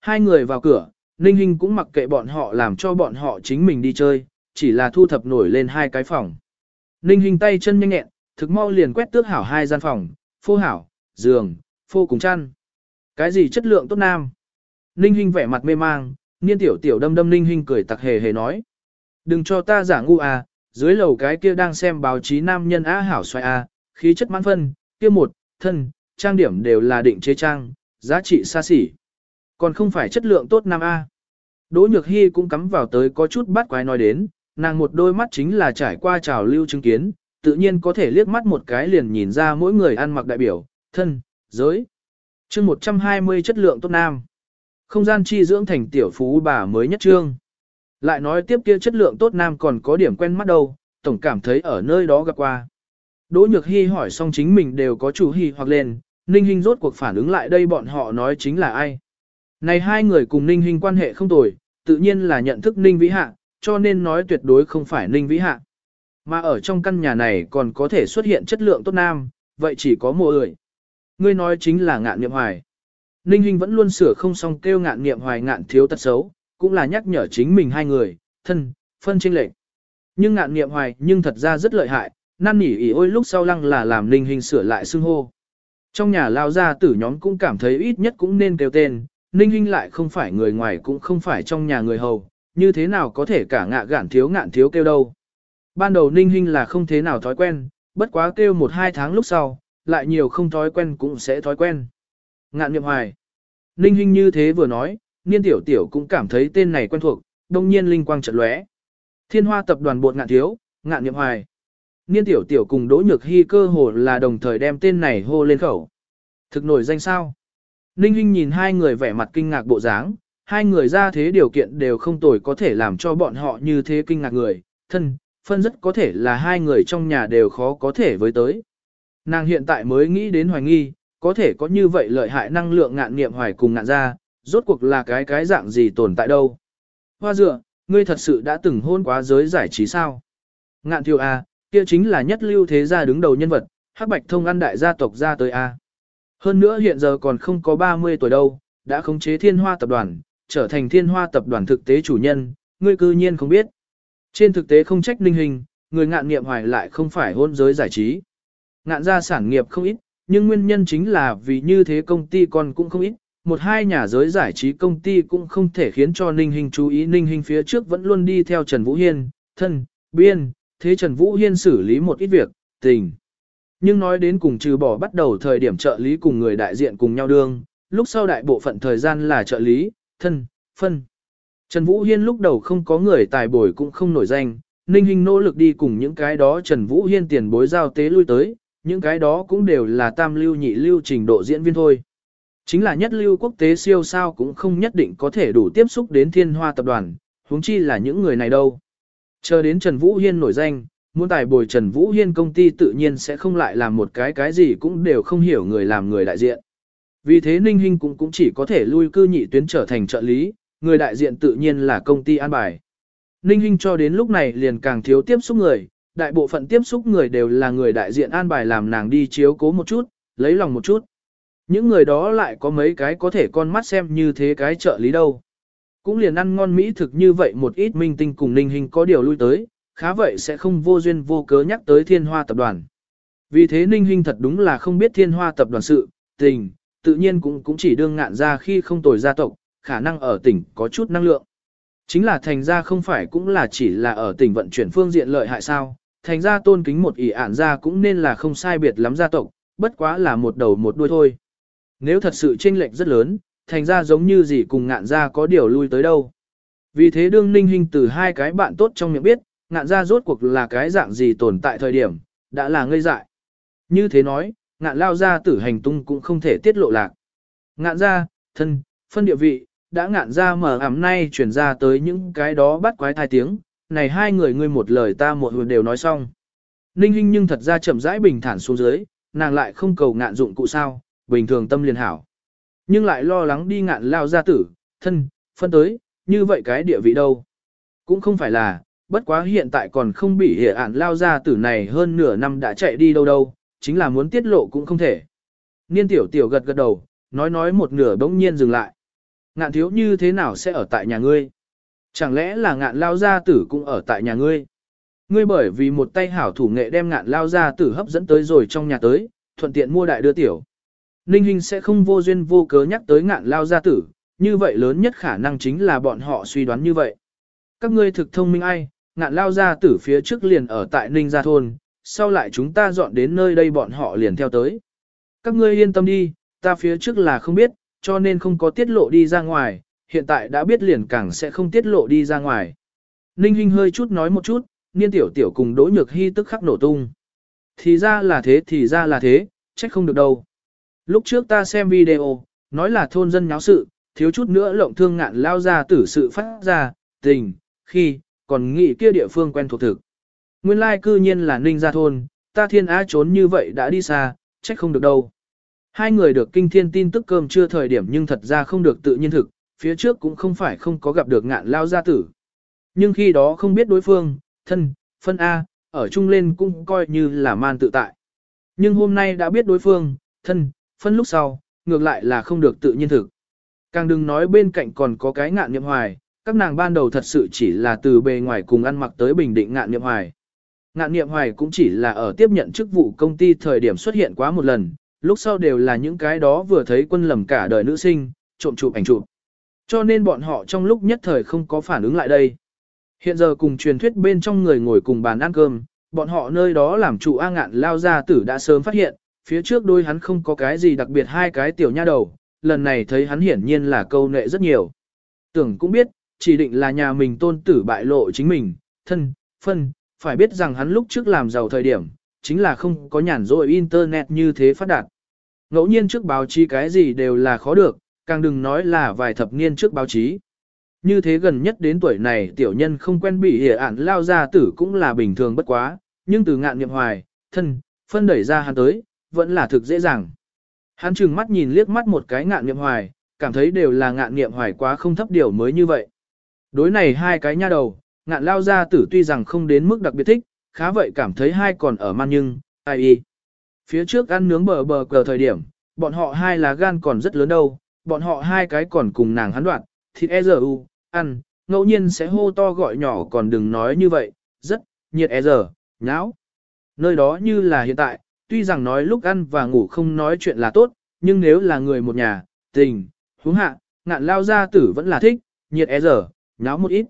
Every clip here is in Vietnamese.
Hai người vào cửa, Ninh Hinh cũng mặc kệ bọn họ làm cho bọn họ chính mình đi chơi, chỉ là thu thập nổi lên hai cái phòng. Ninh Hinh tay chân nhanh nhẹn, thực mau liền quét tước hảo hai gian phòng, phô hảo, giường, phô cùng chăn. Cái gì chất lượng tốt nam? Ninh Hinh vẻ mặt mê mang, niên tiểu tiểu đâm đâm Ninh Hinh cười tặc hề hề nói. Đừng cho ta giả ngu à, dưới lầu cái kia đang xem báo chí nam nhân á hảo xoay à, khí chất mãn phân, kia một, thân, trang điểm đều là định chế trang, giá trị xa xỉ. Còn không phải chất lượng tốt nam A. Đỗ Nhược Hy cũng cắm vào tới có chút bắt quái nói đến, nàng một đôi mắt chính là trải qua trào lưu chứng kiến, tự nhiên có thể liếc mắt một cái liền nhìn ra mỗi người ăn mặc đại biểu, thân, giới. chương 120 chất lượng tốt nam. Không gian chi dưỡng thành tiểu phú bà mới nhất trương. Lại nói tiếp kia chất lượng tốt nam còn có điểm quen mắt đâu, tổng cảm thấy ở nơi đó gặp qua. Đỗ Nhược Hy hỏi xong chính mình đều có chủ hy hoặc lên, Ninh Hinh rốt cuộc phản ứng lại đây bọn họ nói chính là ai. Này hai người cùng Ninh Hinh quan hệ không tồi, tự nhiên là nhận thức Ninh Vĩ Hạ, cho nên nói tuyệt đối không phải Ninh Vĩ Hạ. Mà ở trong căn nhà này còn có thể xuất hiện chất lượng tốt nam, vậy chỉ có một người. Ngươi nói chính là ngạn niệm hoài. Ninh Hinh vẫn luôn sửa không xong kêu ngạn niệm hoài ngạn thiếu tật xấu, cũng là nhắc nhở chính mình hai người, thân, phân trinh lệch. Nhưng ngạn niệm hoài nhưng thật ra rất lợi hại, năn nỉ ỉ ôi lúc sau lăng là làm Ninh Hinh sửa lại xưng hô. Trong nhà lao gia tử nhóm cũng cảm thấy ít nhất cũng nên kêu tên, Ninh Hinh lại không phải người ngoài cũng không phải trong nhà người hầu, như thế nào có thể cả ngạ gạn thiếu ngạn thiếu kêu đâu. Ban đầu Ninh Hinh là không thế nào thói quen, bất quá kêu một hai tháng lúc sau, lại nhiều không thói quen cũng sẽ thói quen. Ngạn niệm hoài. Ninh Hinh như thế vừa nói, niên tiểu tiểu cũng cảm thấy tên này quen thuộc, đông nhiên linh quang trận lóe. Thiên hoa tập đoàn bột ngạn thiếu, ngạn niệm hoài. Niên tiểu tiểu cùng Đỗ Nhược Hy cơ hồ là đồng thời đem tên này hô lên khẩu. Thực nổi danh sao? Ninh Hinh nhìn hai người vẻ mặt kinh ngạc bộ dáng, hai người ra thế điều kiện đều không tồi có thể làm cho bọn họ như thế kinh ngạc người, thân, phân rất có thể là hai người trong nhà đều khó có thể với tới. Nàng hiện tại mới nghĩ đến hoài nghi, có thể có như vậy lợi hại năng lượng ngạn niệm hoài cùng ngạn ra, rốt cuộc là cái cái dạng gì tồn tại đâu. Hoa dựa, ngươi thật sự đã từng hôn quá giới giải trí sao? Ngạn thiêu A, à, kia chính là nhất lưu thế gia đứng đầu nhân vật, hắc bạch thông ăn đại gia tộc ra tới A. Hơn nữa hiện giờ còn không có 30 tuổi đâu, đã khống chế thiên hoa tập đoàn, trở thành thiên hoa tập đoàn thực tế chủ nhân, ngươi cư nhiên không biết. Trên thực tế không trách ninh hình, người ngạn nghiệm hoài lại không phải hôn giới giải trí. Ngạn gia sản nghiệp không ít, nhưng nguyên nhân chính là vì như thế công ty còn cũng không ít, một hai nhà giới giải trí công ty cũng không thể khiến cho Ninh Hình chú ý Ninh Hình phía trước vẫn luôn đi theo Trần Vũ Hiên, thân, biên, thế Trần Vũ Hiên xử lý một ít việc, tình. Nhưng nói đến cùng trừ bỏ bắt đầu thời điểm trợ lý cùng người đại diện cùng nhau đương, lúc sau đại bộ phận thời gian là trợ lý, thân, phân. Trần Vũ Hiên lúc đầu không có người tài bồi cũng không nổi danh, Ninh Hinh nỗ lực đi cùng những cái đó Trần Vũ Hiên tiền bối giao tế lui tới, những cái đó cũng đều là tam lưu nhị lưu trình độ diễn viên thôi. Chính là nhất lưu quốc tế siêu sao cũng không nhất định có thể đủ tiếp xúc đến thiên hoa tập đoàn, huống chi là những người này đâu. Chờ đến Trần Vũ Hiên nổi danh, muốn tài bồi Trần Vũ Hiên công ty tự nhiên sẽ không lại làm một cái cái gì cũng đều không hiểu người làm người đại diện. Vì thế Ninh Hinh cũng cũng chỉ có thể lui cư nhị tuyến trở thành trợ lý, người đại diện tự nhiên là công ty an bài. Ninh Hinh cho đến lúc này liền càng thiếu tiếp xúc người, đại bộ phận tiếp xúc người đều là người đại diện an bài làm nàng đi chiếu cố một chút, lấy lòng một chút. Những người đó lại có mấy cái có thể con mắt xem như thế cái trợ lý đâu. Cũng liền ăn ngon mỹ thực như vậy một ít minh tinh cùng Ninh Hinh có điều lui tới, khá vậy sẽ không vô duyên vô cớ nhắc tới thiên hoa tập đoàn. Vì thế Ninh Hinh thật đúng là không biết thiên hoa tập đoàn sự, tình, tự nhiên cũng cũng chỉ đương ngạn ra khi không tồi gia tộc, khả năng ở tỉnh có chút năng lượng. Chính là thành ra không phải cũng là chỉ là ở tỉnh vận chuyển phương diện lợi hại sao, thành ra tôn kính một ỷ ản ra cũng nên là không sai biệt lắm gia tộc, bất quá là một đầu một đuôi thôi. Nếu thật sự chênh lệch rất lớn, thành ra giống như gì cùng ngạn ra có điều lui tới đâu. Vì thế đương ninh hình từ hai cái bạn tốt trong miệng biết, ngạn ra rốt cuộc là cái dạng gì tồn tại thời điểm, đã là ngây dại. Như thế nói, ngạn lao ra tử hành tung cũng không thể tiết lộ lạc. Ngạn ra, thân, phân địa vị, đã ngạn ra mở ẩm nay chuyển ra tới những cái đó bắt quái thai tiếng, này hai người ngươi một lời ta một hồi đều nói xong. Ninh Hinh nhưng thật ra chậm rãi bình thản xuống dưới, nàng lại không cầu ngạn dụng cụ sao, bình thường tâm liền hảo. Nhưng lại lo lắng đi ngạn lao gia tử, thân, phân tới, như vậy cái địa vị đâu. Cũng không phải là, bất quá hiện tại còn không bị hệ ản lao ra tử này hơn nửa năm đã chạy đi đâu đâu, chính là muốn tiết lộ cũng không thể. Niên tiểu tiểu gật gật đầu, nói nói một nửa bỗng nhiên dừng lại. Ngạn thiếu như thế nào sẽ ở tại nhà ngươi? Chẳng lẽ là ngạn lao gia tử cũng ở tại nhà ngươi? Ngươi bởi vì một tay hảo thủ nghệ đem ngạn lao gia tử hấp dẫn tới rồi trong nhà tới, thuận tiện mua đại đưa tiểu. Ninh Hinh sẽ không vô duyên vô cớ nhắc tới ngạn lao gia tử, như vậy lớn nhất khả năng chính là bọn họ suy đoán như vậy. Các ngươi thực thông minh ai, ngạn lao gia tử phía trước liền ở tại Ninh Gia Thôn, sau lại chúng ta dọn đến nơi đây bọn họ liền theo tới. Các ngươi yên tâm đi, ta phía trước là không biết, cho nên không có tiết lộ đi ra ngoài, hiện tại đã biết liền càng sẽ không tiết lộ đi ra ngoài. Ninh Hinh hơi chút nói một chút, niên tiểu tiểu cùng đỗ nhược hy tức khắc nổ tung. Thì ra là thế thì ra là thế, trách không được đâu. Lúc trước ta xem video, nói là thôn dân nháo sự, thiếu chút nữa lộng thương ngạn lao ra tử sự phát ra, tình, khi, còn nghĩ kia địa phương quen thuộc thực. Nguyên lai cư nhiên là ninh gia thôn, ta thiên á trốn như vậy đã đi xa, trách không được đâu. Hai người được kinh thiên tin tức cơm chưa thời điểm nhưng thật ra không được tự nhiên thực, phía trước cũng không phải không có gặp được ngạn lao gia tử. Nhưng khi đó không biết đối phương, thân, phân A, ở chung lên cũng coi như là man tự tại. Nhưng hôm nay đã biết đối phương, thân, phân lúc sau, ngược lại là không được tự nhiên thực. Càng đừng nói bên cạnh còn có cái ngạn niệm hoài, các nàng ban đầu thật sự chỉ là từ bề ngoài cùng ăn mặc tới bình định ngạn niệm hoài. Ngạn niệm hoài cũng chỉ là ở tiếp nhận chức vụ công ty thời điểm xuất hiện quá một lần, lúc sau đều là những cái đó vừa thấy quân lầm cả đời nữ sinh, trộm chụp ảnh chụp. Cho nên bọn họ trong lúc nhất thời không có phản ứng lại đây. Hiện giờ cùng truyền thuyết bên trong người ngồi cùng bàn ăn cơm, bọn họ nơi đó làm chủ A ngạn lao ra tử đã sớm phát hiện, phía trước đôi hắn không có cái gì đặc biệt hai cái tiểu nha đầu, lần này thấy hắn hiển nhiên là câu nệ rất nhiều. Tưởng cũng biết, chỉ định là nhà mình tôn tử bại lộ chính mình, thân, phân, phải biết rằng hắn lúc trước làm giàu thời điểm, chính là không có nhàn rỗi internet như thế phát đạt. Ngẫu nhiên trước báo chí cái gì đều là khó được, càng đừng nói là vài thập niên trước báo chí. Như thế gần nhất đến tuổi này tiểu nhân không quen bị hỉa ản lao ra tử cũng là bình thường bất quá, nhưng từ ngạn niệm hoài, thân, phân đẩy ra hắn tới, vẫn là thực dễ dàng. Hắn chừng mắt nhìn liếc mắt một cái ngạn niệm hoài, cảm thấy đều là ngạn niệm hoài quá không thấp điều mới như vậy. Đối này hai cái nha đầu, ngạn lao gia tử tuy rằng không đến mức đặc biệt thích, khá vậy cảm thấy hai còn ở man nhưng, ai y. Phía trước ăn nướng bờ bờ cờ thời điểm, bọn họ hai là gan còn rất lớn đâu, bọn họ hai cái còn cùng nàng hắn đoạn, thịt e giờ u, ăn, ngẫu nhiên sẽ hô to gọi nhỏ còn đừng nói như vậy, rất, nhiệt e giờ, nháo. Nơi đó như là hiện tại, tuy rằng nói lúc ăn và ngủ không nói chuyện là tốt, nhưng nếu là người một nhà, tình, huống hạ, ngạn lao gia tử vẫn là thích, nhiệt e giờ, nháo một ít.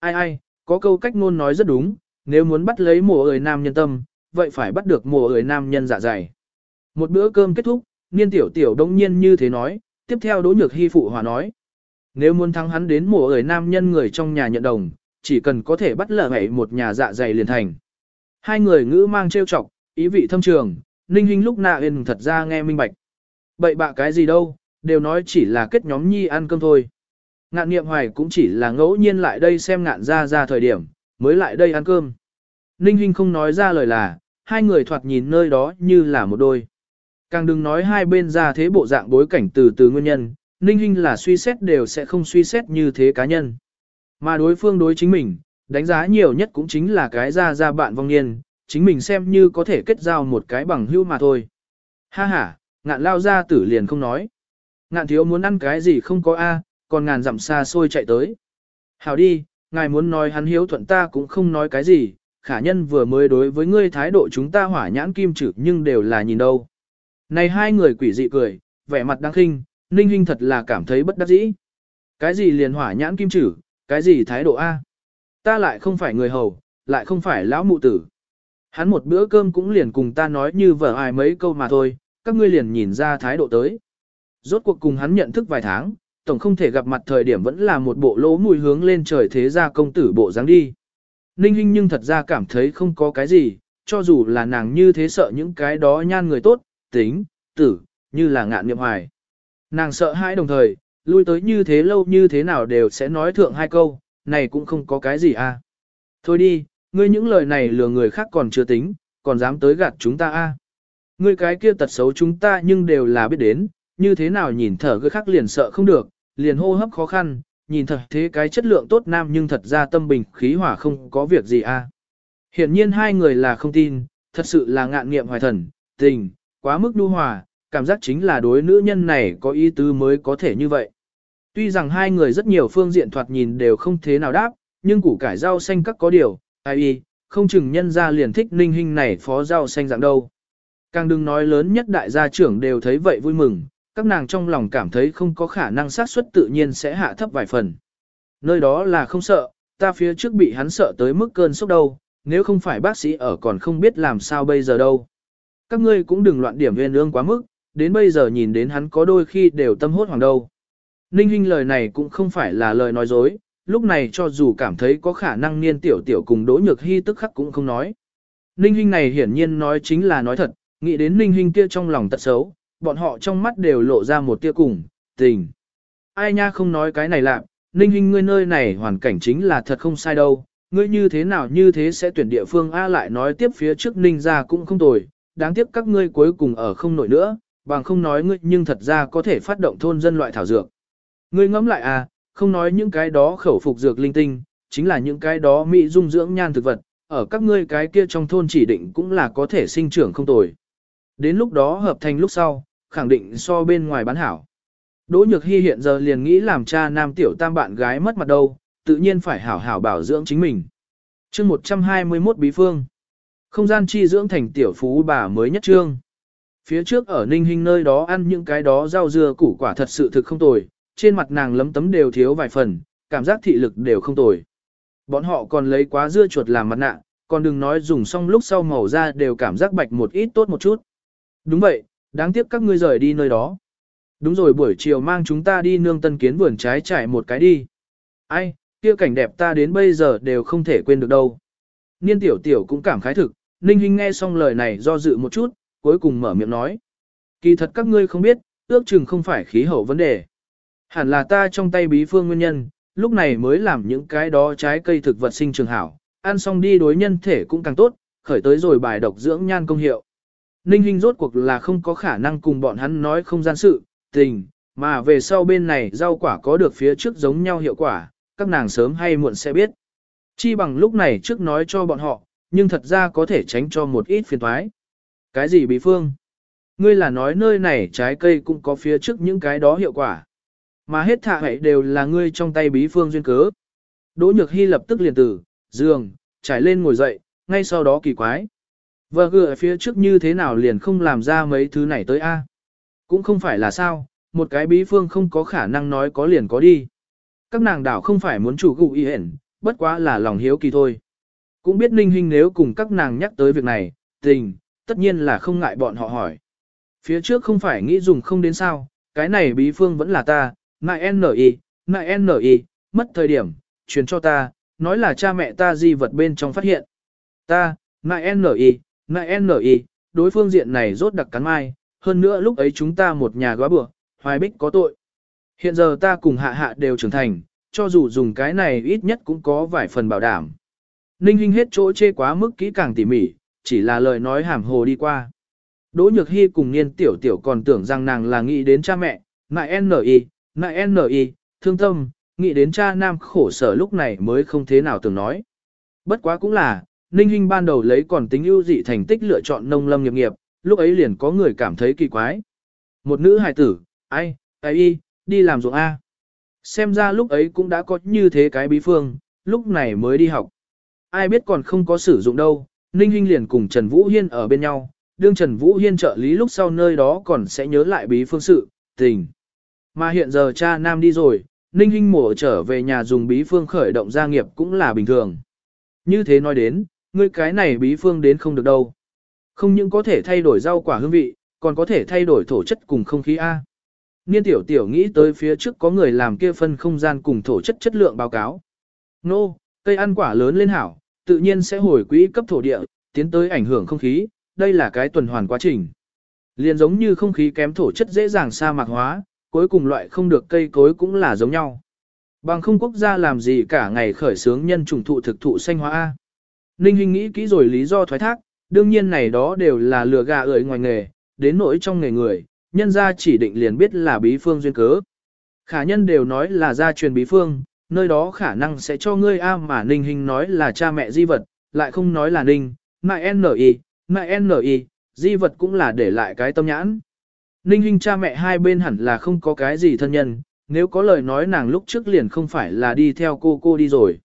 Ai ai, có câu cách ngôn nói rất đúng, nếu muốn bắt lấy mùa ơi nam nhân tâm, vậy phải bắt được mùa ơi nam nhân dạ dày. Một bữa cơm kết thúc, niên tiểu tiểu đông nhiên như thế nói, tiếp theo đỗ nhược hy phụ hòa nói. Nếu muốn thắng hắn đến mùa ơi nam nhân người trong nhà nhận đồng, chỉ cần có thể bắt lở hãy một nhà dạ dày liền thành. Hai người ngữ mang trêu chọc, ý vị thâm trường, ninh hình lúc nạ yên thật ra nghe minh bạch. Bậy bạ cái gì đâu, đều nói chỉ là kết nhóm nhi ăn cơm thôi. Ngạn niệm hoài cũng chỉ là ngẫu nhiên lại đây xem ngạn ra ra thời điểm, mới lại đây ăn cơm. Ninh Hinh không nói ra lời là, hai người thoạt nhìn nơi đó như là một đôi. Càng đừng nói hai bên ra thế bộ dạng bối cảnh từ từ nguyên nhân, Ninh Hinh là suy xét đều sẽ không suy xét như thế cá nhân. Mà đối phương đối chính mình, đánh giá nhiều nhất cũng chính là cái ra ra bạn vong niên, chính mình xem như có thể kết giao một cái bằng hữu mà thôi. Ha ha, ngạn lao ra tử liền không nói. Ngạn thiếu muốn ăn cái gì không có A, còn ngàn dặm xa xôi chạy tới. Hảo đi, ngài muốn nói hắn hiếu thuận ta cũng không nói cái gì, khả nhân vừa mới đối với ngươi thái độ chúng ta hỏa nhãn kim chử nhưng đều là nhìn đâu. Này hai người quỷ dị cười, vẻ mặt đáng khinh, ninh hình thật là cảm thấy bất đắc dĩ. Cái gì liền hỏa nhãn kim chử cái gì thái độ A. Ta lại không phải người hầu, lại không phải lão mụ tử. Hắn một bữa cơm cũng liền cùng ta nói như vợ ai mấy câu mà thôi, các ngươi liền nhìn ra thái độ tới. Rốt cuộc cùng hắn nhận thức vài tháng, tổng không thể gặp mặt thời điểm vẫn là một bộ lỗ mùi hướng lên trời thế gia công tử bộ dáng đi. Ninh Hinh nhưng thật ra cảm thấy không có cái gì, cho dù là nàng như thế sợ những cái đó nhan người tốt, tính, tử, như là ngạn niệm hoài. Nàng sợ hãi đồng thời, lui tới như thế lâu như thế nào đều sẽ nói thượng hai câu, này cũng không có cái gì à. Thôi đi, ngươi những lời này lừa người khác còn chưa tính, còn dám tới gạt chúng ta a à. Ngươi cái kia tật xấu chúng ta nhưng đều là biết đến, như thế nào nhìn thở người khác liền sợ không được, liền hô hấp khó khăn, nhìn thật thế cái chất lượng tốt nam nhưng thật ra tâm bình khí hỏa không có việc gì a. À. Hiển nhiên hai người là không tin, thật sự là ngạn nghiệm hoài thần, tình, quá mức nhu hòa, cảm giác chính là đối nữ nhân này có ý tứ mới có thể như vậy. Tuy rằng hai người rất nhiều phương diện thoạt nhìn đều không thế nào đáp, nhưng củ cải rau xanh các có điều, ai y, không chừng nhân ra liền thích ninh hình này phó rau xanh dạng đâu. Càng đừng nói lớn nhất đại gia trưởng đều thấy vậy vui mừng, các nàng trong lòng cảm thấy không có khả năng xác suất tự nhiên sẽ hạ thấp vài phần. Nơi đó là không sợ, ta phía trước bị hắn sợ tới mức cơn sốc đâu, nếu không phải bác sĩ ở còn không biết làm sao bây giờ đâu. Các ngươi cũng đừng loạn điểm viên ương quá mức, đến bây giờ nhìn đến hắn có đôi khi đều tâm hốt hoàng đâu. Ninh Hinh lời này cũng không phải là lời nói dối, lúc này cho dù cảm thấy có khả năng niên tiểu tiểu cùng đỗ nhược hy tức khắc cũng không nói. Ninh Hinh này hiển nhiên nói chính là nói thật, nghĩ đến Ninh Hinh kia trong lòng tật xấu, bọn họ trong mắt đều lộ ra một tia cùng, tình. Ai nha không nói cái này lạc, Ninh hình ngươi nơi này hoàn cảnh chính là thật không sai đâu, ngươi như thế nào như thế sẽ tuyển địa phương A lại nói tiếp phía trước Ninh ra cũng không tồi, đáng tiếc các ngươi cuối cùng ở không nổi nữa, bằng không nói ngươi nhưng thật ra có thể phát động thôn dân loại thảo dược. Ngươi ngẫm lại à, không nói những cái đó khẩu phục dược linh tinh, chính là những cái đó mỹ dung dưỡng nhan thực vật, ở các ngươi cái kia trong thôn chỉ định cũng là có thể sinh trưởng không tồi. Đến lúc đó hợp thành lúc sau, khẳng định so bên ngoài bán hảo. Đỗ Nhược Hy hiện giờ liền nghĩ làm cha nam tiểu tam bạn gái mất mặt đâu, tự nhiên phải hảo hảo bảo dưỡng chính mình. chương 121 bí phương. Không gian chi dưỡng thành tiểu phú bà mới nhất trương. Phía trước ở Ninh Hinh nơi đó ăn những cái đó rau dưa củ quả thật sự thực không tồi, trên mặt nàng lấm tấm đều thiếu vài phần, cảm giác thị lực đều không tồi. Bọn họ còn lấy quá dưa chuột làm mặt nạ, còn đừng nói dùng xong lúc sau màu da đều cảm giác bạch một ít tốt một chút. Đúng vậy, đáng tiếc các ngươi rời đi nơi đó. Đúng rồi buổi chiều mang chúng ta đi nương tân kiến vườn trái trải một cái đi. Ai, kia cảnh đẹp ta đến bây giờ đều không thể quên được đâu. Niên tiểu tiểu cũng cảm khái thực, Ninh Hinh nghe xong lời này do dự một chút, cuối cùng mở miệng nói. Kỳ thật các ngươi không biết, ước chừng không phải khí hậu vấn đề. Hẳn là ta trong tay bí phương nguyên nhân, lúc này mới làm những cái đó trái cây thực vật sinh trường hảo, ăn xong đi đối nhân thể cũng càng tốt, khởi tới rồi bài độc dưỡng nhan công hiệu. Ninh Hinh rốt cuộc là không có khả năng cùng bọn hắn nói không gian sự, tình, mà về sau bên này rau quả có được phía trước giống nhau hiệu quả, các nàng sớm hay muộn sẽ biết. Chi bằng lúc này trước nói cho bọn họ, nhưng thật ra có thể tránh cho một ít phiền thoái. Cái gì bí phương? Ngươi là nói nơi này trái cây cũng có phía trước những cái đó hiệu quả. Mà hết thạ hãy đều là ngươi trong tay bí phương duyên cớ. Đỗ Nhược Hy lập tức liền từ, giường, trải lên ngồi dậy, ngay sau đó kỳ quái. Vợ gựa phía trước như thế nào liền không làm ra mấy thứ này tới a? À? Cũng không phải là sao, một cái bí phương không có khả năng nói có liền có đi. Các nàng đảo không phải muốn chủ gụ y hển, bất quá là lòng hiếu kỳ thôi. Cũng biết ninh hình nếu cùng các nàng nhắc tới việc này, tình, tất nhiên là không ngại bọn họ hỏi. Phía trước không phải nghĩ dùng không đến sao, cái này bí phương vẫn là ta, ngại N.I., ngại N.I., mất thời điểm, truyền cho ta, nói là cha mẹ ta di vật bên trong phát hiện. Ta, ngại N.I., Nại N.I., đối phương diện này rốt đặc cắn mai, hơn nữa lúc ấy chúng ta một nhà góa bữa, hoài bích có tội. Hiện giờ ta cùng hạ hạ đều trưởng thành, cho dù dùng cái này ít nhất cũng có vài phần bảo đảm. Ninh Hinh hết chỗ chê quá mức kỹ càng tỉ mỉ, chỉ là lời nói hàm hồ đi qua. Đỗ Nhược Hy cùng niên tiểu tiểu còn tưởng rằng nàng là nghĩ đến cha mẹ, ngại N.I., ngại N.I., thương tâm, nghĩ đến cha nam khổ sở lúc này mới không thế nào tưởng nói. Bất quá cũng là, Ninh Hinh ban đầu lấy còn tính ưu dị thành tích lựa chọn nông lâm nghiệp nghiệp, lúc ấy liền có người cảm thấy kỳ quái. Một nữ hài tử, ai, ai y, đi làm ruộng A. Xem ra lúc ấy cũng đã có như thế cái bí phương, lúc này mới đi học. Ai biết còn không có sử dụng đâu, Ninh Hinh liền cùng Trần Vũ Hiên ở bên nhau, đương Trần Vũ Hiên trợ lý lúc sau nơi đó còn sẽ nhớ lại bí phương sự, tình. Mà hiện giờ cha nam đi rồi, Ninh Hinh mổ trở về nhà dùng bí phương khởi động gia nghiệp cũng là bình thường. Như thế nói đến, ngươi cái này bí phương đến không được đâu. Không những có thể thay đổi rau quả hương vị, còn có thể thay đổi thổ chất cùng không khí A. Niên tiểu tiểu nghĩ tới phía trước có người làm kia phân không gian cùng thổ chất chất lượng báo cáo. Nô, no, cây ăn quả lớn lên hảo, tự nhiên sẽ hồi quỹ cấp thổ địa, tiến tới ảnh hưởng không khí, đây là cái tuần hoàn quá trình. Liên giống như không khí kém thổ chất dễ dàng sa mạc hóa, cuối cùng loại không được cây cối cũng là giống nhau. Bằng không quốc gia làm gì cả ngày khởi sướng nhân trùng thụ thực thụ xanh hóa A. Ninh Hinh nghĩ kỹ rồi lý do thoái thác, đương nhiên này đó đều là lừa gà ưỡi ngoài nghề, đến nỗi trong nghề người, nhân gia chỉ định liền biết là bí phương duyên cớ. Khả nhân đều nói là gia truyền bí phương, nơi đó khả năng sẽ cho ngươi A mà Ninh Hình nói là cha mẹ di vật, lại không nói là Ninh, mại N.I., mại N.I., di vật cũng là để lại cái tâm nhãn. Ninh Hình cha mẹ hai bên hẳn là không có cái gì thân nhân, nếu có lời nói nàng lúc trước liền không phải là đi theo cô cô đi rồi.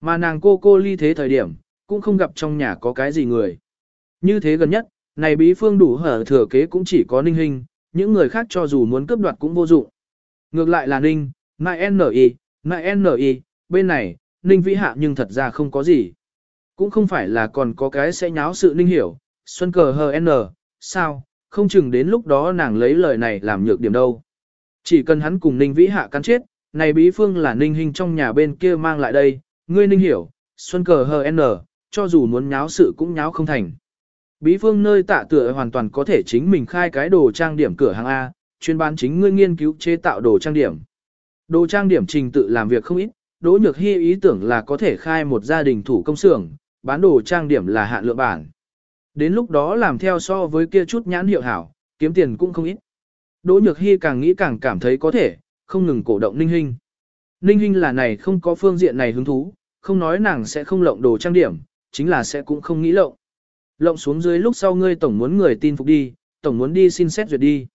Mà nàng cô cô ly thế thời điểm, cũng không gặp trong nhà có cái gì người. Như thế gần nhất, này bí phương đủ hở thừa kế cũng chỉ có ninh hình, những người khác cho dù muốn cướp đoạt cũng vô dụng. Ngược lại là ninh, mai N.I., mai N.I., bên này, ninh vĩ hạ nhưng thật ra không có gì. Cũng không phải là còn có cái sẽ nháo sự ninh hiểu, xuân cờ hờ N, sao, không chừng đến lúc đó nàng lấy lời này làm nhược điểm đâu. Chỉ cần hắn cùng ninh vĩ hạ cắn chết, này bí phương là ninh hình trong nhà bên kia mang lại đây, ngươi ninh hiểu, xuân cờ hờ N, cho dù muốn nháo sự cũng nháo không thành. Bí phương nơi tạ tựa hoàn toàn có thể chính mình khai cái đồ trang điểm cửa hàng A, chuyên bán chính ngươi nghiên cứu chế tạo đồ trang điểm. Đồ trang điểm trình tự làm việc không ít, Đỗ Nhược Hy ý tưởng là có thể khai một gia đình thủ công xưởng, bán đồ trang điểm là hạn lượng bản. Đến lúc đó làm theo so với kia chút nhãn hiệu hảo, kiếm tiền cũng không ít. Đỗ Nhược Hy càng nghĩ càng cảm thấy có thể, không ngừng cổ động Ninh Hinh. Ninh Hinh là này không có phương diện này hứng thú, không nói nàng sẽ không lộng đồ trang điểm, chính là sẽ cũng không nghĩ lộng. Lộng xuống dưới lúc sau ngươi tổng muốn người tin phục đi, tổng muốn đi xin xét duyệt đi.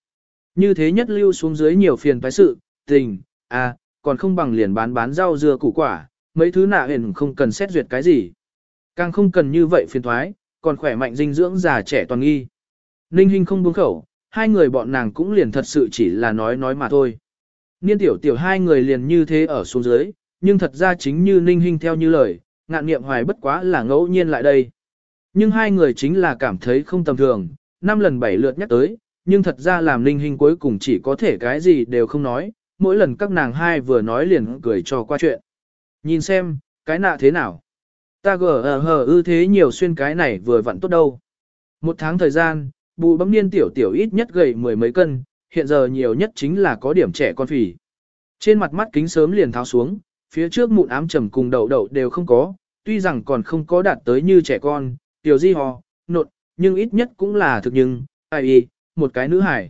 Như thế nhất lưu xuống dưới nhiều phiền phái sự, tình, à, còn không bằng liền bán bán rau dưa củ quả, mấy thứ nạ hền không cần xét duyệt cái gì. Càng không cần như vậy phiền thoái, còn khỏe mạnh dinh dưỡng già trẻ toàn nghi. Ninh Hinh không buông khẩu, hai người bọn nàng cũng liền thật sự chỉ là nói nói mà thôi. Niên tiểu tiểu hai người liền như thế ở xuống dưới, nhưng thật ra chính như Ninh Hinh theo như lời, ngạn nghiệm hoài bất quá là ngẫu nhiên lại đây. Nhưng hai người chính là cảm thấy không tầm thường, năm lần bảy lượt nhắc tới, nhưng thật ra làm Ninh hình cuối cùng chỉ có thể cái gì đều không nói, mỗi lần các nàng hai vừa nói liền cười cho qua chuyện. Nhìn xem, cái nạ thế nào? Ta gờ hờ hờ ư thế nhiều xuyên cái này vừa vặn tốt đâu. Một tháng thời gian, bù bấm niên tiểu tiểu ít nhất gầy mười mấy cân, hiện giờ nhiều nhất chính là có điểm trẻ con phì. Trên mặt mắt kính sớm liền tháo xuống, phía trước mụn ám trầm cùng đậu đậu đều không có, tuy rằng còn không có đạt tới như trẻ con, tiểu di hò, nột, nhưng ít nhất cũng là thực nhưng, ai y, một cái nữ hải.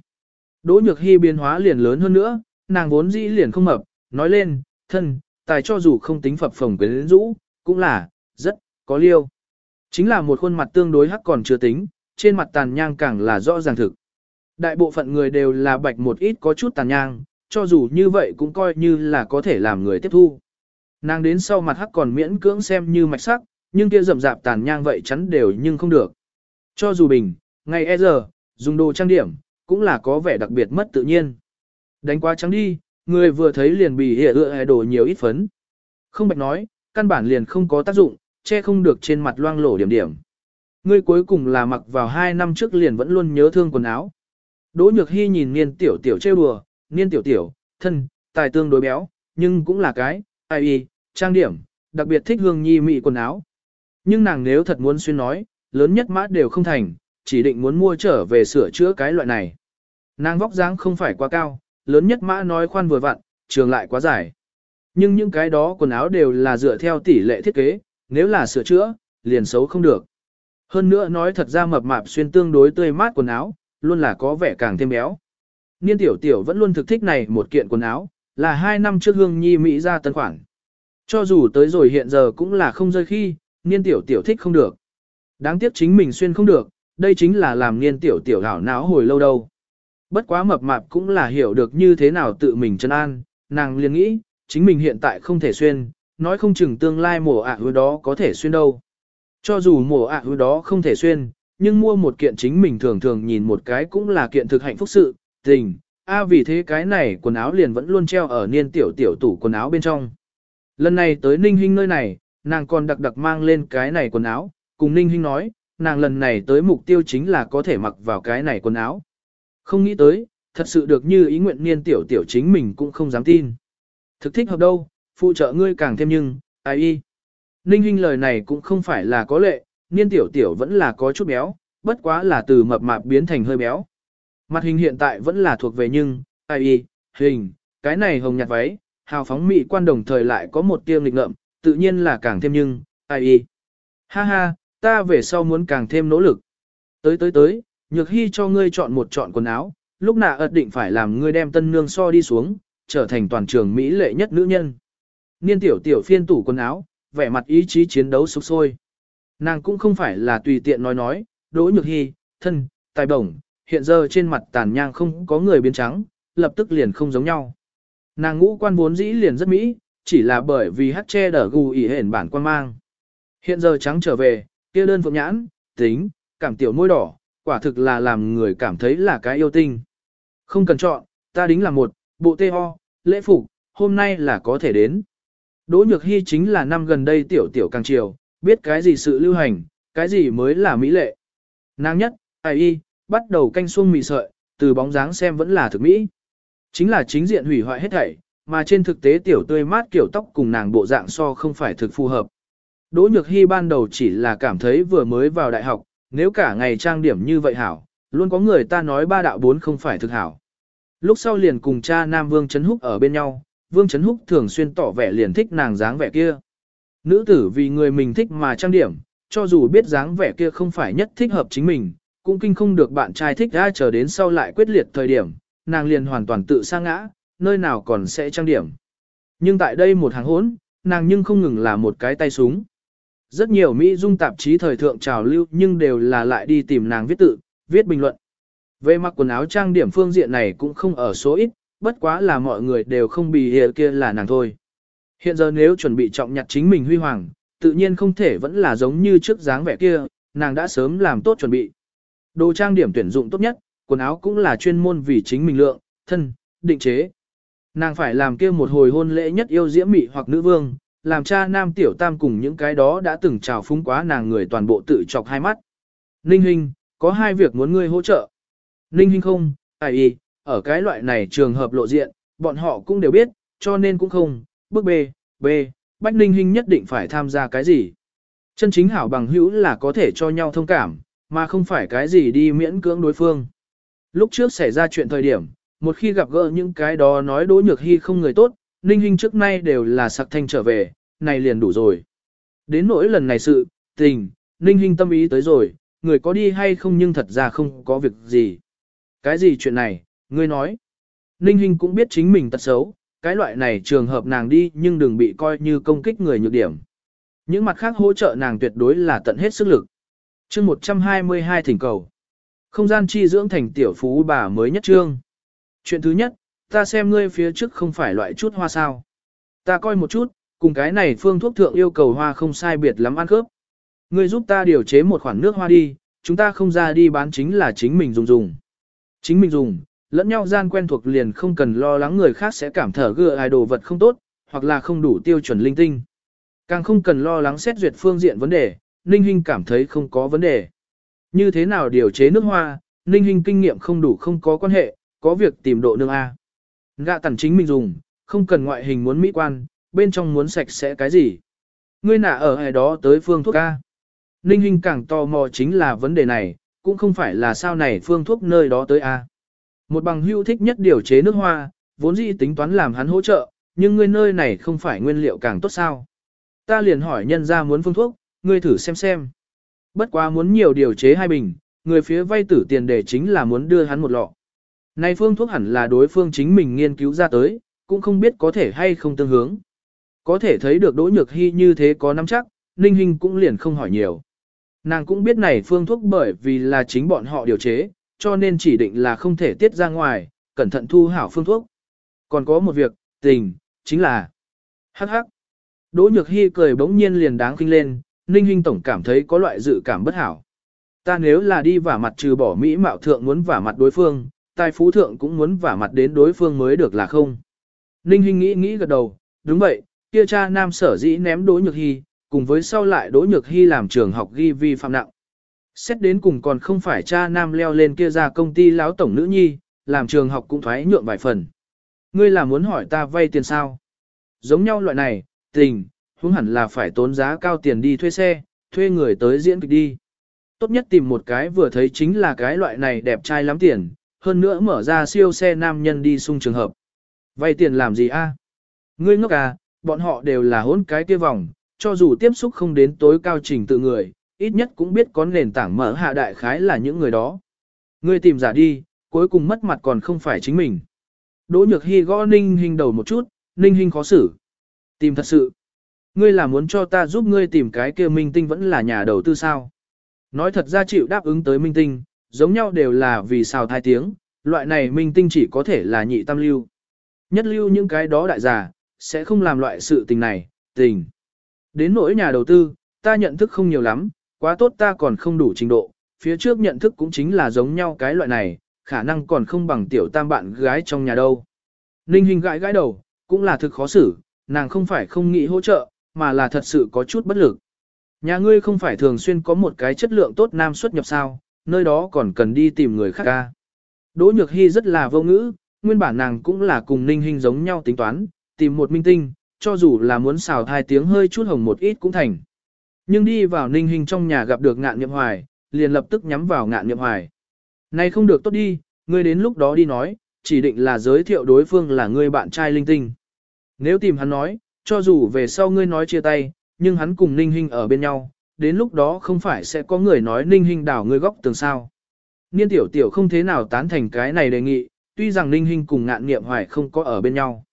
Đỗ nhược hy biến hóa liền lớn hơn nữa, nàng vốn dĩ liền không mập, nói lên, thân, tài cho dù không tính phập phồng quyến rũ, cũng là, rất, có liêu. Chính là một khuôn mặt tương đối hắc còn chưa tính, trên mặt tàn nhang càng là rõ ràng thực. Đại bộ phận người đều là bạch một ít có chút tàn nhang, cho dù như vậy cũng coi như là có thể làm người tiếp thu. Nàng đến sau mặt hắc còn miễn cưỡng xem như mạch sắc, nhưng kia rậm rạp tàn nhang vậy chắn đều nhưng không được. Cho dù bình, ngày e giờ, dùng đồ trang điểm, cũng là có vẻ đặc biệt mất tự nhiên. Đánh quá trắng đi, người vừa thấy liền bị hệ ựa đồ nhiều ít phấn. Không bạch nói, căn bản liền không có tác dụng, che không được trên mặt loang lổ điểm điểm. Ngươi cuối cùng là mặc vào hai năm trước liền vẫn luôn nhớ thương quần áo. Đỗ Nhược Hy nhìn niên tiểu tiểu trêu đùa, niên tiểu tiểu, thân, tài tương đối béo, nhưng cũng là cái, ai y, trang điểm, đặc biệt thích hương nhi mị quần áo. Nhưng nàng nếu thật muốn xuyên nói, lớn nhất mã đều không thành, chỉ định muốn mua trở về sửa chữa cái loại này. Nàng vóc dáng không phải quá cao, lớn nhất mã nói khoan vừa vặn, trường lại quá dài. Nhưng những cái đó quần áo đều là dựa theo tỷ lệ thiết kế, nếu là sửa chữa, liền xấu không được. Hơn nữa nói thật ra mập mạp xuyên tương đối tươi mát quần áo, luôn là có vẻ càng thêm béo. Niên tiểu tiểu vẫn luôn thực thích này một kiện quần áo, là hai năm trước hương nhi Mỹ ra tân khoản. Cho dù tới rồi hiện giờ cũng là không rơi khi, niên tiểu tiểu thích không được. Đáng tiếc chính mình xuyên không được, đây chính là làm niên tiểu tiểu hảo não hồi lâu đâu. Bất quá mập mạp cũng là hiểu được như thế nào tự mình chân an, nàng liền nghĩ, chính mình hiện tại không thể xuyên, nói không chừng tương lai mùa ạ à đó có thể xuyên đâu. Cho dù mùa ạ à đó không thể xuyên, nhưng mua một kiện chính mình thường thường nhìn một cái cũng là kiện thực hạnh phúc sự, tình. A vì thế cái này quần áo liền vẫn luôn treo ở niên tiểu tiểu tủ quần áo bên trong. Lần này tới Ninh Hinh nơi này, nàng còn đặc đặc mang lên cái này quần áo, cùng Ninh Hinh nói, nàng lần này tới mục tiêu chính là có thể mặc vào cái này quần áo. Không nghĩ tới, thật sự được như ý nguyện niên tiểu tiểu chính mình cũng không dám tin. Thực thích hợp đâu, phụ trợ ngươi càng thêm nhưng, ai y. Ninh Hinh lời này cũng không phải là có lệ, niên tiểu tiểu vẫn là có chút béo, bất quá là từ mập mạp biến thành hơi béo. Mặt hình hiện tại vẫn là thuộc về nhưng, ai y, hình, cái này hồng nhạt váy, hào phóng mị quan đồng thời lại có một tiêm nghịch ngợm, tự nhiên là càng thêm nhưng, ai y. Ha ha, ta về sau muốn càng thêm nỗ lực. Tới tới tới, nhược hy cho ngươi chọn một chọn quần áo, lúc nào ật định phải làm ngươi đem tân nương so đi xuống, trở thành toàn trường Mỹ lệ nhất nữ nhân. Niên tiểu tiểu phiên tủ quần áo, vẻ mặt ý chí chiến đấu sục sôi. Nàng cũng không phải là tùy tiện nói nói, đỗ nhược hy, thân, tài bổng, hiện giờ trên mặt tàn nhang không có người biến trắng, lập tức liền không giống nhau. Nàng ngũ quan vốn dĩ liền rất mỹ, chỉ là bởi vì hát che đở gù ỉ hển bản quan mang. Hiện giờ trắng trở về, kia đơn phượng nhãn, tính, cảm tiểu môi đỏ, quả thực là làm người cảm thấy là cái yêu tinh. Không cần chọn, ta đính là một, bộ tê ho, lễ phục, hôm nay là có thể đến. Đỗ Nhược Hy chính là năm gần đây tiểu tiểu càng chiều, biết cái gì sự lưu hành, cái gì mới là mỹ lệ. Nàng nhất, ai y, bắt đầu canh xuông mì sợi, từ bóng dáng xem vẫn là thực mỹ. Chính là chính diện hủy hoại hết thảy, mà trên thực tế tiểu tươi mát kiểu tóc cùng nàng bộ dạng so không phải thực phù hợp. Đỗ Nhược Hy ban đầu chỉ là cảm thấy vừa mới vào đại học, nếu cả ngày trang điểm như vậy hảo, luôn có người ta nói ba đạo bốn không phải thực hảo. Lúc sau liền cùng cha Nam Vương Trấn Húc ở bên nhau, Vương Trấn Húc thường xuyên tỏ vẻ liền thích nàng dáng vẻ kia. Nữ tử vì người mình thích mà trang điểm, cho dù biết dáng vẻ kia không phải nhất thích hợp chính mình, cũng kinh không được bạn trai thích ra chờ đến sau lại quyết liệt thời điểm, nàng liền hoàn toàn tự sa ngã, nơi nào còn sẽ trang điểm. Nhưng tại đây một hàng hốn, nàng nhưng không ngừng là một cái tay súng. Rất nhiều Mỹ dung tạp chí thời thượng trào lưu nhưng đều là lại đi tìm nàng viết tự, viết bình luận. Về mặc quần áo trang điểm phương diện này cũng không ở số ít, bất quá là mọi người đều không bị hiện kia là nàng thôi. Hiện giờ nếu chuẩn bị trọng nhặt chính mình huy hoàng, tự nhiên không thể vẫn là giống như trước dáng vẻ kia, nàng đã sớm làm tốt chuẩn bị. Đồ trang điểm tuyển dụng tốt nhất, quần áo cũng là chuyên môn vì chính mình lượng, thân, định chế. Nàng phải làm kia một hồi hôn lễ nhất yêu diễm mị hoặc nữ vương, làm cha nam tiểu tam cùng những cái đó đã từng trào phúng quá nàng người toàn bộ tự chọc hai mắt. Ninh Hinh, có hai việc muốn ngươi hỗ trợ. Ninh Hinh không, ai y, ở cái loại này trường hợp lộ diện, bọn họ cũng đều biết, cho nên cũng không, bước B, B, Bách Ninh Hinh nhất định phải tham gia cái gì. Chân chính hảo bằng hữu là có thể cho nhau thông cảm, mà không phải cái gì đi miễn cưỡng đối phương. Lúc trước xảy ra chuyện thời điểm, một khi gặp gỡ những cái đó nói đối nhược hy không người tốt, Ninh Hinh trước nay đều là sặc thanh trở về, này liền đủ rồi. Đến nỗi lần này sự, tình, Ninh Hinh tâm ý tới rồi, người có đi hay không nhưng thật ra không có việc gì. Cái gì chuyện này, ngươi nói. Ninh Hinh cũng biết chính mình tật xấu, cái loại này trường hợp nàng đi nhưng đừng bị coi như công kích người nhược điểm. Những mặt khác hỗ trợ nàng tuyệt đối là tận hết sức lực. chương 122 thỉnh cầu. Không gian chi dưỡng thành tiểu phú bà mới nhất trương. Chuyện thứ nhất, ta xem ngươi phía trước không phải loại chút hoa sao. Ta coi một chút, cùng cái này phương thuốc thượng yêu cầu hoa không sai biệt lắm ăn khớp. Ngươi giúp ta điều chế một khoản nước hoa đi, chúng ta không ra đi bán chính là chính mình dùng dùng. Chính mình dùng, lẫn nhau gian quen thuộc liền không cần lo lắng người khác sẽ cảm thở gựa ai đồ vật không tốt, hoặc là không đủ tiêu chuẩn linh tinh. Càng không cần lo lắng xét duyệt phương diện vấn đề, Ninh Hinh cảm thấy không có vấn đề. Như thế nào điều chế nước hoa, Ninh Hinh kinh nghiệm không đủ không có quan hệ, có việc tìm độ nương A. Gạ tần chính mình dùng, không cần ngoại hình muốn mỹ quan, bên trong muốn sạch sẽ cái gì. Ngươi nả ở hay đó tới phương thuốc A. Ninh Hinh càng tò mò chính là vấn đề này, cũng không phải là sao này phương thuốc nơi đó tới A. Một bằng hữu thích nhất điều chế nước hoa, vốn dĩ tính toán làm hắn hỗ trợ, nhưng ngươi nơi này không phải nguyên liệu càng tốt sao. Ta liền hỏi nhân ra muốn phương thuốc, ngươi thử xem xem. Bất quá muốn nhiều điều chế hai bình, người phía vay tử tiền để chính là muốn đưa hắn một lọ. Này phương thuốc hẳn là đối phương chính mình nghiên cứu ra tới, cũng không biết có thể hay không tương hướng. Có thể thấy được Đỗ Nhược Hy như thế có nắm chắc, Ninh Hinh cũng liền không hỏi nhiều. Nàng cũng biết này phương thuốc bởi vì là chính bọn họ điều chế, cho nên chỉ định là không thể tiết ra ngoài, cẩn thận thu hảo phương thuốc. Còn có một việc, tình, chính là hắc hắc. Đỗ Nhược Hy cười bỗng nhiên liền đáng kinh lên, Ninh Hinh Tổng cảm thấy có loại dự cảm bất hảo. Ta nếu là đi vả mặt trừ bỏ Mỹ mạo thượng muốn vả mặt đối phương, tài phú thượng cũng muốn vả mặt đến đối phương mới được là không. Ninh Hinh nghĩ nghĩ gật đầu, đúng vậy, kia cha nam sở dĩ ném đối Nhược Hy, cùng với sau lại đối Nhược Hy làm trường học ghi vi phạm nặng. Xét đến cùng còn không phải cha nam leo lên kia ra công ty láo tổng nữ nhi, làm trường học cũng thoái nhượng vài phần. Ngươi là muốn hỏi ta vay tiền sao? Giống nhau loại này, tình, huống hẳn là phải tốn giá cao tiền đi thuê xe, thuê người tới diễn kịch đi. Tốt nhất tìm một cái vừa thấy chính là cái loại này đẹp trai lắm tiền, hơn nữa mở ra siêu xe nam nhân đi xung trường hợp. Vay tiền làm gì a? Ngươi ngốc à, bọn họ đều là hôn cái kia vòng, cho dù tiếp xúc không đến tối cao trình tự người, ít nhất cũng biết có nền tảng mở hạ đại khái là những người đó. Ngươi tìm giả đi, cuối cùng mất mặt còn không phải chính mình. Đỗ nhược hy gõ ninh hình đầu một chút, ninh hình khó xử. Tìm thật sự. Ngươi là muốn cho ta giúp ngươi tìm cái kia minh tinh vẫn là nhà đầu tư sao? Nói thật ra chịu đáp ứng tới minh tinh, giống nhau đều là vì sao thai tiếng, loại này minh tinh chỉ có thể là nhị tam lưu. Nhất lưu những cái đó đại giả, sẽ không làm loại sự tình này, tình. Đến nỗi nhà đầu tư, ta nhận thức không nhiều lắm, quá tốt ta còn không đủ trình độ, phía trước nhận thức cũng chính là giống nhau cái loại này, khả năng còn không bằng tiểu tam bạn gái trong nhà đâu. Ninh Hình gãi gãi đầu, cũng là thực khó xử, nàng không phải không nghĩ hỗ trợ, mà là thật sự có chút bất lực. Nhà ngươi không phải thường xuyên có một cái chất lượng tốt nam xuất nhập sao, nơi đó còn cần đi tìm người khác ca. Đỗ Nhược Hy rất là vô ngữ, nguyên bản nàng cũng là cùng Ninh Hinh giống nhau tính toán, tìm một minh tinh, cho dù là muốn xào hai tiếng hơi chút hồng một ít cũng thành. Nhưng đi vào Ninh Hinh trong nhà gặp được ngạn Niệm hoài, liền lập tức nhắm vào ngạn Niệm hoài. Này không được tốt đi, ngươi đến lúc đó đi nói, chỉ định là giới thiệu đối phương là ngươi bạn trai linh tinh. Nếu tìm hắn nói, cho dù về sau ngươi nói chia tay, nhưng hắn cùng Ninh Hinh ở bên nhau, đến lúc đó không phải sẽ có người nói Ninh Hinh đảo ngươi góc tường sao. Niên tiểu tiểu không thế nào tán thành cái này đề nghị, tuy rằng Ninh Hinh cùng ngạn nghiệm hoài không có ở bên nhau.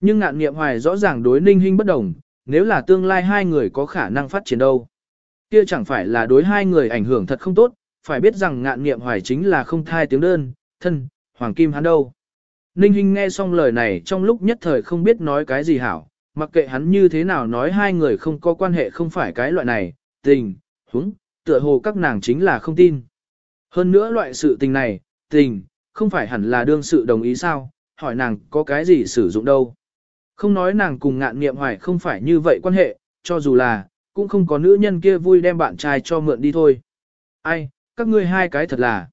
Nhưng ngạn nghiệm hoài rõ ràng đối Ninh Hinh bất đồng, nếu là tương lai hai người có khả năng phát triển đâu. Kia chẳng phải là đối hai người ảnh hưởng thật không tốt, phải biết rằng ngạn nghiệm hoài chính là không thai tiếng đơn, thân, hoàng kim hắn đâu. Ninh Hinh nghe xong lời này trong lúc nhất thời không biết nói cái gì hảo, mặc kệ hắn như thế nào nói hai người không có quan hệ không phải cái loại này, tình, húng, tựa hồ các nàng chính là không tin. Hơn nữa loại sự tình này, tình, không phải hẳn là đương sự đồng ý sao, hỏi nàng có cái gì sử dụng đâu. Không nói nàng cùng ngạn nghiệm hoài không phải như vậy quan hệ, cho dù là, cũng không có nữ nhân kia vui đem bạn trai cho mượn đi thôi. Ai, các ngươi hai cái thật là.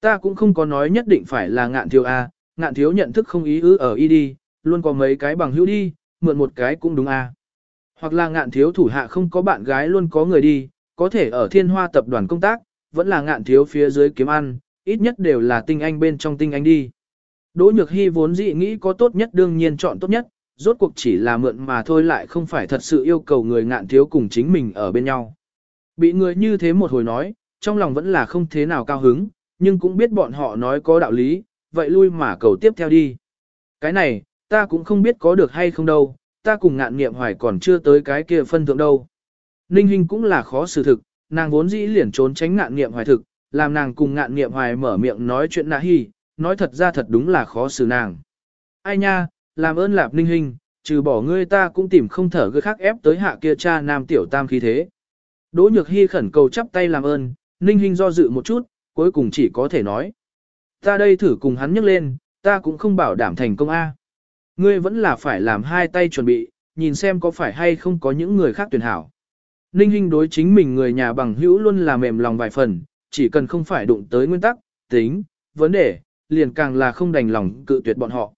Ta cũng không có nói nhất định phải là ngạn thiếu A, ngạn thiếu nhận thức không ý ư ở y đi, luôn có mấy cái bằng hữu đi, mượn một cái cũng đúng A. Hoặc là ngạn thiếu thủ hạ không có bạn gái luôn có người đi, có thể ở thiên hoa tập đoàn công tác, vẫn là ngạn thiếu phía dưới kiếm ăn, ít nhất đều là tinh anh bên trong tinh anh đi. Đỗ Nhược Hy vốn dị nghĩ có tốt nhất đương nhiên chọn tốt nhất, rốt cuộc chỉ là mượn mà thôi lại không phải thật sự yêu cầu người ngạn thiếu cùng chính mình ở bên nhau. Bị người như thế một hồi nói, trong lòng vẫn là không thế nào cao hứng, nhưng cũng biết bọn họ nói có đạo lý, vậy lui mà cầu tiếp theo đi. Cái này, ta cũng không biết có được hay không đâu, ta cùng ngạn nghiệm hoài còn chưa tới cái kia phân thượng đâu. Ninh Hinh cũng là khó xử thực, nàng vốn dĩ liền trốn tránh ngạn nghiệm hoài thực, làm nàng cùng ngạn nghiệm hoài mở miệng nói chuyện nạ hi, nói thật ra thật đúng là khó xử nàng. Ai nha, làm ơn lạp Ninh Hinh, trừ bỏ ngươi ta cũng tìm không thở người khác ép tới hạ kia cha nam tiểu tam khí thế. Đỗ Nhược Hi khẩn cầu chắp tay làm ơn, Ninh Hinh do dự một chút, cuối cùng chỉ có thể nói. Ta đây thử cùng hắn nhấc lên, ta cũng không bảo đảm thành công A. Ngươi vẫn là phải làm hai tay chuẩn bị, nhìn xem có phải hay không có những người khác tuyển hảo. Ninh Hinh đối chính mình người nhà bằng hữu luôn là mềm lòng vài phần, chỉ cần không phải đụng tới nguyên tắc, tính, vấn đề, liền càng là không đành lòng cự tuyệt bọn họ.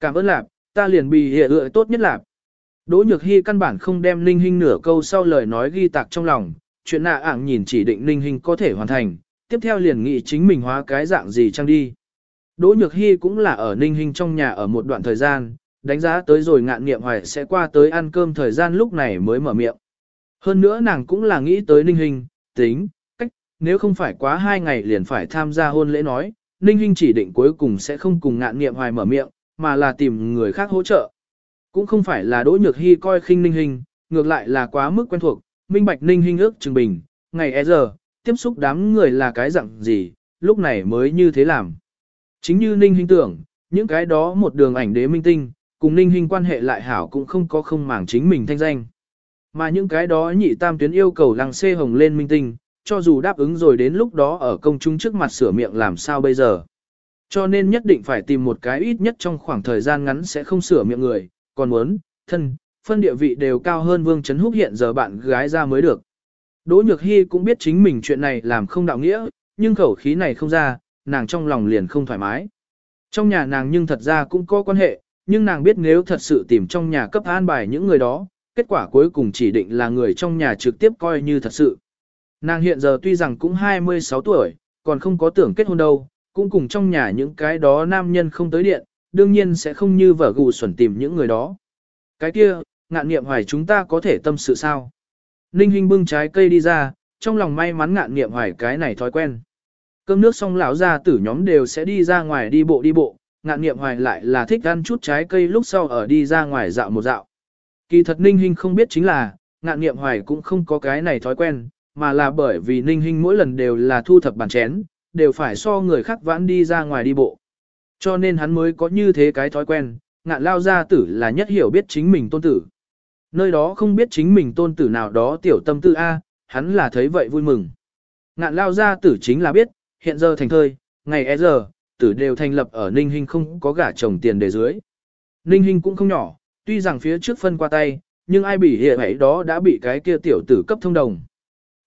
Cảm ơn lạp, ta liền bị hệ ựa tốt nhất lạp. Đỗ Nhược Hy căn bản không đem Ninh Hinh nửa câu sau lời nói ghi tạc trong lòng, chuyện nạ ảng nhìn chỉ định Ninh Hinh có thể hoàn thành, tiếp theo liền nghĩ chính mình hóa cái dạng gì trang đi. Đỗ Nhược Hy cũng là ở Ninh Hinh trong nhà ở một đoạn thời gian, đánh giá tới rồi ngạn nghiệm hoài sẽ qua tới ăn cơm thời gian lúc này mới mở miệng. Hơn nữa nàng cũng là nghĩ tới Ninh Hinh, tính, cách, nếu không phải quá hai ngày liền phải tham gia hôn lễ nói, Ninh Hinh chỉ định cuối cùng sẽ không cùng ngạn nghiệm hoài mở miệng, mà là tìm người khác hỗ trợ. Cũng không phải là Đỗ Nhược Hy coi khinh Ninh Hinh, ngược lại là quá mức quen thuộc, minh bạch Ninh Hinh ước trừng bình, ngày e giờ, tiếp xúc đám người là cái dạng gì, lúc này mới như thế làm. Chính như Ninh Hinh tưởng, những cái đó một đường ảnh đế minh tinh, cùng Ninh Hinh quan hệ lại hảo cũng không có không màng chính mình thanh danh. Mà những cái đó nhị tam tuyến yêu cầu lăng xê hồng lên minh tinh, cho dù đáp ứng rồi đến lúc đó ở công chúng trước mặt sửa miệng làm sao bây giờ. Cho nên nhất định phải tìm một cái ít nhất trong khoảng thời gian ngắn sẽ không sửa miệng người, còn muốn, thân, phân địa vị đều cao hơn Vương Trấn Húc hiện giờ bạn gái ra mới được. Đỗ Nhược Hy cũng biết chính mình chuyện này làm không đạo nghĩa, nhưng khẩu khí này không ra, nàng trong lòng liền không thoải mái. Trong nhà nàng nhưng thật ra cũng có quan hệ, nhưng nàng biết nếu thật sự tìm trong nhà cấp an bài những người đó, kết quả cuối cùng chỉ định là người trong nhà trực tiếp coi như thật sự. Nàng hiện giờ tuy rằng cũng 26 tuổi, còn không có tưởng kết hôn đâu, cũng cùng trong nhà những cái đó nam nhân không tới điện, đương nhiên sẽ không như vợ gù xuẩn tìm những người đó. Cái kia, ngạn nghiệm hoài chúng ta có thể tâm sự sao? Ninh Hinh bưng trái cây đi ra, trong lòng may mắn ngạn nghiệm hoài cái này thói quen. Cơm nước xong lão gia tử nhóm đều sẽ đi ra ngoài đi bộ đi bộ, ngạn nghiệm hoài lại là thích ăn chút trái cây lúc sau ở đi ra ngoài dạo một dạo. Kỳ thật Ninh Hinh không biết chính là, ngạn nghiệm hoài cũng không có cái này thói quen, mà là bởi vì Ninh Hinh mỗi lần đều là thu thập bàn chén, đều phải so người khác vãn đi ra ngoài đi bộ. Cho nên hắn mới có như thế cái thói quen, ngạn lao gia tử là nhất hiểu biết chính mình tôn tử. Nơi đó không biết chính mình tôn tử nào đó tiểu tâm tư A, hắn là thấy vậy vui mừng. Ngạn lao gia tử chính là biết, hiện giờ thành thơi, ngày e giờ, tử đều thành lập ở Ninh Hinh không có gả chồng tiền để dưới. Ninh Hinh cũng không nhỏ, tuy rằng phía trước phân qua tay, nhưng ai bị hiện ấy đó đã bị cái kia tiểu tử cấp thông đồng.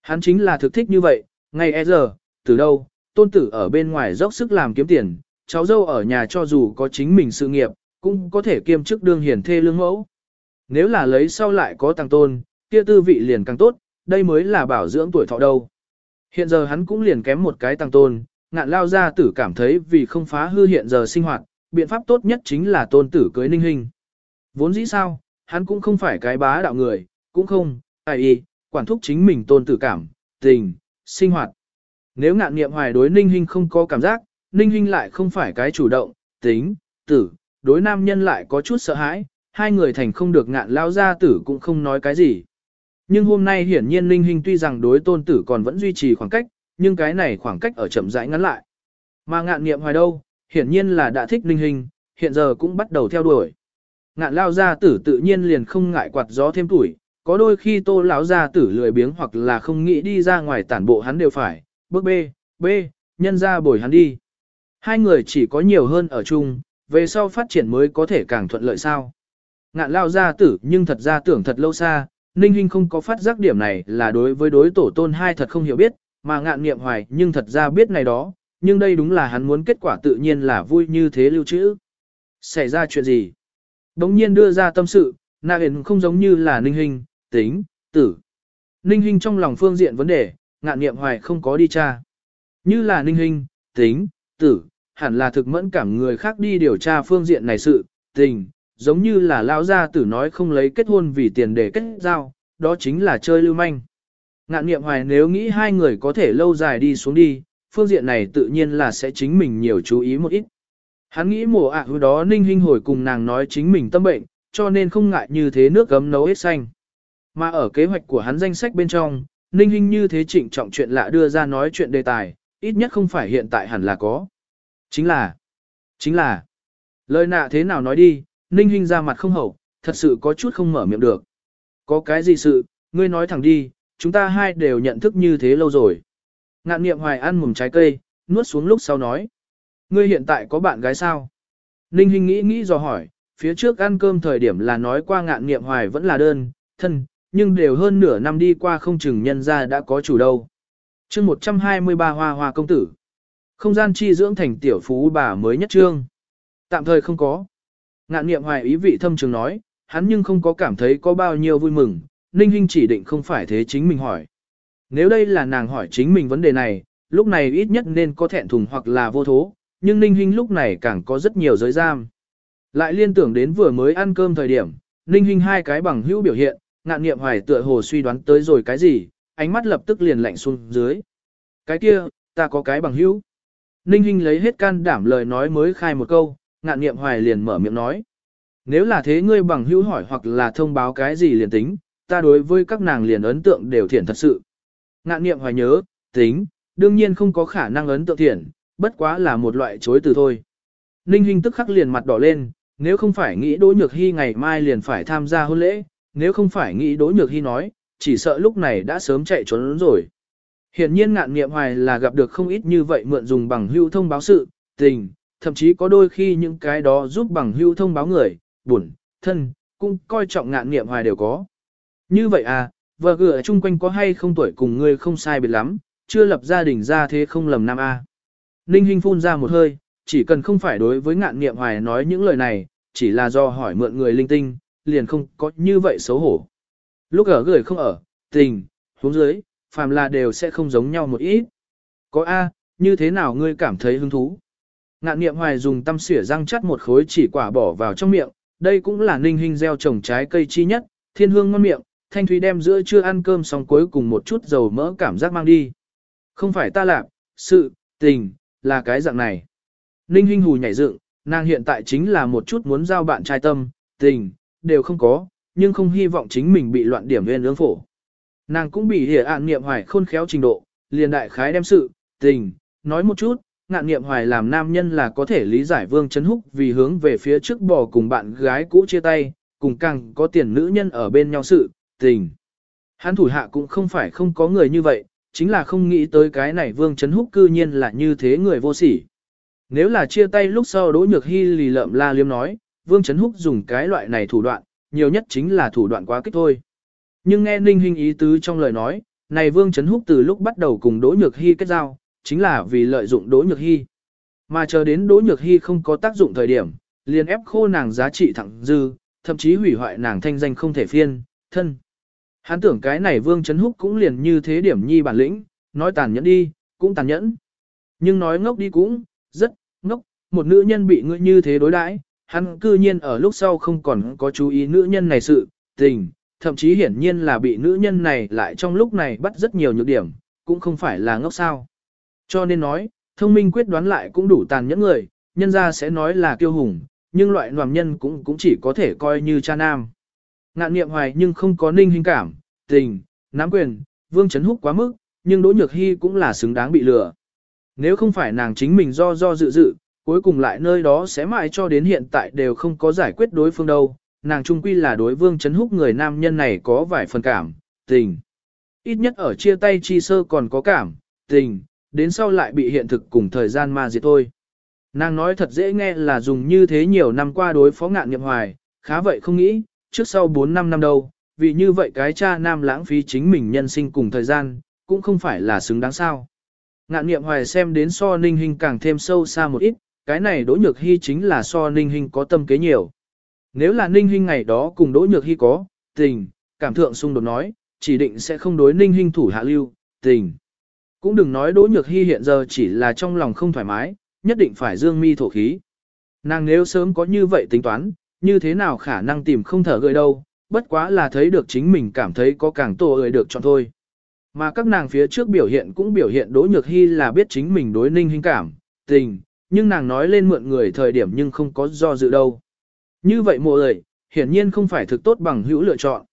Hắn chính là thực thích như vậy, ngày e giờ, từ đâu, tôn tử ở bên ngoài dốc sức làm kiếm tiền, cháu dâu ở nhà cho dù có chính mình sự nghiệp, cũng có thể kiêm chức đương hiển thê lương mẫu. Nếu là lấy sau lại có tăng tôn, kia tư vị liền càng tốt, đây mới là bảo dưỡng tuổi thọ đâu. Hiện giờ hắn cũng liền kém một cái tăng tôn, ngạn lao ra tử cảm thấy vì không phá hư hiện giờ sinh hoạt, biện pháp tốt nhất chính là tôn tử cưới ninh hình. Vốn dĩ sao, hắn cũng không phải cái bá đạo người, cũng không, ai y, quản thúc chính mình tôn tử cảm, tình, sinh hoạt. Nếu ngạn nghiệm hoài đối ninh hình không có cảm giác, ninh hình lại không phải cái chủ động, tính, tử, đối nam nhân lại có chút sợ hãi, hai người thành không được ngạn lao ra tử cũng không nói cái gì. Nhưng hôm nay hiển nhiên linh hình tuy rằng đối tôn tử còn vẫn duy trì khoảng cách, nhưng cái này khoảng cách ở chậm rãi ngắn lại. Mà ngạn nghiệm hoài đâu, hiển nhiên là đã thích linh hình, hiện giờ cũng bắt đầu theo đuổi. Ngạn lao gia tử tự nhiên liền không ngại quạt gió thêm tuổi, có đôi khi tô lão gia tử lười biếng hoặc là không nghĩ đi ra ngoài tản bộ hắn đều phải, bước B, B, nhân ra bồi hắn đi. Hai người chỉ có nhiều hơn ở chung, về sau phát triển mới có thể càng thuận lợi sao. Ngạn lao gia tử nhưng thật ra tưởng thật lâu xa, Ninh Hinh không có phát giác điểm này là đối với đối tổ tôn hai thật không hiểu biết, mà ngạn nghiệm hoài nhưng thật ra biết này đó, nhưng đây đúng là hắn muốn kết quả tự nhiên là vui như thế lưu trữ. Xảy ra chuyện gì? Đống nhiên đưa ra tâm sự, nạ hiển không giống như là ninh Hinh, tính, tử. Ninh Hinh trong lòng phương diện vấn đề, ngạn nghiệm hoài không có đi tra. Như là ninh Hinh, tính, tử, hẳn là thực mẫn cảm người khác đi điều tra phương diện này sự, tình, giống như là lão gia tử nói không lấy kết hôn vì tiền để kết giao, đó chính là chơi lưu manh. Ngạn niệm hoài nếu nghĩ hai người có thể lâu dài đi xuống đi, phương diện này tự nhiên là sẽ chính mình nhiều chú ý một ít. Hắn nghĩ mùa ạ à đó ninh Hinh hồi cùng nàng nói chính mình tâm bệnh, cho nên không ngại như thế nước gấm nấu hết xanh. Mà ở kế hoạch của hắn danh sách bên trong, ninh Hinh như thế trịnh trọng chuyện lạ đưa ra nói chuyện đề tài, ít nhất không phải hiện tại hẳn là có. Chính là, chính là, lời nạ thế nào nói đi, ninh Hinh ra mặt không hậu, thật sự có chút không mở miệng được. Có cái gì sự, ngươi nói thẳng đi, chúng ta hai đều nhận thức như thế lâu rồi. Ngạn niệm hoài ăn mùm trái cây, nuốt xuống lúc sau nói. Ngươi hiện tại có bạn gái sao? Ninh Hinh nghĩ nghĩ dò hỏi, phía trước ăn cơm thời điểm là nói qua ngạn niệm hoài vẫn là đơn, thân, nhưng đều hơn nửa năm đi qua không chừng nhân ra đã có chủ đâu. chương 123 hoa hoa công tử. Không gian chi dưỡng thành tiểu phú bà mới nhất trương. Tạm thời không có. Ngạn niệm hoài ý vị thâm trường nói, hắn nhưng không có cảm thấy có bao nhiêu vui mừng, Ninh Hinh chỉ định không phải thế chính mình hỏi. Nếu đây là nàng hỏi chính mình vấn đề này, lúc này ít nhất nên có thẹn thùng hoặc là vô thố, nhưng Ninh Hinh lúc này càng có rất nhiều giới giam. Lại liên tưởng đến vừa mới ăn cơm thời điểm, Ninh Hinh hai cái bằng hữu biểu hiện, ngạn nghiệm hoài tựa hồ suy đoán tới rồi cái gì, ánh mắt lập tức liền lạnh xuống dưới. Cái kia, ta có cái bằng hữu. Ninh Hinh lấy hết can đảm lời nói mới khai một câu, ngạn nghiệm hoài liền mở miệng nói. Nếu là thế ngươi bằng hữu hỏi hoặc là thông báo cái gì liền tính, ta đối với các nàng liền ấn tượng đều thiện thật sự. Ngạn nghiệm hoài nhớ, tính, đương nhiên không có khả năng ấn tượng thiện, bất quá là một loại chối từ thôi. Ninh Hinh tức khắc liền mặt đỏ lên, nếu không phải nghĩ Đỗ Nhược Hy ngày mai liền phải tham gia hôn lễ, nếu không phải nghĩ Đỗ Nhược Hy nói, chỉ sợ lúc này đã sớm chạy trốn rồi. Hiện nhiên ngạn nghiệm hoài là gặp được không ít như vậy mượn dùng bằng hưu thông báo sự, tình, thậm chí có đôi khi những cái đó giúp bằng hữu thông báo người, buồn, thân, cũng coi trọng ngạn nghiệm hoài đều có. Như vậy à, vợ gửa chung quanh có hay không tuổi cùng ngươi không sai biệt lắm, chưa lập gia đình ra thế không lầm nam a. Ninh Hinh phun ra một hơi, chỉ cần không phải đối với ngạn nghiệm hoài nói những lời này, chỉ là do hỏi mượn người linh tinh, liền không có như vậy xấu hổ. Lúc ở người không ở, tình, huống dưới, phàm là đều sẽ không giống nhau một ít. Có A, như thế nào ngươi cảm thấy hứng thú? Ngạn Niệm hoài dùng tăm xỉa răng chắt một khối chỉ quả bỏ vào trong miệng, đây cũng là ninh hình gieo trồng trái cây chi nhất, thiên hương ngon miệng, thanh thúy đem giữa chưa ăn cơm xong cuối cùng một chút dầu mỡ cảm giác mang đi. Không phải ta làm, sự, tình, là cái dạng này. Ninh Hinh Hù nhảy dựng, nàng hiện tại chính là một chút muốn giao bạn trai tâm, tình, đều không có, nhưng không hy vọng chính mình bị loạn điểm nguyên ương phổ. Nàng cũng bị hiểu ạn niệm hoài khôn khéo trình độ, liền đại khái đem sự, tình, nói một chút, ngạn nghiệm hoài làm nam nhân là có thể lý giải Vương Trấn Húc vì hướng về phía trước bò cùng bạn gái cũ chia tay, cùng càng có tiền nữ nhân ở bên nhau sự, tình. Hắn thủ hạ cũng không phải không có người như vậy, chính là không nghĩ tới cái này Vương Trấn Húc cư nhiên là như thế người vô sỉ. Nếu là chia tay lúc sau Đỗ Nhược Hy lì lợm la liếm nói, Vương Trấn Húc dùng cái loại này thủ đoạn, nhiều nhất chính là thủ đoạn quá kích thôi. Nhưng nghe Ninh Hinh ý tứ trong lời nói, này Vương Trấn Húc từ lúc bắt đầu cùng Đỗ Nhược Hy kết giao, chính là vì lợi dụng Đỗ Nhược Hy. Mà chờ đến Đỗ Nhược Hy không có tác dụng thời điểm, liền ép khô nàng giá trị thẳng dư, thậm chí hủy hoại nàng thanh danh không thể phiên, thân. Hắn tưởng cái này Vương Trấn Húc cũng liền như thế điểm nhi bản lĩnh, nói tàn nhẫn đi, cũng tàn nhẫn. Nhưng nói ngốc đi cũng, rất, ngốc, một nữ nhân bị ngươi như thế đối đãi, hắn cư nhiên ở lúc sau không còn có chú ý nữ nhân này sự, tình, thậm chí hiển nhiên là bị nữ nhân này lại trong lúc này bắt rất nhiều nhược điểm, cũng không phải là ngốc sao. Cho nên nói, thông minh quyết đoán lại cũng đủ tàn nhẫn người, nhân ra sẽ nói là kiêu hùng, nhưng loại nòm nhân cũng cũng chỉ có thể coi như cha nam. Ngạn niệm hoài nhưng không có ninh hình cảm, tình, nắm quyền, vương chấn húc quá mức, nhưng Đỗ Nhược Hy cũng là xứng đáng bị lừa. Nếu không phải nàng chính mình do do dự dự, cuối cùng lại nơi đó sẽ mãi cho đến hiện tại đều không có giải quyết đối phương đâu, nàng trung quy là đối vương chấn húc người nam nhân này có vài phần cảm, tình. Ít nhất ở chia tay chi sơ còn có cảm, tình, đến sau lại bị hiện thực cùng thời gian ma diệt thôi. Nàng nói thật dễ nghe là dùng như thế nhiều năm qua đối phó ngạn nhậm hoài, khá vậy không nghĩ, trước sau 4 năm năm đâu, vì như vậy cái cha nam lãng phí chính mình nhân sinh cùng thời gian, cũng không phải là xứng đáng sao. Ngạn nghiệm hoài xem đến so ninh hình càng thêm sâu xa một ít, cái này đỗ nhược hy chính là so ninh hình có tâm kế nhiều. Nếu là ninh hình ngày đó cùng đỗ nhược hy có, tình, cảm thượng xung đột nói, chỉ định sẽ không đối ninh hình thủ hạ lưu, tình. Cũng đừng nói đỗ nhược hy hiện giờ chỉ là trong lòng không thoải mái, nhất định phải dương mi thổ khí. Nàng nếu sớm có như vậy tính toán, như thế nào khả năng tìm không thở gợi đâu, bất quá là thấy được chính mình cảm thấy có càng tổ ơi được chọn thôi. Mà các nàng phía trước biểu hiện cũng biểu hiện Đỗ Nhược Hy là biết chính mình đối ninh hình cảm, tình, nhưng nàng nói lên mượn người thời điểm nhưng không có do dự đâu. Như vậy mộ ơi, hiển nhiên không phải thực tốt bằng hữu lựa chọn.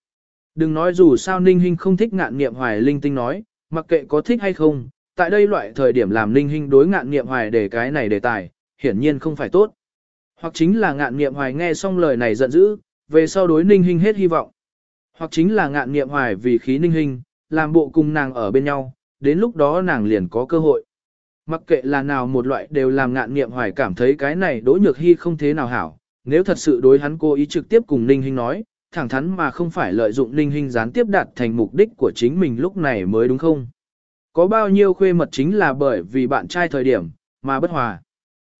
Đừng nói dù sao ninh hình không thích ngạn nghiệm hoài linh tinh nói, mặc kệ có thích hay không, tại đây loại thời điểm làm ninh hình đối ngạn nghiệm hoài để cái này đề tài, hiển nhiên không phải tốt. Hoặc chính là ngạn nghiệm hoài nghe xong lời này giận dữ, về sau đối ninh hình hết hy vọng. Hoặc chính là ngạn nghiệm hoài vì khí ninh hình, làm bộ cùng nàng ở bên nhau, đến lúc đó nàng liền có cơ hội. Mặc kệ là nào một loại đều làm ngạn nghiệm hoài cảm thấy cái này đối nhược hy không thế nào hảo, nếu thật sự đối hắn cố ý trực tiếp cùng Ninh Hinh nói, thẳng thắn mà không phải lợi dụng Ninh hình gián tiếp đạt thành mục đích của chính mình lúc này mới đúng không? Có bao nhiêu khuê mật chính là bởi vì bạn trai thời điểm, mà bất hòa.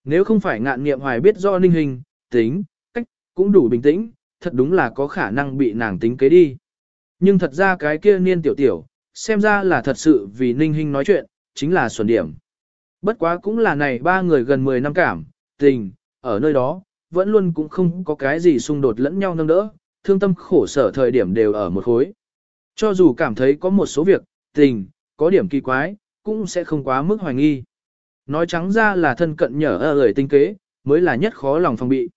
Nếu không phải ngạn nghiệm hoài biết do Ninh hình tính, cách, cũng đủ bình tĩnh, thật đúng là có khả năng bị nàng tính kế đi. Nhưng thật ra cái kia niên tiểu tiểu, xem ra là thật sự vì Ninh hình nói chuyện, chính là xuẩn điểm. Bất quá cũng là này ba người gần 10 năm cảm, tình, ở nơi đó, vẫn luôn cũng không có cái gì xung đột lẫn nhau nâng đỡ, thương tâm khổ sở thời điểm đều ở một khối. Cho dù cảm thấy có một số việc, tình, có điểm kỳ quái, cũng sẽ không quá mức hoài nghi. Nói trắng ra là thân cận nhở ở lời tinh kế, mới là nhất khó lòng phòng bị.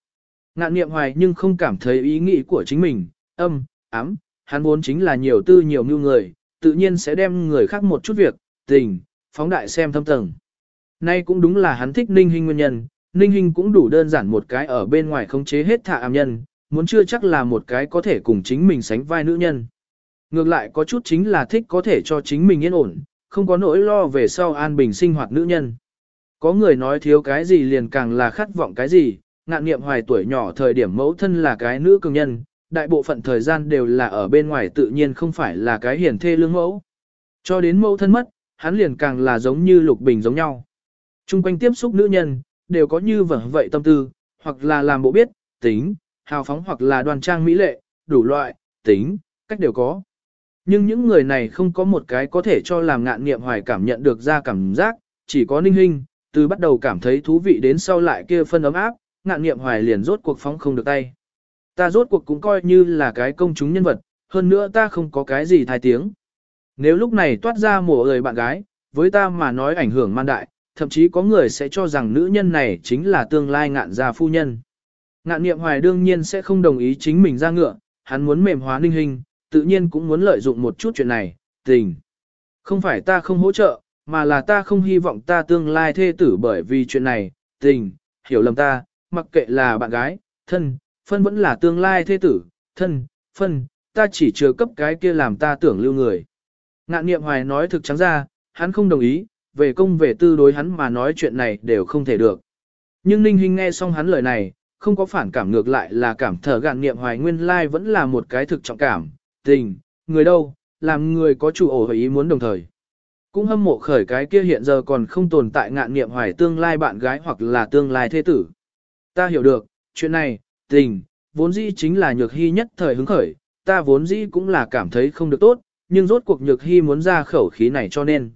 Ngạn niệm hoài nhưng không cảm thấy ý nghĩ của chính mình, âm, ám, hắn vốn chính là nhiều tư nhiều mưu người, tự nhiên sẽ đem người khác một chút việc, tình, phóng đại xem thâm tầng. Nay cũng đúng là hắn thích ninh hình nguyên nhân, ninh hình cũng đủ đơn giản một cái ở bên ngoài khống chế hết thả ám nhân, muốn chưa chắc là một cái có thể cùng chính mình sánh vai nữ nhân. Ngược lại có chút chính là thích có thể cho chính mình yên ổn, không có nỗi lo về sau an bình sinh hoạt nữ nhân. Có người nói thiếu cái gì liền càng là khát vọng cái gì, ngạn nghiệm hoài tuổi nhỏ thời điểm mẫu thân là cái nữ cường nhân, đại bộ phận thời gian đều là ở bên ngoài tự nhiên không phải là cái hiển thê lương mẫu. Cho đến mẫu thân mất, hắn liền càng là giống như lục bình giống nhau. Trung quanh tiếp xúc nữ nhân, đều có như vẩn vậy tâm tư, hoặc là làm bộ biết, tính, hào phóng hoặc là đoan trang mỹ lệ, đủ loại, tính, cách đều có. Nhưng những người này không có một cái có thể cho làm ngạn nghiệm hoài cảm nhận được ra cảm giác, chỉ có ninh hình, từ bắt đầu cảm thấy thú vị đến sau lại kia phân ấm áp, ngạn nghiệm hoài liền rốt cuộc phóng không được tay. Ta rốt cuộc cũng coi như là cái công chúng nhân vật, hơn nữa ta không có cái gì thai tiếng. Nếu lúc này toát ra mùa người bạn gái, với ta mà nói ảnh hưởng man đại, thậm chí có người sẽ cho rằng nữ nhân này chính là tương lai ngạn gia phu nhân. Ngạn niệm hoài đương nhiên sẽ không đồng ý chính mình ra ngựa, hắn muốn mềm hóa ninh hình, tự nhiên cũng muốn lợi dụng một chút chuyện này, tình. Không phải ta không hỗ trợ, mà là ta không hy vọng ta tương lai thê tử bởi vì chuyện này, tình, hiểu lầm ta, mặc kệ là bạn gái, thân, phân vẫn là tương lai thê tử, thân, phân, ta chỉ chưa cấp cái kia làm ta tưởng lưu người. Ngạn niệm hoài nói thực trắng ra, hắn không đồng ý, về công về tư đối hắn mà nói chuyện này đều không thể được. Nhưng Ninh Hinh nghe xong hắn lời này, không có phản cảm ngược lại là cảm thở gạn niệm hoài nguyên lai vẫn là một cái thực trọng cảm, tình, người đâu, làm người có chủ ổ ý muốn đồng thời. Cũng hâm mộ khởi cái kia hiện giờ còn không tồn tại ngạn niệm hoài tương lai bạn gái hoặc là tương lai thế tử. Ta hiểu được, chuyện này, tình, vốn dĩ chính là nhược hy nhất thời hứng khởi, ta vốn dĩ cũng là cảm thấy không được tốt, nhưng rốt cuộc nhược hy muốn ra khẩu khí này cho nên.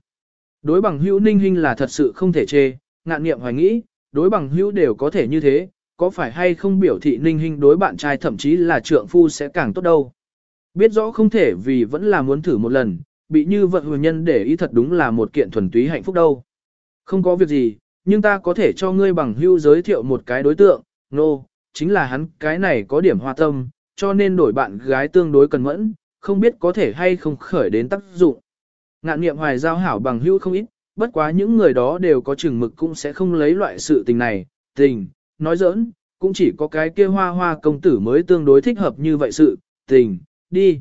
Đối bằng hữu ninh hình là thật sự không thể chê, ngạn niệm hoài nghĩ, đối bằng hữu đều có thể như thế, có phải hay không biểu thị ninh hình đối bạn trai thậm chí là trượng phu sẽ càng tốt đâu. Biết rõ không thể vì vẫn là muốn thử một lần, bị như vận huyền nhân để ý thật đúng là một kiện thuần túy hạnh phúc đâu. Không có việc gì, nhưng ta có thể cho ngươi bằng hưu giới thiệu một cái đối tượng, nô, no, chính là hắn cái này có điểm hoa tâm, cho nên đổi bạn gái tương đối cần mẫn, không biết có thể hay không khởi đến tác dụng. Ngạn nghiệm hoài giao hảo bằng hữu không ít, bất quá những người đó đều có chừng mực cũng sẽ không lấy loại sự tình này, tình, nói giỡn, cũng chỉ có cái kia hoa hoa công tử mới tương đối thích hợp như vậy sự, tình, đi.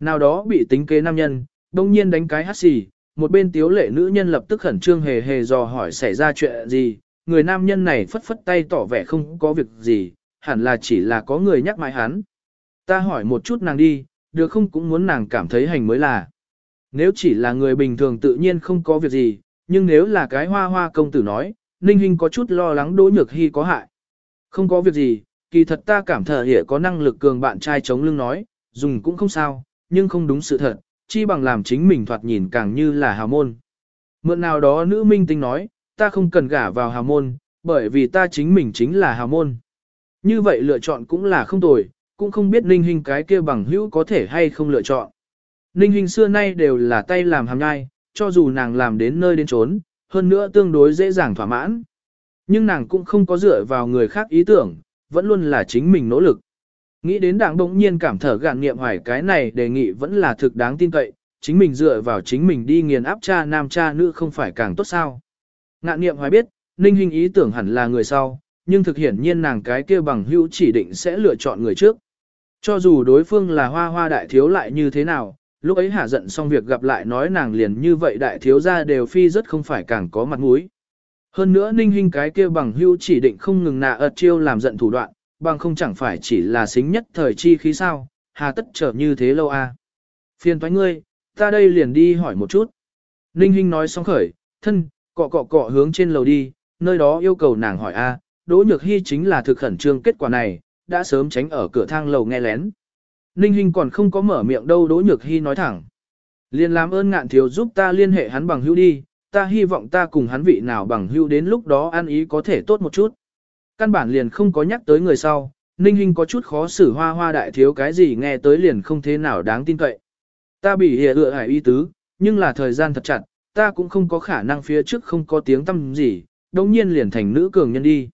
Nào đó bị tính kế nam nhân, đông nhiên đánh cái hát xì, một bên tiếu lệ nữ nhân lập tức khẩn trương hề hề dò hỏi xảy ra chuyện gì, người nam nhân này phất phất tay tỏ vẻ không có việc gì, hẳn là chỉ là có người nhắc mãi hắn. Ta hỏi một chút nàng đi, được không cũng muốn nàng cảm thấy hành mới là. Nếu chỉ là người bình thường tự nhiên không có việc gì, nhưng nếu là cái hoa hoa công tử nói, Ninh Hinh có chút lo lắng Đỗ Nhược hi có hại. Không có việc gì, kỳ thật ta cảm thở hiện có năng lực cường bạn trai chống lưng nói, dùng cũng không sao, nhưng không đúng sự thật, chi bằng làm chính mình thoạt nhìn càng như là hào môn. Mượn nào đó nữ minh tinh nói, ta không cần gả vào hào môn, bởi vì ta chính mình chính là hào môn. Như vậy lựa chọn cũng là không tồi, cũng không biết Ninh Hinh cái kia bằng hữu có thể hay không lựa chọn. Ninh Hinh xưa nay đều là tay làm hàm nhai, cho dù nàng làm đến nơi đến trốn, hơn nữa tương đối dễ dàng thỏa mãn. Nhưng nàng cũng không có dựa vào người khác ý tưởng, vẫn luôn là chính mình nỗ lực. Nghĩ đến đảng bỗng nhiên cảm thở gạn nghiệm hoài cái này đề nghị vẫn là thực đáng tin cậy, chính mình dựa vào chính mình đi nghiền áp cha nam cha nữ không phải càng tốt sao. Ngạn nghiệm hoài biết, Ninh hình ý tưởng hẳn là người sau, nhưng thực hiện nhiên nàng cái kia bằng hữu chỉ định sẽ lựa chọn người trước. Cho dù đối phương là hoa hoa đại thiếu lại như thế nào, lúc ấy hạ giận xong việc gặp lại nói nàng liền như vậy đại thiếu gia đều phi rất không phải càng có mặt mũi. Hơn nữa ninh hình cái kia bằng hữu chỉ định không ngừng nạ ợt chiêu làm giận thủ đoạn, bằng không chẳng phải chỉ là xính nhất thời chi khí sao, hà tất trở như thế lâu a à. Phiền thoái ngươi, ta đây liền đi hỏi một chút. Ninh Hinh nói xong khởi, thân, cọ cọ cọ hướng trên lầu đi, nơi đó yêu cầu nàng hỏi a, Đỗ Nhược Hy chính là thực khẩn trương kết quả này, đã sớm tránh ở cửa thang lầu nghe lén. Ninh Hinh còn không có mở miệng đâu Đỗ Nhược Hi nói thẳng. Liên làm ơn ngạn thiếu giúp ta liên hệ hắn bằng hữu đi, ta hy vọng ta cùng hắn vị nào bằng hữu đến lúc đó ăn ý có thể tốt một chút. Căn bản liền không có nhắc tới người sau, Ninh Hinh có chút khó xử hoa hoa đại thiếu cái gì nghe tới liền không thế nào đáng tin cậy. Ta bị hìa ựa hải y tứ, nhưng là thời gian thật chặt, ta cũng không có khả năng phía trước không có tiếng tâm gì, đồng nhiên liền thành nữ cường nhân đi.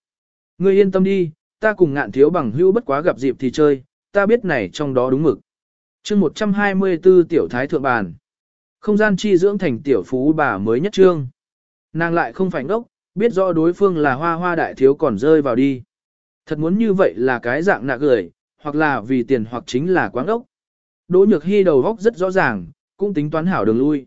Ngươi yên tâm đi, ta cùng ngạn thiếu bằng hữu bất quá gặp dịp thì chơi, ta biết này trong đó đúng mực. chương 124 tiểu thái thượng bàn. Không gian chi dưỡng thành tiểu phú bà mới nhất trương. Nàng lại không phải ngốc, biết rõ đối phương là hoa hoa đại thiếu còn rơi vào đi. Thật muốn như vậy là cái dạng nạ gửi, hoặc là vì tiền hoặc chính là quáng ốc. Đỗ nhược hy đầu góc rất rõ ràng, cũng tính toán hảo đường lui.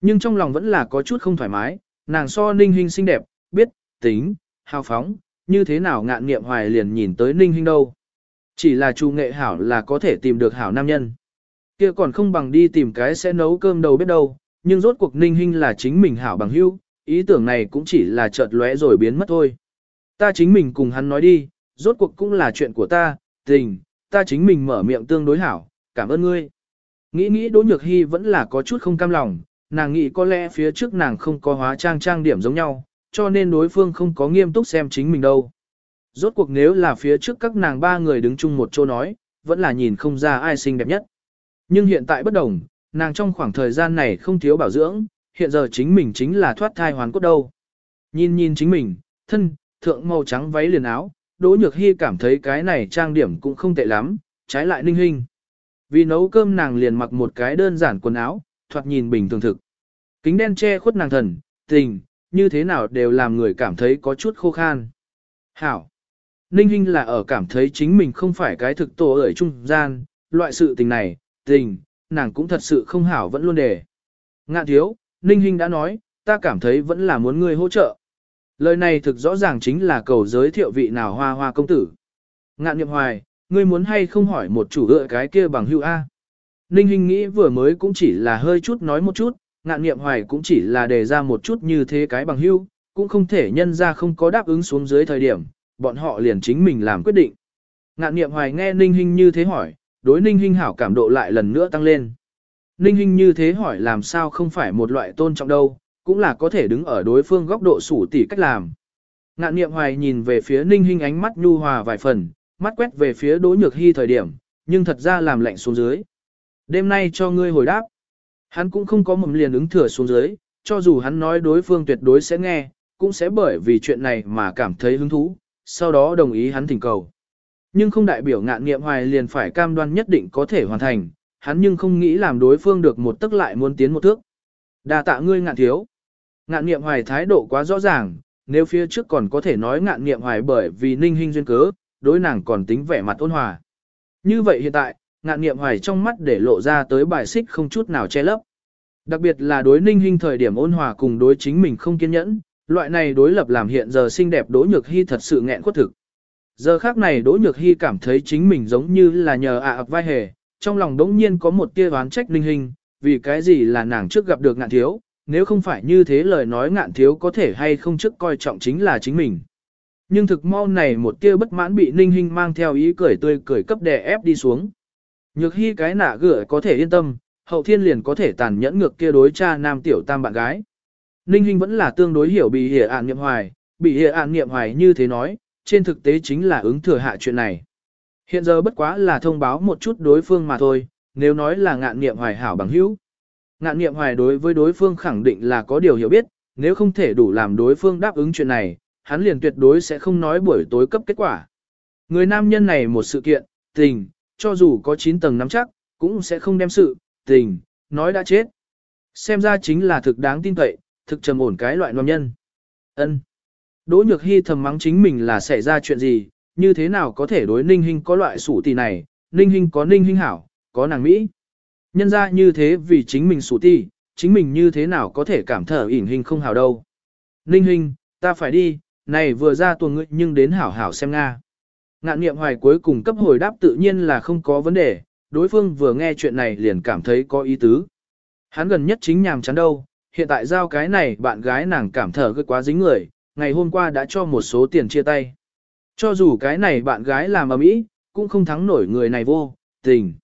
Nhưng trong lòng vẫn là có chút không thoải mái, nàng so ninh hình xinh đẹp, biết, tính, hào phóng, như thế nào ngạn nghiệm hoài liền nhìn tới ninh hình đâu. Chỉ là chu nghệ hảo là có thể tìm được hảo nam nhân. kia còn không bằng đi tìm cái sẽ nấu cơm đầu biết đâu, nhưng rốt cuộc ninh hinh là chính mình hảo bằng hữu, ý tưởng này cũng chỉ là chợt lóe rồi biến mất thôi. Ta chính mình cùng hắn nói đi, rốt cuộc cũng là chuyện của ta, tình, ta chính mình mở miệng tương đối hảo, cảm ơn ngươi. Nghĩ nghĩ Đỗ Nhược Hy vẫn là có chút không cam lòng, nàng nghĩ có lẽ phía trước nàng không có hóa trang trang điểm giống nhau, cho nên đối phương không có nghiêm túc xem chính mình đâu. Rốt cuộc nếu là phía trước các nàng ba người đứng chung một chỗ nói, vẫn là nhìn không ra ai xinh đẹp nhất. Nhưng hiện tại bất đồng, nàng trong khoảng thời gian này không thiếu bảo dưỡng, hiện giờ chính mình chính là thoát thai hoàn cốt đâu. Nhìn nhìn chính mình, thân, thượng màu trắng váy liền áo, Đỗ Nhược Hy cảm thấy cái này trang điểm cũng không tệ lắm, trái lại ninh hình. Vì nấu cơm nàng liền mặc một cái đơn giản quần áo, thoạt nhìn bình thường thực. Kính đen che khuất nàng thần, tình, như thế nào đều làm người cảm thấy có chút khô khan. Hảo. Ninh Hinh là ở cảm thấy chính mình không phải cái thực tổ ở trung gian, loại sự tình này, tình, nàng cũng thật sự không hảo vẫn luôn để. Ngạn thiếu, Ninh Hinh đã nói, ta cảm thấy vẫn là muốn ngươi hỗ trợ. Lời này thực rõ ràng chính là cầu giới thiệu vị nào hoa hoa công tử. Ngạn niệm hoài, ngươi muốn hay không hỏi một chủ gợi cái kia bằng hữu A. Ninh Hinh nghĩ vừa mới cũng chỉ là hơi chút nói một chút, ngạn niệm hoài cũng chỉ là đề ra một chút như thế cái bằng hữu, cũng không thể nhân ra không có đáp ứng xuống dưới thời điểm, bọn họ liền chính mình làm quyết định. Ngạn niệm hoài nghe Ninh Hinh như thế hỏi, đối Ninh Hinh hảo cảm độ lại lần nữa tăng lên. Ninh Hinh như thế hỏi làm sao không phải một loại tôn trọng đâu, cũng là có thể đứng ở đối phương góc độ sủ tỉ cách làm. Ngạn niệm hoài nhìn về phía Ninh Hinh ánh mắt nhu hòa vài phần, mắt quét về phía Đỗ Nhược Hy thời điểm, nhưng thật ra làm lạnh xuống dưới. Đêm nay cho ngươi hồi đáp. Hắn cũng không có mầm liền ứng thừa xuống dưới, cho dù hắn nói đối phương tuyệt đối sẽ nghe, cũng sẽ bởi vì chuyện này mà cảm thấy hứng thú, sau đó đồng ý hắn thỉnh cầu. Nhưng không đại biểu ngạn nghiệm hoài liền phải cam đoan nhất định có thể hoàn thành, hắn nhưng không nghĩ làm đối phương được một tức lại muốn tiến một thước. Đà tạ ngươi ngạn thiếu. Ngạn nghiệm hoài thái độ quá rõ ràng, nếu phía trước còn có thể nói ngạn nghiệm hoài bởi vì ninh hình duyên cớ, đối nàng còn tính vẻ mặt ôn hòa. Như vậy hiện tại, ngạn nghiệm hoài trong mắt để lộ ra tới bài xích không chút nào che lấp. Đặc biệt là đối ninh hình thời điểm ôn hòa cùng đối chính mình không kiên nhẫn, loại này đối lập làm hiện giờ xinh đẹp Đỗ Nhược Hy thật sự nghẹn khuất thực. Giờ khác này Đỗ Nhược Hy cảm thấy chính mình giống như là nhờ ạ à vai hề, trong lòng đống nhiên có một tia oán trách linh hình, vì cái gì là nàng trước gặp được ngạn thiếu, nếu không phải như thế lời nói ngạn thiếu có thể hay không trước coi trọng chính là chính mình. Nhưng thực mau này một tia bất mãn bị ninh hình mang theo ý cười tươi cười cấp đè ép đi xuống. Nhược Hy cái nạ gửa có thể yên tâm, hậu thiên liền có thể tàn nhẫn ngược kia đối cha nam tiểu tam bạn gái. Ninh Hinh vẫn là tương đối hiểu bị hiểu ạn niệm hoài, bị hiểu ạn niệm hoài như thế nói, trên thực tế chính là ứng thừa hạ chuyện này. Hiện giờ bất quá là thông báo một chút đối phương mà thôi, nếu nói là ngạn niệm hoài hảo bằng hữu. Ngạn niệm hoài đối với đối phương khẳng định là có điều hiểu biết, nếu không thể đủ làm đối phương đáp ứng chuyện này, hắn liền tuyệt đối sẽ không nói buổi tối cấp kết quả. Người nam nhân này một sự kiện, tình, cho dù có 9 tầng nắm chắc, cũng sẽ không đem sự, tình, nói đã chết. Xem ra chính là thực đáng tin cậy, thực trầm ổn cái loại nam nhân. Ân. Đỗ Nhược Hy thầm mắng chính mình là xảy ra chuyện gì, như thế nào có thể đối Ninh Hinh có loại sủ tỷ này, Ninh Hinh có Ninh Hinh hảo, có nàng Mỹ. Nhân ra như thế vì chính mình sủ tỷ, chính mình như thế nào có thể cảm thở ỉn hình không hảo đâu. Ninh Hinh, ta phải đi, này vừa ra tuần ngươi nhưng đến hảo hảo xem Nga. Ngạn niệm hoài cuối cùng cấp hồi đáp tự nhiên là không có vấn đề, đối phương vừa nghe chuyện này liền cảm thấy có ý tứ. Hắn gần nhất chính nhàm chán đâu, hiện tại giao cái này bạn gái nàng cảm thở gợi quá dính người, ngày hôm qua đã cho một số tiền chia tay. Cho dù cái này bạn gái làm ở mỹ, cũng không thắng nổi người này vô, tình.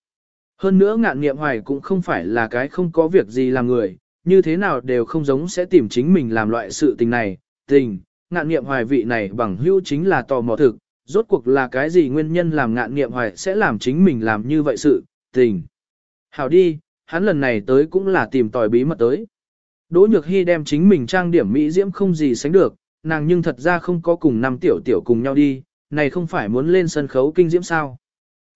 Hơn nữa ngạn nghiệm hoài cũng không phải là cái không có việc gì làm người, như thế nào đều không giống sẽ tìm chính mình làm loại sự tình này, tình. Ngạn nghiệm hoài vị này bằng hữu chính là tò mò thực, rốt cuộc là cái gì nguyên nhân làm ngạn nghiệm hoài sẽ làm chính mình làm như vậy sự, tình. Hảo đi, hắn lần này tới cũng là tìm tòi bí mật tới. Đỗ Nhược Hy đem chính mình trang điểm mỹ diễm không gì sánh được, nàng nhưng thật ra không có cùng năm tiểu tiểu cùng nhau đi, này không phải muốn lên sân khấu kinh diễm sao.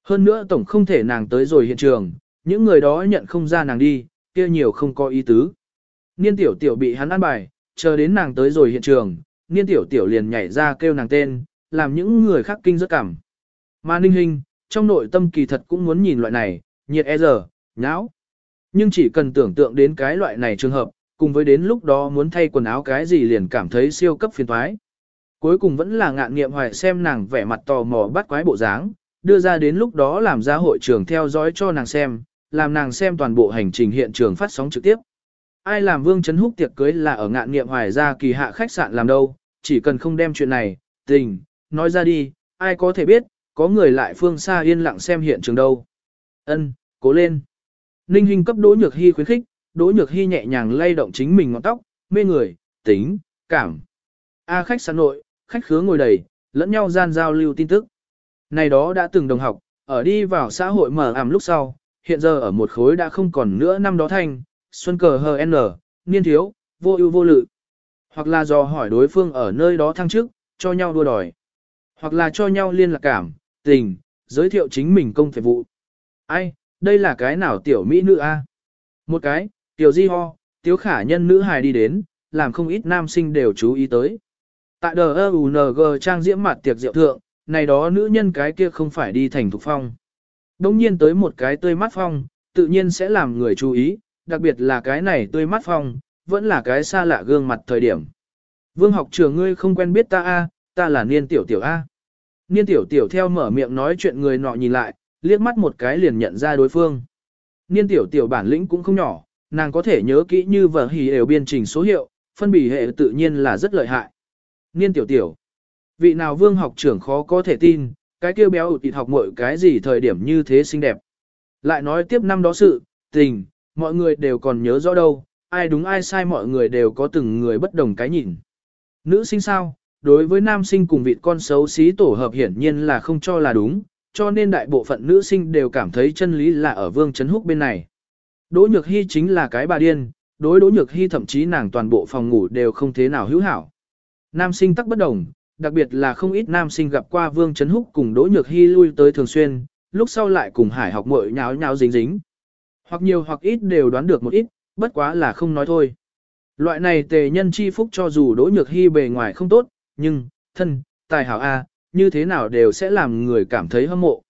Hơn nữa tổng không thể nàng tới rồi hiện trường, những người đó nhận không ra nàng đi, kia nhiều không có ý tứ. Niên tiểu tiểu bị hắn ăn bài, chờ đến nàng tới rồi hiện trường, niên tiểu tiểu liền nhảy ra kêu nàng tên, làm những người khác kinh rất cảm. Mà ninh hình, trong nội tâm kỳ thật cũng muốn nhìn loại này, nhiệt e giờ, nháo. Nhưng chỉ cần tưởng tượng đến cái loại này trường hợp, cùng với đến lúc đó muốn thay quần áo cái gì liền cảm thấy siêu cấp phiền thoái. Cuối cùng vẫn là ngạn nghiệm hoài xem nàng vẻ mặt tò mò bắt quái bộ dáng, đưa ra đến lúc đó làm ra hội trường theo dõi cho nàng xem, làm nàng xem toàn bộ hành trình hiện trường phát sóng trực tiếp. Ai làm Vương Trấn Húc tiệc cưới là ở ngạn nghiệm hoài ra kỳ hạ khách sạn làm đâu, chỉ cần không đem chuyện này, tình, nói ra đi, ai có thể biết, có người lại phương xa yên lặng xem hiện trường đâu. Ân, cố lên. Ninh Hinh cấp Đỗ Nhược Hy khuyến khích, Đỗ Nhược Hy nhẹ nhàng lay động chính mình ngọn tóc, mê người, tính, cảm. A khách sạn nội, khách khứa ngồi đầy, lẫn nhau gian giao lưu tin tức. Này đó đã từng đồng học, ở đi vào xã hội mở ảm lúc sau, hiện giờ ở một khối đã không còn nữa năm đó thanh, xuân cờ hờ n, niên thiếu, vô ưu vô lự. Hoặc là do hỏi đối phương ở nơi đó thăng chức, cho nhau đua đòi. Hoặc là cho nhau liên lạc cảm, tình, giới thiệu chính mình công thể vụ. Ai, đây là cái nào tiểu mỹ nữ a? Một cái, tiểu di ho, tiếu khả nhân nữ hài đi đến, làm không ít nam sinh đều chú ý tới. Tại DUNG trang diễm mặt tiệc rượu thượng, này đó nữ nhân cái kia không phải đi thành thục phong. Đông nhiên tới một cái tươi mắt phong, tự nhiên sẽ làm người chú ý, đặc biệt là cái này tươi mắt phong, vẫn là cái xa lạ gương mặt thời điểm. Vương học trưởng ngươi không quen biết ta a, ta là niên tiểu tiểu a. Niên tiểu tiểu theo mở miệng nói chuyện người nọ nhìn lại, liếc mắt một cái liền nhận ra đối phương. Niên tiểu tiểu bản lĩnh cũng không nhỏ, nàng có thể nhớ kỹ như vở hỉ đều biên trình số hiệu, phân bì hệ tự nhiên là rất lợi hại. Niên tiểu tiểu, vị nào vương học trưởng khó có thể tin, cái kêu béo ụt thịt học mọi cái gì thời điểm như thế xinh đẹp. Lại nói tiếp năm đó sự, tình, mọi người đều còn nhớ rõ đâu, ai đúng ai sai mọi người đều có từng người bất đồng cái nhìn. Nữ sinh sao, đối với nam sinh cùng vị con xấu xí tổ hợp hiển nhiên là không cho là đúng, cho nên đại bộ phận nữ sinh đều cảm thấy chân lý là ở Vương chấn Húc bên này. Đỗ Nhược Hy chính là cái bà điên, đối Đỗ Nhược Hy thậm chí nàng toàn bộ phòng ngủ đều không thế nào hữu hảo. Nam sinh tắc bất đồng, đặc biệt là không ít nam sinh gặp qua Vương Trấn Húc cùng Đỗ Nhược Hy lui tới thường xuyên, lúc sau lại cùng Hải học muội nháo nháo dính dính. Hoặc nhiều hoặc ít đều đoán được một ít, bất quá là không nói thôi. Loại này tề nhân chi phúc cho dù Đỗ Nhược Hy bề ngoài không tốt, nhưng, thân, tài hảo A, như thế nào đều sẽ làm người cảm thấy hâm mộ.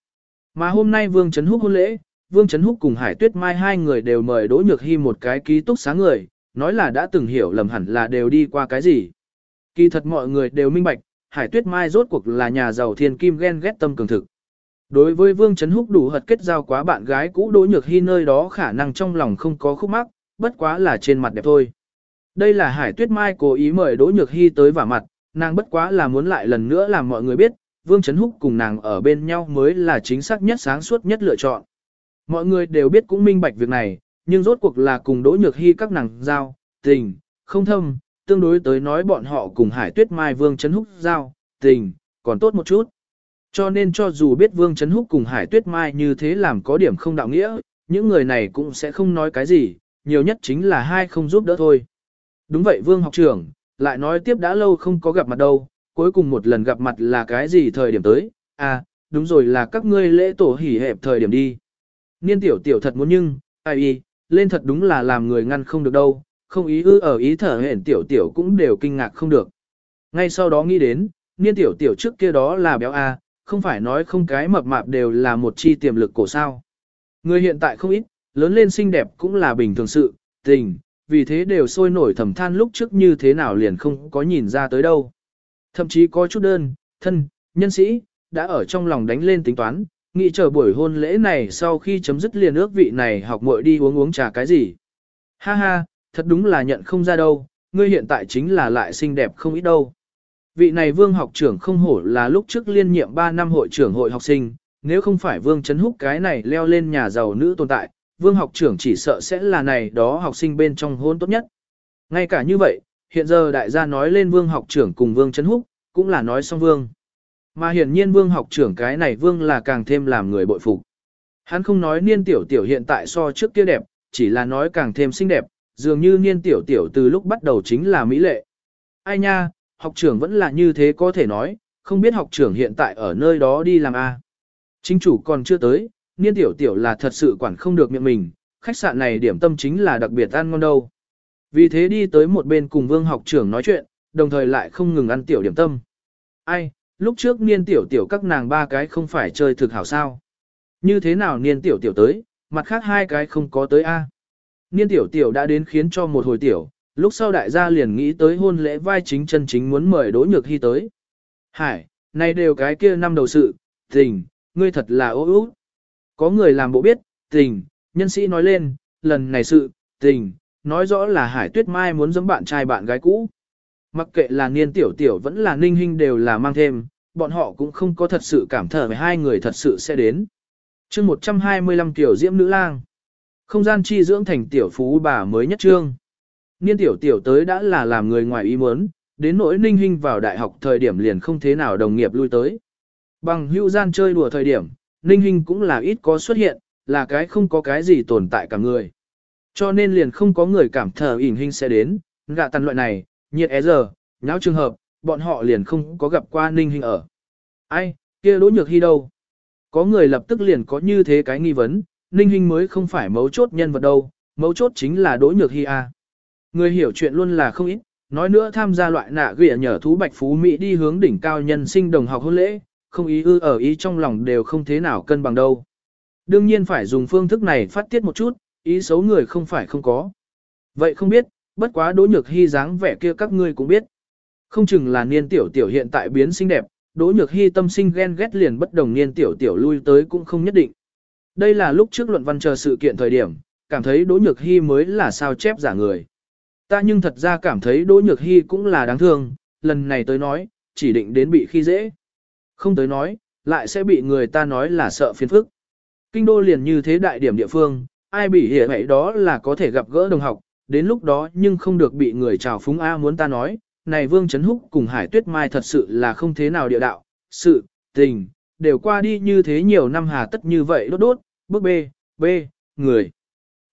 Mà hôm nay Vương Trấn Húc hôn lễ, Vương Trấn Húc cùng Hải Tuyết Mai hai người đều mời Đỗ Nhược Hy một cái ký túc xá người, nói là đã từng hiểu lầm hẳn là đều đi qua cái gì. Kỳ thật mọi người đều minh bạch, Hải Tuyết Mai rốt cuộc là nhà giàu thiên kim ghen ghét tâm cường thực. Đối với Vương Trấn Húc đủ hật kết giao quá bạn gái cũ Đỗ Nhược Hy nơi đó khả năng trong lòng không có khúc mắc, bất quá là trên mặt đẹp thôi. Đây là Hải Tuyết Mai cố ý mời Đỗ Nhược Hy tới vả mặt, nàng bất quá là muốn lại lần nữa làm mọi người biết, Vương Trấn Húc cùng nàng ở bên nhau mới là chính xác nhất sáng suốt nhất lựa chọn. Mọi người đều biết cũng minh bạch việc này, nhưng rốt cuộc là cùng Đỗ Nhược Hy các nàng giao, tình, không thâm, tương đối tới nói bọn họ cùng Hải Tuyết Mai Vương Trấn Húc giao, tình, còn tốt một chút. Cho nên cho dù biết Vương Trấn Húc cùng Hải Tuyết Mai như thế làm có điểm không đạo nghĩa, những người này cũng sẽ không nói cái gì, nhiều nhất chính là hai không giúp đỡ thôi. Đúng vậy Vương học trưởng, lại nói tiếp đã lâu không có gặp mặt đâu, cuối cùng một lần gặp mặt là cái gì thời điểm tới, à, đúng rồi là các ngươi lễ tổ hỉ hẹp thời điểm đi. Niên tiểu tiểu thật muốn nhưng, ai y, lên thật đúng là làm người ngăn không được đâu, không ý ư ở ý thở hển tiểu tiểu cũng đều kinh ngạc không được. Ngay sau đó nghĩ đến, niên tiểu tiểu trước kia đó là béo A, không phải nói không cái mập mạp đều là một chi tiềm lực cổ sao. Người hiện tại không ít, lớn lên xinh đẹp cũng là bình thường sự, tình, vì thế đều sôi nổi thầm than lúc trước như thế nào liền không có nhìn ra tới đâu. Thậm chí có chút đơn, thân, nhân sĩ, đã ở trong lòng đánh lên tính toán, nghĩ chờ buổi hôn lễ này sau khi chấm dứt liền ước vị này học muội đi uống uống trà cái gì. Ha ha, thật đúng là nhận không ra đâu, ngươi hiện tại chính là lại xinh đẹp không ít đâu. Vị này vương học trưởng không hổ là lúc trước liên nhiệm 3 năm hội trưởng hội học sinh, nếu không phải vương chấn húc cái này leo lên nhà giàu nữ tồn tại, vương học trưởng chỉ sợ sẽ là này đó học sinh bên trong hôn tốt nhất. Ngay cả như vậy, hiện giờ đại gia nói lên vương học trưởng cùng vương chấn húc, cũng là nói xong vương. Mà hiển nhiên vương học trưởng cái này vương là càng thêm làm người bội phục. Hắn không nói niên tiểu tiểu hiện tại so trước kia đẹp, chỉ là nói càng thêm xinh đẹp, dường như niên tiểu tiểu từ lúc bắt đầu chính là mỹ lệ. Ai nha, học trưởng vẫn là như thế có thể nói, không biết học trưởng hiện tại ở nơi đó đi làm a. Chính chủ còn chưa tới, niên tiểu tiểu là thật sự quản không được miệng mình, khách sạn này điểm tâm chính là đặc biệt ăn ngon đâu. Vì thế đi tới một bên cùng vương học trưởng nói chuyện, đồng thời lại không ngừng ăn tiểu điểm tâm. Ai, lúc trước niên tiểu tiểu các nàng ba cái không phải chơi thực hảo sao. Như thế nào niên tiểu tiểu tới, mặt khác hai cái không có tới a. Niên tiểu tiểu đã đến khiến cho một hồi tiểu, lúc sau đại gia liền nghĩ tới hôn lễ vai chính chân chính muốn mời Đỗ Nhược Hy tới. Hải, này đều cái kia năm đầu sự, tình, ngươi thật là ô út. Có người làm bộ biết, tình, nhân sĩ nói lên, lần này sự, tình, nói rõ là Hải Tuyết Mai muốn giống bạn trai bạn gái cũ. Mặc kệ là niên tiểu tiểu vẫn là ninh hình đều là mang thêm, bọn họ cũng không có thật sự cảm thở về hai người thật sự sẽ đến. chương 125 tiểu diễm nữ lang. Không gian chi dưỡng thành tiểu phú bà mới nhất trương. Niên tiểu tiểu tới đã là làm người ngoài ý muốn, đến nỗi ninh hình vào đại học thời điểm liền không thế nào đồng nghiệp lui tới. Bằng hữu gian chơi đùa thời điểm, ninh hình cũng là ít có xuất hiện, là cái không có cái gì tồn tại cả người. Cho nên liền không có người cảm thờ ỉn hình sẽ đến, gạ tàn loại này, nhiệt é giờ, nháo trường hợp, bọn họ liền không có gặp qua ninh hình ở. Ai, kia đỗ nhược hy đâu? Có người lập tức liền có như thế cái nghi vấn, ninh hình mới không phải mấu chốt nhân vật đâu, mấu chốt chính là đỗ nhược hy a. À. Người hiểu chuyện luôn là không ít, nói nữa tham gia loại nạ gửi nhờ thú bạch phú Mỹ đi hướng đỉnh cao nhân sinh đồng học hôn lễ, không ý ư ở ý trong lòng đều không thế nào cân bằng đâu. Đương nhiên phải dùng phương thức này phát tiết một chút, ý xấu người không phải không có. Vậy không biết, bất quá đỗ nhược hy dáng vẻ kia các ngươi cũng biết. Không chừng là niên tiểu tiểu hiện tại biến xinh đẹp, đỗ nhược hy tâm sinh ghen ghét liền bất đồng niên tiểu tiểu lui tới cũng không nhất định. Đây là lúc trước luận văn chờ sự kiện thời điểm, cảm thấy đỗ nhược hy mới là sao chép giả người. Ta nhưng thật ra cảm thấy đỗ nhược hy cũng là đáng thương, lần này tới nói, chỉ định đến bị khi dễ. Không tới nói, lại sẽ bị người ta nói là sợ phiền phức. Kinh đô liền như thế đại điểm địa phương, ai bị hiểu vậy đó là có thể gặp gỡ đồng học, đến lúc đó nhưng không được bị người chào phúng A muốn ta nói, này Vương Trấn Húc cùng Hải Tuyết Mai thật sự là không thế nào địa đạo, sự, tình, đều qua đi như thế nhiều năm hà tất như vậy đốt đốt, bước B, B, người.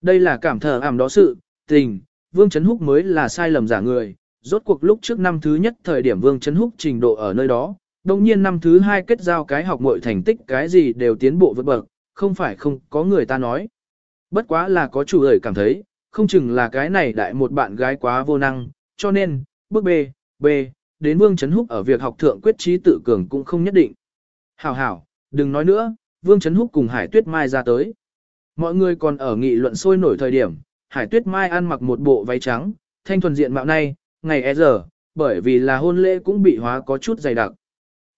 Đây là cảm thở ảm đó sự, tình, Vương Trấn Húc mới là sai lầm giả người, rốt cuộc lúc trước năm thứ nhất thời điểm Vương Trấn Húc trình độ ở nơi đó, đồng nhiên năm thứ hai kết giao cái học mọi thành tích cái gì đều tiến bộ vượt bậc, không phải không có người ta nói. Bất quá là có chủ ởi cảm thấy, không chừng là cái này đại một bạn gái quá vô năng, cho nên, bước B, B, đến Vương Trấn Húc ở việc học thượng quyết trí tự cường cũng không nhất định. Hảo hảo, đừng nói nữa, Vương Trấn Húc cùng Hải Tuyết Mai ra tới. Mọi người còn ở nghị luận sôi nổi thời điểm, Hải Tuyết Mai ăn mặc một bộ váy trắng, thanh thuần diện mạo này, ngày e giờ, bởi vì là hôn lễ cũng bị hóa có chút dày đặc.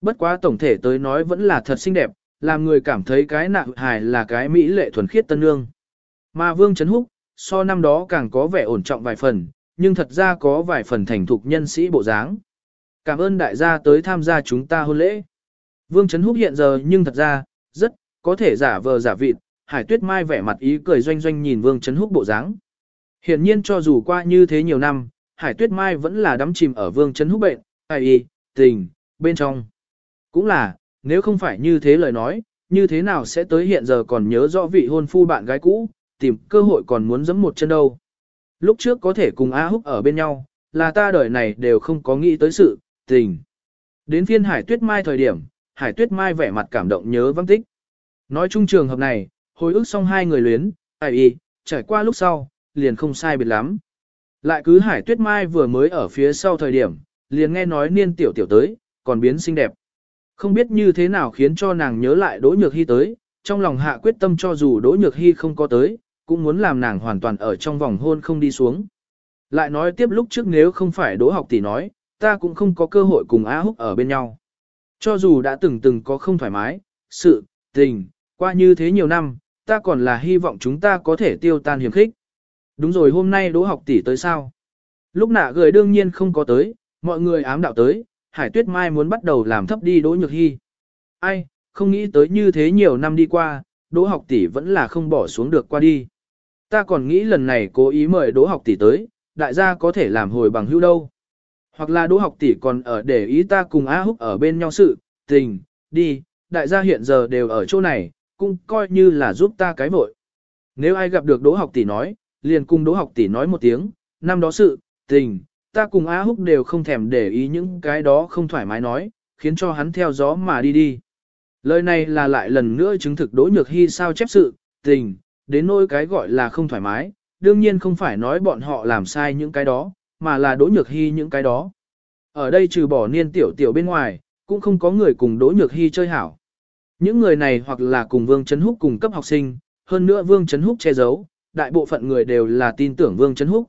Bất quá tổng thể tới nói vẫn là thật xinh đẹp, làm người cảm thấy cái nạ hài là cái mỹ lệ thuần khiết tân nương. Mà Vương Trấn Húc, so năm đó càng có vẻ ổn trọng vài phần, nhưng thật ra có vài phần thành thục nhân sĩ bộ dáng. Cảm ơn đại gia tới tham gia chúng ta hôn lễ. Vương Trấn Húc hiện giờ nhưng thật ra, rất, có thể giả vờ giả vịt, Hải Tuyết Mai vẻ mặt ý cười doanh doanh nhìn Vương Trấn Húc bộ dáng. Hiển nhiên cho dù qua như thế nhiều năm, Hải Tuyết Mai vẫn là đắm chìm ở Vương Trấn Húc bệnh, ai y, tình, bên trong. Cũng là, nếu không phải như thế lời nói, như thế nào sẽ tới hiện giờ còn nhớ rõ vị hôn phu bạn gái cũ, tìm cơ hội còn muốn giẫm một chân đâu. Lúc trước có thể cùng A Húc ở bên nhau, là ta đời này đều không có nghĩ tới sự, tình. Đến phiên Hải Tuyết Mai thời điểm, Hải Tuyết Mai vẻ mặt cảm động nhớ vắng tích. Nói chung trường hợp này, hồi ức xong hai người luyến, ai y, trải qua lúc sau, liền không sai biệt lắm. Lại cứ Hải Tuyết Mai vừa mới ở phía sau thời điểm, liền nghe nói niên tiểu tiểu tới, còn biến xinh đẹp. Không biết như thế nào khiến cho nàng nhớ lại Đỗ Nhược Hy tới, trong lòng hạ quyết tâm cho dù Đỗ Nhược Hy không có tới, cũng muốn làm nàng hoàn toàn ở trong vòng hôn không đi xuống. Lại nói tiếp lúc trước nếu không phải Đỗ học tỷ nói, ta cũng không có cơ hội cùng Á Húc ở bên nhau. Cho dù đã từng từng có không thoải mái, sự, tình, qua như thế nhiều năm, ta còn là hy vọng chúng ta có thể tiêu tan hiểm khích. Đúng rồi hôm nay Đỗ học tỷ tới sao? Lúc nạ gửi đương nhiên không có tới, mọi người ám đạo tới, Hải Tuyết Mai muốn bắt đầu làm thấp đi Đỗ Nhược Hy. Ai, không nghĩ tới như thế nhiều năm đi qua, Đỗ học tỷ vẫn là không bỏ xuống được qua đi. Ta còn nghĩ lần này cố ý mời Đỗ học tỷ tới, đại gia có thể làm hồi bằng hữu đâu. Hoặc là Đỗ học tỷ còn ở để ý ta cùng A Húc ở bên nhau sự, tình, đi, đại gia hiện giờ đều ở chỗ này, cũng coi như là giúp ta cái vội. Nếu ai gặp được Đỗ học tỷ nói, liền cùng Đỗ học tỷ nói một tiếng, năm đó sự, tình, ta cùng A Húc đều không thèm để ý những cái đó không thoải mái nói, khiến cho hắn theo gió mà đi đi. Lời này là lại lần nữa chứng thực Đỗ Nhược Hy sao chép sự, tình, đến nỗi cái gọi là không thoải mái, đương nhiên không phải nói bọn họ làm sai những cái đó, mà là Đỗ Nhược Hy những cái đó. Ở đây trừ bỏ niên tiểu tiểu bên ngoài, cũng không có người cùng Đỗ Nhược Hy chơi hảo. Những người này hoặc là cùng Vương Trấn Húc cùng cấp học sinh, hơn nữa Vương Trấn Húc che giấu, đại bộ phận người đều là tin tưởng Vương Trấn Húc.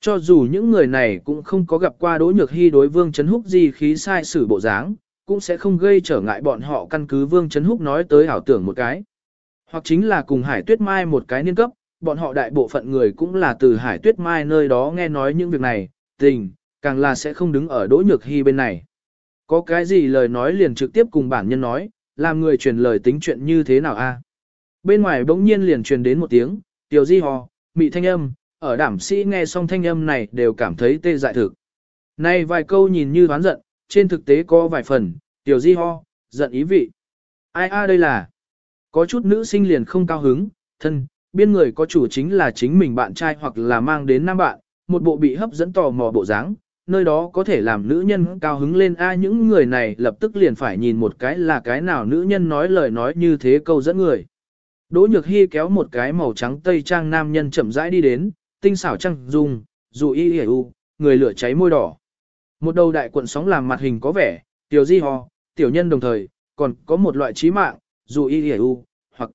Cho dù những người này cũng không có gặp qua Đỗ Nhược Hy đối Vương Trấn Húc gì khí sai sử bộ dáng, cũng sẽ không gây trở ngại bọn họ căn cứ Vương Trấn Húc nói tới ảo tưởng một cái. Hoặc chính là cùng Hải Tuyết Mai một cái niên cấp, bọn họ đại bộ phận người cũng là từ Hải Tuyết Mai nơi đó nghe nói những việc này, tình, càng là sẽ không đứng ở Đỗ Nhược Hy bên này. Có cái gì lời nói liền trực tiếp cùng bản nhân nói, làm người truyền lời tính chuyện như thế nào a? Bên ngoài bỗng nhiên liền truyền đến một tiếng, tiểu di hò, mị thanh âm, ở đảm sĩ nghe xong thanh âm này đều cảm thấy tê dại thực. Này vài câu nhìn như đoán giận, trên thực tế có vài phần, tiểu di ho, giận ý vị. Ai a đây là? Có chút nữ sinh liền không cao hứng, thân, biên người có chủ chính là chính mình bạn trai hoặc là mang đến nam bạn, một bộ bị hấp dẫn tò mò bộ dáng, nơi đó có thể làm nữ nhân cao hứng lên a những người này lập tức liền phải nhìn một cái là cái nào nữ nhân nói lời nói như thế câu dẫn người. Đỗ Nhược Hy kéo một cái màu trắng tây trang nam nhân chậm rãi đi đến, tinh xảo trăng dung, dù y y u, người lửa cháy môi đỏ. Một đầu đại cuộn sóng làm mặt hình có vẻ, tiểu di ho, tiểu nhân đồng thời, còn có một loại trí mạng, dù y hề u, hoặc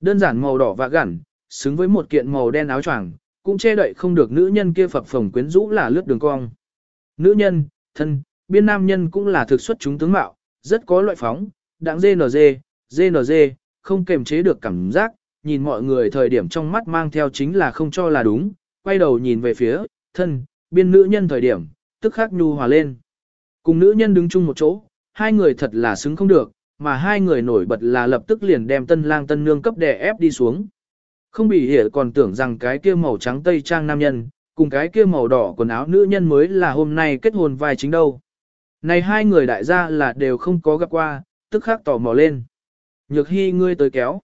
đơn giản màu đỏ và gẳn, xứng với một kiện màu đen áo choàng, cũng che đậy không được nữ nhân kia phập phồng quyến rũ là lướt đường cong. Nữ nhân, thân, biên nam nhân cũng là thực xuất chúng tướng mạo, rất có loại phóng, đáng GNG, GNG, không kềm chế được cảm giác, nhìn mọi người thời điểm trong mắt mang theo chính là không cho là đúng, quay đầu nhìn về phía, thân, biên nữ nhân thời điểm, tức khắc nhu hòa lên. Cùng nữ nhân đứng chung một chỗ, hai người thật là xứng không được, mà hai người nổi bật là lập tức liền đem tân lang tân nương cấp đè ép đi xuống. Không bị hiểu còn tưởng rằng cái kia màu trắng tây trang nam nhân, cùng cái kia màu đỏ quần áo nữ nhân mới là hôm nay kết hôn vai chính đâu. Này hai người đại gia là đều không có gặp qua, tức khắc tò mò lên. Nhược hy ngươi tới kéo.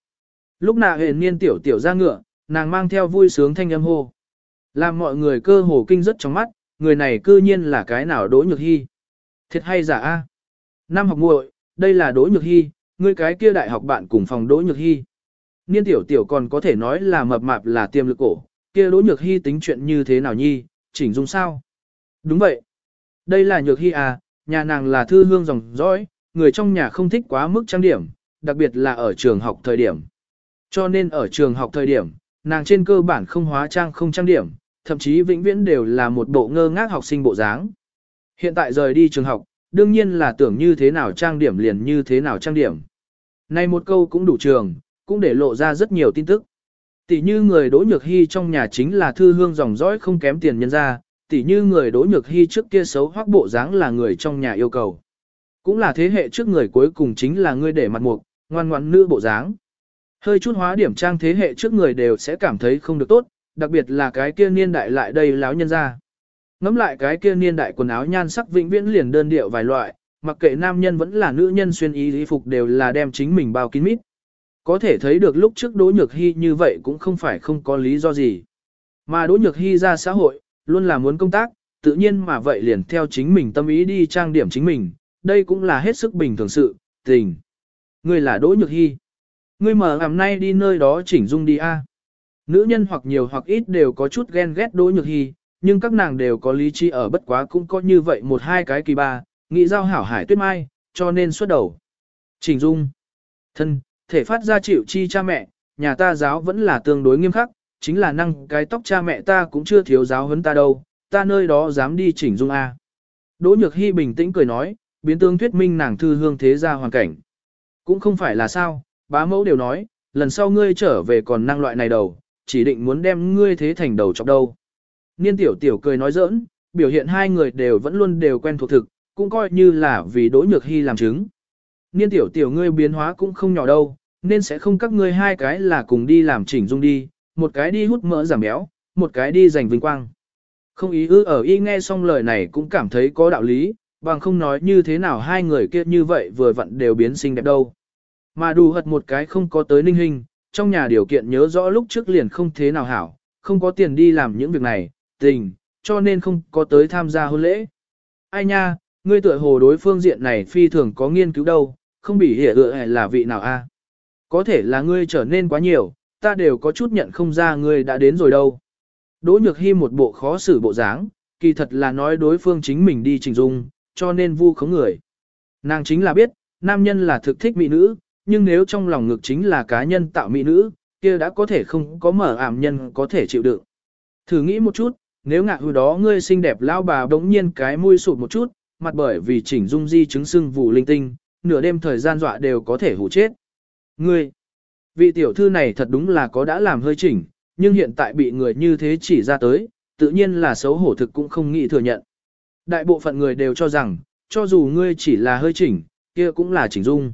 Lúc nạ hền niên tiểu tiểu ra ngựa, nàng mang theo vui sướng thanh âm hô. Làm mọi người cơ hồ kinh rất trong mắt, người này cư nhiên là cái nào đỗ nhược hy. Thiệt hay giả a? Năm học muội, đây là đỗ nhược hy, ngươi cái kia đại học bạn cùng phòng đỗ nhược hy. Niên tiểu tiểu còn có thể nói là mập mạp là tiềm lực cổ, kia đỗ nhược hy tính chuyện như thế nào nhi, chỉnh dung sao? Đúng vậy. Đây là nhược hy à, nhà nàng là thư hương dòng dõi, người trong nhà không thích quá mức trang điểm, đặc biệt là ở trường học thời điểm. Cho nên ở trường học thời điểm, nàng trên cơ bản không hóa trang không trang điểm, thậm chí vĩnh viễn đều là một bộ ngơ ngác học sinh bộ dáng. Hiện tại rời đi trường học, đương nhiên là tưởng như thế nào trang điểm liền như thế nào trang điểm. Này một câu cũng đủ trường, cũng để lộ ra rất nhiều tin tức. Tỷ như người Đỗ Nhược Hy trong nhà chính là thư hương dòng dõi không kém tiền nhân ra, tỷ như người Đỗ Nhược Hy trước kia xấu hoác bộ dáng là người trong nhà yêu cầu. Cũng là thế hệ trước người cuối cùng chính là người để mặt mục, ngoan ngoãn nữ bộ dáng. Hơi chút hóa điểm trang thế hệ trước người đều sẽ cảm thấy không được tốt, đặc biệt là cái kia niên đại lại đây láo nhân ra. Ngắm lại cái kia niên đại quần áo nhan sắc vĩnh viễn liền đơn điệu vài loại, mặc kệ nam nhân vẫn là nữ nhân xuyên y y phục đều là đem chính mình bao kín mít. Có thể thấy được lúc trước Đỗ Nhược Hy như vậy cũng không phải không có lý do gì. Mà Đỗ Nhược Hy ra xã hội, luôn là muốn công tác, tự nhiên mà vậy liền theo chính mình tâm ý đi trang điểm chính mình, đây cũng là hết sức bình thường sự, tình. Ngươi là Đỗ Nhược Hy. Ngươi mở hàm nay đi nơi đó chỉnh dung đi a. Nữ nhân hoặc nhiều hoặc ít đều có chút ghen ghét Đỗ Nhược Hy, nhưng các nàng đều có lý trí ở bất quá cũng có như vậy một hai cái kỳ ba, nghĩ giao hảo hải tuyết mai, cho nên xuất đầu. Chỉnh dung. Thân, thể phát ra chịu chi cha mẹ, nhà ta giáo vẫn là tương đối nghiêm khắc, chính là năng cái tóc cha mẹ ta cũng chưa thiếu giáo huấn ta đâu, ta nơi đó dám đi chỉnh dung A. Đỗ Nhược Hy bình tĩnh cười nói, biến tương thuyết minh nàng thư hương thế ra hoàn cảnh. Cũng không phải là sao, bá mẫu đều nói, lần sau ngươi trở về còn năng loại này đầu, chỉ định muốn đem ngươi thế thành đầu chọc đâu. Niên tiểu tiểu cười nói giỡn, biểu hiện hai người đều vẫn luôn đều quen thuộc thực, cũng coi như là vì Đỗ Nhược Hy làm chứng. Niên tiểu tiểu ngươi biến hóa cũng không nhỏ đâu, nên sẽ không các ngươi hai cái là cùng đi làm chỉnh dung đi, một cái đi hút mỡ giảm béo, một cái đi giành vinh quang. Không ý ư ở y nghe xong lời này cũng cảm thấy có đạo lý, bằng không nói như thế nào hai người kia như vậy vừa vặn đều biến xinh đẹp đâu. Mà đủ hật một cái không có tới ninh hình, trong nhà điều kiện nhớ rõ lúc trước liền không thế nào hảo, không có tiền đi làm những việc này, tình, cho nên không có tới tham gia hôn lễ. Ai nha, ngươi tựa hồ đối phương diện này phi thường có nghiên cứu đâu, không bị hiểu ựa là vị nào a? Có thể là ngươi trở nên quá nhiều, ta đều có chút nhận không ra ngươi đã đến rồi đâu. Đỗ Nhược Hi một bộ khó xử bộ dáng, kỳ thật là nói đối phương chính mình đi trình dung, cho nên vu khống người. Nàng chính là biết, nam nhân là thực thích mỹ nữ, nhưng nếu trong lòng ngực chính là cá nhân tạo mỹ nữ, kia đã có thể không có mở ảm nhân có thể chịu đựng. Thử nghĩ một chút, nếu ngạ hư đó ngươi xinh đẹp lao bà đống nhiên cái mũi sụt một chút, mặt bởi vì chỉnh dung di chứng sưng vụ linh tinh, nửa đêm thời gian dọa đều có thể hủ chết. Ngươi, vị tiểu thư này thật đúng là có đã làm hơi chỉnh, nhưng hiện tại bị người như thế chỉ ra tới, tự nhiên là xấu hổ thực cũng không nghĩ thừa nhận. Đại bộ phận người đều cho rằng, cho dù ngươi chỉ là hơi chỉnh, kia cũng là chỉnh dung.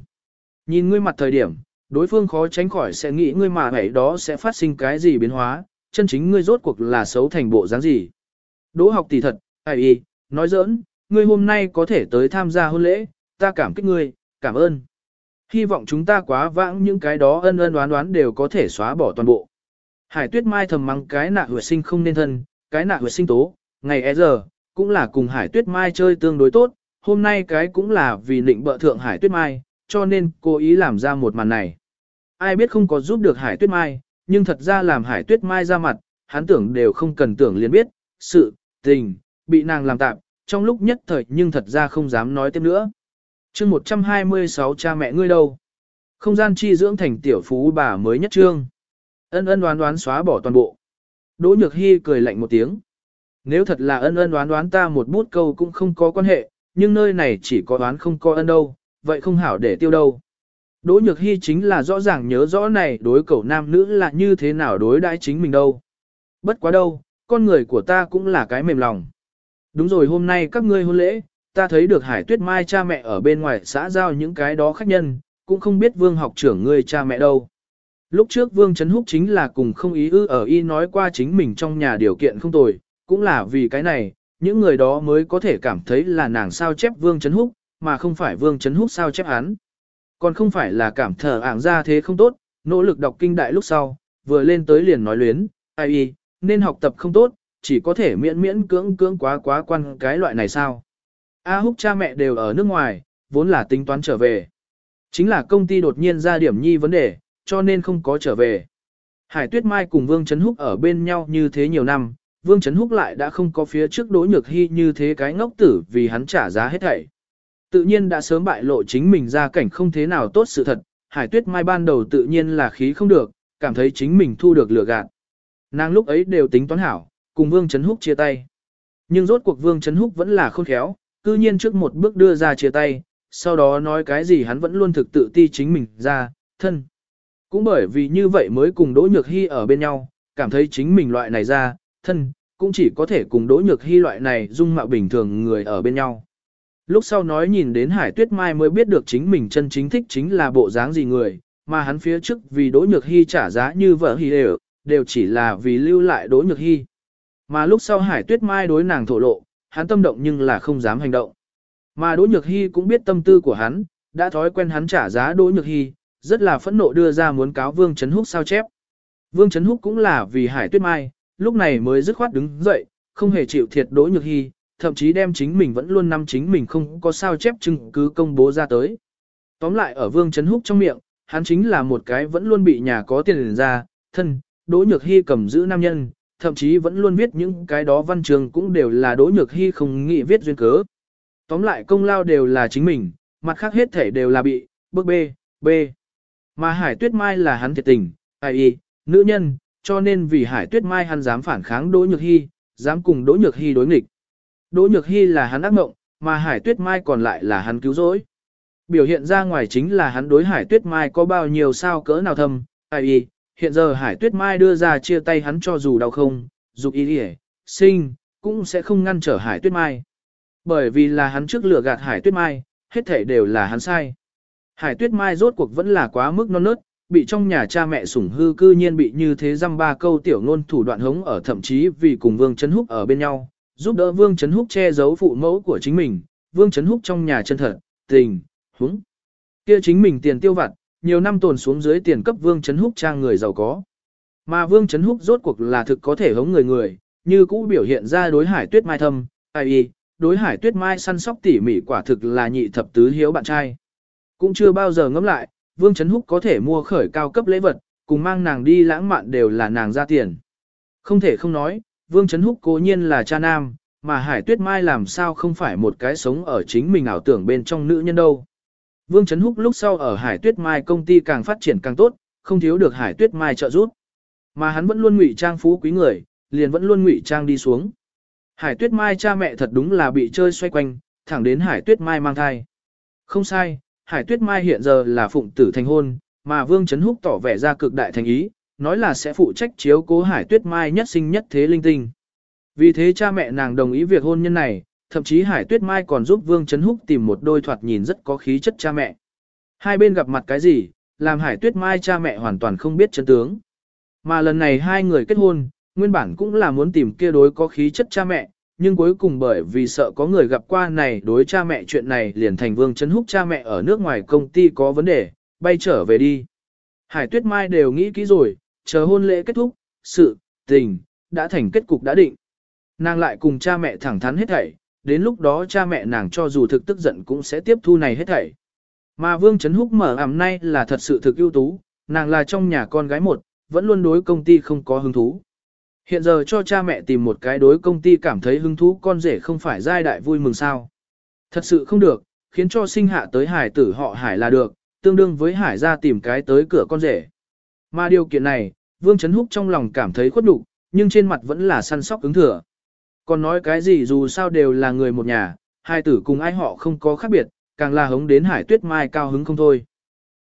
Nhìn ngươi mặt thời điểm, đối phương khó tránh khỏi sẽ nghĩ ngươi mà vậy đó sẽ phát sinh cái gì biến hóa, chân chính ngươi rốt cuộc là xấu thành bộ dáng gì. Đỗ học tỷ thật, ai y, nói giỡn, ngươi hôm nay có thể tới tham gia hôn lễ, ta cảm kích ngươi, cảm ơn. Hy vọng chúng ta quá vãng những cái đó ân ân đoán đoán đều có thể xóa bỏ toàn bộ. Hải tuyết mai thầm mắng cái nạ huyệt sinh không nên thân, cái nạ huyệt sinh tố, ngày e giờ, cũng là cùng hải tuyết mai chơi tương đối tốt, hôm nay cái cũng là vì định bợ thượng hải tuyết mai, cho nên cố ý làm ra một màn này. Ai biết không có giúp được hải tuyết mai, nhưng thật ra làm hải tuyết mai ra mặt, hắn tưởng đều không cần tưởng liền biết, sự, tình, bị nàng làm tạm, trong lúc nhất thời nhưng thật ra không dám nói tiếp nữa. chương 126 cha mẹ ngươi đâu? Không gian chi dưỡng thành tiểu phú bà mới nhất trương. Ân ân đoán đoán xóa bỏ toàn bộ. Đỗ Nhược Hy cười lạnh một tiếng. Nếu thật là ân ân đoán đoán ta một bút câu cũng không có quan hệ, nhưng nơi này chỉ có đoán không có ân đâu, vậy không hảo để tiêu đâu. Đỗ Nhược Hy chính là rõ ràng nhớ rõ này đối cậu nam nữ là như thế nào đối đãi chính mình đâu. Bất quá đâu, con người của ta cũng là cái mềm lòng. Đúng rồi hôm nay các ngươi hôn lễ, ta thấy được Hải Tuyết Mai cha mẹ ở bên ngoài xã giao những cái đó khách nhân, cũng không biết vương học trưởng ngươi cha mẹ đâu. Lúc trước vương Trấn Húc chính là cùng không ý ư ở y nói qua chính mình trong nhà điều kiện không tồi, cũng là vì cái này, những người đó mới có thể cảm thấy là nàng sao chép vương Trấn Húc, mà không phải vương Trấn Húc sao chép hắn. Còn không phải là cảm thở ảng ra thế không tốt, nỗ lực đọc kinh đại lúc sau, vừa lên tới liền nói luyến, ai y, nên học tập không tốt, chỉ có thể miễn miễn cưỡng cưỡng quá quá quan cái loại này sao. A húc cha mẹ đều ở nước ngoài, vốn là tính toán trở về. Chính là công ty đột nhiên ra điểm nhi vấn đề, cho nên không có trở về. Hải Tuyết Mai cùng Vương Trấn Húc ở bên nhau như thế nhiều năm, Vương Trấn Húc lại đã không có phía trước Đỗ Nhược Hy như thế cái ngốc tử vì hắn trả giá hết thảy. Tự nhiên đã sớm bại lộ chính mình ra cảnh không thế nào tốt sự thật, Hải Tuyết Mai ban đầu tự nhiên là khí không được, cảm thấy chính mình thu được lừa gạt. Nàng lúc ấy đều tính toán hảo, cùng Vương Trấn Húc chia tay. Nhưng rốt cuộc Vương Trấn Húc vẫn là khôn khéo, cư nhiên trước một bước đưa ra chia tay, sau đó nói cái gì hắn vẫn luôn thực tự ti chính mình ra, thân. Cũng bởi vì như vậy mới cùng Đỗ Nhược Hy ở bên nhau, cảm thấy chính mình loại này ra, thân, cũng chỉ có thể cùng Đỗ Nhược Hy loại này dung mạo bình thường người ở bên nhau. Lúc sau nói nhìn đến Hải Tuyết Mai mới biết được chính mình chân chính thích chính là bộ dáng gì người, mà hắn phía trước vì Đỗ Nhược Hy trả giá như vợ hy đều, đều chỉ là vì lưu lại Đỗ Nhược Hy. Mà lúc sau Hải Tuyết Mai đối nàng thổ lộ, hắn tâm động nhưng là không dám hành động. Mà Đỗ Nhược Hy cũng biết tâm tư của hắn, đã thói quen hắn trả giá Đỗ Nhược Hy, rất là phẫn nộ đưa ra muốn cáo Vương Chấn Húc sao chép. Vương Chấn Húc cũng là vì Hải Tuyết Mai, lúc này mới dứt khoát đứng dậy, không hề chịu thiệt Đỗ Nhược Hy, thậm chí đem chính mình vẫn luôn nắm chính mình không có sao chép chứng cứ công bố ra tới. Tóm lại ở Vương Trấn Húc trong miệng, hắn chính là một cái vẫn luôn bị nhà có tiền ra, thân, Đỗ Nhược Hy cầm giữ nam nhân, thậm chí vẫn luôn viết những cái đó văn trường cũng đều là Đỗ Nhược Hy không nghĩ viết duyên cớ. Tóm lại công lao đều là chính mình, mặt khác hết thể đều là bị, bước B, B. Mà Hải Tuyết Mai là hắn thiệt tình, ai y, nữ nhân, cho nên vì Hải Tuyết Mai hắn dám phản kháng Đỗ Nhược Hy, dám cùng Đỗ Nhược Hy đối nghịch. Đỗ Nhược Hy là hắn ác mộng, mà Hải Tuyết Mai còn lại là hắn cứu rỗi. Biểu hiện ra ngoài chính là hắn đối Hải Tuyết Mai có bao nhiêu sao cỡ nào thâm, ai y, hiện giờ Hải Tuyết Mai đưa ra chia tay hắn cho dù đau không, dục ý đi sinh, cũng sẽ không ngăn trở Hải Tuyết Mai. Bởi vì là hắn trước lừa gạt Hải Tuyết Mai, hết thể đều là hắn sai. Hải Tuyết Mai rốt cuộc vẫn là quá mức non nớt, bị trong nhà cha mẹ sủng hư cư nhiên bị như thế dăm ba câu tiểu ngôn thủ đoạn hống ở thậm chí vì cùng Vương Trấn Húc ở bên nhau, giúp đỡ Vương Trấn Húc che giấu phụ mẫu của chính mình, Vương Trấn Húc trong nhà chân thật, tình, húng. kia chính mình tiền tiêu vặt, nhiều năm tồn xuống dưới tiền cấp Vương Trấn Húc trang người giàu có. Mà Vương Trấn Húc rốt cuộc là thực có thể hống người người, như cũ biểu hiện ra đối hải tuyết mai thâm, ai y, đối hải tuyết mai săn sóc tỉ mỉ quả thực là nhị thập tứ hiếu bạn trai. Cũng chưa bao giờ ngẫm lại, Vương Trấn Húc có thể mua khởi cao cấp lễ vật, cùng mang nàng đi lãng mạn đều là nàng ra tiền. Không thể không nói, Vương Trấn Húc cố nhiên là cha nam, mà Hải Tuyết Mai làm sao không phải một cái sống ở chính mình ảo tưởng bên trong nữ nhân đâu. Vương Trấn Húc lúc sau ở Hải Tuyết Mai công ty càng phát triển càng tốt, không thiếu được Hải Tuyết Mai trợ giúp. Mà hắn vẫn luôn ngụy trang phú quý người, liền vẫn luôn ngụy trang đi xuống. Hải Tuyết Mai cha mẹ thật đúng là bị chơi xoay quanh, thẳng đến Hải Tuyết Mai mang thai. Không sai, Hải Tuyết Mai hiện giờ là phụng tử thành hôn, mà Vương Trấn Húc tỏ vẻ ra cực đại thành ý, nói là sẽ phụ trách chiếu cố Hải Tuyết Mai nhất sinh nhất thế linh tinh. Vì thế cha mẹ nàng đồng ý việc hôn nhân này, thậm chí Hải Tuyết Mai còn giúp Vương Trấn Húc tìm một đôi thoạt nhìn rất có khí chất cha mẹ. Hai bên gặp mặt cái gì, làm Hải Tuyết Mai cha mẹ hoàn toàn không biết chân tướng. Mà lần này hai người kết hôn, nguyên bản cũng là muốn tìm kia đối có khí chất cha mẹ, nhưng cuối cùng bởi vì sợ có người gặp qua này đối cha mẹ chuyện này liền thành Vương Trấn Húc cha mẹ ở nước ngoài công ty có vấn đề, bay trở về đi. Hải Tuyết Mai đều nghĩ kỹ rồi, chờ hôn lễ kết thúc, sự, tình, đã thành kết cục đã định. Nàng lại cùng cha mẹ thẳng thắn hết thảy, đến lúc đó cha mẹ nàng cho dù thực tức giận cũng sẽ tiếp thu này hết thảy. Mà Vương Trấn Húc mở ảm nay là thật sự thực ưu tú, nàng là trong nhà con gái một, vẫn luôn đối công ty không có hứng thú. Hiện giờ cho cha mẹ tìm một cái đối công ty cảm thấy hứng thú con rể không phải giai đại vui mừng sao. Thật sự không được, khiến cho sinh hạ tới hải tử họ hải là được, tương đương với hải ra tìm cái tới cửa con rể. Mà điều kiện này, Vương Trấn Húc trong lòng cảm thấy khuất đủ, nhưng trên mặt vẫn là săn sóc ứng thừa. Còn nói cái gì dù sao đều là người một nhà, hai tử cùng ai họ không có khác biệt, càng là hống đến hải tuyết mai cao hứng không thôi.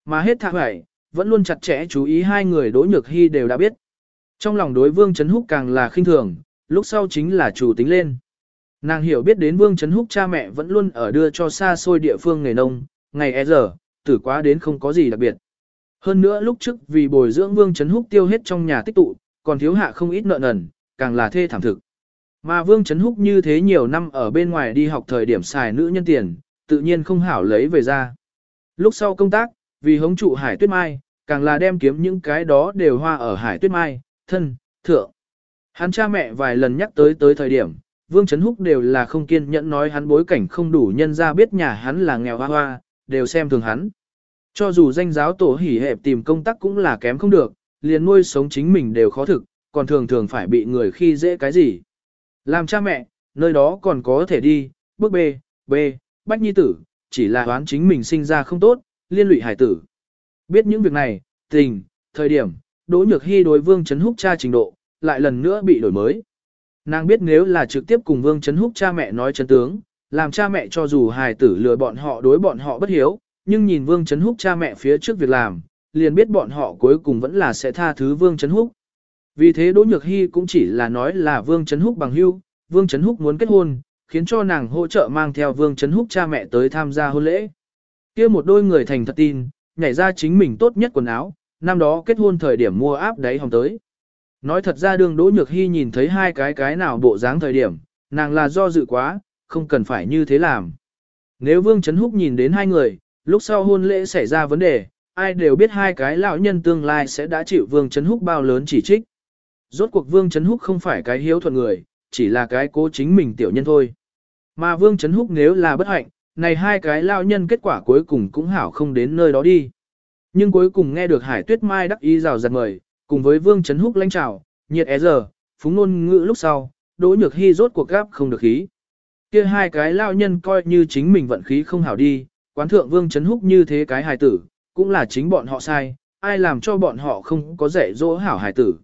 Mà hết thạ hải, vẫn luôn chặt chẽ chú ý hai người Đỗ Nhược Hy đều đã biết. Trong lòng đối Vương Trấn Húc càng là khinh thường, lúc sau chính là chủ tính lên. Nàng hiểu biết đến Vương Trấn Húc cha mẹ vẫn luôn ở đưa cho xa xôi địa phương nghề nông, ngày e giờ, tử quá đến không có gì đặc biệt. Hơn nữa lúc trước vì bồi dưỡng Vương Trấn Húc tiêu hết trong nhà tích tụ, còn thiếu hạ không ít nợ nần, càng là thê thảm thực. Mà Vương Trấn Húc như thế nhiều năm ở bên ngoài đi học thời điểm xài nữ nhân tiền, tự nhiên không hảo lấy về ra. Lúc sau công tác, vì hống trụ hải tuyết mai, càng là đem kiếm những cái đó đều hoa ở hải tuyết mai, thân, thượng. Hắn cha mẹ vài lần nhắc tới tới thời điểm, Vương Trấn Húc đều là không kiên nhẫn nói hắn bối cảnh không đủ nhân ra biết nhà hắn là nghèo hoa hoa, đều xem thường hắn. Cho dù danh giáo tổ hỉ hẹp tìm công tác cũng là kém không được, liền nuôi sống chính mình đều khó thực, còn thường thường phải bị người khi dễ cái gì. Làm cha mẹ, nơi đó còn có thể đi, bước B, B, bách nhi tử, chỉ là đoán chính mình sinh ra không tốt, liên lụy hải tử. Biết những việc này, tình, thời điểm, Đỗ Nhược Hy đối Vương Trấn Húc cha trình độ, lại lần nữa bị đổi mới. Nàng biết nếu là trực tiếp cùng Vương Trấn Húc cha mẹ nói chân tướng, làm cha mẹ cho dù hài tử lừa bọn họ đối bọn họ bất hiếu, nhưng nhìn Vương Trấn Húc cha mẹ phía trước việc làm, liền biết bọn họ cuối cùng vẫn là sẽ tha thứ Vương Trấn Húc. Vì thế Đỗ Nhược Hy cũng chỉ là nói là Vương Trấn Húc bằng hưu, Vương Trấn Húc muốn kết hôn, khiến cho nàng hỗ trợ mang theo Vương Trấn Húc cha mẹ tới tham gia hôn lễ. kia một đôi người thành thật tin, nhảy ra chính mình tốt nhất quần áo, năm đó kết hôn thời điểm mua áp đáy hồng tới. Nói thật ra đường Đỗ Nhược Hy nhìn thấy hai cái cái nào bộ dáng thời điểm, nàng là do dự quá, không cần phải như thế làm. Nếu Vương Trấn Húc nhìn đến hai người, lúc sau hôn lễ xảy ra vấn đề, ai đều biết hai cái lão nhân tương lai sẽ đã chịu Vương Trấn Húc bao lớn chỉ trích. Rốt cuộc Vương Trấn Húc không phải cái hiếu thuận người, chỉ là cái cố chính mình tiểu nhân thôi. Mà Vương Trấn Húc nếu là bất hạnh, này hai cái lão nhân kết quả cuối cùng cũng hảo không đến nơi đó đi. Nhưng cuối cùng nghe được Hải Tuyết Mai đắc ý rào rạt mời, cùng với Vương Trấn Húc lãnh trào, nhiệt é giờ, phúng nôn ngữ lúc sau, Đỗ Nhược Hy rốt cuộc gáp không được khí. Kia hai cái lão nhân coi như chính mình vận khí không hảo đi, quán thượng Vương chấn Húc như thế cái hài tử, cũng là chính bọn họ sai, ai làm cho bọn họ không có dạy dỗ hảo hài tử.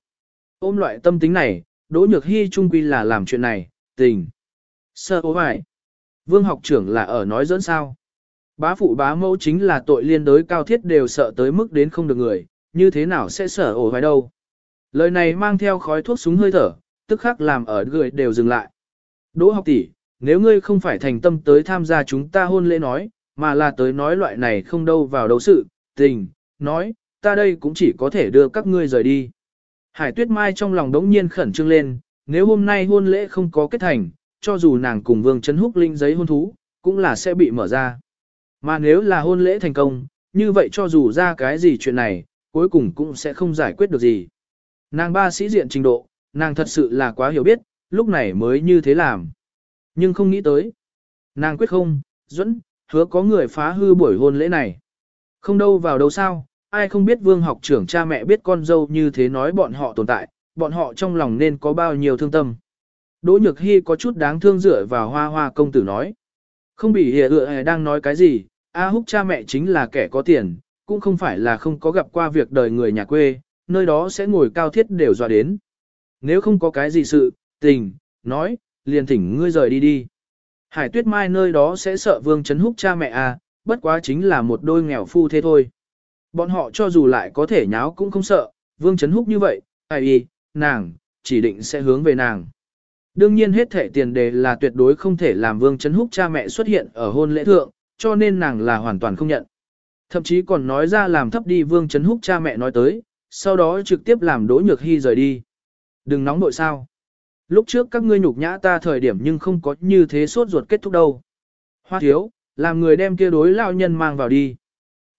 Ôm loại tâm tính này, Đỗ Nhược Hy trung quy là làm chuyện này, tình. Sơ ố vải. Vương học trưởng là ở nói dẫn sao. Bá phụ bá mẫu chính là tội liên đối cao thiết đều sợ tới mức đến không được người, như thế nào sẽ sợ ổ vải đâu. Lời này mang theo khói thuốc súng hơi thở, tức khắc làm ở người đều dừng lại. Đỗ học tỷ, nếu ngươi không phải thành tâm tới tham gia chúng ta hôn lễ nói, mà là tới nói loại này không đâu vào đấu sự, tình, nói, ta đây cũng chỉ có thể đưa các ngươi rời đi. Hải tuyết mai trong lòng đống nhiên khẩn trương lên, nếu hôm nay hôn lễ không có kết thành, cho dù nàng cùng vương chấn húc linh giấy hôn thú, cũng là sẽ bị mở ra. Mà nếu là hôn lễ thành công, như vậy cho dù ra cái gì chuyện này, cuối cùng cũng sẽ không giải quyết được gì. Nàng ba sĩ diện trình độ, nàng thật sự là quá hiểu biết, lúc này mới như thế làm. Nhưng không nghĩ tới. Nàng quyết không, dẫn, hứa có người phá hư buổi hôn lễ này. Không đâu vào đâu sao, ai không biết vương học trưởng cha mẹ biết con dâu như thế nói bọn họ tồn tại, bọn họ trong lòng nên có bao nhiêu thương tâm. Đỗ Nhược Hy có chút đáng thương dựa vào hoa hoa công tử nói. Không bị hề ựa đang nói cái gì, A Húc cha mẹ chính là kẻ có tiền, cũng không phải là không có gặp qua việc đời người nhà quê, nơi đó sẽ ngồi cao thiết đều dọa đến. Nếu không có cái gì sự, tình, nói, liền thỉnh ngươi rời đi đi. Hải tuyết mai nơi đó sẽ sợ vương chấn húc cha mẹ à, bất quá chính là một đôi nghèo phu thế thôi. Bọn họ cho dù lại có thể nháo cũng không sợ, vương chấn húc như vậy, ai y, nàng, chỉ định sẽ hướng về nàng. Đương nhiên hết thể tiền đề là tuyệt đối không thể làm vương chấn húc cha mẹ xuất hiện ở hôn lễ thượng, cho nên nàng là hoàn toàn không nhận. Thậm chí còn nói ra làm thấp đi vương chấn húc cha mẹ nói tới, sau đó trực tiếp làm đỗ nhược hy rời đi. Đừng nóng nội sao. Lúc trước các ngươi nhục nhã ta thời điểm nhưng không có như thế sốt ruột kết thúc đâu. Hoa thiếu, làm người đem kia đối lao nhân mang vào đi.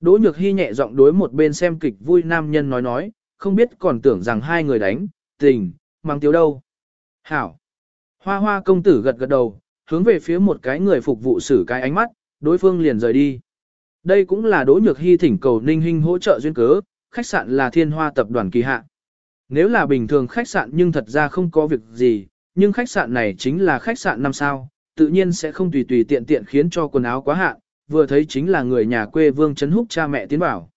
Đỗ nhược hy nhẹ giọng đối một bên xem kịch vui nam nhân nói nói, không biết còn tưởng rằng hai người đánh, tình, mang tiếu đâu. Hảo. Hoa hoa công tử gật gật đầu, hướng về phía một cái người phục vụ xử cái ánh mắt, đối phương liền rời đi. Đây cũng là Đỗ Nhược Hy thỉnh cầu Ninh Hinh hỗ trợ duyên cớ, khách sạn là Thiên Hoa tập đoàn kỳ hạ. Nếu là bình thường khách sạn nhưng thật ra không có việc gì, nhưng khách sạn này chính là khách sạn năm sao, tự nhiên sẽ không tùy tùy tiện tiện khiến cho quần áo quá hạn, vừa thấy chính là người nhà quê Vương Trấn Húc cha mẹ tiến vào.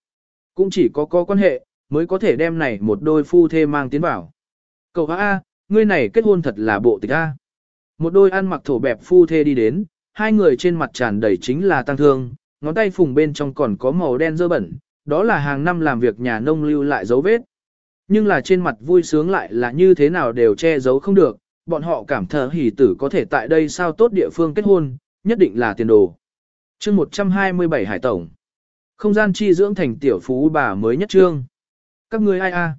Cũng chỉ có có quan hệ, mới có thể đem này một đôi phu thê mang tiến vào. Cậu A, ngươi này kết hôn thật là bộ tịch A. Một đôi ăn mặc thổ bẹp phu thê đi đến, hai người trên mặt tràn đầy chính là tăng thương, ngón tay phùng bên trong còn có màu đen dơ bẩn, đó là hàng năm làm việc nhà nông lưu lại dấu vết. Nhưng là trên mặt vui sướng lại là như thế nào đều che giấu không được, bọn họ cảm thờ hỉ tử có thể tại đây sao tốt địa phương kết hôn, nhất định là tiền đồ. chương 127 Hải Tổng Không gian chi dưỡng thành tiểu phú bà mới nhất trương. Các ngươi ai a?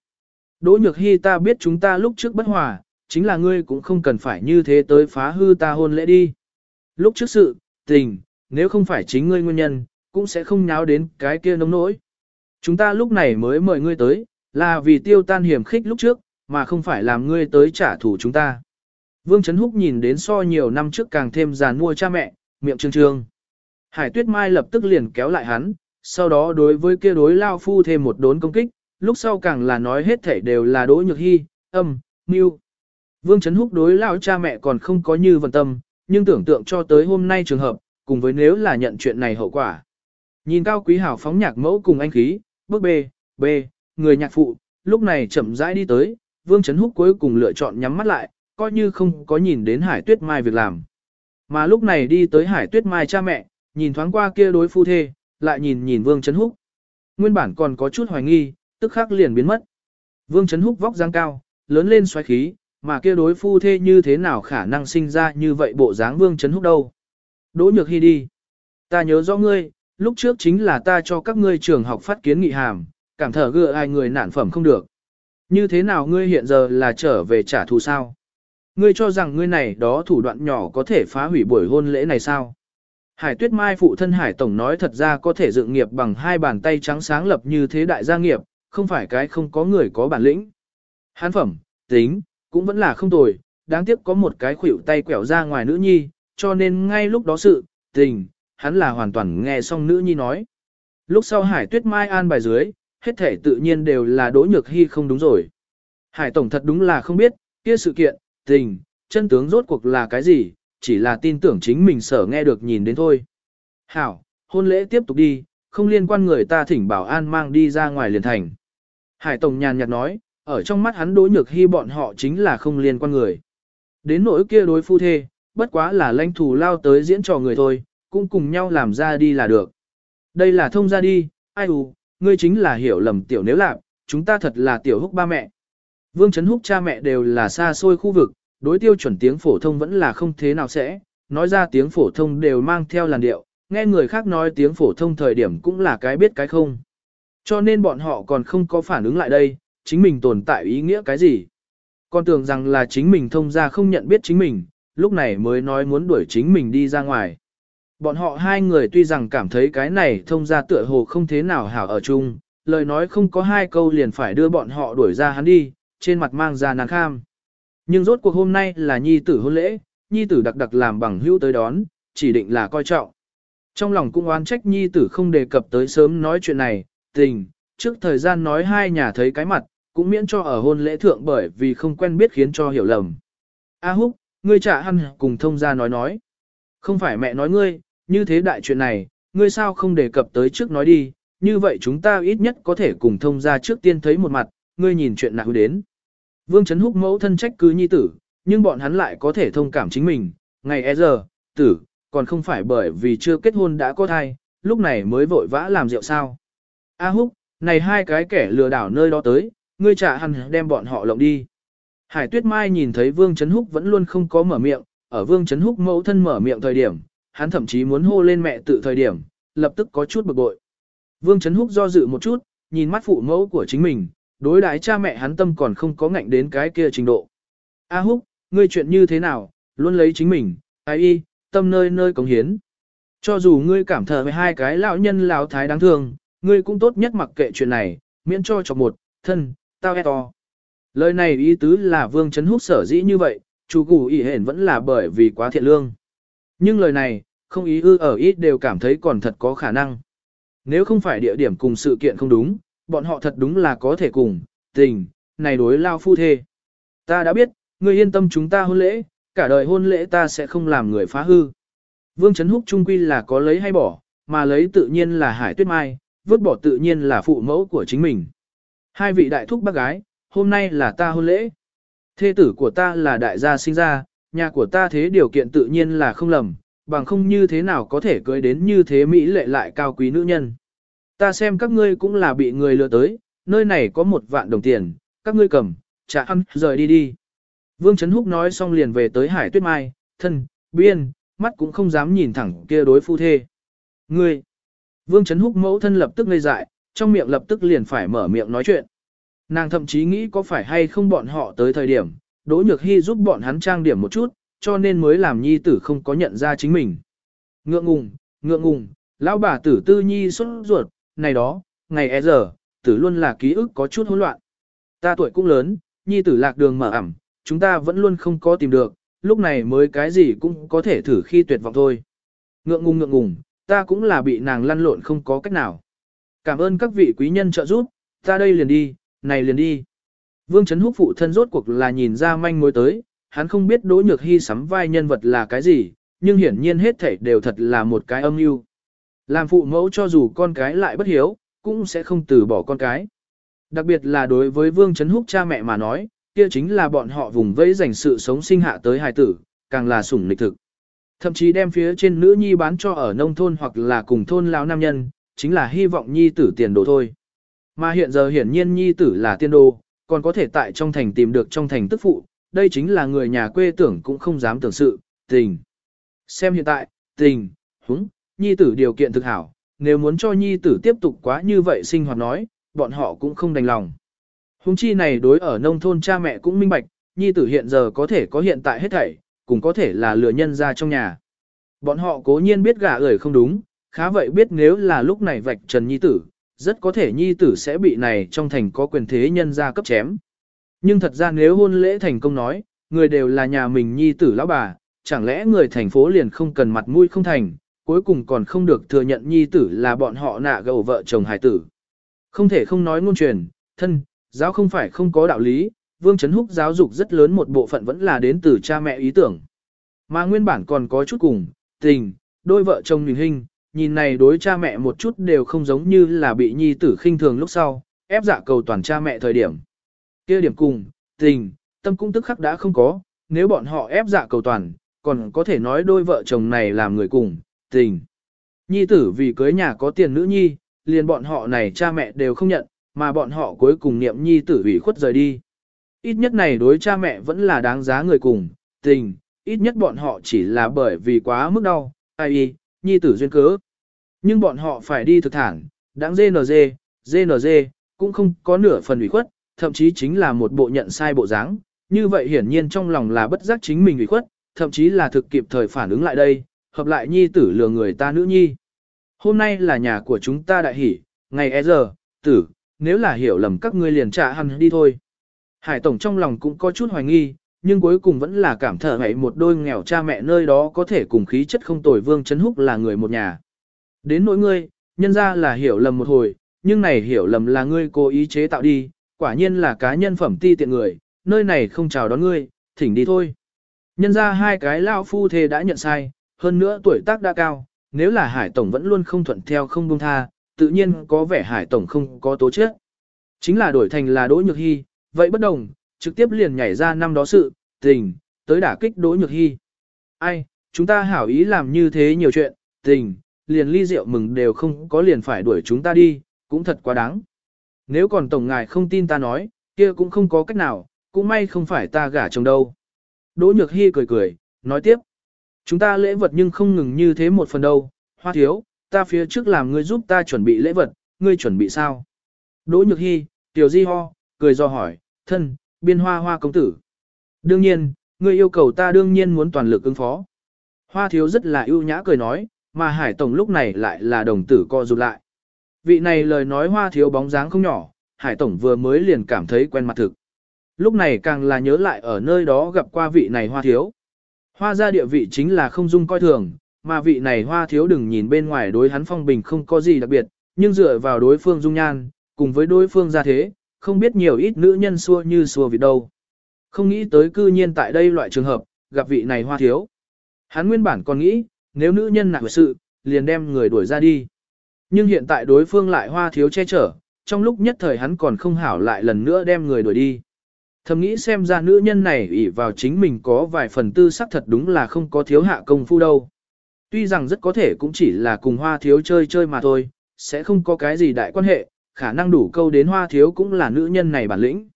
Đỗ Nhược Hy ta biết chúng ta lúc trước bất hòa, chính là ngươi cũng không cần phải như thế tới phá hư ta hôn lễ đi. Lúc trước sự, tình, nếu không phải chính ngươi nguyên nhân, cũng sẽ không nháo đến cái kia nông nỗi. Chúng ta lúc này mới mời ngươi tới, là vì tiêu tan hiểm khích lúc trước, mà không phải làm ngươi tới trả thù chúng ta. Vương Trấn Húc nhìn đến so nhiều năm trước càng thêm già mua cha mẹ, miệng trương trương. Hải Tuyết Mai lập tức liền kéo lại hắn, sau đó đối với kia đối lao phu thêm một đốn công kích, lúc sau càng là nói hết thảy đều là đỗ nhược hy, âm, mưu. Vương Trấn Húc đối lao cha mẹ còn không có như vận tâm, nhưng tưởng tượng cho tới hôm nay trường hợp, cùng với nếu là nhận chuyện này hậu quả. Nhìn cao quý hảo phóng nhạc mẫu cùng anh khí, bước B, B, người nhạc phụ, lúc này chậm rãi đi tới, Vương Trấn Húc cuối cùng lựa chọn nhắm mắt lại, coi như không có nhìn đến Hải Tuyết Mai việc làm. Mà lúc này đi tới Hải Tuyết Mai cha mẹ, nhìn thoáng qua kia đối phu thê, lại nhìn nhìn Vương Trấn Húc. Nguyên bản còn có chút hoài nghi, tức khắc liền biến mất. Vương Trấn Húc vóc dáng cao, lớn lên xoáy khí, mà kia đối phu thê như thế nào khả năng sinh ra như vậy bộ dáng Vương Trấn Húc đâu. Đỗ Nhược Hy đi. Ta nhớ rõ ngươi, lúc trước chính là ta cho các ngươi trường học phát kiến nghị hàm, cảm thở gựa ai người nản phẩm không được. Như thế nào ngươi hiện giờ là trở về trả thù sao? Ngươi cho rằng ngươi này đó thủ đoạn nhỏ có thể phá hủy buổi hôn lễ này sao? Hải tuyết mai phụ thân Hải Tổng nói thật ra có thể dựng nghiệp bằng hai bàn tay trắng sáng lập như thế đại gia nghiệp, không phải cái không có người có bản lĩnh. Hán phẩm, tính, cũng vẫn là không tồi, đáng tiếc có một cái khuỷu tay quẹo ra ngoài nữ nhi, cho nên ngay lúc đó sự, tình, hắn là hoàn toàn nghe xong nữ nhi nói. Lúc sau Hải tuyết mai an bài dưới, hết thể tự nhiên đều là đỗ nhược hy không đúng rồi. Hải Tổng thật đúng là không biết, kia sự kiện, tình, chân tướng rốt cuộc là cái gì, chỉ là tin tưởng chính mình sở nghe được nhìn đến thôi. Hảo, hôn lễ tiếp tục đi, không liên quan người ta thỉnh bảo an mang đi ra ngoài liền thành. Hải Tổng nhàn nhạt nói, ở trong mắt hắn đối nhược hy bọn họ chính là không liên quan người. Đến nỗi kia đối phu thê, bất quá là lãnh thủ lao tới diễn trò người thôi, cũng cùng nhau làm ra đi là được. Đây là thông ra đi, ai u, ngươi chính là hiểu lầm tiểu nếu lạc, chúng ta thật là tiểu húc ba mẹ. Vương Trấn Húc cha mẹ đều là xa xôi khu vực, đối tiêu chuẩn tiếng phổ thông vẫn là không thế nào sẽ, nói ra tiếng phổ thông đều mang theo làn điệu, nghe người khác nói tiếng phổ thông thời điểm cũng là cái biết cái không. Cho nên bọn họ còn không có phản ứng lại đây, chính mình tồn tại ý nghĩa cái gì. Còn tưởng rằng là chính mình thông ra không nhận biết chính mình, lúc này mới nói muốn đuổi chính mình đi ra ngoài. Bọn họ hai người tuy rằng cảm thấy cái này thông ra tựa hồ không thế nào hảo ở chung, lời nói không có hai câu liền phải đưa bọn họ đuổi ra hắn đi, trên mặt mang ra nàng kham. Nhưng rốt cuộc hôm nay là nhi tử hôn lễ, nhi tử đặc đặc làm bằng hữu tới đón, chỉ định là coi trọng. Trong lòng cũng oán trách nhi tử không đề cập tới sớm nói chuyện này, tình, trước thời gian nói hai nhà thấy cái mặt, cũng miễn cho ở hôn lễ thượng bởi vì không quen biết khiến cho hiểu lầm. A húc, ngươi trả hăn cùng thông gia nói nói. Không phải mẹ nói ngươi, như thế đại chuyện này, ngươi sao không đề cập tới trước nói đi, như vậy chúng ta ít nhất có thể cùng thông gia trước tiên thấy một mặt, ngươi nhìn chuyện nào đến. Vương Trấn Húc mẫu thân trách cứ nhi tử, nhưng bọn hắn lại có thể thông cảm chính mình, ngày e giờ, tử, còn không phải bởi vì chưa kết hôn đã có thai, lúc này mới vội vã làm rượu sao. A Húc, này hai cái kẻ lừa đảo nơi đó tới, ngươi trả hẳn đem bọn họ lộng đi. Hải Tuyết Mai nhìn thấy Vương Trấn Húc vẫn luôn không có mở miệng, ở Vương Trấn Húc mẫu thân mở miệng thời điểm, hắn thậm chí muốn hô lên mẹ tự thời điểm, lập tức có chút bực bội. Vương Trấn Húc do dự một chút, nhìn mắt phụ mẫu của chính mình, đối đãi cha mẹ hắn tâm còn không có ngạnh đến cái kia trình độ. A Húc, ngươi chuyện như thế nào, luôn lấy chính mình, ai y, tâm nơi nơi cống hiến. Cho dù ngươi cảm thờ với hai cái lão nhân lão thái đáng thương, ngươi cũng tốt nhất mặc kệ chuyện này, miễn cho chọc một, thân, tao e to. Lời này ý tứ là Vương Trấn Húc sở dĩ như vậy, chủ củ ý hển vẫn là bởi vì quá thiện lương. Nhưng lời này, không ý ư ở ít đều cảm thấy còn thật có khả năng. Nếu không phải địa điểm cùng sự kiện không đúng, bọn họ thật đúng là có thể cùng, tình, này đối lao phu thê. Ta đã biết, ngươi yên tâm chúng ta hôn lễ, cả đời hôn lễ ta sẽ không làm người phá hư. Vương Trấn Húc trung quy là có lấy hay bỏ, mà lấy tự nhiên là hải tuyết mai, vứt bỏ tự nhiên là phụ mẫu của chính mình. Hai vị đại thúc bác gái, hôm nay là ta hôn lễ. Thê tử của ta là đại gia sinh ra, nhà của ta thế điều kiện tự nhiên là không lầm, bằng không như thế nào có thể cưới đến như thế Mỹ lệ lại cao quý nữ nhân. Ta xem các ngươi cũng là bị người lừa tới, nơi này có một vạn đồng tiền, các ngươi cầm, trả ăn, rời đi đi. Vương Trấn Húc nói xong liền về tới Hải Tuyết Mai, thân, biên, mắt cũng không dám nhìn thẳng kia đối phu thê. Ngươi! Vương Trấn Húc mẫu thân lập tức ngây dại, trong miệng lập tức liền phải mở miệng nói chuyện. Nàng thậm chí nghĩ có phải hay không bọn họ tới thời điểm, Đỗ Nhược Hy giúp bọn hắn trang điểm một chút, cho nên mới làm nhi tử không có nhận ra chính mình. Ngượng ngùng, ngượng ngùng, lão bà tử tư nhi xuất ruột, này đó, ngày e giờ, tử luôn là ký ức có chút hỗn loạn. Ta tuổi cũng lớn, nhi tử lạc đường mở ẩm, chúng ta vẫn luôn không có tìm được, lúc này mới cái gì cũng có thể thử khi tuyệt vọng thôi. Ngượng ngùng ngượng ngùng, ta cũng là bị nàng lăn lộn không có cách nào. Cảm ơn các vị quý nhân trợ giúp, ta đây liền đi, này liền đi. Vương Trấn Húc phụ thân rốt cuộc là nhìn ra manh mối tới, hắn không biết Đỗ Nhược Hy sắm vai nhân vật là cái gì, nhưng hiển nhiên hết thảy đều thật là một cái âm mưu. Làm phụ mẫu cho dù con cái lại bất hiếu, cũng sẽ không từ bỏ con cái. Đặc biệt là đối với Vương Trấn Húc cha mẹ mà nói, kia chính là bọn họ vùng vẫy dành sự sống sinh hạ tới hài tử, càng là sủng lịch thực. Thậm chí đem phía trên nữ nhi bán cho ở nông thôn hoặc là cùng thôn lão nam nhân, chính là hy vọng nhi tử tiền đồ thôi. Mà hiện giờ hiển nhiên nhi tử là tiên đồ, còn có thể tại trong thành tìm được trong thành tức phụ, đây chính là người nhà quê tưởng cũng không dám tưởng sự, tình. Xem hiện tại, tình, húng, nhi tử điều kiện thực hảo, nếu muốn cho nhi tử tiếp tục quá như vậy sinh hoạt nói, bọn họ cũng không đành lòng. Húng chi này đối ở nông thôn cha mẹ cũng minh bạch, nhi tử hiện giờ có thể có hiện tại hết thảy, cũng có thể là lừa nhân ra trong nhà. Bọn họ cố nhiên biết gả ởi không đúng, khá vậy biết nếu là lúc này vạch trần nhi tử, rất có thể nhi tử sẽ bị này trong thành có quyền thế nhân ra cấp chém. Nhưng thật ra nếu hôn lễ thành công nói, người đều là nhà mình nhi tử lão bà, chẳng lẽ người thành phố liền không cần mặt mũi không thành, cuối cùng còn không được thừa nhận nhi tử là bọn họ nạ gầu vợ chồng hải tử. Không thể không nói ngôn truyền, thân, giáo không phải không có đạo lý, Vương Trấn Húc giáo dục rất lớn một bộ phận vẫn là đến từ cha mẹ ý tưởng. Mà nguyên bản còn có chút cùng, tình, đôi vợ chồng nhìn hình, nhìn này đối cha mẹ một chút đều không giống như là bị nhi tử khinh thường lúc sau, ép dạ cầu toàn cha mẹ thời điểm. kia điểm cùng, tình, tâm cũng tức khắc đã không có, nếu bọn họ ép dạ cầu toàn, còn có thể nói đôi vợ chồng này làm người cùng, tình. Nhi tử vì cưới nhà có tiền nữ nhi, liền bọn họ này cha mẹ đều không nhận, mà bọn họ cuối cùng niệm nhi tử ủy khuất rời đi. Ít nhất này đối cha mẹ vẫn là đáng giá người cùng, tình, ít nhất bọn họ chỉ là bởi vì quá mức đau, ai y, nhi tử duyên cớ. Nhưng bọn họ phải đi thực thản, đáng GNG, GNG, cũng không có nửa phần ủy khuất, thậm chí chính là một bộ nhận sai bộ dáng. Như vậy hiển nhiên trong lòng là bất giác chính mình ủy khuất, thậm chí là thực kịp thời phản ứng lại đây, hợp lại nhi tử lừa người ta nữ nhi. Hôm nay là nhà của chúng ta đại hỷ, ngày e giờ, tử, nếu là hiểu lầm các ngươi liền trả hẳn đi thôi. Hải Tổng trong lòng cũng có chút hoài nghi, nhưng cuối cùng vẫn là cảm thở hãy một đôi nghèo cha mẹ nơi đó có thể cùng khí chất không tồi vương chấn húc là người một nhà. Đến nỗi ngươi, nhân ra là hiểu lầm một hồi, nhưng này hiểu lầm là ngươi cố ý chế tạo đi, quả nhiên là cá nhân phẩm ti tiện người, nơi này không chào đón ngươi, thỉnh đi thôi. Nhân ra hai cái lao phu thề đã nhận sai, hơn nữa tuổi tác đã cao, nếu là Hải Tổng vẫn luôn không thuận theo không buông tha, tự nhiên có vẻ Hải Tổng không có tố chết. Chính là đổi thành là Đỗ Nhược Hy, vậy bất đồng, trực tiếp liền nhảy ra năm đó sự, tình, tới đả kích Đỗ Nhược Hy. Ai, chúng ta hảo ý làm như thế nhiều chuyện, tình, liền ly rượu mừng đều không có liền phải đuổi chúng ta đi, cũng thật quá đáng. Nếu còn tổng ngài không tin ta nói, kia cũng không có cách nào, cũng may không phải ta gả chồng đâu. Đỗ Nhược Hy cười cười, nói tiếp. Chúng ta lễ vật nhưng không ngừng như thế một phần đâu, hoa thiếu, ta phía trước làm ngươi giúp ta chuẩn bị lễ vật, ngươi chuẩn bị sao? Đỗ Nhược Hy, Tiểu Di Ho, cười do hỏi, thân, biên hoa hoa công tử. Đương nhiên, ngươi yêu cầu ta đương nhiên muốn toàn lực ứng phó. Hoa thiếu rất là ưu nhã cười nói, mà Hải Tổng lúc này lại là đồng tử co rụt lại. Vị này lời nói hoa thiếu bóng dáng không nhỏ, Hải Tổng vừa mới liền cảm thấy quen mặt thực. Lúc này càng là nhớ lại ở nơi đó gặp qua vị này hoa thiếu. Hoa ra địa vị chính là không dung coi thường, mà vị này hoa thiếu đừng nhìn bên ngoài đối hắn phong bình không có gì đặc biệt, nhưng dựa vào đối phương dung nhan, cùng với đối phương gia thế, không biết nhiều ít nữ nhân xua như xua vì đâu. Không nghĩ tới cư nhiên tại đây loại trường hợp, gặp vị này hoa thiếu. Hắn nguyên bản còn nghĩ, nếu nữ nhân nặng sự, liền đem người đuổi ra đi. Nhưng hiện tại đối phương lại hoa thiếu che chở, trong lúc nhất thời hắn còn không hảo lại lần nữa đem người đuổi đi. Thầm nghĩ xem ra nữ nhân này ỷ vào chính mình có vài phần tư sắc thật đúng là không có thiếu hạ công phu đâu. Tuy rằng rất có thể cũng chỉ là cùng hoa thiếu chơi chơi mà thôi, sẽ không có cái gì đại quan hệ, khả năng đủ câu đến hoa thiếu cũng là nữ nhân này bản lĩnh.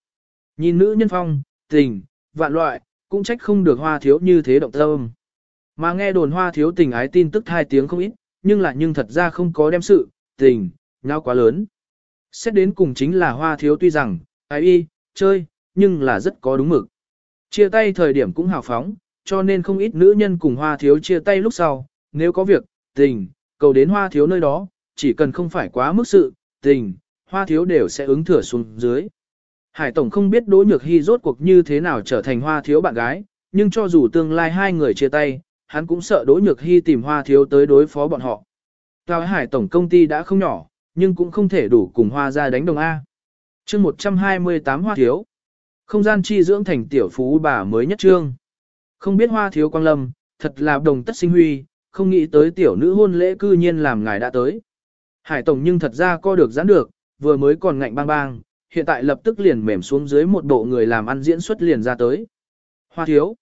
Nhìn nữ nhân phong, tình, vạn loại, cũng trách không được hoa thiếu như thế động tâm. Mà nghe đồn hoa thiếu tình ái tin tức hai tiếng không ít, nhưng là nhưng thật ra không có đem sự, tình, nhau quá lớn. Xét đến cùng chính là hoa thiếu tuy rằng, ái y, chơi, nhưng là rất có đúng mực. Chia tay thời điểm cũng hào phóng, cho nên không ít nữ nhân cùng hoa thiếu chia tay lúc sau, nếu có việc, tình, cầu đến hoa thiếu nơi đó, chỉ cần không phải quá mức sự, tình, hoa thiếu đều sẽ ứng thừa xuống dưới. Hải Tổng không biết Đỗ Nhược Hy rốt cuộc như thế nào trở thành hoa thiếu bạn gái, nhưng cho dù tương lai hai người chia tay, hắn cũng sợ Đỗ Nhược Hy tìm hoa thiếu tới đối phó bọn họ. Tòa Hải Tổng công ty đã không nhỏ, nhưng cũng không thể đủ cùng hoa ra đánh đồng A. chương 128 hoa thiếu. Không gian chi dưỡng thành tiểu phú bà mới nhất trương. Không biết hoa thiếu quang lâm, thật là đồng tất sinh huy, không nghĩ tới tiểu nữ hôn lễ cư nhiên làm ngài đã tới. Hải Tổng nhưng thật ra co được giãn được, vừa mới còn ngạnh bang bang, hiện tại lập tức liền mềm xuống dưới một bộ người làm ăn diễn xuất liền ra tới. Hoa thiếu.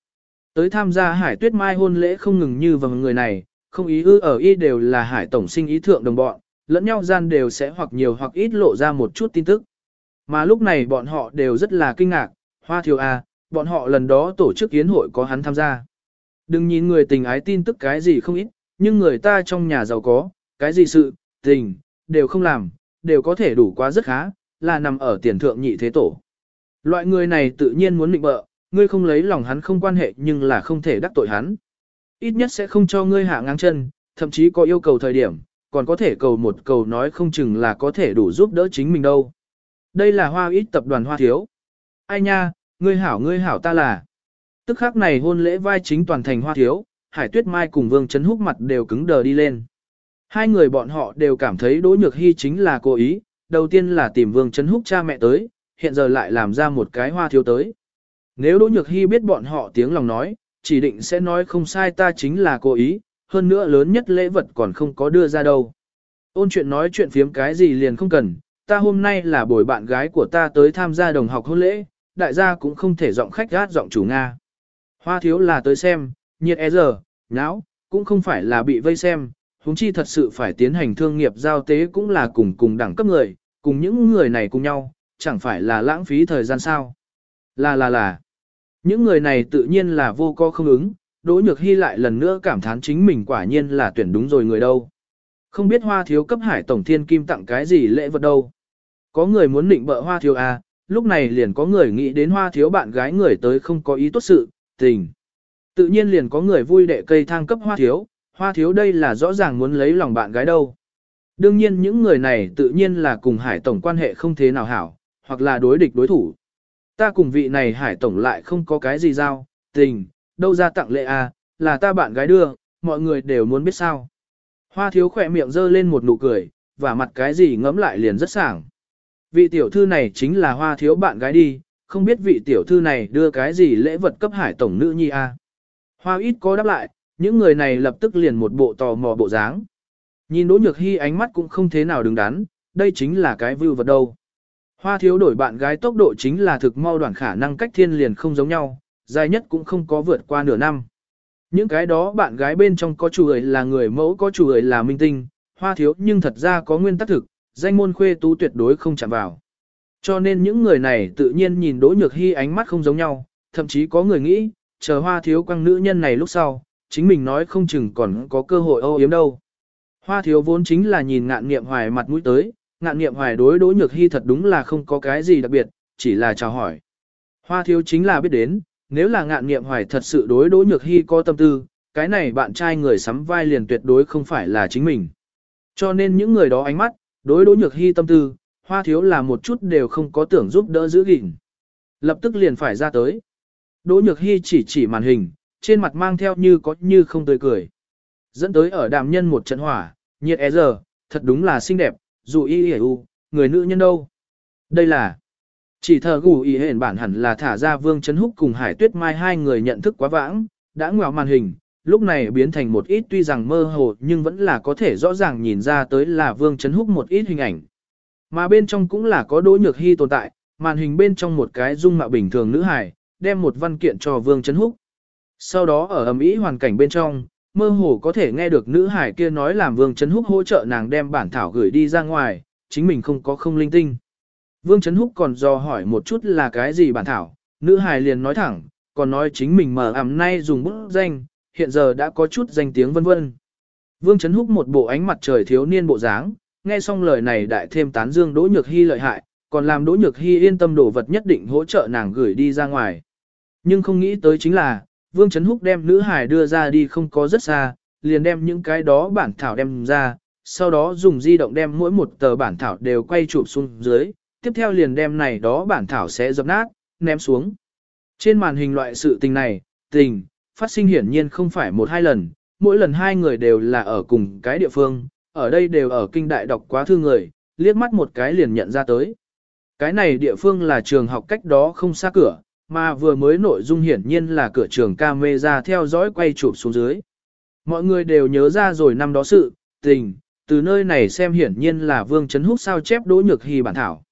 Tới tham gia hải tuyết mai hôn lễ không ngừng như vào người này, không ý ư ở y đều là hải tổng sinh ý thượng đồng bọn, lẫn nhau gian đều sẽ hoặc nhiều hoặc ít lộ ra một chút tin tức. Mà lúc này bọn họ đều rất là kinh ngạc, hoa thiếu à, bọn họ lần đó tổ chức yến hội có hắn tham gia. Đừng nhìn người tình ái tin tức cái gì không ít, nhưng người ta trong nhà giàu có, cái gì sự, tình, đều không làm, đều có thể đủ quá rất khá, là nằm ở tiền thượng nhị thế tổ. Loại người này tự nhiên muốn định bợ, ngươi không lấy lòng hắn không quan hệ nhưng là không thể đắc tội hắn. Ít nhất sẽ không cho ngươi hạ ngang chân, thậm chí có yêu cầu thời điểm, còn có thể cầu một cầu nói không chừng là có thể đủ giúp đỡ chính mình đâu. Đây là hoa ít tập đoàn hoa thiếu. Ai nha, ngươi hảo ngươi hảo ta là. Tức khắc này hôn lễ vai chính toàn thành hoa thiếu, Hải Tuyết Mai cùng Vương Trấn Húc mặt đều cứng đờ đi lên. Hai người bọn họ đều cảm thấy Đỗ Nhược Hy chính là cố ý, đầu tiên là tìm Vương Trấn Húc cha mẹ tới, hiện giờ lại làm ra một cái hoa thiếu tới. Nếu Đỗ Nhược Hy biết bọn họ tiếng lòng nói, chỉ định sẽ nói không sai ta chính là cố ý, hơn nữa lớn nhất lễ vật còn không có đưa ra đâu. Ôn chuyện nói chuyện phiếm cái gì liền không cần, ta hôm nay là buổi bạn gái của ta tới tham gia đồng học hôn lễ, đại gia cũng không thể giọng khách gát giọng chủ Nga. Hoa thiếu là tới xem, nhiệt e giờ, nháo, cũng không phải là bị vây xem, huống chi thật sự phải tiến hành thương nghiệp giao tế cũng là cùng cùng đẳng cấp người, cùng những người này cùng nhau, chẳng phải là lãng phí thời gian sao. Là là là. Những người này tự nhiên là vô co không ứng, Đỗ Nhược Hy lại lần nữa cảm thán chính mình quả nhiên là tuyển đúng rồi người đâu. Không biết hoa thiếu cấp hải tổng thiên kim tặng cái gì lễ vật đâu. Có người muốn định bợ hoa thiếu à, lúc này liền có người nghĩ đến hoa thiếu bạn gái người tới không có ý tốt sự, tình. Tự nhiên liền có người vui đệ cây thang cấp hoa thiếu, hoa thiếu đây là rõ ràng muốn lấy lòng bạn gái đâu. Đương nhiên những người này tự nhiên là cùng hải tổng quan hệ không thế nào hảo, hoặc là đối địch đối thủ. Ta cùng vị này hải tổng lại không có cái gì giao, tình, đâu ra tặng lệ à, là ta bạn gái đưa, mọi người đều muốn biết sao. Hoa thiếu khỏe miệng giơ lên một nụ cười, và mặt cái gì ngấm lại liền rất sảng. Vị tiểu thư này chính là hoa thiếu bạn gái đi, không biết vị tiểu thư này đưa cái gì lễ vật cấp hải tổng nữ nhi a. À. Hoa ít có đáp lại, những người này lập tức liền một bộ tò mò bộ dáng. Nhìn Đỗ Nhược Hy ánh mắt cũng không thế nào đứng đắn, đây chính là cái view vật đâu. Hoa thiếu đổi bạn gái tốc độ chính là thực mau đoạn khả năng cách thiên liền không giống nhau, dài nhất cũng không có vượt qua nửa năm. Những cái đó bạn gái bên trong có chủ ấy là người mẫu có chủ ấy là minh tinh, hoa thiếu nhưng thật ra có nguyên tắc thực, danh môn khuê tú tuyệt đối không chạm vào. Cho nên những người này tự nhiên nhìn Đỗ Nhược Hy ánh mắt không giống nhau, thậm chí có người nghĩ, chờ hoa thiếu quăng nữ nhân này lúc sau, chính mình nói không chừng còn có cơ hội âu yếm đâu. Hoa thiếu vốn chính là nhìn ngạn nghiệm hoài mặt mũi tới, ngạn nghiệm hoài đối đối Nhược Hy thật đúng là không có cái gì đặc biệt, chỉ là chào hỏi. Hoa thiếu chính là biết đến, nếu là ngạn nghiệm hoài thật sự đối đối Nhược Hy có tâm tư, cái này bạn trai người sắm vai liền tuyệt đối không phải là chính mình. Cho nên những người đó ánh mắt, đối đối Nhược Hy tâm tư, hoa thiếu là một chút đều không có tưởng giúp đỡ giữ gìn. Lập tức liền phải ra tới. Đỗ Nhược Hy chỉ chỉ màn hình, trên mặt mang theo như có như không tươi cười. Dẫn tới ở đàm nhân một trận hỏa, nhiệt é e giờ, thật đúng là xinh đẹp, dù y y u, người nữ nhân đâu. Đây là Chỉ thờ gù y hển bản hẳn là thả ra Vương chấn Húc cùng Hải Tuyết Mai hai người nhận thức quá vãng, đã ngoèo màn hình, lúc này biến thành một ít tuy rằng mơ hồ nhưng vẫn là có thể rõ ràng nhìn ra tới là Vương chấn Húc một ít hình ảnh. Mà bên trong cũng là có Đỗ Nhược Hy tồn tại, màn hình bên trong một cái dung mạo bình thường nữ hải, đem một văn kiện cho Vương chấn Húc. Sau đó ở ầm ĩ hoàn cảnh bên trong, mơ hồ có thể nghe được nữ hải kia nói làm Vương Trấn Húc hỗ trợ nàng đem bản thảo gửi đi ra ngoài, chính mình không có không linh tinh. Vương Trấn Húc còn do hỏi một chút là cái gì bản thảo, nữ hải liền nói thẳng, còn nói chính mình mở ẩm nay dùng bút danh, hiện giờ đã có chút danh tiếng vân vân. Vương Trấn Húc một bộ ánh mặt trời thiếu niên bộ dáng, nghe xong lời này đại thêm tán dương Đỗ Nhược Hy lợi hại, còn làm Đỗ Nhược Hy yên tâm đổ vật nhất định hỗ trợ nàng gửi đi ra ngoài. Nhưng không nghĩ tới chính là, Vương Trấn Húc đem nữ hải đưa ra đi không có rất xa, liền đem những cái đó bản thảo đem ra, sau đó dùng di động đem mỗi một tờ bản thảo đều quay chụp xuống dưới, tiếp theo liền đem này đó bản thảo sẽ dập nát, ném xuống. Trên màn hình loại sự tình này, tình, phát sinh hiển nhiên không phải một hai lần, mỗi lần hai người đều là ở cùng cái địa phương, ở đây đều ở kinh đại đọc quá thư người, liếc mắt một cái liền nhận ra tới. Cái này địa phương là trường học cách đó không xa cửa, mà vừa mới nội dung hiển nhiên là cửa trường camera theo dõi quay chụp xuống dưới. Mọi người đều nhớ ra rồi năm đó sự, tình, từ nơi này xem hiển nhiên là Vương Trấn Húc sao chép đỗ nhược hy bản thảo.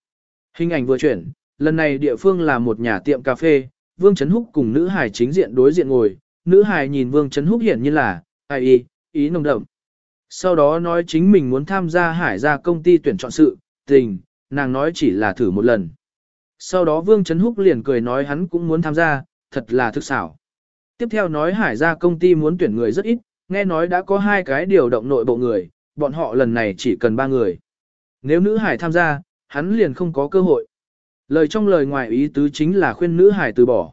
Hình ảnh vừa chuyển, lần này địa phương là một nhà tiệm cà phê, Vương Trấn Húc cùng nữ hài chính diện đối diện ngồi, nữ hài nhìn Vương Trấn Húc hiển nhiên là, ai y, ý nồng đậm. Sau đó nói chính mình muốn tham gia hải gia công ty tuyển chọn sự, tình, nàng nói chỉ là thử một lần. Sau đó Vương Trấn Húc liền cười nói hắn cũng muốn tham gia, thật là thực xảo. Tiếp theo nói hải gia công ty muốn tuyển người rất ít, nghe nói đã có hai cái điều động nội bộ người, bọn họ lần này chỉ cần ba người. Nếu nữ hải tham gia, hắn liền không có cơ hội. Lời trong lời ngoài ý tứ chính là khuyên nữ hải từ bỏ.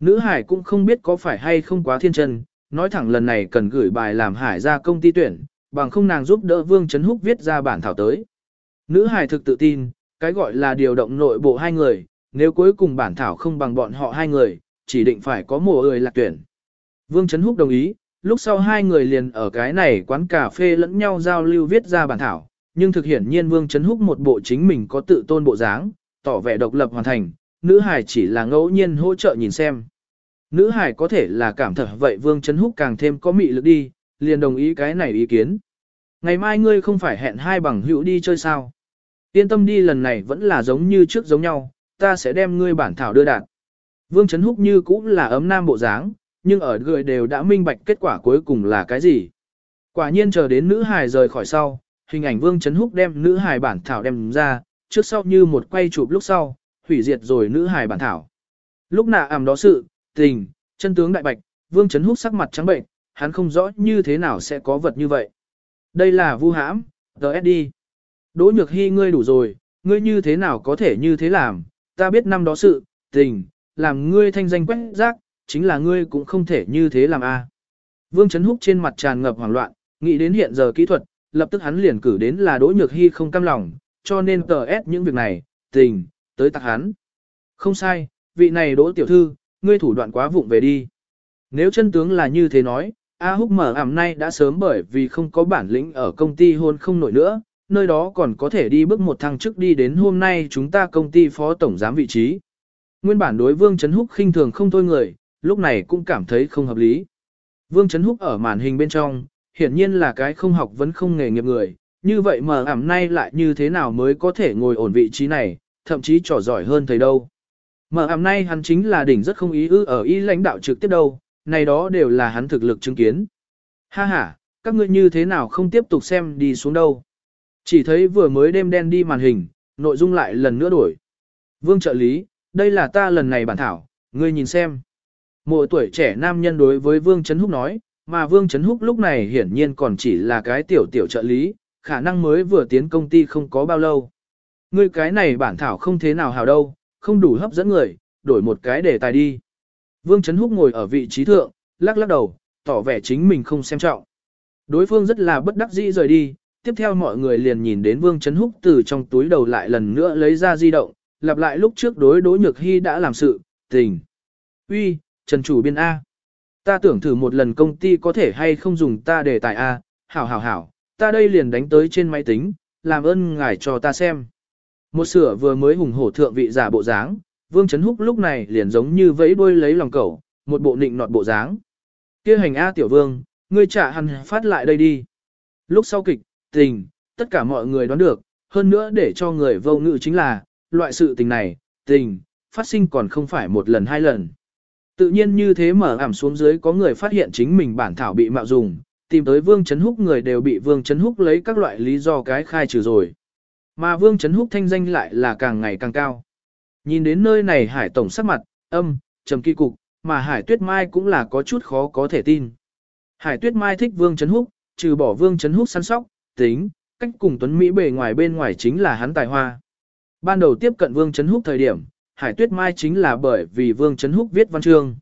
Nữ hải cũng không biết có phải hay không quá thiên chân, nói thẳng lần này cần gửi bài làm hải ra công ty tuyển, bằng không nàng giúp đỡ Vương Trấn Húc viết ra bản thảo tới. Nữ hải thực tự tin, cái gọi là điều động nội bộ hai người, nếu cuối cùng bản thảo không bằng bọn họ hai người, chỉ định phải có mùa người lạc tuyển. Vương Trấn Húc đồng ý, lúc sau hai người liền ở cái này quán cà phê lẫn nhau giao lưu viết ra bản thảo, nhưng thực hiện nhiên Vương Trấn Húc một bộ chính mình có tự tôn bộ dáng, tỏ vẻ độc lập hoàn thành, nữ hải chỉ là ngẫu nhiên hỗ trợ nhìn xem. Nữ hải có thể là cảm thật vậy Vương Trấn Húc càng thêm có mị lực đi, liền đồng ý cái này ý kiến. Ngày mai ngươi không phải hẹn hai bằng hữu đi chơi sao? Yên tâm đi lần này vẫn là giống như trước giống nhau, ta sẽ đem ngươi bản thảo đưa đạt. Vương Trấn Húc như cũng là ấm nam bộ dáng, nhưng ở người đều đã minh bạch kết quả cuối cùng là cái gì. Quả nhiên chờ đến nữ hài rời khỏi sau, hình ảnh Vương Trấn Húc đem nữ hài bản thảo đem ra, trước sau như một quay chụp lúc sau, hủy diệt rồi nữ hài bản thảo. Lúc nạ ảm đó sự, tình, chân tướng đại bạch, Vương Trấn Húc sắc mặt trắng bệnh, hắn không rõ như thế nào sẽ có vật như vậy. Đây là vu hãm, DSD. Đỗ Nhược Hy ngươi đủ rồi, ngươi như thế nào có thể như thế làm, ta biết năm đó sự, tình, làm ngươi thanh danh quét rác, chính là ngươi cũng không thể như thế làm a. Vương Trấn Húc trên mặt tràn ngập hoảng loạn, nghĩ đến hiện giờ kỹ thuật, lập tức hắn liền cử đến là Đỗ Nhược Hy không cam lòng, cho nên tờ ép những việc này, tình, tới tặc hắn. Không sai, vị này Đỗ Tiểu Thư, ngươi thủ đoạn quá vụng về đi. Nếu chân tướng là như thế nói, A Húc mở ảm nay đã sớm bởi vì không có bản lĩnh ở công ty hôn không nổi nữa, nơi đó còn có thể đi bước một thăng chức đi đến hôm nay chúng ta công ty phó tổng giám vị trí. Nguyên bản đối Vương Trấn Húc khinh thường không thôi người, lúc này cũng cảm thấy không hợp lý. Vương Trấn Húc ở màn hình bên trong, hiển nhiên là cái không học vẫn không nghề nghiệp người, như vậy mà ảm nay lại như thế nào mới có thể ngồi ổn vị trí này, thậm chí trò giỏi hơn thầy đâu. Mở ảm nay hắn chính là đỉnh rất không ý ư ở y lãnh đạo trực tiếp đâu, này đó đều là hắn thực lực chứng kiến. Ha ha, các ngươi như thế nào không tiếp tục xem đi xuống đâu. Chỉ thấy vừa mới đêm đen đi màn hình, nội dung lại lần nữa đổi. Vương trợ lý, đây là ta lần này bản thảo, ngươi nhìn xem. Mộ tuổi trẻ nam nhân đối với Vương Trấn Húc nói, mà Vương Trấn Húc lúc này hiển nhiên còn chỉ là cái tiểu tiểu trợ lý, khả năng mới vừa tiến công ty không có bao lâu. Ngươi cái này bản thảo không thế nào hào đâu, không đủ hấp dẫn người, đổi một cái đề tài đi. Vương Trấn Húc ngồi ở vị trí thượng, lắc lắc đầu, tỏ vẻ chính mình không xem trọng. Đối phương rất là bất đắc dĩ rời đi, tiếp theo mọi người liền nhìn đến Vương Trấn Húc từ trong túi đầu lại lần nữa lấy ra di động, lặp lại lúc trước đối đối nhược hy đã làm sự, tình. Uy, Trần Chủ Biên A. Ta tưởng thử một lần công ty có thể hay không dùng ta để tài A, hảo hảo hảo, ta đây liền đánh tới trên máy tính, làm ơn ngài cho ta xem. Một sửa vừa mới hùng hổ thượng vị giả bộ dáng, Vương Chấn Húc lúc này liền giống như vẫy đuôi lấy lòng cẩu, một bộ nịnh nọt bộ dáng. Kia hành A tiểu vương, ngươi trả hẳn phát lại đây đi. Lúc sau kịch, tình, tất cả mọi người đoán được, hơn nữa để cho người vô ngữ chính là, loại sự tình này, tình, phát sinh còn không phải một lần hai lần. Tự nhiên như thế mở ảm xuống dưới có người phát hiện chính mình bản thảo bị mạo dùng, tìm tới Vương Chấn Húc người đều bị Vương Chấn Húc lấy các loại lý do cái khai trừ rồi. Mà Vương Chấn Húc thanh danh lại là càng ngày càng cao. Nhìn đến nơi này Hải Tổng sắc mặt, âm, trầm kỳ cục, mà Hải Tuyết Mai cũng là có chút khó có thể tin. Hải Tuyết Mai thích Vương Chấn Húc, trừ bỏ Vương Chấn Húc săn sóc, tính, cách cùng Tuấn Mỹ bề ngoài bên ngoài chính là hắn tài hoa. Ban đầu tiếp cận Vương Chấn Húc thời điểm, Hải Tuyết Mai chính là bởi vì Vương Chấn Húc viết văn chương.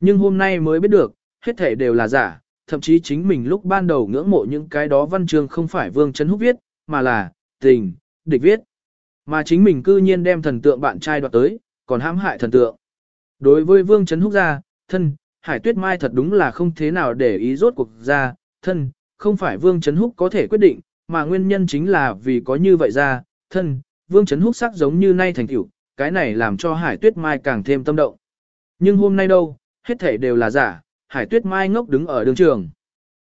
Nhưng hôm nay mới biết được, hết thể đều là giả, thậm chí chính mình lúc ban đầu ngưỡng mộ những cái đó văn chương không phải Vương Chấn Húc viết, mà là tình, địch viết. Mà chính mình cư nhiên đem thần tượng bạn trai đoạt tới, còn hãm hại thần tượng. Đối với Vương Chấn Húc ra, thân, Hải Tuyết Mai thật đúng là không thế nào để ý rốt cuộc ra, thân, không phải Vương Chấn Húc có thể quyết định, mà nguyên nhân chính là vì có như vậy ra, thân, Vương Chấn Húc sắc giống như nay thành tiểu, cái này làm cho Hải Tuyết Mai càng thêm tâm động. Nhưng hôm nay đâu, hết thể đều là giả, Hải Tuyết Mai ngốc đứng ở đường trường.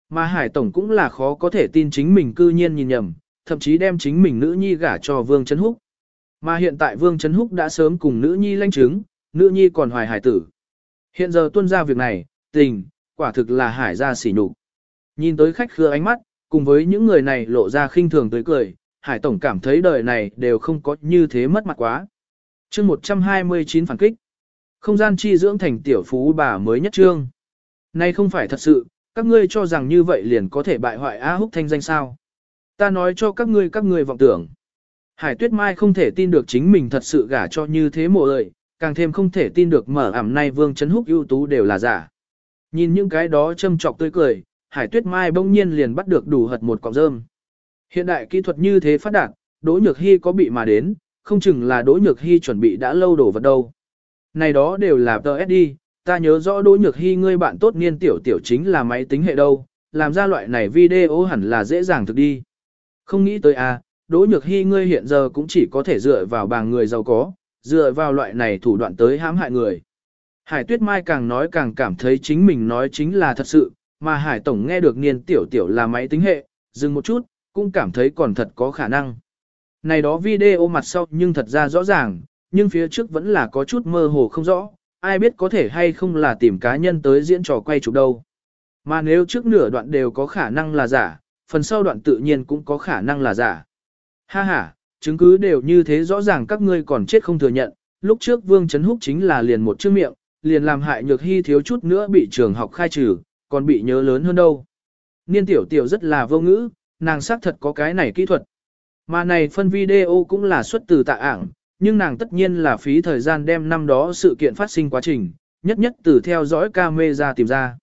Mà Hải Tổng cũng là khó có thể tin chính mình cư nhiên nhìn nhầm, thậm chí đem chính mình nữ nhi gả cho Vương Trấn Húc. Mà hiện tại Vương Trấn Húc đã sớm cùng nữ nhi lanh chứng, nữ nhi còn hoài hải tử. Hiện giờ tuân ra việc này, tình, quả thực là hải ra xỉ nhục. Nhìn tới khách khứa ánh mắt, cùng với những người này lộ ra khinh thường tới cười, hải tổng cảm thấy đời này đều không có như thế mất mặt quá. chương 129 phản kích. Không gian chi dưỡng thành tiểu phú bà mới nhất trương. Nay không phải thật sự, các ngươi cho rằng như vậy liền có thể bại hoại A Húc thanh danh sao. Ta nói cho các ngươi các ngươi vọng tưởng. Hải Tuyết Mai không thể tin được chính mình thật sự gả cho như thế mộ ơi, càng thêm không thể tin được mở ảm nay Vương Trấn Húc ưu tú đều là giả. Nhìn những cái đó châm trọc tươi cười, Hải Tuyết Mai bỗng nhiên liền bắt được đủ hật một cọng rơm. Hiện đại kỹ thuật như thế phát đạt, Đỗ Nhược Hy có bị mà đến, không chừng là Đỗ Nhược Hy chuẩn bị đã lâu đổ vật đâu. Này đó đều là TSD, ta nhớ rõ Đỗ Nhược Hy ngươi bạn tốt niên tiểu tiểu chính là máy tính hệ đâu, làm ra loại này video hẳn là dễ dàng thực đi. Không nghĩ tới à, Đỗ Nhược Hy ngươi hiện giờ cũng chỉ có thể dựa vào bàng người giàu có, dựa vào loại này thủ đoạn tới hãm hại người. Hải Tuyết Mai càng nói càng cảm thấy chính mình nói chính là thật sự, mà Hải Tổng nghe được niên tiểu tiểu là máy tính hệ, dừng một chút, cũng cảm thấy còn thật có khả năng. Này đó video mặt sau nhưng thật ra rõ ràng, nhưng phía trước vẫn là có chút mơ hồ không rõ, ai biết có thể hay không là tìm cá nhân tới diễn trò quay chụp đâu. Mà nếu trước nửa đoạn đều có khả năng là giả, phần sau đoạn tự nhiên cũng có khả năng là giả. Ha ha, chứng cứ đều như thế rõ ràng các ngươi còn chết không thừa nhận, lúc trước Vương Trấn Húc chính là liền một chữ miệng, liền làm hại nhược hy thiếu chút nữa bị trường học khai trừ, còn bị nhớ lớn hơn đâu. Niên tiểu tiểu rất là vô ngữ, nàng xác thật có cái này kỹ thuật. Mà này phân video cũng là xuất từ tạ ảng, nhưng nàng tất nhiên là phí thời gian đem năm đó sự kiện phát sinh quá trình, nhất nhất từ theo dõi camera tìm ra.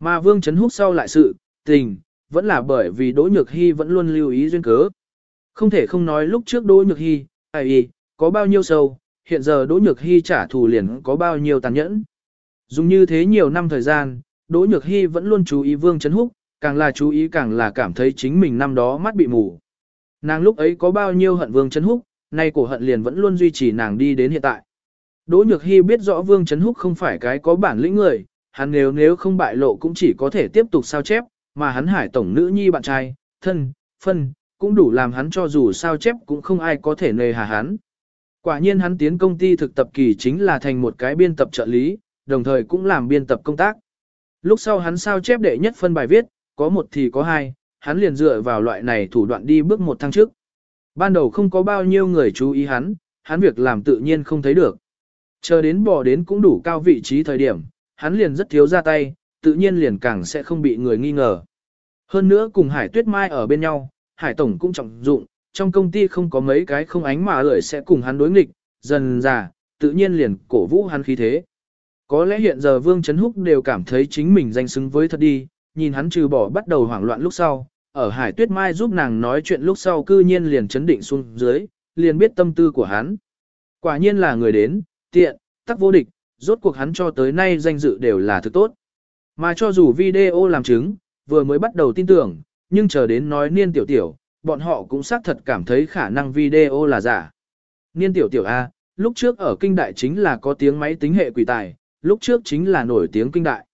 Mà Vương Trấn Húc sau lại sự, tình, vẫn là bởi vì Đỗ Nhược Hy vẫn luôn lưu ý duyên cớ. Không thể không nói lúc trước Đỗ Nhược Hy, ai y có bao nhiêu sâu, hiện giờ Đỗ Nhược Hy trả thù liền có bao nhiêu tàn nhẫn. Dùng như thế nhiều năm thời gian, Đỗ Nhược Hy vẫn luôn chú ý Vương Trấn Húc, càng là chú ý càng là cảm thấy chính mình năm đó mắt bị mù. Nàng lúc ấy có bao nhiêu hận Vương Trấn Húc, nay cổ hận liền vẫn luôn duy trì nàng đi đến hiện tại. Đỗ Nhược Hy biết rõ Vương Trấn Húc không phải cái có bản lĩnh người, hắn nếu nếu không bại lộ cũng chỉ có thể tiếp tục sao chép, mà hắn hải tổng nữ nhi bạn trai, thân, phân, cũng đủ làm hắn cho dù sao chép cũng không ai có thể nề hà hắn. Quả nhiên hắn tiến công ty thực tập kỳ chính là thành một cái biên tập trợ lý, đồng thời cũng làm biên tập công tác. Lúc sau hắn sao chép đệ nhất phân bài viết, có một thì có hai, hắn liền dựa vào loại này thủ đoạn đi bước một thăng trước. Ban đầu không có bao nhiêu người chú ý hắn, hắn việc làm tự nhiên không thấy được. Chờ đến bỏ đến cũng đủ cao vị trí thời điểm, hắn liền rất thiếu ra tay, tự nhiên liền càng sẽ không bị người nghi ngờ. Hơn nữa cùng Hải Tuyết Mai ở bên nhau, Hải Tổng cũng trọng dụng, trong công ty không có mấy cái không ánh mà lợi sẽ cùng hắn đối nghịch, dần già, tự nhiên liền cổ vũ hắn khí thế. Có lẽ hiện giờ Vương Trấn Húc đều cảm thấy chính mình danh xứng với thật đi, nhìn hắn trừ bỏ bắt đầu hoảng loạn lúc sau, ở Hải Tuyết Mai giúp nàng nói chuyện lúc sau cư nhiên liền chấn định xuống dưới, liền biết tâm tư của hắn. Quả nhiên là người đến, tiện, tắc vô địch, rốt cuộc hắn cho tới nay danh dự đều là thứ tốt. Mà cho dù video làm chứng, vừa mới bắt đầu tin tưởng, nhưng chờ đến nói niên tiểu tiểu, bọn họ cũng xác thật cảm thấy khả năng video là giả. Niên tiểu tiểu A, lúc trước ở kinh đại chính là có tiếng máy tính hệ quỷ tài, lúc trước chính là nổi tiếng kinh đại.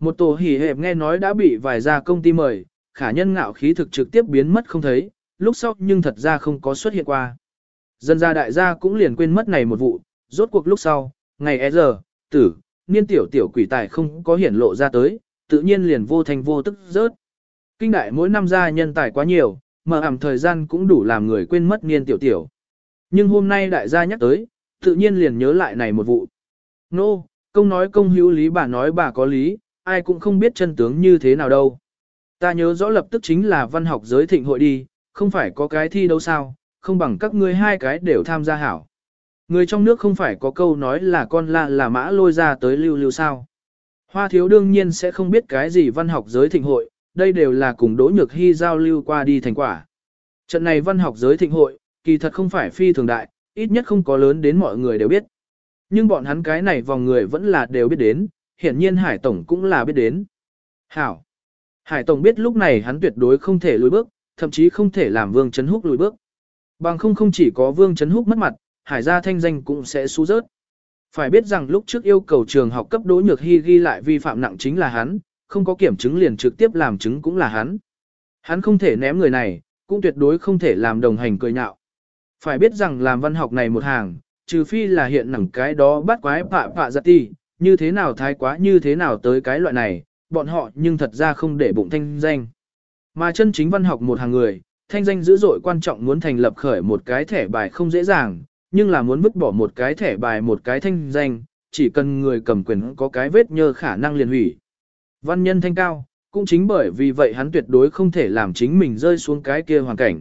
Một tổ hỉ hẹp nghe nói đã bị vài gia công ty mời, khả nhân ngạo khí thực trực tiếp biến mất không thấy, lúc sau nhưng thật ra không có xuất hiện qua. Dân gia đại gia cũng liền quên mất này một vụ, rốt cuộc lúc sau, ngày e giờ, tử, niên tiểu tiểu quỷ tài không có hiển lộ ra tới, tự nhiên liền vô thành vô tức rớt. Kinh đại mỗi năm gia nhân tài quá nhiều, mà ẩm thời gian cũng đủ làm người quên mất niên tiểu tiểu. Nhưng hôm nay đại gia nhắc tới, tự nhiên liền nhớ lại này một vụ. Nô, no, công nói công hữu lý bà nói bà có lý, ai cũng không biết chân tướng như thế nào đâu. Ta nhớ rõ lập tức chính là văn học giới thịnh hội đi, không phải có cái thi đâu sao, không bằng các ngươi hai cái đều tham gia hảo. Người trong nước không phải có câu nói là con la là mã lôi ra tới lưu lưu sao. Hoa thiếu đương nhiên sẽ không biết cái gì văn học giới thịnh hội, đây đều là cùng Đỗ Nhược Hy giao lưu qua đi thành quả. Trận này văn học giới thịnh hội, kỳ thật không phải phi thường đại, ít nhất không có lớn đến mọi người đều biết. Nhưng bọn hắn cái này vòng người vẫn là đều biết đến, hiển nhiên Hải Tổng cũng là biết đến. Hảo. Hải Tổng biết lúc này hắn tuyệt đối không thể lùi bước, thậm chí không thể làm Vương Trấn Húc lùi bước. Bằng không không chỉ có Vương Trấn Húc mất mặt, Hải gia thanh danh cũng sẽ xú rớt. Phải biết rằng lúc trước yêu cầu trường học cấp Đỗ Nhược Hy ghi lại vi phạm nặng chính là hắn, không có kiểm chứng liền trực tiếp làm chứng cũng là hắn. Hắn không thể ném người này, cũng tuyệt đối không thể làm đồng hành cười nhạo. Phải biết rằng làm văn học này một hàng, trừ phi là hiện nẳng cái đó bắt quái phạ phạ giật ti, như thế nào thái quá như thế nào tới cái loại này, bọn họ nhưng thật ra không để bụng thanh danh. Mà chân chính văn học một hàng người, thanh danh dữ dội quan trọng muốn thành lập khởi một cái thẻ bài không dễ dàng, nhưng là muốn vứt bỏ một cái thẻ bài một cái thanh danh, chỉ cần người cầm quyền có cái vết nhơ khả năng liền hủy. Văn nhân thanh cao, cũng chính bởi vì vậy hắn tuyệt đối không thể làm chính mình rơi xuống cái kia hoàn cảnh.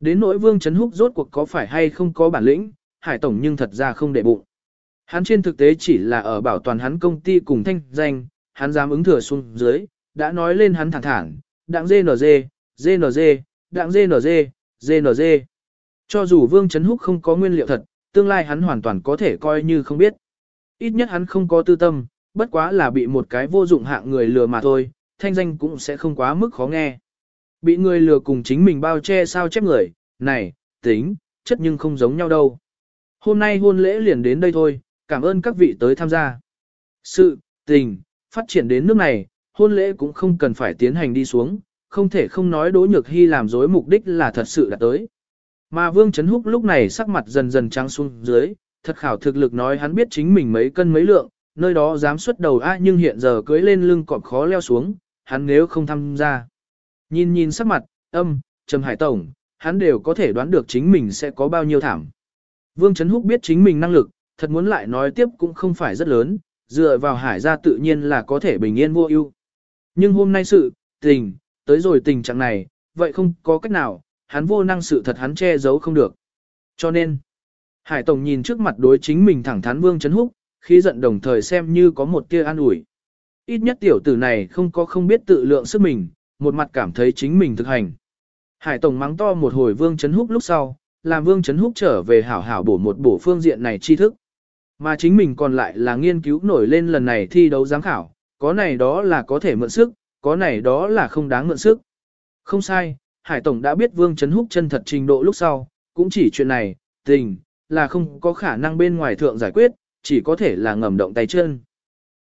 Đến nỗi Vương Trấn Húc rốt cuộc có phải hay không có bản lĩnh, Hải Tổng nhưng thật ra không để bụng. Hắn trên thực tế chỉ là ở bảo toàn hắn công ty cùng thanh danh, hắn dám ứng thừa xuống dưới, đã nói lên hắn thẳng thẳng, đặng GNG, GNG, đặng GNG, GNG. Cho dù Vương Trấn Húc không có nguyên liệu thật, tương lai hắn hoàn toàn có thể coi như không biết. Ít nhất hắn không có tư tâm, bất quá là bị một cái vô dụng hạng người lừa mà thôi, thanh danh cũng sẽ không quá mức khó nghe. Bị người lừa cùng chính mình bao che sao chép người, này, tính, chất nhưng không giống nhau đâu. Hôm nay hôn lễ liền đến đây thôi, cảm ơn các vị tới tham gia. Sự, tình, phát triển đến nước này, hôn lễ cũng không cần phải tiến hành đi xuống, không thể không nói đối nhược hy làm dối mục đích là thật sự đã tới. Mà Vương Trấn Húc lúc này sắc mặt dần dần trắng xuống dưới, thật khảo thực lực nói hắn biết chính mình mấy cân mấy lượng, nơi đó dám xuất đầu a nhưng hiện giờ cưới lên lưng còn khó leo xuống, hắn nếu không tham gia. Nhìn nhìn sắc mặt, âm, Trầm Hải Tổng, hắn đều có thể đoán được chính mình sẽ có bao nhiêu thảm. Vương Trấn Húc biết chính mình năng lực, thật muốn lại nói tiếp cũng không phải rất lớn, dựa vào hải gia tự nhiên là có thể bình yên vô ưu. Nhưng hôm nay sự, tình, tới rồi tình trạng này, vậy không có cách nào, hắn vô năng sự thật hắn che giấu không được. Cho nên, Hải Tổng nhìn trước mặt đối chính mình thẳng thắn Vương Trấn Húc, khi giận đồng thời xem như có một tia an ủi. Ít nhất tiểu tử này không có không biết tự lượng sức mình, một mặt cảm thấy chính mình thực hành. Hải Tổng mắng to một hồi Vương Trấn Húc lúc sau, làm Vương Trấn Húc trở về hảo hảo bổ một bổ phương diện này tri thức. Mà chính mình còn lại là nghiên cứu nổi lên lần này thi đấu giám khảo, có này đó là có thể mượn sức, có này đó là không đáng mượn sức. Không sai, Hải Tổng đã biết Vương Trấn Húc chân thật trình độ lúc sau, cũng chỉ chuyện này, tình, là không có khả năng bên ngoài thượng giải quyết, chỉ có thể là ngầm động tay chân.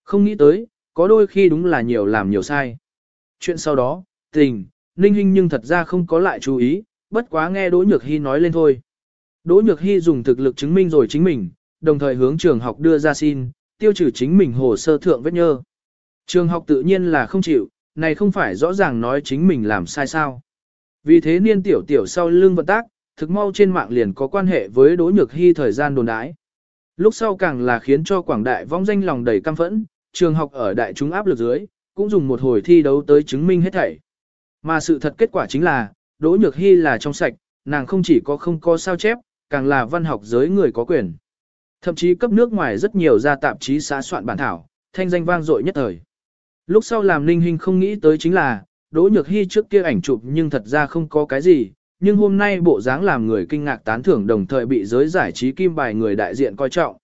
Không nghĩ tới, có đôi khi đúng là nhiều làm nhiều sai. Chuyện sau đó, tình, Ninh Hinh nhưng thật ra không có lại chú ý, bất quá nghe Đỗ Nhược Hy nói lên thôi. Đỗ Nhược Hy dùng thực lực chứng minh rồi chính mình, đồng thời hướng trường học đưa ra xin, tiêu trừ chính mình hồ sơ thượng vết nhơ. Trường học tự nhiên là không chịu, này không phải rõ ràng nói chính mình làm sai sao. Vì thế niên tiểu tiểu sau lưng vận tác, thực mau trên mạng liền có quan hệ với Đỗ Nhược Hy thời gian đồn đái. Lúc sau càng là khiến cho quảng đại vong danh lòng đầy căm phẫn, trường học ở đại chúng áp lực dưới, cũng dùng một hồi thi đấu tới chứng minh hết thảy. Mà sự thật kết quả chính là, Đỗ Nhược Hy là trong sạch, nàng không chỉ có không có sao chép, càng là văn học giới người có quyền. Thậm chí cấp nước ngoài rất nhiều ra tạp chí xã soạn bản thảo, thanh danh vang dội nhất thời. Lúc sau làm Ninh Hinh không nghĩ tới chính là, Đỗ Nhược Hy trước kia ảnh chụp nhưng thật ra không có cái gì, nhưng hôm nay bộ dáng làm người kinh ngạc tán thưởng đồng thời bị giới giải trí kim bài người đại diện coi trọng.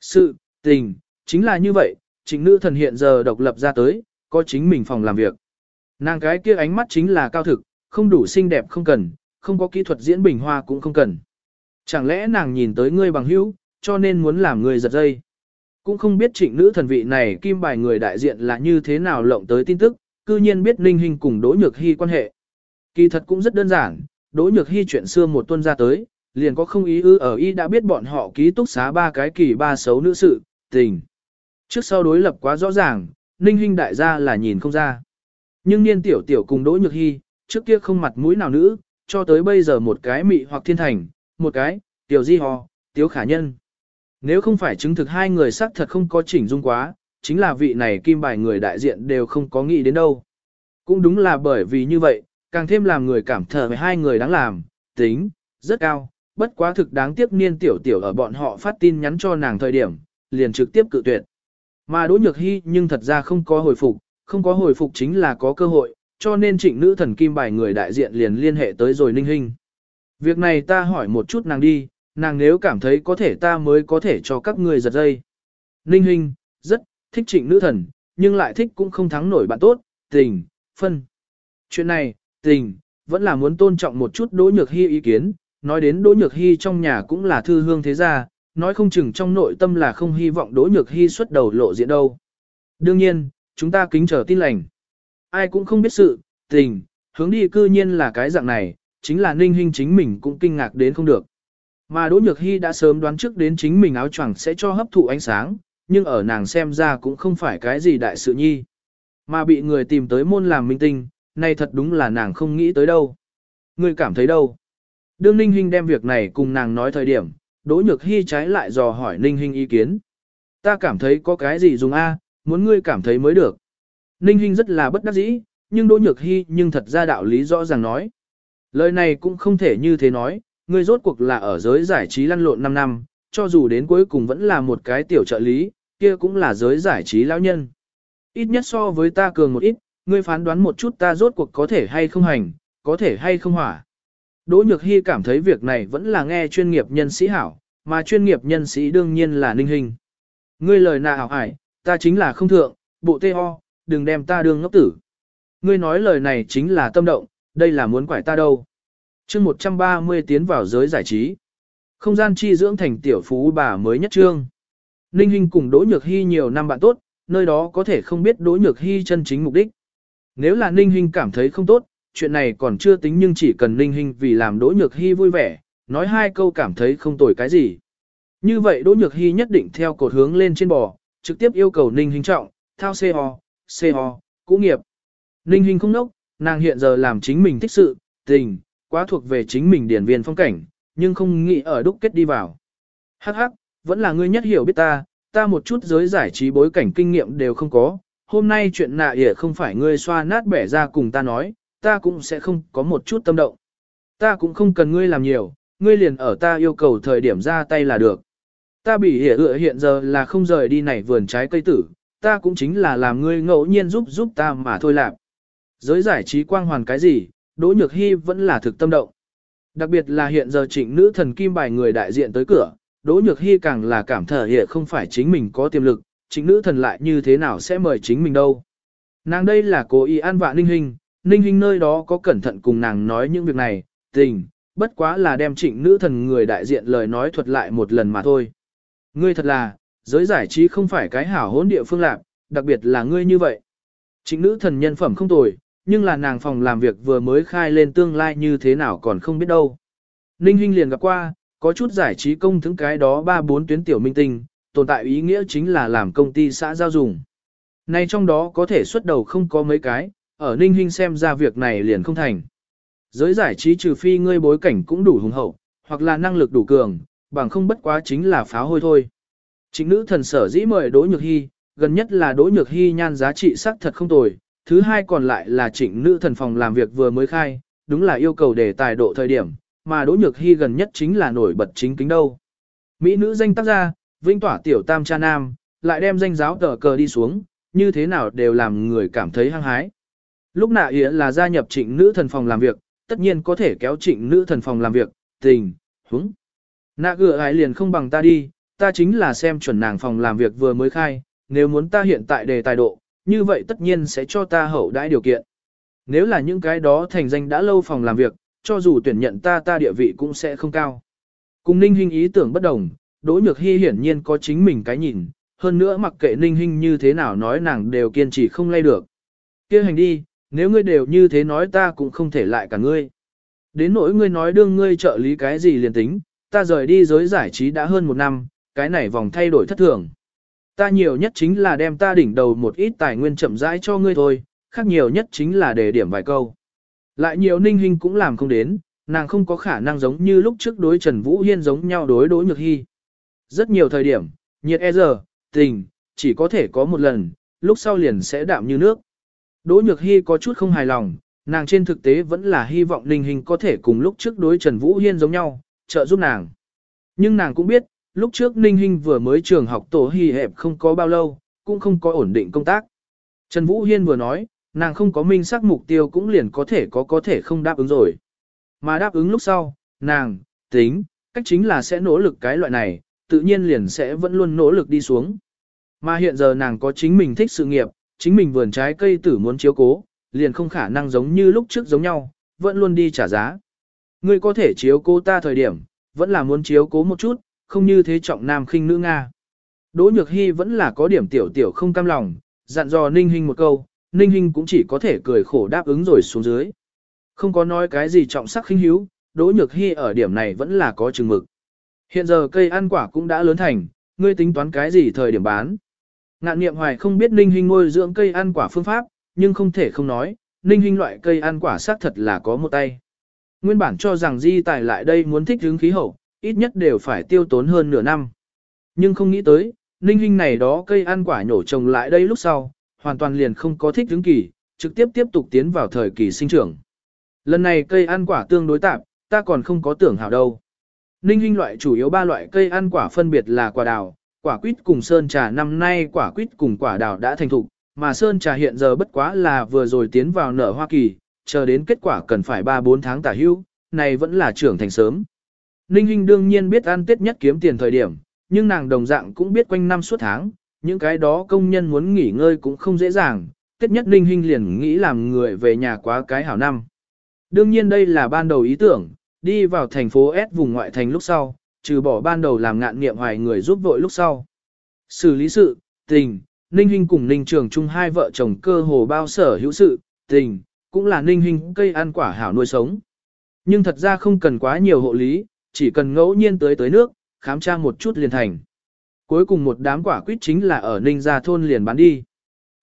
Sự, tình, chính là như vậy, chính nữ thần hiện giờ độc lập ra tới, có chính mình phòng làm việc. Nàng cái kia ánh mắt chính là cao thực, không đủ xinh đẹp không cần, không có kỹ thuật diễn bình hoa cũng không cần. Chẳng lẽ nàng nhìn tới ngươi bằng hữu, cho nên muốn làm ngươi giật dây. Cũng không biết trịnh nữ thần vị này kim bài người đại diện là như thế nào lộng tới tin tức, cư nhiên biết Ninh Hinh cùng Đỗ Nhược Hy quan hệ. Kỳ thật cũng rất đơn giản, Đỗ Nhược Hy chuyện xưa một tuần ra tới, liền có không ý ư ở y đã biết bọn họ ký túc xá ba cái kỳ ba xấu nữ sự, tình. Trước sau đối lập quá rõ ràng, Ninh Hinh đại gia là nhìn không ra. Nhưng niên tiểu tiểu cùng Đỗ Nhược Hy, trước kia không mặt mũi nào nữ, cho tới bây giờ một cái mị hoặc thiên thành, một cái, tiểu di hò, tiểu khả nhân. Nếu không phải chứng thực hai người xác thật không có chỉnh dung quá, chính là vị này kim bài người đại diện đều không có nghĩ đến đâu. Cũng đúng là bởi vì như vậy, càng thêm làm người cảm thở về hai người đáng làm, tính, rất cao, bất quá thực đáng tiếc niên tiểu tiểu ở bọn họ phát tin nhắn cho nàng thời điểm, liền trực tiếp cự tuyệt. Mà Đỗ Nhược Hy nhưng thật ra không có hồi phục, không có hồi phục chính là có cơ hội, cho nên trịnh nữ thần kim bài người đại diện liền liên hệ tới rồi ninh hình. Việc này ta hỏi một chút nàng đi, nàng nếu cảm thấy có thể ta mới có thể cho các người giật dây. Ninh hình, rất, thích trịnh nữ thần, nhưng lại thích cũng không thắng nổi bạn tốt, tình, phân. Chuyện này, tình, vẫn là muốn tôn trọng một chút Đỗ Nhược Hy ý kiến, nói đến Đỗ Nhược Hy trong nhà cũng là thư hương thế gia, nói không chừng trong nội tâm là không hy vọng Đỗ Nhược Hy xuất đầu lộ diện đâu. Đương nhiên, chúng ta kính chờ tin lành. Ai cũng không biết sự, tình, hướng đi cư nhiên là cái dạng này, chính là Ninh Hinh chính mình cũng kinh ngạc đến không được. Mà Đỗ Nhược Hy đã sớm đoán trước đến chính mình áo choàng sẽ cho hấp thụ ánh sáng, nhưng ở nàng xem ra cũng không phải cái gì đại sự nhi. Mà bị người tìm tới môn làm minh tinh, này thật đúng là nàng không nghĩ tới đâu. Người cảm thấy đâu? Đương Ninh Hinh đem việc này cùng nàng nói thời điểm, Đỗ Nhược Hy trái lại dò hỏi Ninh Hinh ý kiến. Ta cảm thấy có cái gì dùng A, muốn ngươi cảm thấy mới được. Ninh Hinh rất là bất đắc dĩ, nhưng Đỗ Nhược Hi nhưng thật ra đạo lý rõ ràng nói. Lời này cũng không thể như thế nói, ngươi rốt cuộc là ở giới giải trí lăn lộn 5 năm, cho dù đến cuối cùng vẫn là một cái tiểu trợ lý, kia cũng là giới giải trí lão nhân. Ít nhất so với ta cường một ít, ngươi phán đoán một chút ta rốt cuộc có thể hay không hành, có thể hay không hỏa. Đỗ Nhược Hi cảm thấy việc này vẫn là nghe chuyên nghiệp nhân sĩ hảo, mà chuyên nghiệp nhân sĩ đương nhiên là ninh hình. Ngươi lời nào hảo hải, ta chính là không thượng, bộ tê ho, đừng đem ta đương ngốc tử. Ngươi nói lời này chính là tâm động, đây là muốn quải ta đâu. chương 130 tiến vào giới giải trí. Không gian chi dưỡng thành tiểu phú bà mới nhất trương. Ninh Hinh cùng Đỗ Nhược Hy nhiều năm bạn tốt, nơi đó có thể không biết Đỗ Nhược Hy chân chính mục đích. Nếu là Ninh Hinh cảm thấy không tốt, chuyện này còn chưa tính nhưng chỉ cần Ninh Hinh vì làm Đỗ Nhược Hy vui vẻ, nói hai câu cảm thấy không tồi cái gì. Như vậy Đỗ Nhược Hy nhất định theo cột hướng lên trên bò, trực tiếp yêu cầu Ninh Hinh trọng, thao xe ho, CO, cũ nghiệp. Ninh Hinh không nốc, nàng hiện giờ làm chính mình thích sự, tình, quá thuộc về chính mình điển viên phong cảnh, nhưng không nghĩ ở đúc kết đi vào. Hắc hắc, vẫn là ngươi nhất hiểu biết ta, ta một chút giới giải trí bối cảnh kinh nghiệm đều không có, hôm nay chuyện nạ ỉa không phải ngươi xoa nát bẻ ra cùng ta nói, ta cũng sẽ không có một chút tâm động. Ta cũng không cần ngươi làm nhiều, ngươi liền ở ta yêu cầu thời điểm ra tay là được. Ta bị hiểu ựa hiện giờ là không rời đi này vườn trái cây tử, ta cũng chính là làm ngươi ngẫu nhiên giúp giúp ta mà thôi lạp. Giới giải trí quang hoàn cái gì, Đỗ Nhược Hy vẫn là thực tâm động. Đặc biệt là hiện giờ trịnh nữ thần kim bài người đại diện tới cửa, Đỗ Nhược Hy càng là cảm thở hiện không phải chính mình có tiềm lực, trịnh nữ thần lại như thế nào sẽ mời chính mình đâu. Nàng đây là cố ý an vạ ninh hình, ninh hình nơi đó có cẩn thận cùng nàng nói những việc này, tình, bất quá là đem trịnh nữ thần người đại diện lời nói thuật lại một lần mà thôi. Ngươi thật là, giới giải trí không phải cái hảo hỗn địa phương lạc, đặc biệt là ngươi như vậy. chính nữ thần nhân phẩm không tồi, nhưng là nàng phòng làm việc vừa mới khai lên tương lai như thế nào còn không biết đâu. Ninh Hinh liền gặp qua, có chút giải trí công thứng cái đó ba bốn tuyến tiểu minh tinh, tồn tại ý nghĩa chính là làm công ty xã giao dùng. Nay trong đó có thể xuất đầu không có mấy cái, ở Ninh Hinh xem ra việc này liền không thành. Giới giải trí trừ phi ngươi bối cảnh cũng đủ hùng hậu, hoặc là năng lực đủ cường, bằng không bất quá chính là pháo hôi thôi. Chính nữ thần sở dĩ mời Đỗ Nhược Hy, gần nhất là Đỗ Nhược Hy nhan giá trị sắc thật không tồi, thứ hai còn lại là trịnh nữ thần phòng làm việc vừa mới khai, đúng là yêu cầu để tài độ thời điểm, mà Đỗ Nhược Hy gần nhất chính là nổi bật chính kính đâu. Mỹ nữ danh tác gia, vinh tỏa tiểu tam cha nam, lại đem danh giáo tờ cờ đi xuống, như thế nào đều làm người cảm thấy hăng hái. Lúc nạ ý là gia nhập trịnh nữ thần phòng làm việc, tất nhiên có thể kéo trịnh nữ thần phòng làm việc, tình, húng. Nạ gửa ái liền không bằng ta đi, ta chính là xem chuẩn nàng phòng làm việc vừa mới khai, nếu muốn ta hiện tại đề tài độ, như vậy tất nhiên sẽ cho ta hậu đãi điều kiện. Nếu là những cái đó thành danh đã lâu phòng làm việc, cho dù tuyển nhận ta ta địa vị cũng sẽ không cao. Cùng Ninh Hinh ý tưởng bất đồng, Đỗ Nhược Hy hiển nhiên có chính mình cái nhìn, hơn nữa mặc kệ Ninh Hinh như thế nào nói nàng đều kiên trì không lay được. kia hành đi, nếu ngươi đều như thế nói ta cũng không thể lại cả ngươi. Đến nỗi ngươi nói đương ngươi trợ lý cái gì liền tính, ta rời đi giới giải trí đã hơn một năm, cái này vòng thay đổi thất thường. Ta nhiều nhất chính là đem ta đỉnh đầu một ít tài nguyên chậm rãi cho ngươi thôi, khác nhiều nhất chính là để điểm vài câu. Lại nhiều ninh hình cũng làm không đến, nàng không có khả năng giống như lúc trước đối Trần Vũ Hiên giống nhau đối đối nhược hy. Rất nhiều thời điểm, nhiệt e giờ, tình, chỉ có thể có một lần, lúc sau liền sẽ đạm như nước. Đỗ Nhược Hy có chút không hài lòng, nàng trên thực tế vẫn là hy vọng Ninh Hình có thể cùng lúc trước đối Trần Vũ Hiên giống nhau, trợ giúp nàng. Nhưng nàng cũng biết, lúc trước Ninh Hinh vừa mới trường học tổ hy hẹp không có bao lâu, cũng không có ổn định công tác. Trần Vũ Hiên vừa nói, nàng không có minh xác mục tiêu cũng liền có thể có có thể không đáp ứng rồi. Mà đáp ứng lúc sau, nàng, tính, cách chính là sẽ nỗ lực cái loại này, tự nhiên liền sẽ vẫn luôn nỗ lực đi xuống. Mà hiện giờ nàng có chính mình thích sự nghiệp, chính mình vườn trái cây tử muốn chiếu cố, liền không khả năng giống như lúc trước giống nhau, vẫn luôn đi trả giá. Ngươi có thể chiếu cố ta thời điểm, vẫn là muốn chiếu cố một chút, không như thế trọng nam khinh nữ Nga. Đỗ Nhược Hy vẫn là có điểm tiểu tiểu không cam lòng, dặn dò Ninh Hinh một câu, Ninh Hinh cũng chỉ có thể cười khổ đáp ứng rồi xuống dưới. Không có nói cái gì trọng sắc khinh hiếu, Đỗ Nhược Hy ở điểm này vẫn là có chừng mực. Hiện giờ cây ăn quả cũng đã lớn thành, ngươi tính toán cái gì thời điểm bán. Ngạn niệm hoài không biết Ninh Hinh nuôi dưỡng cây ăn quả phương pháp, nhưng không thể không nói, Ninh Hinh loại cây ăn quả xác thật là có một tay. Nguyên bản cho rằng di tài lại đây muốn thích hướng khí hậu, ít nhất đều phải tiêu tốn hơn nửa năm. Nhưng không nghĩ tới, Ninh Hinh này đó cây ăn quả nhổ trồng lại đây lúc sau, hoàn toàn liền không có thích hướng kỳ, trực tiếp tiếp tục tiến vào thời kỳ sinh trưởng. Lần này cây ăn quả tương đối tạp, ta còn không có tưởng hảo đâu. Ninh Hinh loại chủ yếu ba loại cây ăn quả phân biệt là quả đào, quả quýt cùng sơn trà năm nay quả quýt cùng quả đào đã thành thục, mà sơn trà hiện giờ bất quá là vừa rồi tiến vào nở Hoa Kỳ, chờ đến kết quả cần phải 3-4 tháng tả hưu, này vẫn là trưởng thành sớm. Ninh Hinh đương nhiên biết ăn Tết nhất kiếm tiền thời điểm, nhưng nàng đồng dạng cũng biết quanh năm suốt tháng, những cái đó công nhân muốn nghỉ ngơi cũng không dễ dàng, Tết nhất Ninh Hinh liền nghĩ làm người về nhà quá cái hảo năm. Đương nhiên đây là ban đầu ý tưởng, đi vào thành phố S vùng ngoại thành lúc sau, trừ bỏ ban đầu làm ngạn nghiệm hoài người giúp vội lúc sau. Xử lý sự, tình, Ninh Hinh cùng Ninh Trường Trung hai vợ chồng cơ hồ bao sở hữu sự, tình, cũng là Ninh Hinh cây ăn quả hảo nuôi sống. Nhưng thật ra không cần quá nhiều hộ lý, chỉ cần ngẫu nhiên tới tới nước, khám tra một chút liền thành. Cuối cùng một đám quả quýt chính là ở Ninh Gia Thôn liền bán đi.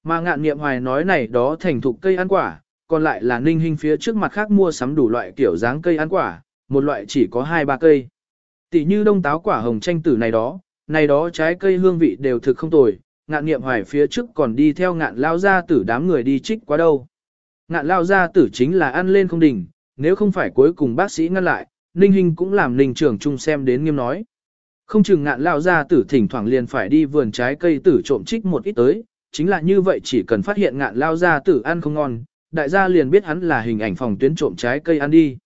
Mà ngạn nghiệm hoài nói này đó thành thục cây ăn quả, còn lại là Ninh Hinh phía trước mặt khác mua sắm đủ loại kiểu dáng cây ăn quả, một loại chỉ có 2-3 cây. Tỷ như đông táo quả hồng tranh tử này đó, này đó trái cây hương vị đều thực không tồi, ngạn nghiệm hoài phía trước còn đi theo ngạn lao gia tử đám người đi trích quá đâu. Ngạn lao gia tử chính là ăn lên không đỉnh, nếu không phải cuối cùng bác sĩ ngăn lại, Ninh Hinh cũng làm Ninh trưởng trung xem đến nghiêm nói. Không chừng ngạn lao ra tử thỉnh thoảng liền phải đi vườn trái cây tử trộm trích một ít tới, chính là như vậy chỉ cần phát hiện ngạn lao ra tử ăn không ngon, đại gia liền biết hắn là hình ảnh phòng tuyến trộm trái cây ăn đi.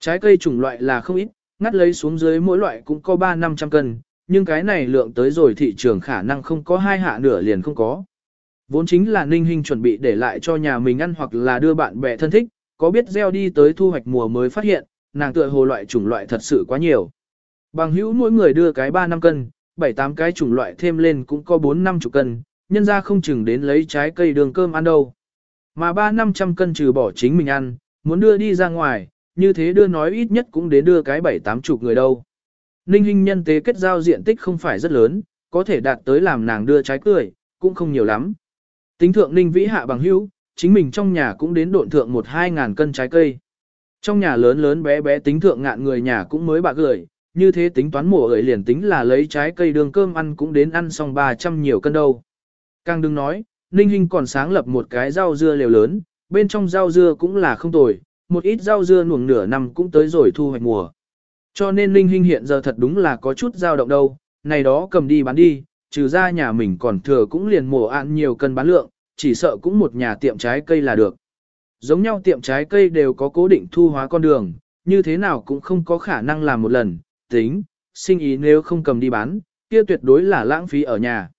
Trái cây chủng loại là không ít, ngắt lấy xuống dưới mỗi loại cũng có 3-500 cân, nhưng cái này lượng tới rồi thị trường khả năng không có hai hạ nửa liền không có. Vốn chính là ninh hình chuẩn bị để lại cho nhà mình ăn hoặc là đưa bạn bè thân thích, có biết gieo đi tới thu hoạch mùa mới phát hiện, nàng tựa hồ loại chủng loại thật sự quá nhiều. Bằng hữu mỗi người đưa cái 3 năm cân, 7-8 cái chủng loại thêm lên cũng có 4-5 chục cân, nhân ra không chừng đến lấy trái cây đường cơm ăn đâu. Mà 3-500 cân trừ bỏ chính mình ăn, muốn đưa đi ra ngoài, như thế đưa nói ít nhất cũng đến đưa cái 7-8 chục người đâu. Ninh Hinh nhân tế kết giao diện tích không phải rất lớn, có thể đạt tới làm nàng đưa trái cười, cũng không nhiều lắm. Tính thượng Ninh vĩ hạ bằng hữu, chính mình trong nhà cũng đến độn thượng một hai ngàn cân trái cây. Trong nhà lớn lớn bé bé tính thượng ngạn người nhà cũng mới bạc gửi, như thế tính toán mùa gửi liền tính là lấy trái cây đường cơm ăn cũng đến ăn xong 300 nhiều cân đâu. Càng đừng nói, Ninh Hinh còn sáng lập một cái rau dưa liều lớn, bên trong rau dưa cũng là không tồi, một ít rau dưa nuồng nửa năm cũng tới rồi thu hoạch mùa. Cho nên Ninh Hinh hiện giờ thật đúng là có chút dao động đâu, này đó cầm đi bán đi, trừ ra nhà mình còn thừa cũng liền mùa ăn nhiều cân bán lượng, chỉ sợ cũng một nhà tiệm trái cây là được. Giống nhau tiệm trái cây đều có cố định thu hóa con đường, như thế nào cũng không có khả năng làm một lần, tính, sinh ý nếu không cầm đi bán, kia tuyệt đối là lãng phí ở nhà.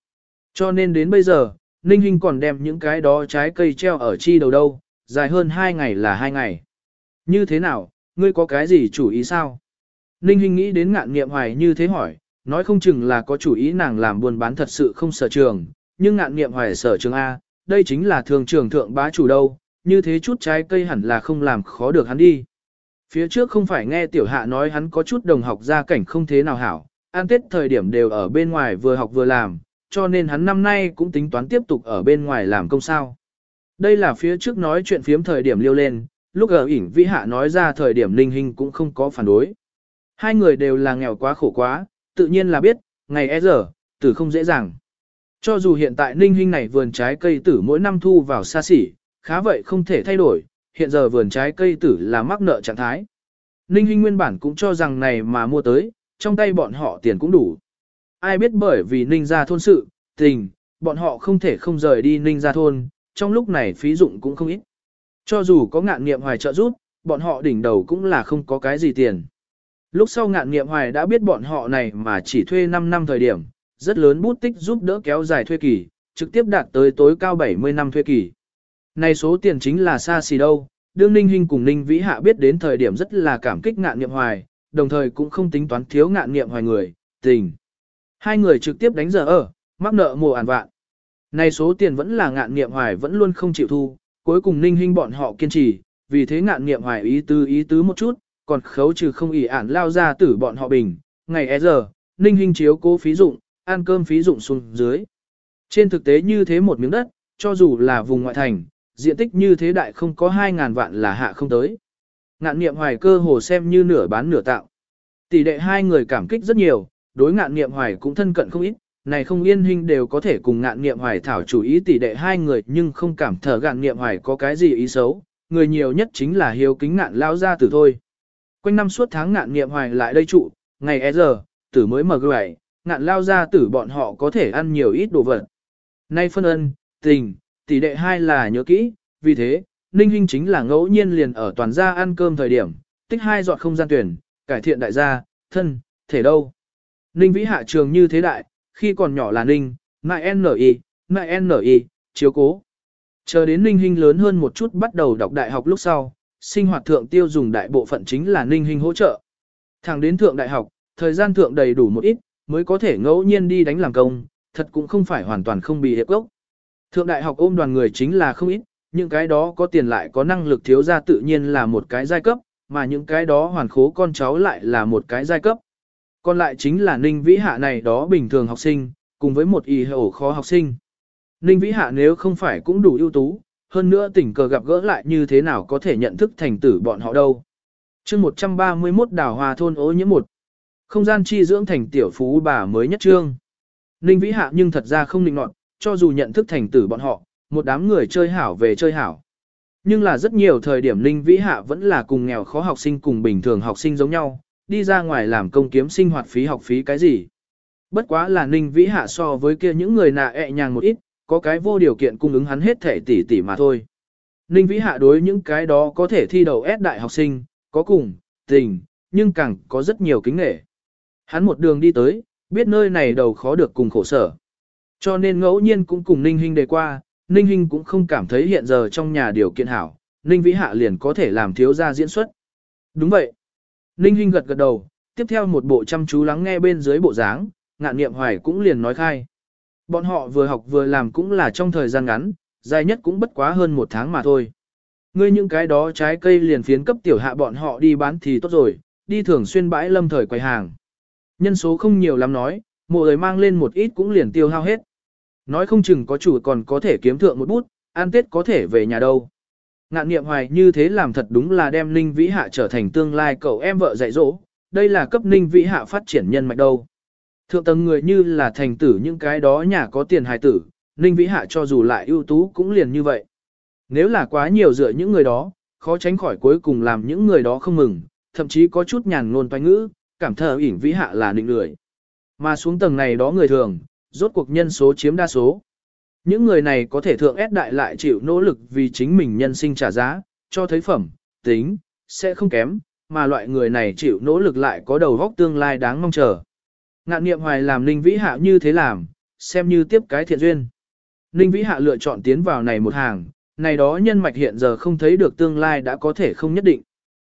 Cho nên đến bây giờ, Ninh Hinh còn đem những cái đó trái cây treo ở chi đầu đâu, dài hơn 2 ngày là 2 ngày. Như thế nào, ngươi có cái gì chủ ý sao? Ninh Hinh nghĩ đến ngạn nghiệm hoài như thế hỏi, nói không chừng là có chủ ý nàng làm buôn bán thật sự không sở trường, nhưng ngạn nghiệm hoài sở trường A, đây chính là thường trường thượng bá chủ đâu, như thế chút trái cây hẳn là không làm khó được hắn đi. Phía trước không phải nghe tiểu hạ nói hắn có chút đồng học gia cảnh không thế nào hảo, an tết thời điểm đều ở bên ngoài vừa học vừa làm, cho nên hắn năm nay cũng tính toán tiếp tục ở bên ngoài làm công sao. Đây là phía trước nói chuyện phiếm thời điểm liêu lên, lúc ở ỉn vĩ hạ nói ra thời điểm linh hình cũng không có phản đối. Hai người đều là nghèo quá khổ quá, tự nhiên là biết, ngày e giờ, tử không dễ dàng. Cho dù hiện tại ninh hình này vườn trái cây tử mỗi năm thu vào xa xỉ, khá vậy không thể thay đổi, hiện giờ vườn trái cây tử là mắc nợ trạng thái. Ninh Hinh nguyên bản cũng cho rằng này mà mua tới, trong tay bọn họ tiền cũng đủ. Ai biết bởi vì ninh ra thôn sự, tình, bọn họ không thể không rời đi ninh ra thôn, trong lúc này phí dụng cũng không ít. Cho dù có ngạn nghiệm hoài trợ giúp, bọn họ đỉnh đầu cũng là không có cái gì tiền. Lúc sau ngạn nghiệm hoài đã biết bọn họ này mà chỉ thuê 5 năm thời điểm, rất lớn bút tích giúp đỡ kéo dài thuê kỳ, trực tiếp đạt tới tối cao 70 năm thuê kỳ. Này số tiền chính là xa xỉ đâu, đương Ninh Hinh cùng Ninh Vĩ Hạ biết đến thời điểm rất là cảm kích ngạn nghiệm hoài, đồng thời cũng không tính toán thiếu ngạn nghiệm hoài người, tình. Hai người trực tiếp đánh giờ ở, mắc nợ mùa ản vạn. Này số tiền vẫn là ngạn nghiệm hoài vẫn luôn không chịu thu, cuối cùng Ninh Hinh bọn họ kiên trì, vì thế ngạn nghiệm hoài ý tứ ý tứ một chút, còn khấu trừ không ỉ ản lao ra tử bọn họ bình, ngày e giờ, Ninh Hinh chiếu cố phí dụng, ăn cơm phí dụng xuống dưới. Trên thực tế như thế một miếng đất, cho dù là vùng ngoại thành, diện tích như thế đại không có 2.000 vạn là hạ không tới. Ngạn niệm hoài cơ hồ xem như nửa bán nửa tạo. Tỷ đệ hai người cảm kích rất nhiều, đối ngạn niệm hoài cũng thân cận không ít, này không yên hình đều có thể cùng ngạn niệm hoài thảo chủ ý tỷ đệ hai người nhưng không cảm thở ngạn niệm hoài có cái gì ý xấu, người nhiều nhất chính là hiếu kính ngạn lao ra tử thôi. Quanh năm suốt tháng ngạn niệm hoài lại đây trụ, ngày e giờ, tử mới mở gửi, ngạn lao ra tử bọn họ có thể ăn nhiều ít đồ vật. Nay phân ân, tình, tỷ đệ hai là nhớ kỹ, vì thế, Ninh Hinh chính là ngẫu nhiên liền ở toàn gia ăn cơm thời điểm, tích hai dọn không gian tuyển, cải thiện đại gia, thân, thể đâu. Ninh Vĩ hạ trường như thế đại, khi còn nhỏ là Ninh, mại N.I., mại N.I., chiếu cố. Chờ đến Ninh Hinh lớn hơn một chút bắt đầu đọc đại học lúc sau, sinh hoạt thượng tiêu dùng đại bộ phận chính là Ninh Hinh hỗ trợ. Thẳng đến thượng đại học, thời gian thượng đầy đủ một ít, mới có thể ngẫu nhiên đi đánh làm công, thật cũng không phải hoàn toàn không bị hiệp gốc. Thượng đại học ôm đoàn người chính là không ít, những cái đó có tiền lại có năng lực thiếu ra tự nhiên là một cái giai cấp, mà những cái đó hoàn khố con cháu lại là một cái giai cấp. Còn lại chính là Ninh Vĩ Hạ này đó bình thường học sinh, cùng với một y hậu khó học sinh. Ninh Vĩ Hạ nếu không phải cũng đủ ưu tú, hơn nữa tình cờ gặp gỡ lại như thế nào có thể nhận thức thành tử bọn họ đâu. chương 131 đảo hòa thôn ố nhiễm một. Không gian chi dưỡng thành tiểu phú bà mới nhất trương. Ninh Vĩ Hạ nhưng thật ra không định nọt, cho dù nhận thức thành tử bọn họ, một đám người chơi hảo về chơi hảo. Nhưng là rất nhiều thời điểm Ninh Vĩ Hạ vẫn là cùng nghèo khó học sinh cùng bình thường học sinh giống nhau, đi ra ngoài làm công kiếm sinh hoạt phí học phí cái gì. Bất quá là Ninh Vĩ Hạ so với kia những người nạ ẹ nhàng một ít, có cái vô điều kiện cung ứng hắn hết thể tỷ tỷ mà thôi. Ninh Vĩ Hạ đối những cái đó có thể thi đầu ép đại học sinh, có cùng, tình, nhưng càng có rất nhiều kính nghệ. Hắn một đường đi tới, biết nơi này đầu khó được cùng khổ sở. Cho nên ngẫu nhiên cũng cùng Ninh Hinh đề qua, Ninh Hinh cũng không cảm thấy hiện giờ trong nhà điều kiện hảo, Ninh Vĩ Hạ liền có thể làm thiếu gia diễn xuất. Đúng vậy. Ninh Hinh gật gật đầu, tiếp theo một bộ chăm chú lắng nghe bên dưới bộ dáng, ngạn Niệm hoài cũng liền nói khai. Bọn họ vừa học vừa làm cũng là trong thời gian ngắn, dài nhất cũng bất quá hơn một tháng mà thôi. Ngươi những cái đó trái cây liền phiến cấp tiểu hạ bọn họ đi bán thì tốt rồi, đi thường xuyên bãi lâm thời quầy hàng. Nhân số không nhiều lắm nói, mộ người mang lên một ít cũng liền tiêu hao hết. Nói không chừng có chủ còn có thể kiếm thượng một bút, ăn tết có thể về nhà đâu. Ngạn niệm hoài như thế làm thật đúng là đem Ninh Vĩ Hạ trở thành tương lai cậu em vợ dạy dỗ, đây là cấp Ninh Vĩ Hạ phát triển nhân mạch đâu. Thượng tầng người như là thành tử những cái đó nhà có tiền hài tử, Ninh Vĩ Hạ cho dù lại ưu tú cũng liền như vậy. Nếu là quá nhiều dựa những người đó, khó tránh khỏi cuối cùng làm những người đó không mừng, thậm chí có chút nhàn ngôn toanh ngữ, cảm thờ ỉn Vĩ Hạ là định lười. Mà xuống tầng này đó người thường, rốt cuộc nhân số chiếm đa số. Những người này có thể thượng ép đại lại chịu nỗ lực vì chính mình nhân sinh trả giá, cho thấy phẩm, tính, sẽ không kém, mà loại người này chịu nỗ lực lại có đầu góc tương lai đáng mong chờ. Ngạn niệm hoài làm Ninh Vĩ Hạ như thế làm, xem như tiếp cái thiện duyên. Ninh Vĩ Hạ lựa chọn tiến vào này một hàng, này đó nhân mạch hiện giờ không thấy được tương lai đã có thể không nhất định.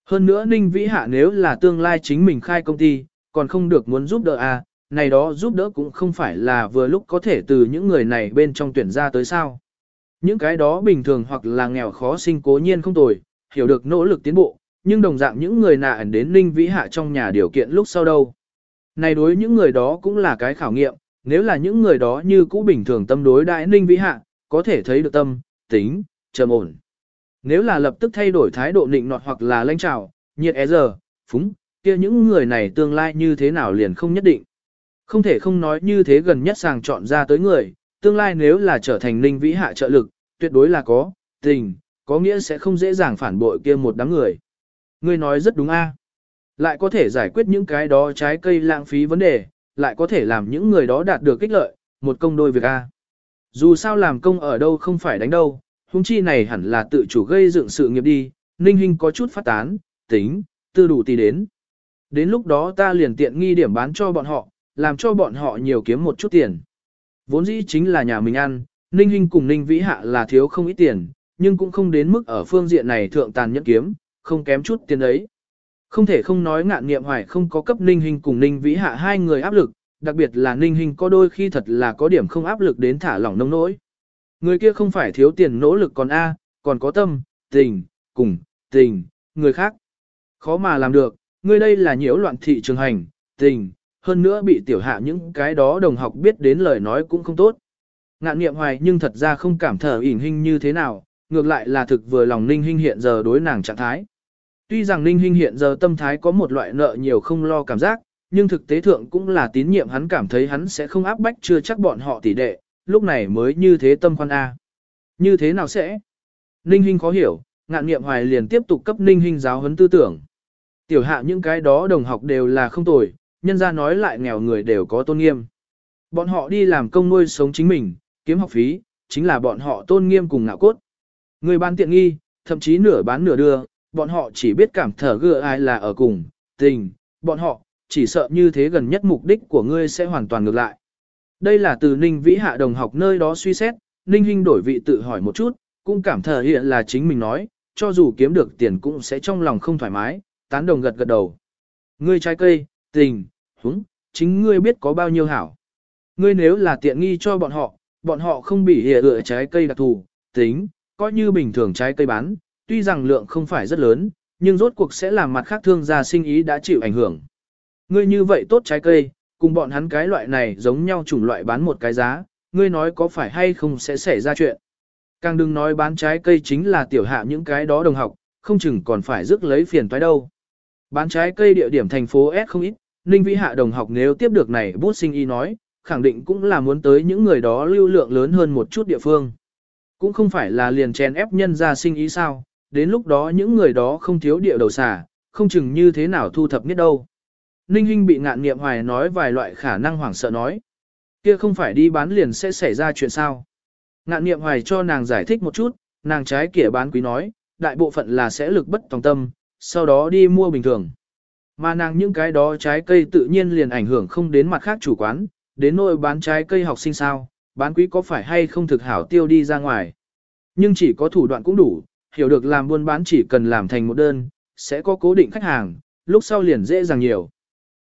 Hơn nữa Ninh Vĩ Hạ nếu là tương lai chính mình khai công ty, còn không được muốn giúp đỡ à, này đó giúp đỡ cũng không phải là vừa lúc có thể từ những người này bên trong tuyển ra tới sao. Những cái đó bình thường hoặc là nghèo khó sinh cố nhiên không tồi, hiểu được nỗ lực tiến bộ, nhưng đồng dạng những người nạ đến Ninh Vĩ Hạ trong nhà điều kiện lúc sau đâu. Này đối những người đó cũng là cái khảo nghiệm, nếu là những người đó như cũ bình thường tâm đối đại Ninh Vĩ Hạ, có thể thấy được tâm, tính, trầm ổn. Nếu là lập tức thay đổi thái độ nịnh nọt hoặc là lãnh trào, nhiệt e é giờ, phúng, kia những người này tương lai như thế nào liền không nhất định. Không thể không nói như thế gần nhất sàng chọn ra tới người, tương lai nếu là trở thành ninh vĩ hạ trợ lực, tuyệt đối là có, tình, có nghĩa sẽ không dễ dàng phản bội kia một đám người. Ngươi nói rất đúng a. Lại có thể giải quyết những cái đó trái cây lãng phí vấn đề, lại có thể làm những người đó đạt được kích lợi, một công đôi việc a. Dù sao làm công ở đâu không phải đánh đâu, huống chi này hẳn là tự chủ gây dựng sự nghiệp đi, Ninh hình có chút phát tán, tính, tư đủ tỷ đến. Đến lúc đó ta liền tiện nghi điểm bán cho bọn họ, làm cho bọn họ nhiều kiếm một chút tiền. Vốn dĩ chính là nhà mình ăn, Ninh Hinh cùng Ninh Vĩ Hạ là thiếu không ít tiền, nhưng cũng không đến mức ở phương diện này thượng tàn nhẫn kiếm, không kém chút tiền ấy. Không thể không nói ngạn nghiệm hoài không có cấp Ninh Hinh cùng Ninh Vĩ Hạ hai người áp lực, đặc biệt là Ninh Hinh có đôi khi thật là có điểm không áp lực đến thả lỏng nông nỗi. Người kia không phải thiếu tiền nỗ lực còn A, còn có tâm, tình, cùng, tình, người khác. Khó mà làm được, người đây là nhiễu loạn thị trường hành, tình, hơn nữa bị tiểu hạ những cái đó đồng học biết đến lời nói cũng không tốt. Ngạn niệm hoài nhưng thật ra không cảm thở ỉn hình như thế nào, ngược lại là thực vừa lòng ninh hình hiện giờ đối nàng trạng thái. Tuy rằng ninh hình hiện giờ tâm thái có một loại nợ nhiều không lo cảm giác, nhưng thực tế thượng cũng là tín nhiệm hắn cảm thấy hắn sẽ không áp bách chưa chắc bọn họ tỷ đệ, lúc này mới như thế tâm khoan A. Như thế nào sẽ? Ninh Hinh khó hiểu, ngạn nghiệm hoài liền tiếp tục cấp Ninh Hinh giáo huấn tư tưởng. Tiểu hạ những cái đó đồng học đều là không tồi, nhân ra nói lại nghèo người đều có tôn nghiêm. Bọn họ đi làm công nuôi sống chính mình, kiếm học phí, chính là bọn họ tôn nghiêm cùng ngạo cốt. Người bán tiện nghi, thậm chí nửa bán nửa đưa, bọn họ chỉ biết cảm thở gựa ai là ở cùng, tình, bọn họ, chỉ sợ như thế gần nhất mục đích của ngươi sẽ hoàn toàn ngược lại. Đây là từ Ninh Vĩ Hạ đồng học nơi đó suy xét, Ninh Hinh đổi vị tự hỏi một chút, cũng cảm thở hiện là chính mình nói, cho dù kiếm được tiền cũng sẽ trong lòng không thoải mái, tán đồng gật gật đầu. Ngươi trái cây, tình, húng, chính ngươi biết có bao nhiêu hảo. Ngươi nếu là tiện nghi cho bọn họ, bọn họ không bị hệ lựa trái cây đặc thù, tính, coi như bình thường trái cây bán, tuy rằng lượng không phải rất lớn, nhưng rốt cuộc sẽ làm mặt khác thương gia sinh ý đã chịu ảnh hưởng. Ngươi như vậy tốt trái cây, cùng bọn hắn cái loại này giống nhau chủng loại bán một cái giá, ngươi nói có phải hay không sẽ xảy ra chuyện. Càng đừng nói bán trái cây chính là tiểu hạ những cái đó đồng học, không chừng còn phải rước lấy phiền toái đâu. Bán trái cây địa điểm thành phố S không ít, Ninh Vĩ Hạ đồng học nếu tiếp được này bút sinh y nói, khẳng định cũng là muốn tới những người đó lưu lượng lớn hơn một chút địa phương. Cũng không phải là liền chèn ép nhân ra sinh ý sao, đến lúc đó những người đó không thiếu địa đầu xả, không chừng như thế nào thu thập nhất đâu. Ninh Hinh bị ngạn nghiệm hoài nói vài loại khả năng hoảng sợ nói. Kia không phải đi bán liền sẽ xảy ra chuyện sao. Ngạn nghiệm hoài cho nàng giải thích một chút, nàng trái kỉa bán quý nói, đại bộ phận là sẽ lực bất tòng tâm, sau đó đi mua bình thường. Mà nàng những cái đó trái cây tự nhiên liền ảnh hưởng không đến mặt khác chủ quán, đến nỗi bán trái cây học sinh sao, bán quý có phải hay không thực hảo tiêu đi ra ngoài. Nhưng chỉ có thủ đoạn cũng đủ, hiểu được làm buôn bán chỉ cần làm thành một đơn, sẽ có cố định khách hàng, lúc sau liền dễ dàng nhiều.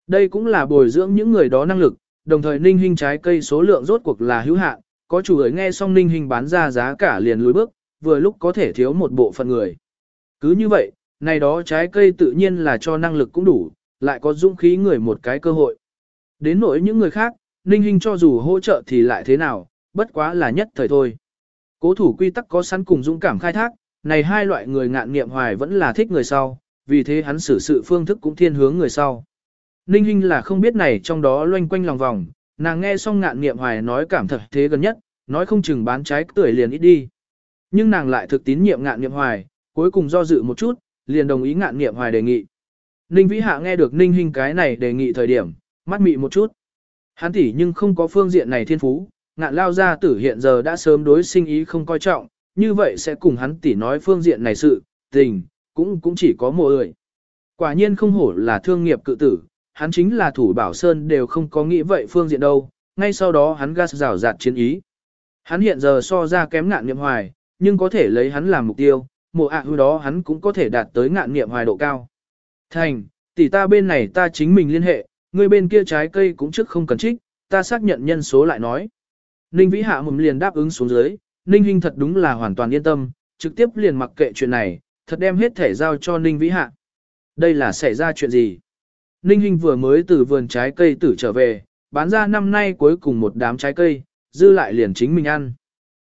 Đây cũng là bồi dưỡng những người đó năng lực, đồng thời ninh hình trái cây số lượng rốt cuộc là hữu hạn, có chủ ấy nghe xong ninh hình bán ra giá cả liền lùi bước, vừa lúc có thể thiếu một bộ phận người. Cứ như vậy, này đó trái cây tự nhiên là cho năng lực cũng đủ, lại có dũng khí người một cái cơ hội. Đến nỗi những người khác, ninh Hinh cho dù hỗ trợ thì lại thế nào, bất quá là nhất thời thôi. Cố thủ quy tắc có sẵn cùng dũng cảm khai thác, này hai loại người ngạn nghiệm hoài vẫn là thích người sau, vì thế hắn xử sự phương thức cũng thiên hướng người sau. Ninh Hinh là không biết này trong đó loanh quanh lòng vòng, nàng nghe xong ngạn nghiệm hoài nói cảm thật thế gần nhất, nói không chừng bán trái tuổi liền ít đi. Nhưng nàng lại thực tín nhiệm ngạn nghiệm hoài, cuối cùng do dự một chút, liền đồng ý ngạn nghiệm hoài đề nghị. Ninh Vĩ Hạ nghe được Ninh Hinh cái này đề nghị thời điểm, mắt mị một chút. Hắn tỉ nhưng không có phương diện này thiên phú, ngạn lao gia tử hiện giờ đã sớm đối sinh ý không coi trọng, như vậy sẽ cùng hắn tỉ nói phương diện này sự, tình, cũng cũng chỉ có mùa ơi. Quả nhiên không hổ là thương nghiệp cự tử, hắn chính là thủ bảo sơn đều không có nghĩ vậy phương diện đâu, ngay sau đó hắn gas rào rạt chiến ý. Hắn hiện giờ so ra kém ngạn niệm hoài, nhưng có thể lấy hắn làm mục tiêu, mộ ạ à đó hắn cũng có thể đạt tới ngạn niệm hoài độ cao. Thành, tỷ ta bên này ta chính mình liên hệ, người bên kia trái cây cũng trước không cần trích, ta xác nhận nhân số lại nói. Ninh Vĩ Hạ mầm liền đáp ứng xuống dưới, Ninh Hinh thật đúng là hoàn toàn yên tâm, trực tiếp liền mặc kệ chuyện này, thật đem hết thể giao cho Ninh Vĩ Hạ. Đây là xảy ra chuyện gì? Ninh Hinh vừa mới từ vườn trái cây tử trở về, bán ra năm nay cuối cùng một đám trái cây, dư lại liền chính mình ăn.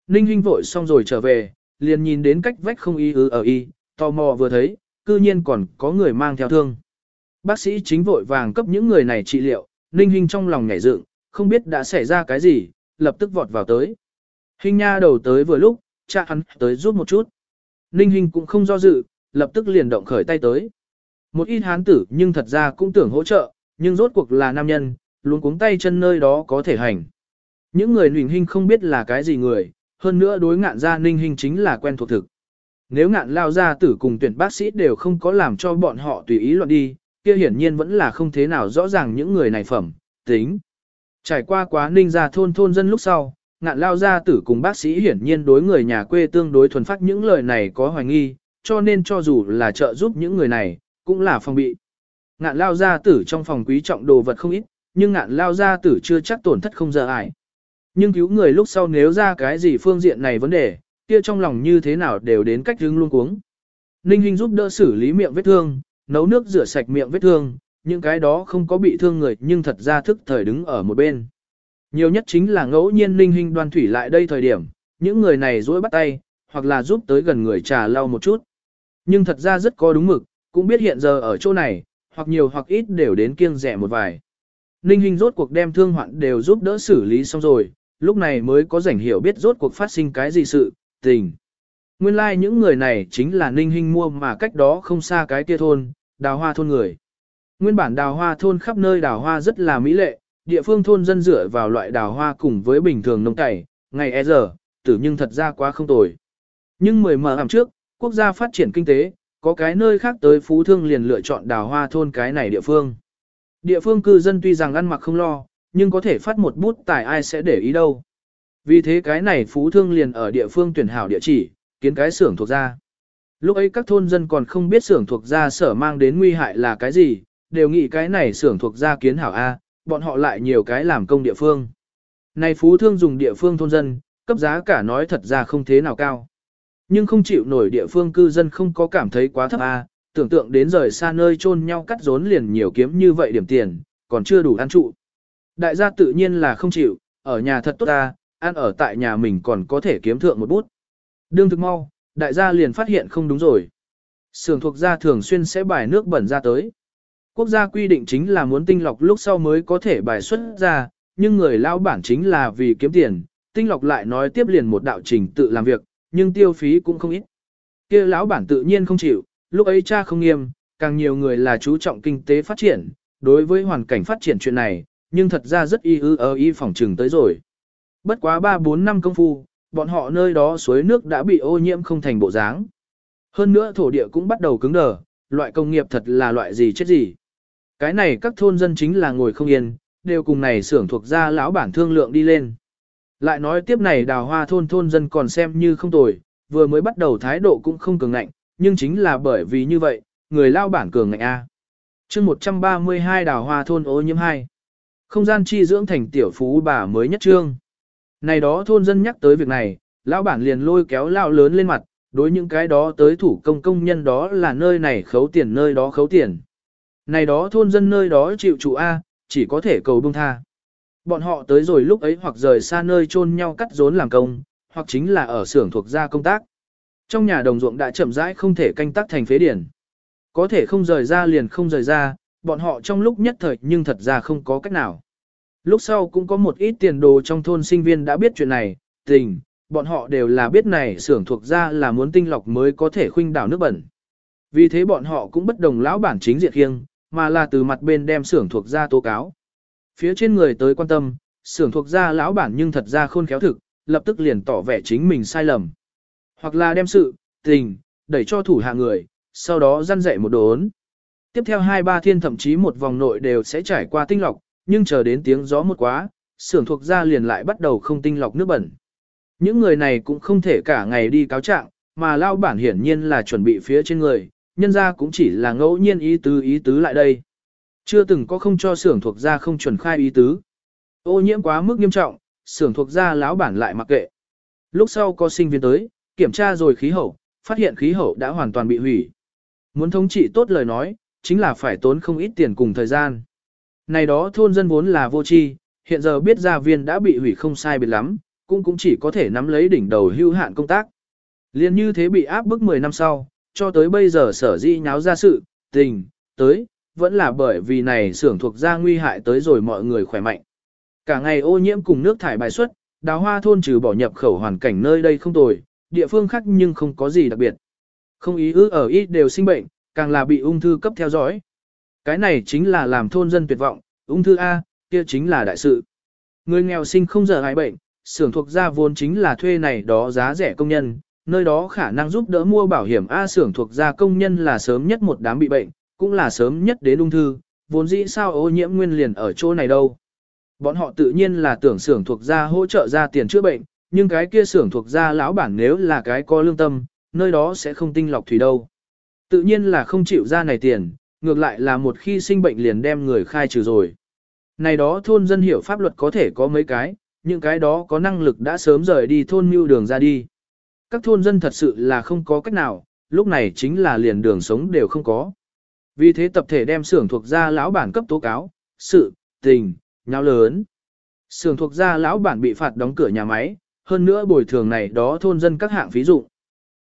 Ninh Hinh vội xong rồi trở về, liền nhìn đến cách vách không y ư ở y, tò mò vừa thấy, cư nhiên còn có người mang theo thương. Bác sĩ chính vội vàng cấp những người này trị liệu, Ninh Hinh trong lòng nhảy dựng, không biết đã xảy ra cái gì, lập tức vọt vào tới. Hinh nha đầu tới vừa lúc, cha hắn tới giúp một chút. Ninh Hinh cũng không do dự, lập tức liền động khởi tay tới. Một ít hán tử nhưng thật ra cũng tưởng hỗ trợ, nhưng rốt cuộc là nam nhân, luôn cuống tay chân nơi đó có thể hành. Những người Ninh Hinh không biết là cái gì người, hơn nữa đối ngạn gia Ninh hình chính là quen thuộc thực. Nếu ngạn lao gia tử cùng tuyển bác sĩ đều không có làm cho bọn họ tùy ý loạn đi, kia hiển nhiên vẫn là không thế nào rõ ràng những người này phẩm, tính. Trải qua quá ninh gia thôn thôn dân lúc sau, ngạn lao gia tử cùng bác sĩ hiển nhiên đối người nhà quê tương đối thuần phát những lời này có hoài nghi, cho nên cho dù là trợ giúp những người này, cũng là phòng bị. Ngạn lao gia tử trong phòng quý trọng đồ vật không ít, nhưng ngạn lao gia tử chưa chắc tổn thất không giờ ải. Nhưng cứu người lúc sau nếu ra cái gì phương diện này vấn đề, kia trong lòng như thế nào đều đến cách hướng luôn cuống. Ninh Hinh giúp đỡ xử lý miệng vết thương, nấu nước rửa sạch miệng vết thương, những cái đó không có bị thương người nhưng thật ra thức thời đứng ở một bên. Nhiều nhất chính là ngẫu nhiên Ninh Hinh đoan thủy lại đây thời điểm, những người này dối bắt tay, hoặc là giúp tới gần người trà lau một chút. Nhưng thật ra rất có đúng mực, cũng biết hiện giờ ở chỗ này, hoặc nhiều hoặc ít đều đến kiêng rẻ một vài. Ninh Hinh rốt cuộc đem thương hoạn đều giúp đỡ xử lý xong rồi, lúc này mới có rảnh hiểu biết rốt cuộc phát sinh cái gì sự, tình. Nguyên lai like những người này chính là Ninh Hinh mua mà cách đó không xa cái kia thôn, đào hoa thôn người. Nguyên bản đào hoa thôn khắp nơi đào hoa rất là mỹ lệ, địa phương thôn dân dựa vào loại đào hoa cùng với bình thường nông cày, ngày e giờ, tử nhưng thật ra quá không tồi. Nhưng mười mở hàm trước, quốc gia phát triển kinh tế, có cái nơi khác tới phú thương liền lựa chọn đào hoa thôn cái này địa phương. Địa phương cư dân tuy rằng ăn mặc không lo, nhưng có thể phát một bút tài ai sẽ để ý đâu. Vì thế cái này phú thương liền ở địa phương tuyển hảo địa chỉ, kiến cái xưởng thuộc ra. Lúc ấy các thôn dân còn không biết xưởng thuộc ra sở mang đến nguy hại là cái gì, đều nghĩ cái này xưởng thuộc ra kiến hảo A, bọn họ lại nhiều cái làm công địa phương. Này phú thương dùng địa phương thôn dân, cấp giá cả nói thật ra không thế nào cao. Nhưng không chịu nổi địa phương cư dân không có cảm thấy quá thấp A, tưởng tượng đến rời xa nơi chôn nhau cắt rốn liền nhiều kiếm như vậy điểm tiền, còn chưa đủ ăn trụ. Đại gia tự nhiên là không chịu, ở nhà thật tốt ta, ăn ở tại nhà mình còn có thể kiếm thượng một bút. Đương thực mau, đại gia liền phát hiện không đúng rồi. Sưởng thuộc gia thường xuyên sẽ bài nước bẩn ra tới. Quốc gia quy định chính là muốn tinh lọc lúc sau mới có thể bài xuất ra, nhưng người lao bản chính là vì kiếm tiền, tinh lọc lại nói tiếp liền một đạo trình tự làm việc, nhưng tiêu phí cũng không ít. kia lão bản tự nhiên không chịu, lúc ấy cha không nghiêm, càng nhiều người là chú trọng kinh tế phát triển, đối với hoàn cảnh phát triển chuyện này, nhưng thật ra rất y ư ở y phòng trừng tới rồi. Bất quá 3-4 năm công phu, bọn họ nơi đó suối nước đã bị ô nhiễm không thành bộ dáng. Hơn nữa thổ địa cũng bắt đầu cứng đờ, loại công nghiệp thật là loại gì chết gì. Cái này các thôn dân chính là ngồi không yên, đều cùng này xưởng thuộc ra lão bản thương lượng đi lên. Lại nói tiếp này đào hoa thôn thôn dân còn xem như không tồi, vừa mới bắt đầu thái độ cũng không cường ngạnh, nhưng chính là bởi vì như vậy, người lao bản cường ngạnh A. chương 132 đào hoa thôn ô nhiễm 2. Không gian chi dưỡng thành tiểu phú bà mới nhất trương. Này đó thôn dân nhắc tới việc này, lão bản liền lôi kéo lão lớn lên mặt, đối những cái đó tới thủ công công nhân đó là nơi này khấu tiền nơi đó khấu tiền. Này đó thôn dân nơi đó chịu chủ A, chỉ có thể cầu bông tha. Bọn họ tới rồi lúc ấy hoặc rời xa nơi chôn nhau cắt rốn làm công, hoặc chính là ở xưởng thuộc gia công tác. Trong nhà đồng ruộng đã chậm rãi không thể canh tác thành phế điển. Có thể không rời ra liền không rời ra, bọn họ trong lúc nhất thời nhưng thật ra không có cách nào. Lúc sau cũng có một ít tiền đồ trong thôn sinh viên đã biết chuyện này, tình, bọn họ đều là biết này xưởng thuộc ra là muốn tinh lọc mới có thể khuynh đảo nước bẩn. Vì thế bọn họ cũng bất đồng lão bản chính diện khiêng, mà là từ mặt bên đem xưởng thuộc ra tố cáo. Phía trên người tới quan tâm, xưởng thuộc ra lão bản nhưng thật ra khôn khéo thực, lập tức liền tỏ vẻ chính mình sai lầm. Hoặc là đem sự, tình, đẩy cho thủ hạ người, sau đó răn dạy một đốn. Tiếp theo hai ba thiên thậm chí một vòng nội đều sẽ trải qua tinh lọc, nhưng chờ đến tiếng gió một quá, xưởng thuộc ra liền lại bắt đầu không tinh lọc nước bẩn. Những người này cũng không thể cả ngày đi cáo trạng, mà lao bản hiển nhiên là chuẩn bị phía trên người, nhân ra cũng chỉ là ngẫu nhiên ý tứ ý tứ lại đây. Chưa từng có không cho xưởng thuộc gia không chuẩn khai ý tứ. Ô nhiễm quá mức nghiêm trọng, xưởng thuộc gia lão bản lại mặc kệ. Lúc sau có sinh viên tới, kiểm tra rồi khí hậu, phát hiện khí hậu đã hoàn toàn bị hủy. Muốn thống trị tốt lời nói, chính là phải tốn không ít tiền cùng thời gian. Này đó thôn dân vốn là vô tri, hiện giờ biết gia viên đã bị hủy không sai biệt lắm, cũng cũng chỉ có thể nắm lấy đỉnh đầu hưu hạn công tác. Liên như thế bị áp bức 10 năm sau, cho tới bây giờ sở di nháo ra sự, tình, tới, vẫn là bởi vì này xưởng thuộc gia nguy hại tới rồi mọi người khỏe mạnh. Cả ngày ô nhiễm cùng nước thải bài xuất, đào hoa thôn trừ bỏ nhập khẩu hoàn cảnh nơi đây không tồi, địa phương khác nhưng không có gì đặc biệt. Không ý ư ở ít đều sinh bệnh, càng là bị ung thư cấp theo dõi. Cái này chính là làm thôn dân tuyệt vọng, ung thư A, kia chính là đại sự. Người nghèo sinh không giờ hại bệnh, xưởng thuộc gia vốn chính là thuê này đó giá rẻ công nhân, nơi đó khả năng giúp đỡ mua bảo hiểm A xưởng thuộc gia công nhân là sớm nhất một đám bị bệnh, cũng là sớm nhất đến ung thư, vốn dĩ sao ô nhiễm nguyên liền ở chỗ này đâu. Bọn họ tự nhiên là tưởng xưởng thuộc gia hỗ trợ ra tiền chữa bệnh, nhưng cái kia xưởng thuộc gia lão bản nếu là cái có lương tâm, nơi đó sẽ không tinh lọc thủy đâu. Tự nhiên là không chịu ra này tiền, ngược lại là một khi sinh bệnh liền đem người khai trừ rồi. Này đó thôn dân hiểu pháp luật có thể có mấy cái, những cái đó có năng lực đã sớm rời đi thôn mưu đường ra đi. Các thôn dân thật sự là không có cách nào, lúc này chính là liền đường sống đều không có. Vì thế tập thể đem xưởng thuộc gia lão bản cấp tố cáo, sự, tình, nhau lớn. Xưởng thuộc gia lão bản bị phạt đóng cửa nhà máy, hơn nữa bồi thường này đó thôn dân các hạng phí dụng.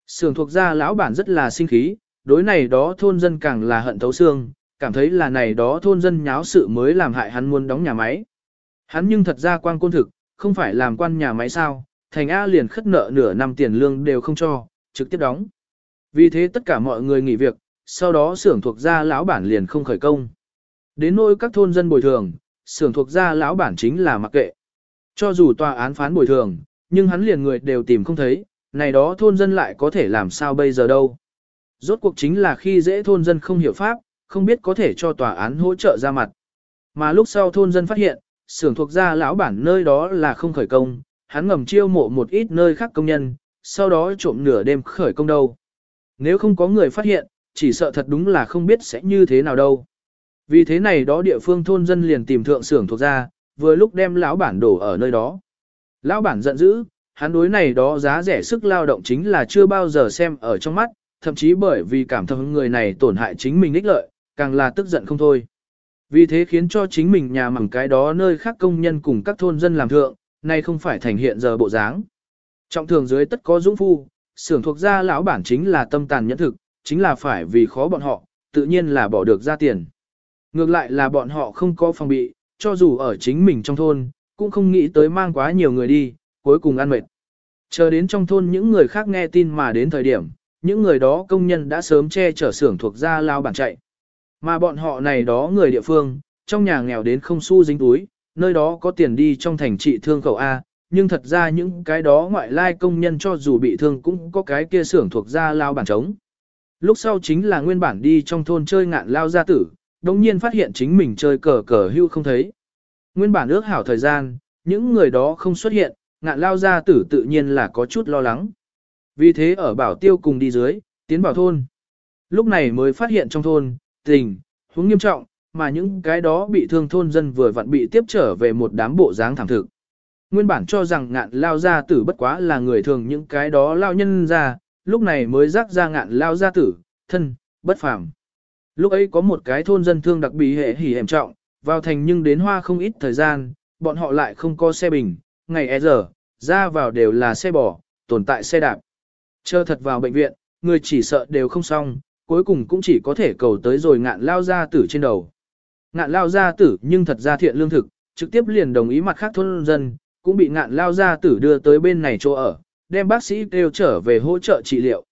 Xưởng thuộc gia lão bản rất là sinh khí, đối này đó thôn dân càng là hận thấu xương, cảm thấy là này đó thôn dân nháo sự mới làm hại hắn muốn đóng nhà máy. Hắn nhưng thật ra quan côn thực, không phải làm quan nhà máy sao, thành A liền khất nợ nửa năm tiền lương đều không cho, trực tiếp đóng. Vì thế tất cả mọi người nghỉ việc, sau đó xưởng thuộc gia lão bản liền không khởi công. Đến nỗi các thôn dân bồi thường, xưởng thuộc gia lão bản chính là mặc kệ. Cho dù tòa án phán bồi thường, nhưng hắn liền người đều tìm không thấy, này đó thôn dân lại có thể làm sao bây giờ đâu. Rốt cuộc chính là khi dễ thôn dân không hiểu pháp, không biết có thể cho tòa án hỗ trợ ra mặt. Mà lúc sau thôn dân phát hiện, xưởng thuộc gia lão bản nơi đó là không khởi công, hắn ngầm chiêu mộ một ít nơi khác công nhân, sau đó trộm nửa đêm khởi công đâu. Nếu không có người phát hiện, chỉ sợ thật đúng là không biết sẽ như thế nào đâu. Vì thế này đó địa phương thôn dân liền tìm thượng xưởng thuộc gia, vừa lúc đem lão bản đổ ở nơi đó. Lão bản giận dữ, hắn đối này đó giá rẻ sức lao động chính là chưa bao giờ xem ở trong mắt, thậm chí bởi vì cảm thầm người này tổn hại chính mình ích lợi, càng là tức giận không thôi. Vì thế khiến cho chính mình nhà mẳng cái đó nơi khác công nhân cùng các thôn dân làm thượng, nay không phải thành hiện giờ bộ dáng. Trọng thường dưới tất có dũng phu, xưởng thuộc gia lão bản chính là tâm tàn nhẫn thực, chính là phải vì khó bọn họ, tự nhiên là bỏ được ra tiền. Ngược lại là bọn họ không có phòng bị, cho dù ở chính mình trong thôn, cũng không nghĩ tới mang quá nhiều người đi, cuối cùng ăn mệt. Chờ đến trong thôn những người khác nghe tin mà đến thời điểm, những người đó công nhân đã sớm che chở xưởng thuộc gia lao bản chạy. Mà bọn họ này đó người địa phương, trong nhà nghèo đến không xu dính túi, nơi đó có tiền đi trong thành trị thương khẩu A, nhưng thật ra những cái đó ngoại lai công nhân cho dù bị thương cũng có cái kia xưởng thuộc gia lao bản trống. Lúc sau chính là nguyên bản đi trong thôn chơi ngạn lao gia tử, đồng nhiên phát hiện chính mình chơi cờ cờ hưu không thấy. Nguyên bản ước hảo thời gian, những người đó không xuất hiện, ngạn lao gia tử tự nhiên là có chút lo lắng. Vì thế ở bảo tiêu cùng đi dưới, tiến bảo thôn. Lúc này mới phát hiện trong thôn, tình, huống nghiêm trọng, mà những cái đó bị thương thôn dân vừa vặn bị tiếp trở về một đám bộ dáng thảm thực. Nguyên bản cho rằng ngạn lao gia tử bất quá là người thường những cái đó lao nhân ra, lúc này mới rắc ra ngạn lao gia tử, thân, bất phàm. Lúc ấy có một cái thôn dân thương đặc biệt hệ hỉ hẻm trọng, vào thành nhưng đến hoa không ít thời gian, bọn họ lại không có xe bình, ngày e giờ, ra vào đều là xe bò, tồn tại xe đạp. Chờ thật vào bệnh viện, người chỉ sợ đều không xong, cuối cùng cũng chỉ có thể cầu tới rồi ngạn lao gia tử trên đầu. Ngạn lao gia tử nhưng thật ra thiện lương thực, trực tiếp liền đồng ý mặt khác thôn dân, cũng bị ngạn lao gia tử đưa tới bên này chỗ ở, đem bác sĩ kêu trở về hỗ trợ trị liệu.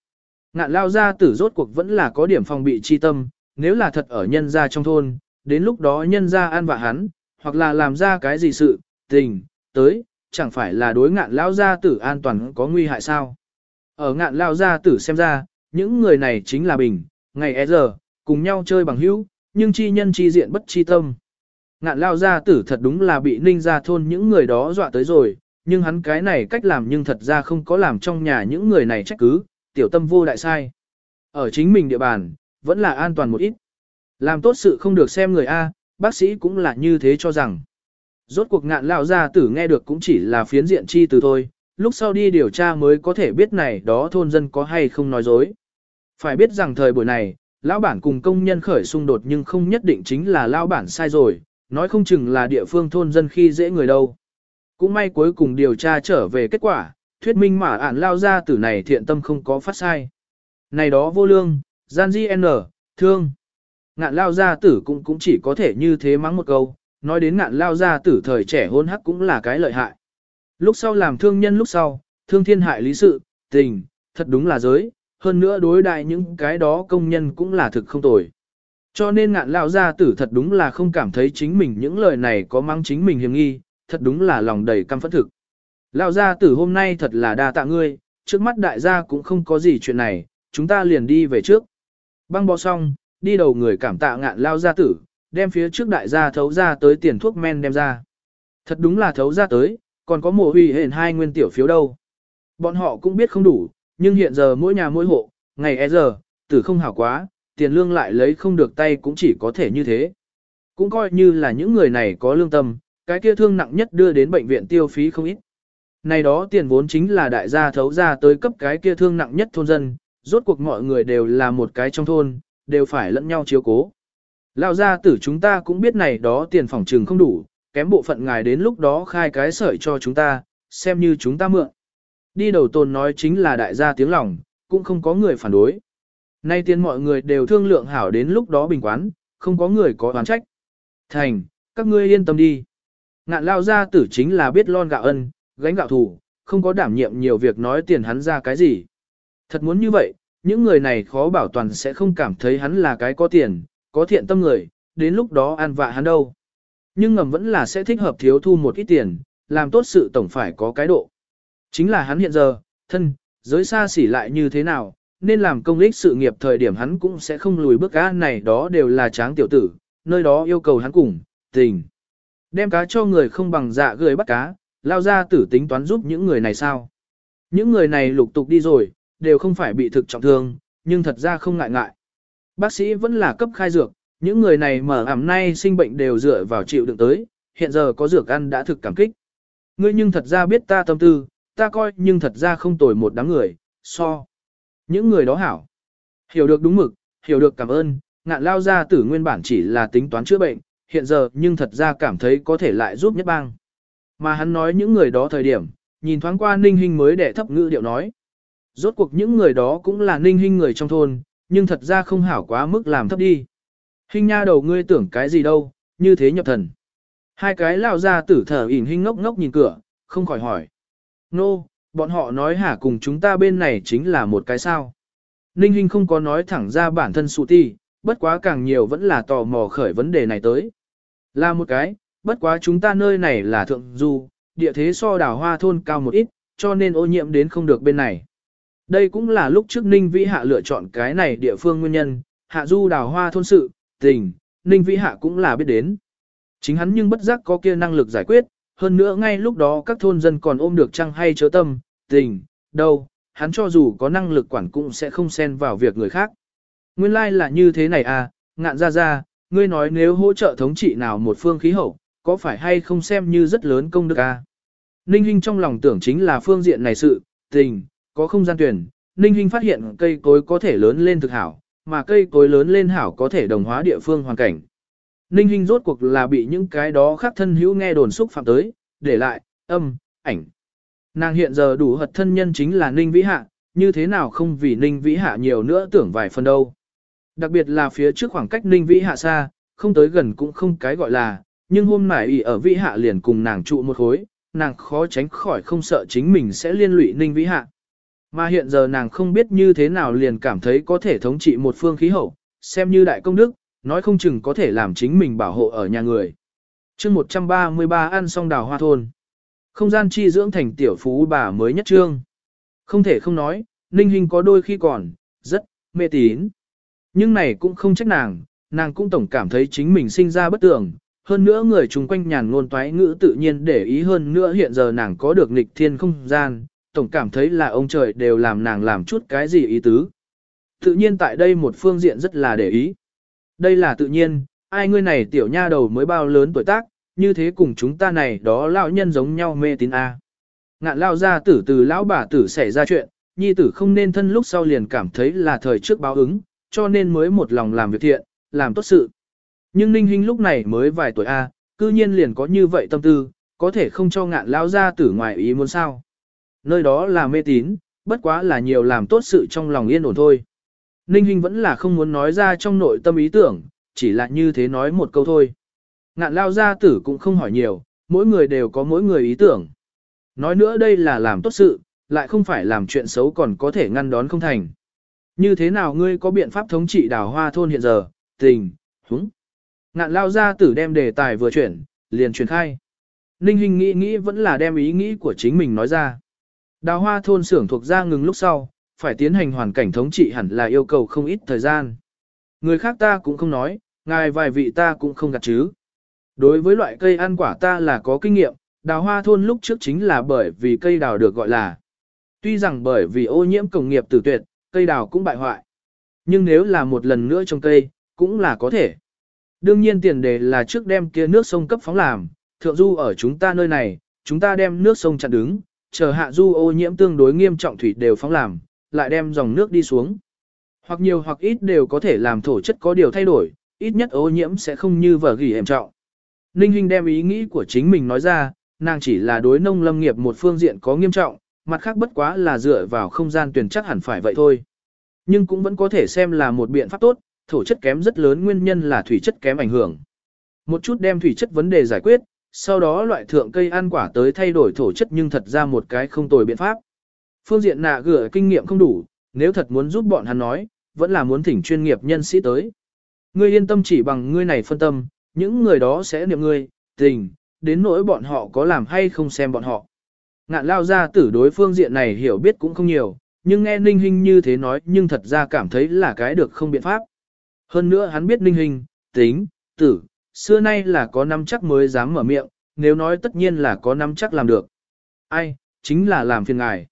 Ngạn lao gia tử rốt cuộc vẫn là có điểm phòng bị chi tâm, nếu là thật ở nhân gia trong thôn, đến lúc đó nhân gia ăn vạ hắn, hoặc là làm ra cái gì sự, tình, tới, chẳng phải là đối ngạn lao gia tử an toàn có nguy hại sao. Ở ngạn lao gia tử xem ra, những người này chính là bình, ngày e giờ, cùng nhau chơi bằng hữu, nhưng chi nhân chi diện bất chi tâm. Ngạn lao gia tử thật đúng là bị ninh ra thôn những người đó dọa tới rồi, nhưng hắn cái này cách làm nhưng thật ra không có làm trong nhà những người này trách cứ, tiểu tâm vô đại sai. Ở chính mình địa bàn, vẫn là an toàn một ít. Làm tốt sự không được xem người A, bác sĩ cũng là như thế cho rằng. Rốt cuộc ngạn lão gia tử nghe được cũng chỉ là phiến diện chi từ thôi, lúc sau đi điều tra mới có thể biết này đó thôn dân có hay không nói dối. Phải biết rằng thời buổi này, lão bản cùng công nhân khởi xung đột nhưng không nhất định chính là lão bản sai rồi, nói không chừng là địa phương thôn dân khi dễ người đâu. Cũng may cuối cùng điều tra trở về kết quả, thuyết minh mà ản lao ra tử này thiện tâm không có phát sai. Này đó vô lương, gian di n, thương. Ngạn lao gia tử cũng cũng chỉ có thể như thế mắng một câu, nói đến ngạn lao gia tử thời trẻ hôn hắc cũng là cái lợi hại. Lúc sau làm thương nhân lúc sau, thương thiên hại lý sự, tình, thật đúng là giới, hơn nữa đối đại những cái đó công nhân cũng là thực không tồi. Cho nên ngạn lão gia tử thật đúng là không cảm thấy chính mình những lời này có mang chính mình hiểm nghi, thật đúng là lòng đầy căm phẫn thực. lão gia tử hôm nay thật là đa tạ ngươi, trước mắt đại gia cũng không có gì chuyện này, chúng ta liền đi về trước. Băng bó xong, đi đầu người cảm tạ ngạn lao gia tử, đem phía trước đại gia thấu ra tới tiền thuốc men đem ra. Thật đúng là thấu ra tới, còn có mùa huy hển hai nguyên tiểu phiếu đâu. Bọn họ cũng biết không đủ, nhưng hiện giờ mỗi nhà mỗi hộ, ngày e giờ, tử không hảo quá, tiền lương lại lấy không được tay cũng chỉ có thể như thế. Cũng coi như là những người này có lương tâm, cái kia thương nặng nhất đưa đến bệnh viện tiêu phí không ít. Này đó tiền vốn chính là đại gia thấu ra tới cấp cái kia thương nặng nhất thôn dân, rốt cuộc mọi người đều là một cái trong thôn, đều phải lẫn nhau chiếu cố. lao gia tử chúng ta cũng biết này đó tiền phòng trừng không đủ, kém bộ phận ngài đến lúc đó khai cái sợi cho chúng ta, xem như chúng ta mượn. Đi đầu tồn nói chính là đại gia tiếng lòng, cũng không có người phản đối. Nay tiền mọi người đều thương lượng hảo đến lúc đó bình quán, không có người có oán trách. Thành, các ngươi yên tâm đi. Ngạn lao gia tử chính là biết lon gạo ân, gánh gạo thủ, không có đảm nhiệm nhiều việc nói tiền hắn ra cái gì. Thật muốn như vậy, những người này khó bảo toàn sẽ không cảm thấy hắn là cái có tiền, có thiện tâm người, đến lúc đó an vạ hắn đâu. Nhưng ngầm vẫn là sẽ thích hợp thiếu thu một ít tiền, làm tốt sự tổng phải có cái độ. Chính là hắn hiện giờ, thân, giới xa xỉ lại như thế nào, nên làm công ích sự nghiệp thời điểm hắn cũng sẽ không lùi bước cá này đó đều là tráng tiểu tử, nơi đó yêu cầu hắn cùng, tình. Đem cá cho người không bằng dạ gửi bắt cá, lao ra tử tính toán giúp những người này sao. Những người này lục tục đi rồi, đều không phải bị thực trọng thương, nhưng thật ra không ngại ngại. Bác sĩ vẫn là cấp khai dược, những người này mở ảm nay sinh bệnh đều dựa vào chịu đựng tới, hiện giờ có dược ăn đã thực cảm kích. Ngươi nhưng thật ra biết ta tâm tư, ta coi nhưng thật ra không tồi một đám người, so. Những người đó hảo. Hiểu được đúng mực, hiểu được cảm ơn, ngạn lao ra tử nguyên bản chỉ là tính toán chữa bệnh, hiện giờ nhưng thật ra cảm thấy có thể lại giúp nhất bang. Mà hắn nói những người đó thời điểm, nhìn thoáng qua ninh hình mới để thấp ngữ điệu nói. Rốt cuộc những người đó cũng là ninh hình người trong thôn, nhưng thật ra không hảo quá mức làm thấp đi. Hình nha đầu ngươi tưởng cái gì đâu, như thế nhập thần. Hai cái lao ra tử thở ỉn hình ngốc ngốc nhìn cửa, không khỏi hỏi. Nô, no, bọn họ nói hả cùng chúng ta bên này chính là một cái sao. Ninh Hinh không có nói thẳng ra bản thân sụ ti, bất quá càng nhiều vẫn là tò mò khởi vấn đề này tới. Là một cái, bất quá chúng ta nơi này là thượng du, địa thế so đảo hoa thôn cao một ít, cho nên ô nhiễm đến không được bên này. Đây cũng là lúc trước Ninh Vĩ Hạ lựa chọn cái này địa phương nguyên nhân, hạ du đào hoa thôn sự, tình, Ninh Vĩ Hạ cũng là biết đến. Chính hắn nhưng bất giác có kia năng lực giải quyết, hơn nữa ngay lúc đó các thôn dân còn ôm được chăng hay chớ tâm, tình, đâu, hắn cho dù có năng lực quản cũng sẽ không xen vào việc người khác. Nguyên lai like là như thế này à, ngạn ra ra, ngươi nói nếu hỗ trợ thống trị nào một phương khí hậu, có phải hay không xem như rất lớn công đức à? Ninh Hinh trong lòng tưởng chính là phương diện này sự, tình, có không gian tuyển, Ninh Hinh phát hiện cây cối có thể lớn lên thực hảo, mà cây cối lớn lên hảo có thể đồng hóa địa phương hoàn cảnh. Ninh Hinh rốt cuộc là bị những cái đó khác thân hữu nghe đồn xúc phạm tới, để lại, âm, ảnh. Nàng hiện giờ đủ hật thân nhân chính là Ninh Vĩ Hạ, như thế nào không vì Ninh Vĩ Hạ nhiều nữa tưởng vài phần đâu. Đặc biệt là phía trước khoảng cách Ninh Vĩ Hạ xa, không tới gần cũng không cái gọi là, nhưng hôm nay ỉ ở Vĩ Hạ liền cùng nàng trụ một khối, nàng khó tránh khỏi không sợ chính mình sẽ liên lụy Ninh Vĩ Hạ. Mà hiện giờ nàng không biết như thế nào liền cảm thấy có thể thống trị một phương khí hậu, xem như đại công đức, nói không chừng có thể làm chính mình bảo hộ ở nhà người. chương 133 ăn xong đào hoa thôn. Không gian chi dưỡng thành tiểu phú bà mới nhất trương. Không thể không nói, Ninh Hinh có đôi khi còn, rất, mê tín. Nhưng này cũng không trách nàng, nàng cũng tổng cảm thấy chính mình sinh ra bất tưởng. Hơn nữa người chung quanh nhàn ngôn toái ngữ tự nhiên để ý hơn nữa hiện giờ nàng có được nghịch thiên không gian, tổng cảm thấy là ông trời đều làm nàng làm chút cái gì ý tứ. Tự nhiên tại đây một phương diện rất là để ý. Đây là tự nhiên, ai ngươi này tiểu nha đầu mới bao lớn tuổi tác, như thế cùng chúng ta này đó lão nhân giống nhau mê tín A. Ngạn lao ra tử từ lão bà tử xảy ra chuyện, nhi tử không nên thân lúc sau liền cảm thấy là thời trước báo ứng, cho nên mới một lòng làm việc thiện, làm tốt sự. Nhưng Ninh Hinh lúc này mới vài tuổi A, cư nhiên liền có như vậy tâm tư, có thể không cho ngạn lao ra tử ngoài ý muốn sao. Nơi đó là mê tín, bất quá là nhiều làm tốt sự trong lòng yên ổn thôi. Ninh Hinh vẫn là không muốn nói ra trong nội tâm ý tưởng, chỉ là như thế nói một câu thôi. Ngạn lao gia tử cũng không hỏi nhiều, mỗi người đều có mỗi người ý tưởng. Nói nữa đây là làm tốt sự, lại không phải làm chuyện xấu còn có thể ngăn đón không thành. Như thế nào ngươi có biện pháp thống trị đào hoa thôn hiện giờ, tình, húng. Ngạn lao gia tử đem đề tài vừa chuyển, liền truyền khai. Ninh Hinh nghĩ nghĩ vẫn là đem ý nghĩ của chính mình nói ra. Đào hoa thôn xưởng thuộc ra ngừng lúc sau, phải tiến hành hoàn cảnh thống trị hẳn là yêu cầu không ít thời gian. Người khác ta cũng không nói, ngài vài vị ta cũng không gặt chứ. Đối với loại cây ăn quả ta là có kinh nghiệm, đào hoa thôn lúc trước chính là bởi vì cây đào được gọi là. Tuy rằng bởi vì ô nhiễm công nghiệp tử tuyệt, cây đào cũng bại hoại. Nhưng nếu là một lần nữa trồng cây, cũng là có thể. Đương nhiên tiền đề là trước đem kia nước sông cấp phóng làm, thượng du ở chúng ta nơi này, chúng ta đem nước sông chặn đứng, chờ hạ du ô nhiễm tương đối nghiêm trọng thủy đều phóng làm, lại đem dòng nước đi xuống. Hoặc nhiều hoặc ít đều có thể làm thổ chất có điều thay đổi, ít nhất ô nhiễm sẽ không như vở gỉ hềm trọng. Ninh Hinh đem ý nghĩ của chính mình nói ra, nàng chỉ là đối nông lâm nghiệp một phương diện có nghiêm trọng, mặt khác bất quá là dựa vào không gian tuyển chắc hẳn phải vậy thôi. Nhưng cũng vẫn có thể xem là một biện pháp tốt, thổ chất kém rất lớn nguyên nhân là thủy chất kém ảnh hưởng. Một chút đem thủy chất vấn đề giải quyết, sau đó loại thượng cây ăn quả tới thay đổi thổ chất nhưng thật ra một cái không tồi biện pháp. Phương diện nạ gửa kinh nghiệm không đủ, nếu thật muốn giúp bọn hắn nói, vẫn là muốn thỉnh chuyên nghiệp nhân sĩ tới. Ngươi yên tâm chỉ bằng ngươi này phân tâm, những người đó sẽ niệm ngươi, tình, đến nỗi bọn họ có làm hay không xem bọn họ. Ngạn lao ra tử đối phương diện này hiểu biết cũng không nhiều, nhưng nghe Ninh Hinh như thế nói nhưng thật ra cảm thấy là cái được không biện pháp. Hơn nữa hắn biết Ninh Hinh, tính, tử, xưa nay là có năm chắc mới dám mở miệng, nếu nói tất nhiên là có năm chắc làm được. Ai, chính là làm phiền ngài.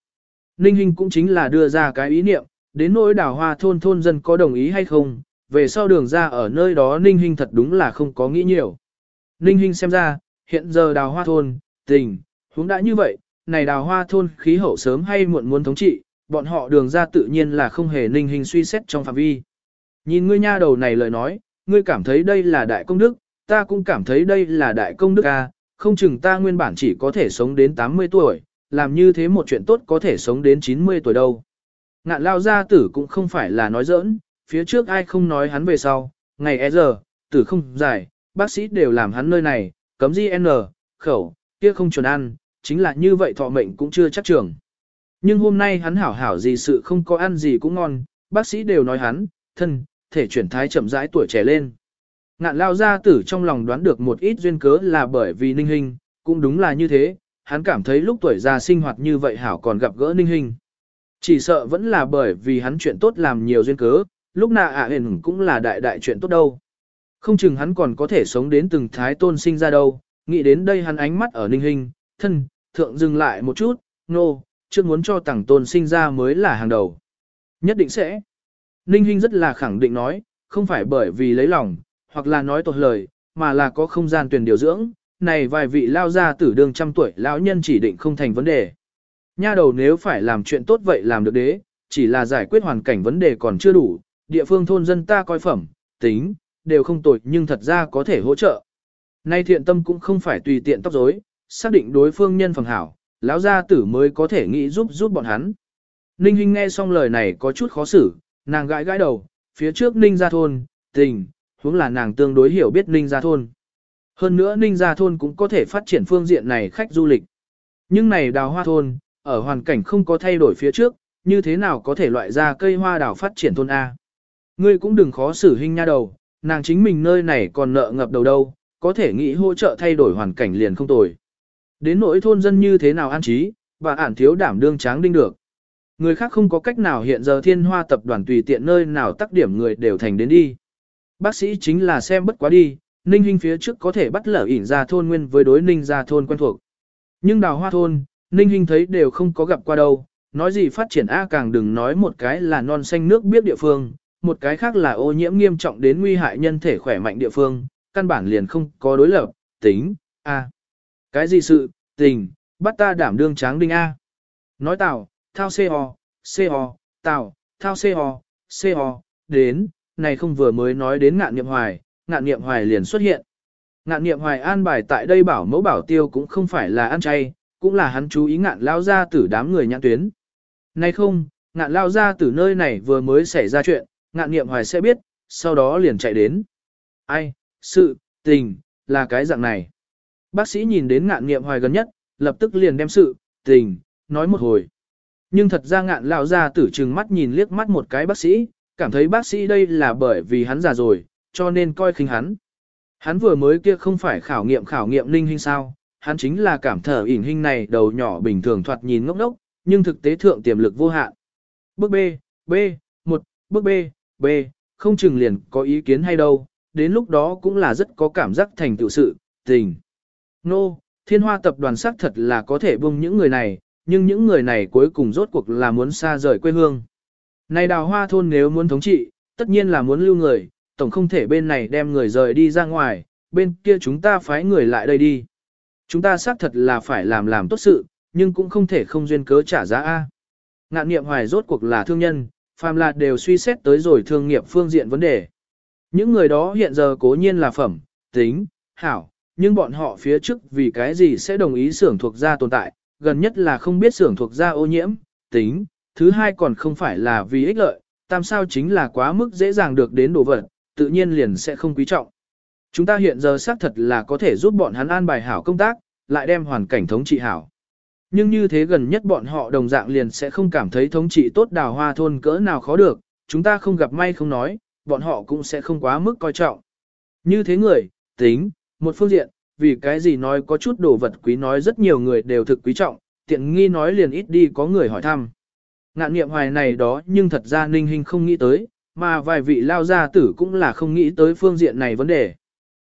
Ninh Hinh cũng chính là đưa ra cái ý niệm, đến nỗi đào hoa thôn thôn dân có đồng ý hay không, về sau đường ra ở nơi đó Ninh Hinh thật đúng là không có nghĩ nhiều. Ninh Hinh xem ra, hiện giờ đào hoa thôn, tình, huống đã như vậy, này đào hoa thôn khí hậu sớm hay muộn muốn thống trị, bọn họ đường ra tự nhiên là không hề Ninh Hinh suy xét trong phạm vi. Nhìn ngươi nha đầu này lời nói, ngươi cảm thấy đây là đại công đức, ta cũng cảm thấy đây là đại công đức a, không chừng ta nguyên bản chỉ có thể sống đến 80 tuổi, làm như thế một chuyện tốt có thể sống đến 90 tuổi đâu. Ngạn lao gia tử cũng không phải là nói giỡn, phía trước ai không nói hắn về sau, ngày e giờ, tử không giải, bác sĩ đều làm hắn nơi này, cấm di n, khẩu, kia không chuẩn ăn, chính là như vậy thọ mệnh cũng chưa chắc trường. Nhưng hôm nay hắn hảo hảo gì sự không có ăn gì cũng ngon, bác sĩ đều nói hắn, thân, thể chuyển thái chậm rãi tuổi trẻ lên. Ngạn lao gia tử trong lòng đoán được một ít duyên cớ là bởi vì ninh hình, cũng đúng là như thế, hắn cảm thấy lúc tuổi già sinh hoạt như vậy hảo còn gặp gỡ ninh hình. Chỉ sợ vẫn là bởi vì hắn chuyện tốt làm nhiều duyên cớ, lúc nào ạ à hền cũng là đại đại chuyện tốt đâu. Không chừng hắn còn có thể sống đến từng thái tôn sinh ra đâu, nghĩ đến đây hắn ánh mắt ở ninh hình, thân, thượng dừng lại một chút, nô, no, chưa muốn cho tàng tôn sinh ra mới là hàng đầu. Nhất định sẽ. Ninh Hinh rất là khẳng định nói, không phải bởi vì lấy lòng, hoặc là nói tột lời, mà là có không gian tuyển điều dưỡng, này vài vị lao ra tử đương trăm tuổi lão nhân chỉ định không thành vấn đề. Nha đầu nếu phải làm chuyện tốt vậy làm được đế, chỉ là giải quyết hoàn cảnh vấn đề còn chưa đủ, địa phương thôn dân ta coi phẩm, tính, đều không tội nhưng thật ra có thể hỗ trợ. Nay thiện tâm cũng không phải tùy tiện tóc rối, xác định đối phương nhân phẩm hảo, lão gia tử mới có thể nghĩ giúp giúp bọn hắn. Ninh Hinh nghe xong lời này có chút khó xử, nàng gãi gãi đầu, phía trước Ninh gia thôn, tình, huống là nàng tương đối hiểu biết Ninh gia thôn. Hơn nữa Ninh gia thôn cũng có thể phát triển phương diện này khách du lịch. Nhưng này đào hoa thôn, ở hoàn cảnh không có thay đổi phía trước, như thế nào có thể loại ra cây hoa đào phát triển thôn A. Ngươi cũng đừng khó xử hình nha đầu, nàng chính mình nơi này còn nợ ngập đầu đâu, có thể nghĩ hỗ trợ thay đổi hoàn cảnh liền không tồi. Đến nỗi thôn dân như thế nào an trí, và ản thiếu đảm đương tráng đinh được. Người khác không có cách nào hiện giờ thiên hoa tập đoàn tùy tiện nơi nào tắc điểm người đều thành đến đi. Bác sĩ chính là xem bất quá đi, ninh Hinh phía trước có thể bắt lở ỉn ra thôn nguyên với đối ninh ra thôn quen thuộc. Nhưng đào hoa thôn, ninh Hinh thấy đều không có gặp qua đâu, nói gì phát triển A càng đừng nói một cái là non xanh nước biết địa phương, một cái khác là ô nhiễm nghiêm trọng đến nguy hại nhân thể khỏe mạnh địa phương, căn bản liền không có đối lập, tính, A. Cái gì sự, tình, bắt ta đảm đương tráng đinh A. Nói tào, thao xe ho, xe ho, tào, thao xe ho, xe ho, đến, này không vừa mới nói đến ngạn niệm hoài, ngạn niệm hoài liền xuất hiện. Ngạn niệm hoài an bài tại đây bảo mẫu bảo tiêu cũng không phải là ăn chay, cũng là hắn chú ý ngạn lao ra tử đám người nhãn tuyến. Nay không, ngạn lao ra tử nơi này vừa mới xảy ra chuyện, ngạn niệm hoài sẽ biết, sau đó liền chạy đến. Ai, sự, tình, là cái dạng này. Bác sĩ nhìn đến ngạn niệm hoài gần nhất, lập tức liền đem sự, tình, nói một hồi. Nhưng thật ra ngạn lao ra tử trừng mắt nhìn liếc mắt một cái bác sĩ, cảm thấy bác sĩ đây là bởi vì hắn già rồi, cho nên coi khinh hắn. Hắn vừa mới kia không phải khảo nghiệm khảo nghiệm linh hình sao, hắn chính là cảm thở ỉn hình này đầu nhỏ bình thường thoạt nhìn ngốc ngốc, nhưng thực tế thượng tiềm lực vô hạn. Bước B, B, 1, bước B, B, không chừng liền có ý kiến hay đâu, đến lúc đó cũng là rất có cảm giác thành tựu sự, tình. Nô, no, thiên hoa tập đoàn xác thật là có thể buông những người này, nhưng những người này cuối cùng rốt cuộc là muốn xa rời quê hương. Này đào hoa thôn nếu muốn thống trị, tất nhiên là muốn lưu người, tổng không thể bên này đem người rời đi ra ngoài, bên kia chúng ta phái người lại đây đi. Chúng ta xác thật là phải làm làm tốt sự, nhưng cũng không thể không duyên cớ trả giá A. Ngạn niệm hoài rốt cuộc là thương nhân, phàm là đều suy xét tới rồi thương nghiệp phương diện vấn đề. Những người đó hiện giờ cố nhiên là phẩm, tính, hảo, nhưng bọn họ phía trước vì cái gì sẽ đồng ý xưởng thuộc gia tồn tại, gần nhất là không biết xưởng thuộc gia ô nhiễm, tính, thứ hai còn không phải là vì ích lợi, tam sao chính là quá mức dễ dàng được đến đồ vật, tự nhiên liền sẽ không quý trọng. Chúng ta hiện giờ xác thật là có thể giúp bọn hắn an bài hảo công tác, lại đem hoàn cảnh thống trị hảo. Nhưng như thế gần nhất bọn họ đồng dạng liền sẽ không cảm thấy thống trị tốt đào hoa thôn cỡ nào khó được, chúng ta không gặp may không nói, bọn họ cũng sẽ không quá mức coi trọng. Như thế người, tính, một phương diện, vì cái gì nói có chút đồ vật quý nói rất nhiều người đều thực quý trọng, tiện nghi nói liền ít đi có người hỏi thăm. Ngạn niệm hoài này đó nhưng thật ra ninh hình không nghĩ tới, mà vài vị lao gia tử cũng là không nghĩ tới phương diện này vấn đề.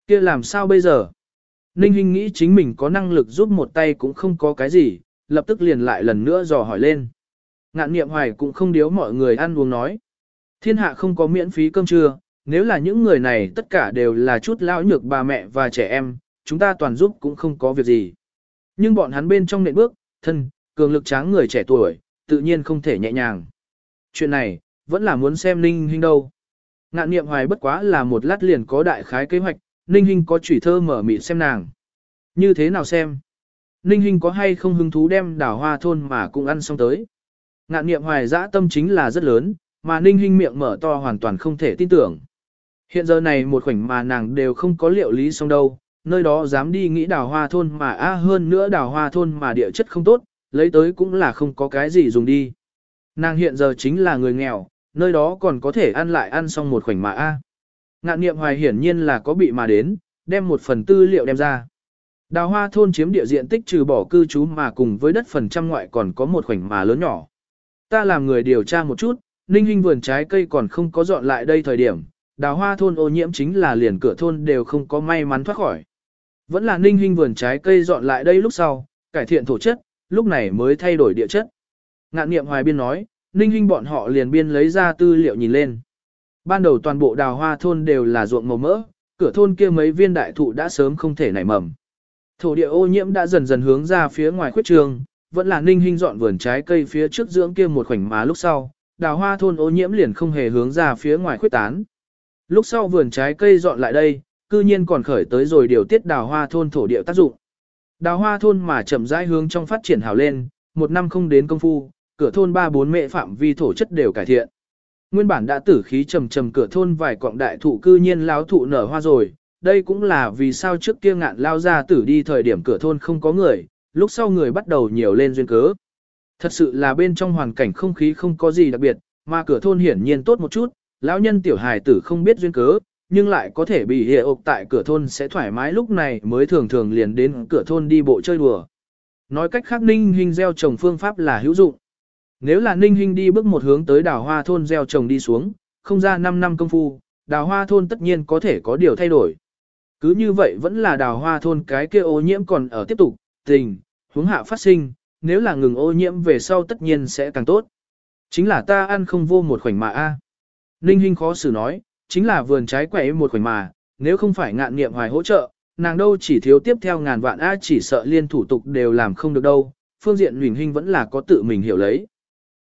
kia làm sao bây giờ? Ninh hình nghĩ chính mình có năng lực giúp một tay cũng không có cái gì, lập tức liền lại lần nữa dò hỏi lên. Ngạn niệm hoài cũng không điếu mọi người ăn uống nói. Thiên hạ không có miễn phí cơm trưa, nếu là những người này tất cả đều là chút lão nhược bà mẹ và trẻ em, chúng ta toàn giúp cũng không có việc gì. Nhưng bọn hắn bên trong nệm bước, thân, cường lực tráng người trẻ tuổi, tự nhiên không thể nhẹ nhàng. Chuyện này, vẫn là muốn xem Ninh Hinh đâu. Ngạn niệm hoài bất quá là một lát liền có đại khái kế hoạch, Ninh Hinh có chủy thơ mở mịt xem nàng. Như thế nào xem? Ninh Hinh có hay không hứng thú đem đảo hoa thôn mà cũng ăn xong tới. Ngạn niệm hoài dã tâm chính là rất lớn, mà Ninh Hinh miệng mở to hoàn toàn không thể tin tưởng. Hiện giờ này một khoảnh mà nàng đều không có liệu lý xong đâu, nơi đó dám đi nghĩ đào hoa thôn mà a à hơn nữa đào hoa thôn mà địa chất không tốt, lấy tới cũng là không có cái gì dùng đi. Nàng hiện giờ chính là người nghèo, nơi đó còn có thể ăn lại ăn xong một khoảnh mà a. Ngạn niệm hoài hiển nhiên là có bị mà đến, đem một phần tư liệu đem ra. Đào hoa thôn chiếm địa diện tích trừ bỏ cư trú mà cùng với đất phần trăm ngoại còn có một khoảnh mà lớn nhỏ. Ta làm người điều tra một chút, ninh hình vườn trái cây còn không có dọn lại đây thời điểm, đào hoa thôn ô nhiễm chính là liền cửa thôn đều không có may mắn thoát khỏi. Vẫn là ninh hình vườn trái cây dọn lại đây lúc sau, cải thiện thổ chất, lúc này mới thay đổi địa chất. Ngạn niệm hoài biên nói, ninh hinh bọn họ liền biên lấy ra tư liệu nhìn lên. Ban đầu toàn bộ đào hoa thôn đều là ruộng màu mỡ, cửa thôn kia mấy viên đại thụ đã sớm không thể nảy mầm. Thổ địa ô nhiễm đã dần dần hướng ra phía ngoài khuyết trường, vẫn là ninh hinh dọn vườn trái cây phía trước dưỡng kia một khoảnh má lúc sau, đào hoa thôn ô nhiễm liền không hề hướng ra phía ngoài khuyết tán. Lúc sau vườn trái cây dọn lại đây, cư nhiên còn khởi tới rồi điều tiết đào hoa thôn thổ địa tác dụng. Đào hoa thôn mà chậm rãi hướng trong phát triển hào lên, một năm không đến công phu, cửa thôn ba bốn mệ phạm vi thổ chất đều cải thiện. Nguyên bản đã tử khí trầm trầm cửa thôn vài cọng đại thụ cư nhiên láo thụ nở hoa rồi, đây cũng là vì sao trước kia ngạn lao ra tử đi thời điểm cửa thôn không có người, lúc sau người bắt đầu nhiều lên duyên cớ. Thật sự là bên trong hoàn cảnh không khí không có gì đặc biệt, mà cửa thôn hiển nhiên tốt một chút, lão nhân tiểu hài tử không biết duyên cớ, nhưng lại có thể bị hệ ộc tại cửa thôn sẽ thoải mái lúc này mới thường thường liền đến cửa thôn đi bộ chơi đùa. Nói cách khác ninh hình gieo trồng phương pháp là hữu dụng. Nếu là ninh hình đi bước một hướng tới đào hoa thôn gieo trồng đi xuống, không ra 5 năm công phu, đào hoa thôn tất nhiên có thể có điều thay đổi. Cứ như vậy vẫn là đào hoa thôn cái kia ô nhiễm còn ở tiếp tục, tình, hướng hạ phát sinh, nếu là ngừng ô nhiễm về sau tất nhiên sẽ càng tốt. Chính là ta ăn không vô một khoảnh mà a. Ninh Hinh khó xử nói, chính là vườn trái quẻ một khoảnh mà, nếu không phải ngạn nghiệm hoài hỗ trợ, nàng đâu chỉ thiếu tiếp theo ngàn vạn a chỉ sợ liên thủ tục đều làm không được đâu, phương diện Huỳnh hình vẫn là có tự mình hiểu lấy.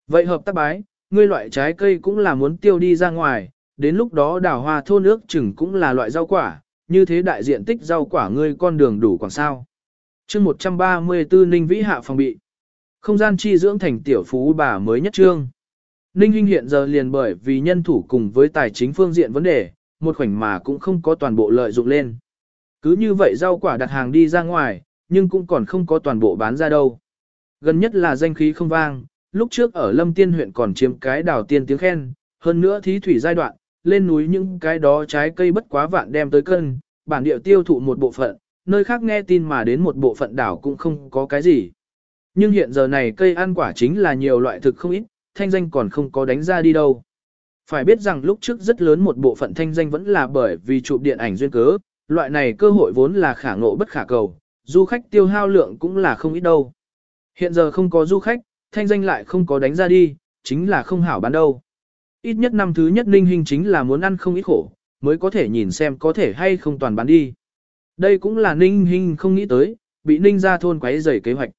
Vậy hợp tác bái, ngươi loại trái cây cũng là muốn tiêu đi ra ngoài, đến lúc đó đào hoa thô nước chừng cũng là loại rau quả, như thế đại diện tích rau quả ngươi con đường đủ còn sao. chương 134 Ninh Vĩ Hạ phòng bị. Không gian chi dưỡng thành tiểu phú bà mới nhất trương. Ninh Hinh hiện giờ liền bởi vì nhân thủ cùng với tài chính phương diện vấn đề, một khoảnh mà cũng không có toàn bộ lợi dụng lên. Cứ như vậy rau quả đặt hàng đi ra ngoài, nhưng cũng còn không có toàn bộ bán ra đâu. Gần nhất là danh khí không vang, lúc trước ở Lâm Tiên huyện còn chiếm cái đào tiên tiếng khen, hơn nữa thí thủy giai đoạn, lên núi những cái đó trái cây bất quá vạn đem tới cân, bản địa tiêu thụ một bộ phận, nơi khác nghe tin mà đến một bộ phận đảo cũng không có cái gì. Nhưng hiện giờ này cây ăn quả chính là nhiều loại thực không ít, thanh danh còn không có đánh ra đi đâu. Phải biết rằng lúc trước rất lớn một bộ phận thanh danh vẫn là bởi vì chụp điện ảnh duyên cớ, loại này cơ hội vốn là khả ngộ bất khả cầu, du khách tiêu hao lượng cũng là không ít đâu. Hiện giờ không có du khách, thanh danh lại không có đánh ra đi, chính là không hảo bán đâu. Ít nhất năm thứ nhất ninh hình chính là muốn ăn không ít khổ, mới có thể nhìn xem có thể hay không toàn bán đi. Đây cũng là ninh hình không nghĩ tới, bị ninh ra thôn quấy rầy kế hoạch.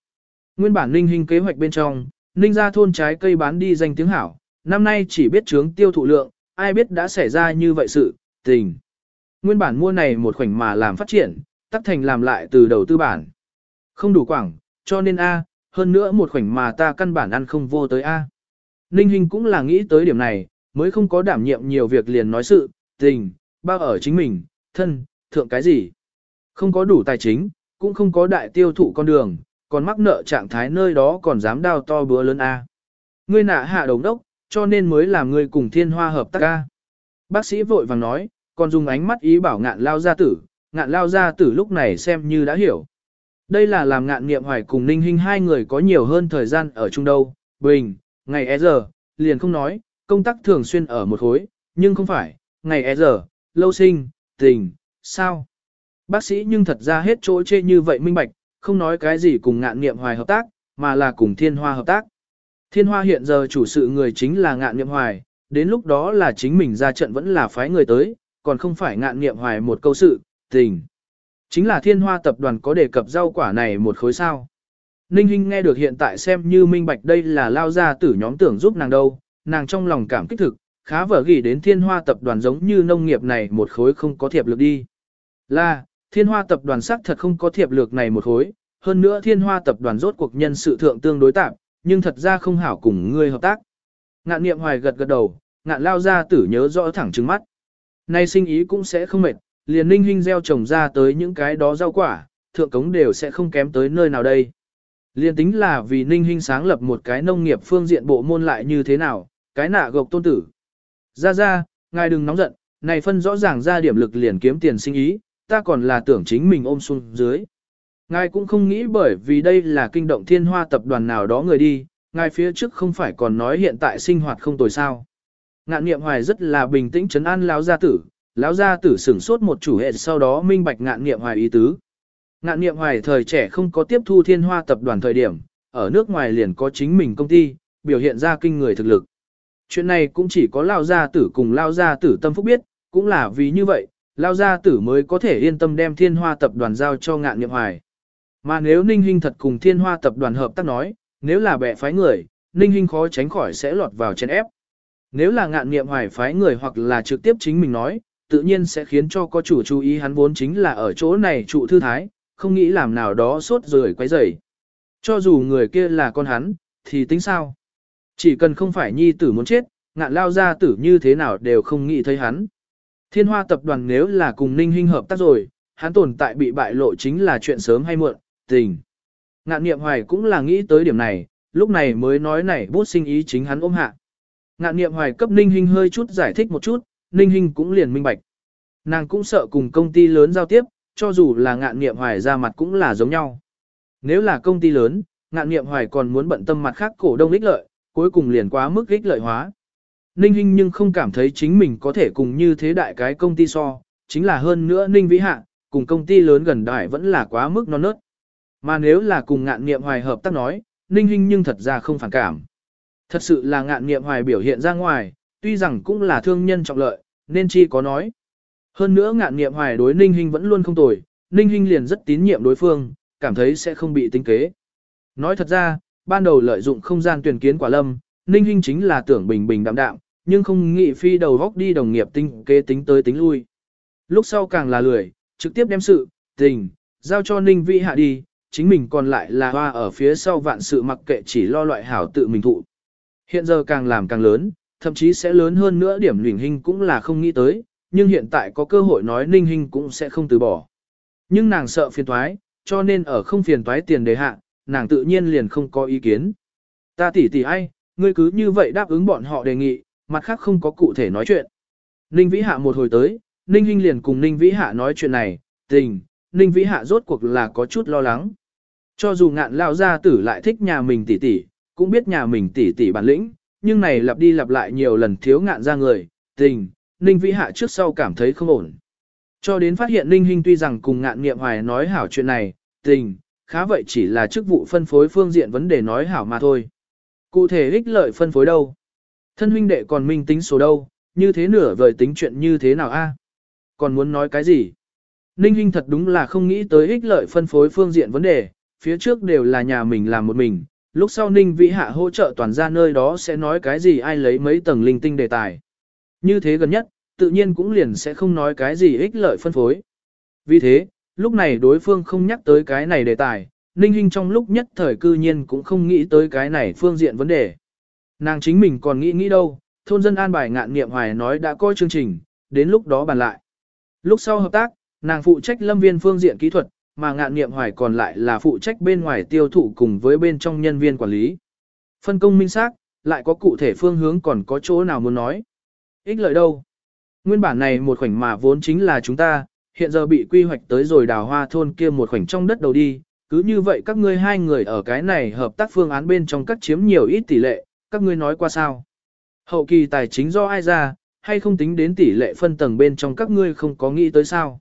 Nguyên bản ninh hình kế hoạch bên trong, ninh ra thôn trái cây bán đi danh tiếng hảo, năm nay chỉ biết trướng tiêu thụ lượng, ai biết đã xảy ra như vậy sự, tình. Nguyên bản mua này một khoảnh mà làm phát triển, tắc thành làm lại từ đầu tư bản. Không đủ quảng, cho nên A, hơn nữa một khoảnh mà ta căn bản ăn không vô tới A. Ninh Hinh cũng là nghĩ tới điểm này, mới không có đảm nhiệm nhiều việc liền nói sự, tình, bao ở chính mình, thân, thượng cái gì. Không có đủ tài chính, cũng không có đại tiêu thụ con đường, còn mắc nợ trạng thái nơi đó còn dám đào to bữa lớn A. Ngươi nạ hạ đồng đốc, cho nên mới làm ngươi cùng thiên hoa hợp tác A. Bác sĩ vội vàng nói, còn dùng ánh mắt ý bảo ngạn lao gia tử, ngạn lao gia tử lúc này xem như đã hiểu. Đây là làm ngạn nghiệm hoài cùng ninh hình hai người có nhiều hơn thời gian ở chung đâu, bình, ngày e giờ, liền không nói, công tác thường xuyên ở một khối, nhưng không phải, ngày e giờ, lâu sinh, tình, sao. Bác sĩ nhưng thật ra hết chỗ chê như vậy minh bạch, không nói cái gì cùng ngạn nghiệm hoài hợp tác, mà là cùng thiên hoa hợp tác. Thiên hoa hiện giờ chủ sự người chính là ngạn nghiệm hoài, đến lúc đó là chính mình ra trận vẫn là phái người tới, còn không phải ngạn nghiệm hoài một câu sự, tình. Chính là thiên hoa tập đoàn có đề cập rau quả này một khối sao. Ninh Hinh nghe được hiện tại xem như minh bạch đây là lao ra tử nhóm tưởng giúp nàng đâu, nàng trong lòng cảm kích thực, khá vở gỉ đến thiên hoa tập đoàn giống như nông nghiệp này một khối không có thiệp lực đi. Là, thiên hoa tập đoàn xác thật không có thiệp lược này một hối, hơn nữa thiên hoa tập đoàn rốt cuộc nhân sự thượng tương đối tạp, nhưng thật ra không hảo cùng ngươi hợp tác. Ngạn niệm hoài gật gật đầu, ngạn lao ra tử nhớ rõ thẳng trứng mắt. Nay sinh ý cũng sẽ không mệt, liền ninh huynh gieo trồng ra tới những cái đó rau quả, thượng cống đều sẽ không kém tới nơi nào đây. Liên tính là vì ninh huynh sáng lập một cái nông nghiệp phương diện bộ môn lại như thế nào, cái nạ gộc tôn tử. Ra ra, ngài đừng nóng giận, này phân rõ ràng ra điểm lực liền kiếm tiền sinh ý, ta còn là tưởng chính mình ôm xuống dưới. Ngài cũng không nghĩ bởi vì đây là kinh động thiên hoa tập đoàn nào đó người đi, ngài phía trước không phải còn nói hiện tại sinh hoạt không tồi sao. Ngạn niệm hoài rất là bình tĩnh chấn an lão gia tử, lão gia tử sửng sốt một chủ hệ sau đó minh bạch ngạn niệm hoài ý tứ. Ngạn niệm hoài thời trẻ không có tiếp thu thiên hoa tập đoàn thời điểm, ở nước ngoài liền có chính mình công ty, biểu hiện ra kinh người thực lực. Chuyện này cũng chỉ có lao gia tử cùng lao gia tử tâm phúc biết, cũng là vì như vậy, lao gia tử mới có thể yên tâm đem thiên hoa tập đoàn giao cho ngạn niệm hoài. Mà nếu Ninh Hinh thật cùng thiên hoa tập đoàn hợp tác nói, nếu là bẻ phái người, Ninh Hinh khó tránh khỏi sẽ lọt vào chèn ép. Nếu là ngạn niệm hoài phái người hoặc là trực tiếp chính mình nói, tự nhiên sẽ khiến cho có chủ chú ý hắn vốn chính là ở chỗ này trụ thư thái, không nghĩ làm nào đó sốt rồi quấy rầy. Cho dù người kia là con hắn, thì tính sao? Chỉ cần không phải nhi tử muốn chết, ngạn lao gia tử như thế nào đều không nghĩ thấy hắn. Thiên hoa tập đoàn nếu là cùng ninh hinh hợp tác rồi, hắn tồn tại bị bại lộ chính là chuyện sớm hay muộn, tình. Ngạn niệm hoài cũng là nghĩ tới điểm này, lúc này mới nói này bút sinh ý chính hắn ôm hạ. Ngạn niệm hoài cấp ninh hinh hơi chút giải thích một chút, ninh hinh cũng liền minh bạch. Nàng cũng sợ cùng công ty lớn giao tiếp, cho dù là ngạn niệm hoài ra mặt cũng là giống nhau. Nếu là công ty lớn, ngạn niệm hoài còn muốn bận tâm mặt khác cổ đông ích lợi, cuối cùng liền quá mức ích lợi hóa. Ninh Hinh nhưng không cảm thấy chính mình có thể cùng như thế đại cái công ty so, chính là hơn nữa Ninh Vĩ Hạ, cùng công ty lớn gần đại vẫn là quá mức non nớt. Mà nếu là cùng ngạn nghiệm hoài hợp tác nói, Ninh Hinh nhưng thật ra không phản cảm. Thật sự là ngạn nghiệm hoài biểu hiện ra ngoài, tuy rằng cũng là thương nhân trọng lợi, nên chi có nói. Hơn nữa ngạn nghiệm hoài đối Ninh Hinh vẫn luôn không tồi, Ninh Hinh liền rất tín nhiệm đối phương, cảm thấy sẽ không bị tính kế. Nói thật ra, ban đầu lợi dụng không gian tuyển kiến quả lâm, Ninh Hinh chính là tưởng bình bình đạm đạm, nhưng không nghĩ phi đầu góc đi đồng nghiệp tinh kế tính tới tính lui. Lúc sau càng là lười, trực tiếp đem sự, tình, giao cho Ninh Vĩ Hạ đi, chính mình còn lại là hoa ở phía sau vạn sự mặc kệ chỉ lo loại hảo tự mình thụ. Hiện giờ càng làm càng lớn, thậm chí sẽ lớn hơn nữa điểm luyện hình cũng là không nghĩ tới, nhưng hiện tại có cơ hội nói Ninh hình cũng sẽ không từ bỏ. Nhưng nàng sợ phiền toái, cho nên ở không phiền toái tiền đề hạ, nàng tự nhiên liền không có ý kiến. Ta tỉ tỉ ai, ngươi cứ như vậy đáp ứng bọn họ đề nghị, mặt khác không có cụ thể nói chuyện. Ninh Vĩ Hạ một hồi tới, Ninh Hinh liền cùng Ninh Vĩ Hạ nói chuyện này, tình, Ninh Vĩ Hạ rốt cuộc là có chút lo lắng. Cho dù ngạn lao gia tử lại thích nhà mình tỷ tỷ, cũng biết nhà mình tỷ tỷ bản lĩnh, nhưng này lặp đi lặp lại nhiều lần thiếu ngạn ra người, tình, Ninh Vĩ Hạ trước sau cảm thấy không ổn. Cho đến phát hiện Ninh Hinh tuy rằng cùng ngạn nghiệm hoài nói hảo chuyện này, tình, khá vậy chỉ là chức vụ phân phối phương diện vấn đề nói hảo mà thôi. Cụ thể ích lợi phân phối đâu? Thân huynh đệ còn minh tính số đâu, như thế nửa vời tính chuyện như thế nào a? Còn muốn nói cái gì? Ninh Hinh thật đúng là không nghĩ tới ích lợi phân phối phương diện vấn đề, phía trước đều là nhà mình làm một mình, lúc sau Ninh Vĩ Hạ hỗ trợ toàn ra nơi đó sẽ nói cái gì ai lấy mấy tầng linh tinh đề tài. Như thế gần nhất, tự nhiên cũng liền sẽ không nói cái gì ích lợi phân phối. Vì thế, lúc này đối phương không nhắc tới cái này đề tài, Ninh Hinh trong lúc nhất thời cư nhiên cũng không nghĩ tới cái này phương diện vấn đề. Nàng chính mình còn nghĩ nghĩ đâu, thôn dân an bài ngạn nghiệm hoài nói đã coi chương trình, đến lúc đó bàn lại. Lúc sau hợp tác, nàng phụ trách lâm viên phương diện kỹ thuật, mà ngạn nghiệm hoài còn lại là phụ trách bên ngoài tiêu thụ cùng với bên trong nhân viên quản lý. Phân công minh xác, lại có cụ thể phương hướng còn có chỗ nào muốn nói. Ích lợi đâu? Nguyên bản này một khoảnh mà vốn chính là chúng ta, hiện giờ bị quy hoạch tới rồi đào hoa thôn kia một khoảnh trong đất đầu đi, cứ như vậy các ngươi hai người ở cái này hợp tác phương án bên trong các chiếm nhiều ít tỷ lệ, các ngươi nói qua sao? Hậu kỳ tài chính do ai ra, hay không tính đến tỷ lệ phân tầng bên trong các ngươi không có nghĩ tới sao?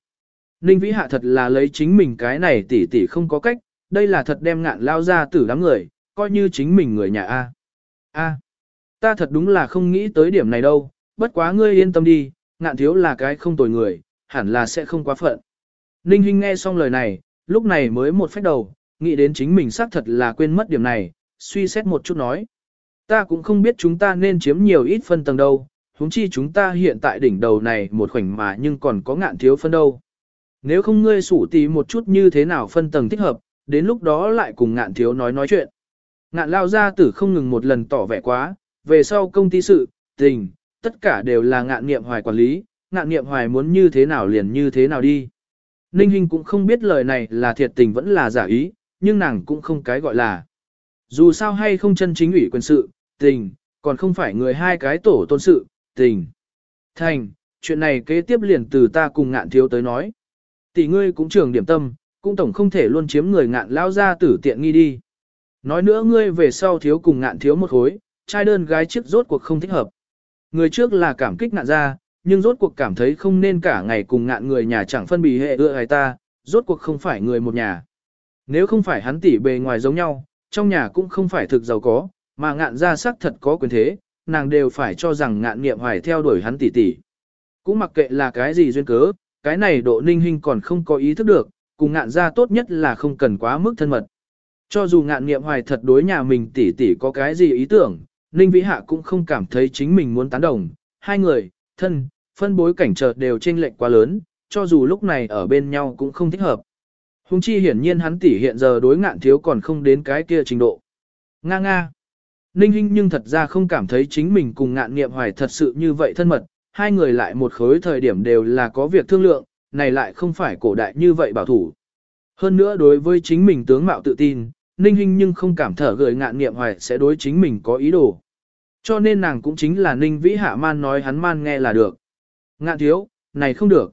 Ninh Vĩ Hạ thật là lấy chính mình cái này tỷ tỷ không có cách, đây là thật đem ngạn lao ra tử đám người, coi như chính mình người nhà A. A. Ta thật đúng là không nghĩ tới điểm này đâu, bất quá ngươi yên tâm đi, ngạn thiếu là cái không tồi người, hẳn là sẽ không quá phận. Ninh Hinh nghe xong lời này, lúc này mới một phách đầu, nghĩ đến chính mình xác thật là quên mất điểm này, suy xét một chút nói. Ta cũng không biết chúng ta nên chiếm nhiều ít phân tầng đâu, huống chi chúng ta hiện tại đỉnh đầu này một khoảnh mà nhưng còn có ngạn thiếu phân đâu. Nếu không ngươi sủ tí một chút như thế nào phân tầng thích hợp, đến lúc đó lại cùng ngạn thiếu nói nói chuyện. Ngạn lao gia tử không ngừng một lần tỏ vẻ quá, về sau công ty sự, tình, tất cả đều là ngạn nghiệm hoài quản lý, ngạn nghiệm hoài muốn như thế nào liền như thế nào đi. Ninh Hinh cũng không biết lời này là thiệt tình vẫn là giả ý, nhưng nàng cũng không cái gọi là. Dù sao hay không chân chính ủy quyền sự, tình, còn không phải người hai cái tổ tôn sự, tình. Thành, chuyện này kế tiếp liền từ ta cùng ngạn thiếu tới nói. Tỷ ngươi cũng trường điểm tâm, cũng tổng không thể luôn chiếm người ngạn lao ra tử tiện nghi đi. Nói nữa ngươi về sau thiếu cùng ngạn thiếu một khối, trai đơn gái trước rốt cuộc không thích hợp. Người trước là cảm kích ngạn ra, nhưng rốt cuộc cảm thấy không nên cả ngày cùng ngạn người nhà chẳng phân bì hệ ưa hay ta, rốt cuộc không phải người một nhà. Nếu không phải hắn tỷ bề ngoài giống nhau, trong nhà cũng không phải thực giàu có, mà ngạn gia sắc thật có quyền thế, nàng đều phải cho rằng ngạn nghiệm hoài theo đuổi hắn tỷ tỷ. Cũng mặc kệ là cái gì duyên cớ, cái này độ ninh hình còn không có ý thức được, cùng ngạn gia tốt nhất là không cần quá mức thân mật. Cho dù ngạn nghiệm hoài thật đối nhà mình tỷ tỷ có cái gì ý tưởng, ninh vĩ hạ cũng không cảm thấy chính mình muốn tán đồng. Hai người, thân, phân bối cảnh chợt đều chênh lệch quá lớn, cho dù lúc này ở bên nhau cũng không thích hợp. Hùng chi hiển nhiên hắn tỷ hiện giờ đối ngạn thiếu còn không đến cái kia trình độ. Nga nga. Ninh Hinh nhưng thật ra không cảm thấy chính mình cùng ngạn nghiệm hoài thật sự như vậy thân mật, hai người lại một khối thời điểm đều là có việc thương lượng, này lại không phải cổ đại như vậy bảo thủ. Hơn nữa đối với chính mình tướng mạo tự tin, Ninh Hinh nhưng không cảm thở gợi ngạn nghiệm hoài sẽ đối chính mình có ý đồ. Cho nên nàng cũng chính là Ninh Vĩ Hạ man nói hắn man nghe là được. Ngạn thiếu, này không được.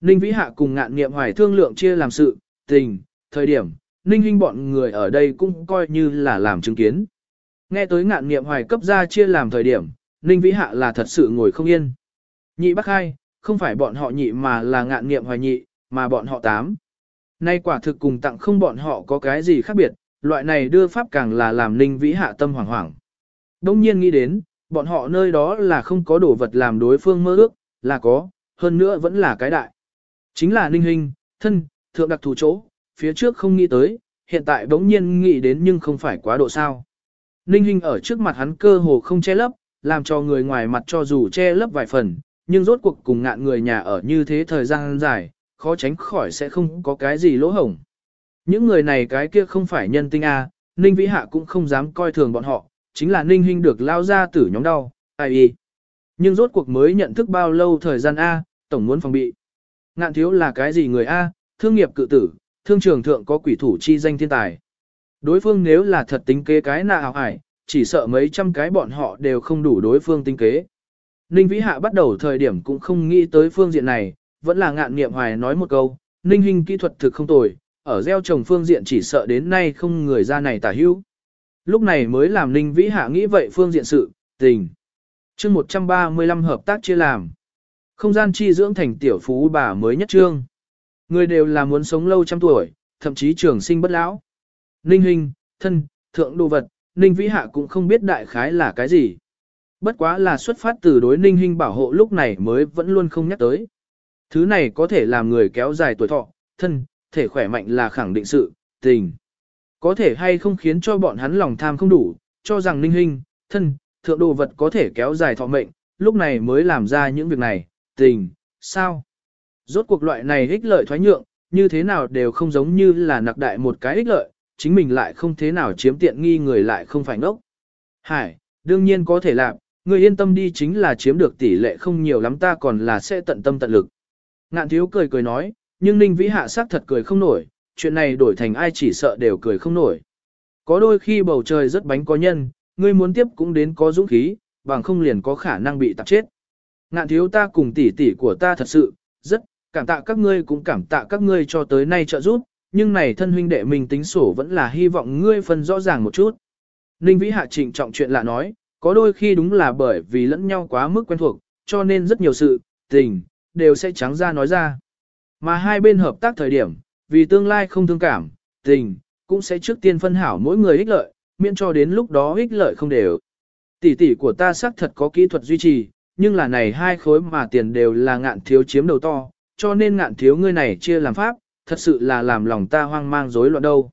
Ninh Vĩ Hạ cùng ngạn nghiệm hoài thương lượng chia làm sự, tình, thời điểm, Ninh Hinh bọn người ở đây cũng coi như là làm chứng kiến. Nghe tới ngạn nghiệm hoài cấp ra chia làm thời điểm, Ninh Vĩ Hạ là thật sự ngồi không yên. Nhị bác hai, không phải bọn họ nhị mà là ngạn nghiệm hoài nhị, mà bọn họ tám. Nay quả thực cùng tặng không bọn họ có cái gì khác biệt, loại này đưa pháp càng là làm Ninh Vĩ hạ tâm hoảng hoảng. Đông nhiên nghĩ đến, bọn họ nơi đó là không có đồ vật làm đối phương mơ ước, là có, hơn nữa vẫn là cái đại. Chính là Ninh Hình, thân, thượng đặc thù chỗ, phía trước không nghĩ tới, hiện tại bỗng nhiên nghĩ đến nhưng không phải quá độ sao. Ninh Hinh ở trước mặt hắn cơ hồ không che lấp, làm cho người ngoài mặt cho dù che lấp vài phần, nhưng rốt cuộc cùng ngạn người nhà ở như thế thời gian dài, khó tránh khỏi sẽ không có cái gì lỗ hổng. Những người này cái kia không phải nhân tinh A, Ninh Vĩ Hạ cũng không dám coi thường bọn họ, chính là Ninh Hinh được lao ra tử nhóm đau, ai y. Nhưng rốt cuộc mới nhận thức bao lâu thời gian A, tổng muốn phòng bị. Ngạn thiếu là cái gì người A, thương nghiệp cự tử, thương trường thượng có quỷ thủ chi danh thiên tài. Đối phương nếu là thật tính kế cái nạ hào hải, chỉ sợ mấy trăm cái bọn họ đều không đủ đối phương tính kế. Ninh Vĩ Hạ bắt đầu thời điểm cũng không nghĩ tới phương diện này, vẫn là ngạn niệm hoài nói một câu, Ninh Hinh kỹ thuật thực không tồi, ở gieo trồng phương diện chỉ sợ đến nay không người ra này tả hữu. Lúc này mới làm Ninh Vĩ Hạ nghĩ vậy phương diện sự, tình. chương 135 hợp tác chia làm. Không gian chi dưỡng thành tiểu phú bà mới nhất trương. Người đều là muốn sống lâu trăm tuổi, thậm chí trường sinh bất lão. Ninh Hinh, thân, thượng đồ vật, Ninh Vĩ Hạ cũng không biết đại khái là cái gì. Bất quá là xuất phát từ đối Ninh Hinh bảo hộ lúc này mới vẫn luôn không nhắc tới. Thứ này có thể làm người kéo dài tuổi thọ, thân, thể khỏe mạnh là khẳng định sự, tình. Có thể hay không khiến cho bọn hắn lòng tham không đủ, cho rằng ninh hình, thân, thượng đồ vật có thể kéo dài thọ mệnh, lúc này mới làm ra những việc này, tình, sao? Rốt cuộc loại này ích lợi thoái nhượng, như thế nào đều không giống như là nặc đại một cái ích lợi, chính mình lại không thế nào chiếm tiện nghi người lại không phải ngốc. Hải, đương nhiên có thể làm, người yên tâm đi chính là chiếm được tỷ lệ không nhiều lắm ta còn là sẽ tận tâm tận lực. Ngạn thiếu cười cười nói, nhưng Ninh Vĩ Hạ sắc thật cười không nổi, chuyện này đổi thành ai chỉ sợ đều cười không nổi. Có đôi khi bầu trời rất bánh có nhân, ngươi muốn tiếp cũng đến có dũng khí, bằng không liền có khả năng bị tạp chết. Ngạn thiếu ta cùng tỷ tỷ của ta thật sự, rất, cảm tạ các ngươi cũng cảm tạ các ngươi cho tới nay trợ giúp, nhưng này thân huynh đệ mình tính sổ vẫn là hy vọng ngươi phân rõ ràng một chút. Ninh Vĩ Hạ trịnh trọng chuyện lạ nói, có đôi khi đúng là bởi vì lẫn nhau quá mức quen thuộc, cho nên rất nhiều sự, tình, đều sẽ trắng ra nói ra. Mà hai bên hợp tác thời điểm, vì tương lai không thương cảm, tình, cũng sẽ trước tiên phân hảo mỗi người ích lợi, miễn cho đến lúc đó ích lợi không đều. Tỷ tỷ của ta xác thật có kỹ thuật duy trì, nhưng là này hai khối mà tiền đều là ngạn thiếu chiếm đầu to, cho nên ngạn thiếu ngươi này chia làm pháp, thật sự là làm lòng ta hoang mang rối loạn đâu.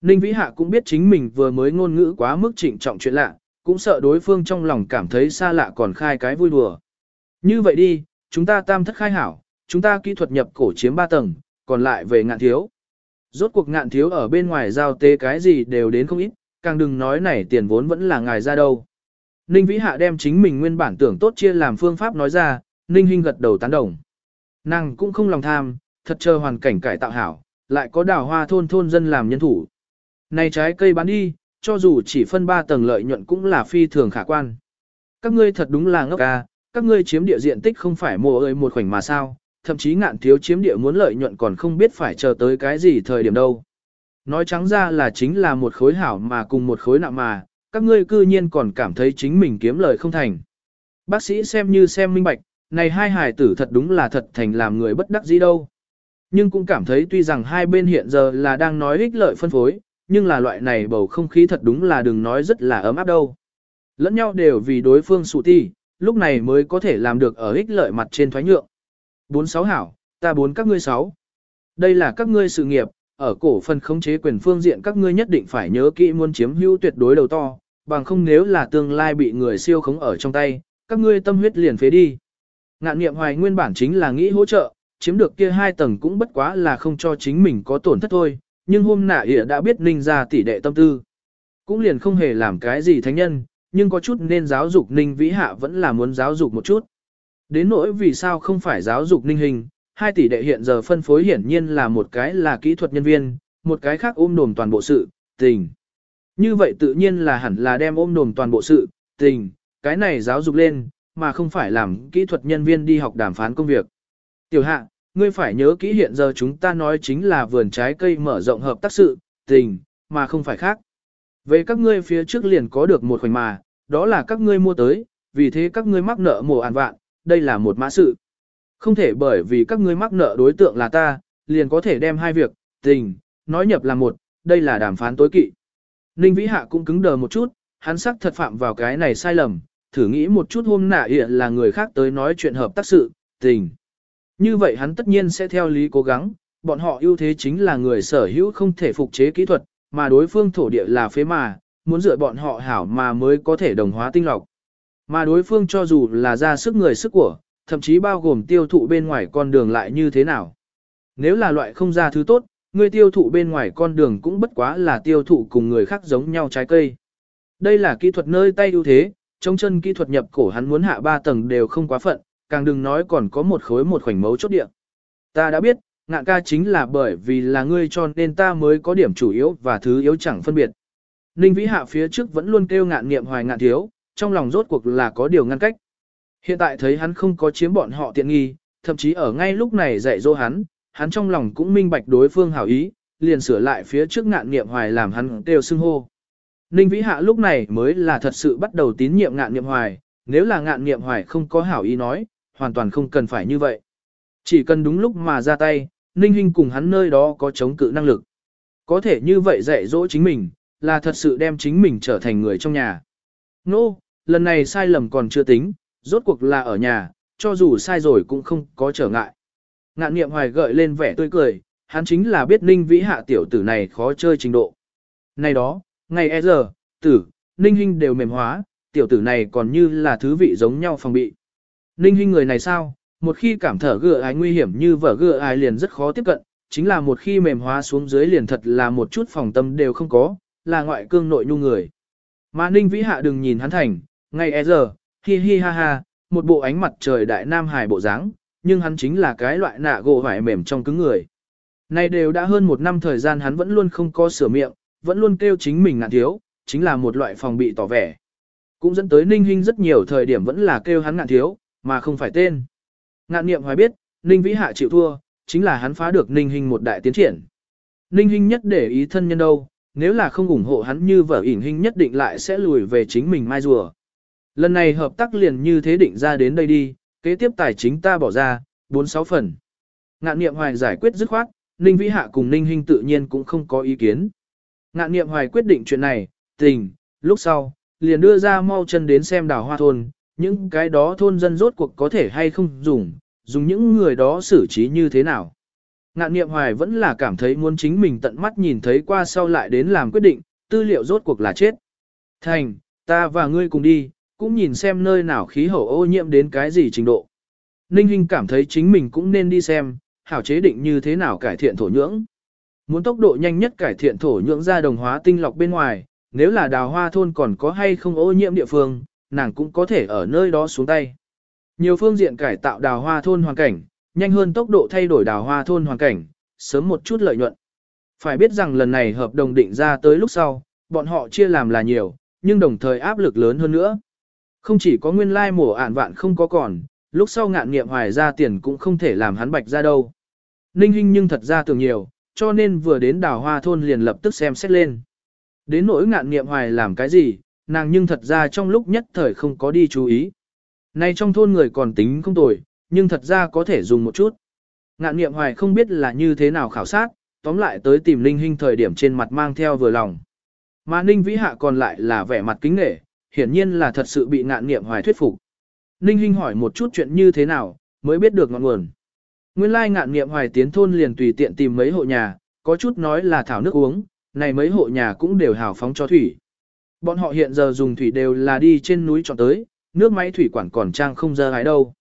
Ninh Vĩ Hạ cũng biết chính mình vừa mới ngôn ngữ quá mức trịnh trọng chuyện lạ, cũng sợ đối phương trong lòng cảm thấy xa lạ còn khai cái vui đùa. Như vậy đi, chúng ta tam thất khai hảo, chúng ta kỹ thuật nhập cổ chiếm 3 tầng, còn lại về ngạn thiếu. Rốt cuộc ngạn thiếu ở bên ngoài giao tế cái gì đều đến không ít, càng đừng nói này tiền vốn vẫn là ngài ra đâu. Ninh Vĩ Hạ đem chính mình nguyên bản tưởng tốt chia làm phương pháp nói ra, Ninh Hinh gật đầu tán đồng. Nàng cũng không lòng tham, thật chờ hoàn cảnh cải tạo hảo, lại có đào hoa thôn thôn dân làm nhân thủ. Này trái cây bán đi, cho dù chỉ phân 3 tầng lợi nhuận cũng là phi thường khả quan. Các ngươi thật đúng là ngốc ca, các ngươi chiếm địa diện tích không phải mùa ơi một khoảnh mà sao, thậm chí ngạn thiếu chiếm địa muốn lợi nhuận còn không biết phải chờ tới cái gì thời điểm đâu. Nói trắng ra là chính là một khối hảo mà cùng một khối nặng mà, các ngươi cư nhiên còn cảm thấy chính mình kiếm lời không thành. Bác sĩ xem như xem minh bạch, này hai hài tử thật đúng là thật thành làm người bất đắc dĩ đâu. Nhưng cũng cảm thấy tuy rằng hai bên hiện giờ là đang nói ích lợi phân phối, nhưng là loại này bầu không khí thật đúng là đừng nói rất là ấm áp đâu. Lẫn nhau đều vì đối phương sụ ti, lúc này mới có thể làm được ở ích lợi mặt trên thoái nhượng. Bốn sáu hảo, ta bốn các ngươi sáu. Đây là các ngươi sự nghiệp, ở cổ phần khống chế quyền phương diện các ngươi nhất định phải nhớ kỹ muốn chiếm hữu tuyệt đối đầu to, bằng không nếu là tương lai bị người siêu khống ở trong tay, các ngươi tâm huyết liền phế đi. Ngạn niệm hoài nguyên bản chính là nghĩ hỗ trợ, chiếm được kia hai tầng cũng bất quá là không cho chính mình có tổn thất thôi, nhưng hôm nạ ỉa đã biết ninh ra tỷ đệ tâm tư. Cũng liền không hề làm cái gì thánh nhân, nhưng có chút nên giáo dục ninh vĩ hạ vẫn là muốn giáo dục một chút. Đến nỗi vì sao không phải giáo dục ninh hình, hai tỷ đệ hiện giờ phân phối hiển nhiên là một cái là kỹ thuật nhân viên, một cái khác ôm đồm toàn bộ sự, tình. Như vậy tự nhiên là hẳn là đem ôm đồm toàn bộ sự, tình, cái này giáo dục lên, mà không phải làm kỹ thuật nhân viên đi học đàm phán công việc. Tiểu hạ, ngươi phải nhớ kỹ hiện giờ chúng ta nói chính là vườn trái cây mở rộng hợp tác sự, tình, mà không phải khác. Về các ngươi phía trước liền có được một khoảnh mà, đó là các ngươi mua tới, vì thế các ngươi mắc nợ mùa ản vạn, đây là một mã sự. Không thể bởi vì các ngươi mắc nợ đối tượng là ta, liền có thể đem hai việc, tình, nói nhập là một, đây là đàm phán tối kỵ. Ninh Vĩ Hạ cũng cứng đờ một chút, hắn sắc thật phạm vào cái này sai lầm, thử nghĩ một chút hôm nạ hiện là người khác tới nói chuyện hợp tác sự, tình. Như vậy hắn tất nhiên sẽ theo lý cố gắng, bọn họ ưu thế chính là người sở hữu không thể phục chế kỹ thuật, mà đối phương thổ địa là phế mà, muốn dựa bọn họ hảo mà mới có thể đồng hóa tinh lọc. Mà đối phương cho dù là ra sức người sức của, thậm chí bao gồm tiêu thụ bên ngoài con đường lại như thế nào. Nếu là loại không ra thứ tốt, người tiêu thụ bên ngoài con đường cũng bất quá là tiêu thụ cùng người khác giống nhau trái cây. Đây là kỹ thuật nơi tay ưu thế, trong chân kỹ thuật nhập cổ hắn muốn hạ ba tầng đều không quá phận, càng đừng nói còn có một khối một khoảnh mấu chốt địa. Ta đã biết, ngạn ca chính là bởi vì là ngươi cho nên ta mới có điểm chủ yếu và thứ yếu chẳng phân biệt. Ninh Vĩ Hạ phía trước vẫn luôn kêu ngạn nghiệm hoài ngạn thiếu, trong lòng rốt cuộc là có điều ngăn cách. Hiện tại thấy hắn không có chiếm bọn họ tiện nghi, thậm chí ở ngay lúc này dạy dỗ hắn, hắn trong lòng cũng minh bạch đối phương hảo ý, liền sửa lại phía trước ngạn nghiệm hoài làm hắn đều xưng hô. Ninh Vĩ Hạ lúc này mới là thật sự bắt đầu tín nhiệm ngạn nghiệm hoài, nếu là ngạn nghiệm hoài không có hảo ý nói, hoàn toàn không cần phải như vậy. Chỉ cần đúng lúc mà ra tay, Ninh Hinh cùng hắn nơi đó có chống cự năng lực. Có thể như vậy dạy dỗ chính mình, là thật sự đem chính mình trở thành người trong nhà. Nô, no, lần này sai lầm còn chưa tính, rốt cuộc là ở nhà, cho dù sai rồi cũng không có trở ngại. Ngạn niệm hoài gợi lên vẻ tươi cười, hắn chính là biết ninh vĩ hạ tiểu tử này khó chơi trình độ. Này đó, ngày e giờ, tử, ninh Hinh đều mềm hóa, tiểu tử này còn như là thứ vị giống nhau phòng bị. Ninh Hinh người này sao, một khi cảm thở gựa ái nguy hiểm như vở gựa ái liền rất khó tiếp cận, chính là một khi mềm hóa xuống dưới liền thật là một chút phòng tâm đều không có, là ngoại cương nội nhu người. Mà ninh vĩ hạ đừng nhìn hắn thành, ngày e giờ, hi hi ha ha, một bộ ánh mặt trời đại nam hài bộ dáng, nhưng hắn chính là cái loại nạ gỗ vải mềm trong cứng người. Này đều đã hơn một năm thời gian hắn vẫn luôn không có sửa miệng, vẫn luôn kêu chính mình ngạn thiếu, chính là một loại phòng bị tỏ vẻ. Cũng dẫn tới Ninh Hinh rất nhiều thời điểm vẫn là kêu hắn ngạn thiếu, mà không phải tên. Ngạn niệm hoài biết, Ninh Vĩ Hạ chịu thua, chính là hắn phá được Ninh Hinh một đại tiến triển. Ninh Hinh nhất để ý thân nhân đâu, nếu là không ủng hộ hắn như vợ ỉn Hinh nhất định lại sẽ lùi về chính mình mai rùa. Lần này hợp tác liền như thế định ra đến đây đi, kế tiếp tài chính ta bỏ ra, 4-6 phần. Ngạn niệm hoài giải quyết dứt khoát, Ninh Vĩ Hạ cùng Ninh Hinh tự nhiên cũng không có ý kiến. Ngạn niệm hoài quyết định chuyện này, tình, lúc sau, liền đưa ra mau chân đến xem đào hoa thôn, những cái đó thôn dân rốt cuộc có thể hay không dùng, dùng những người đó xử trí như thế nào. Ngạn niệm hoài vẫn là cảm thấy muốn chính mình tận mắt nhìn thấy qua sau lại đến làm quyết định, tư liệu rốt cuộc là chết. Thành, ta và ngươi cùng đi, cũng nhìn xem nơi nào khí hậu ô nhiễm đến cái gì trình độ. Ninh Hinh cảm thấy chính mình cũng nên đi xem, hảo chế định như thế nào cải thiện thổ nhưỡng. Muốn tốc độ nhanh nhất cải thiện thổ nhưỡng ra đồng hóa tinh lọc bên ngoài, nếu là đào hoa thôn còn có hay không ô nhiễm địa phương, nàng cũng có thể ở nơi đó xuống tay. Nhiều phương diện cải tạo đào hoa thôn hoàn cảnh, nhanh hơn tốc độ thay đổi đào hoa thôn hoàn cảnh, sớm một chút lợi nhuận. Phải biết rằng lần này hợp đồng định ra tới lúc sau, bọn họ chia làm là nhiều, nhưng đồng thời áp lực lớn hơn nữa. Không chỉ có nguyên lai mổ ản vạn không có còn, lúc sau ngạn nghiệm hoài ra tiền cũng không thể làm hắn bạch ra đâu. Ninh Hinh nhưng thật ra tưởng nhiều, cho nên vừa đến đào hoa thôn liền lập tức xem xét lên. Đến nỗi ngạn nghiệm hoài làm cái gì, nàng nhưng thật ra trong lúc nhất thời không có đi chú ý. Nay trong thôn người còn tính không tồi, nhưng thật ra có thể dùng một chút. Ngạn nghiệm hoài không biết là như thế nào khảo sát, tóm lại tới tìm linh Hinh thời điểm trên mặt mang theo vừa lòng. Mà Ninh Vĩ Hạ còn lại là vẻ mặt kính nghệ, hiển nhiên là thật sự bị ngạn nghiệm hoài thuyết phục. Ninh Hinh hỏi một chút chuyện như thế nào, mới biết được ngọn nguồn. Nguyên lai ngạn nghiệm hoài tiến thôn liền tùy tiện tìm mấy hộ nhà, có chút nói là thảo nước uống, này mấy hộ nhà cũng đều hào phóng cho thủy. Bọn họ hiện giờ dùng thủy đều là đi trên núi chọn tới, nước máy thủy quản còn trang không dơ hái đâu.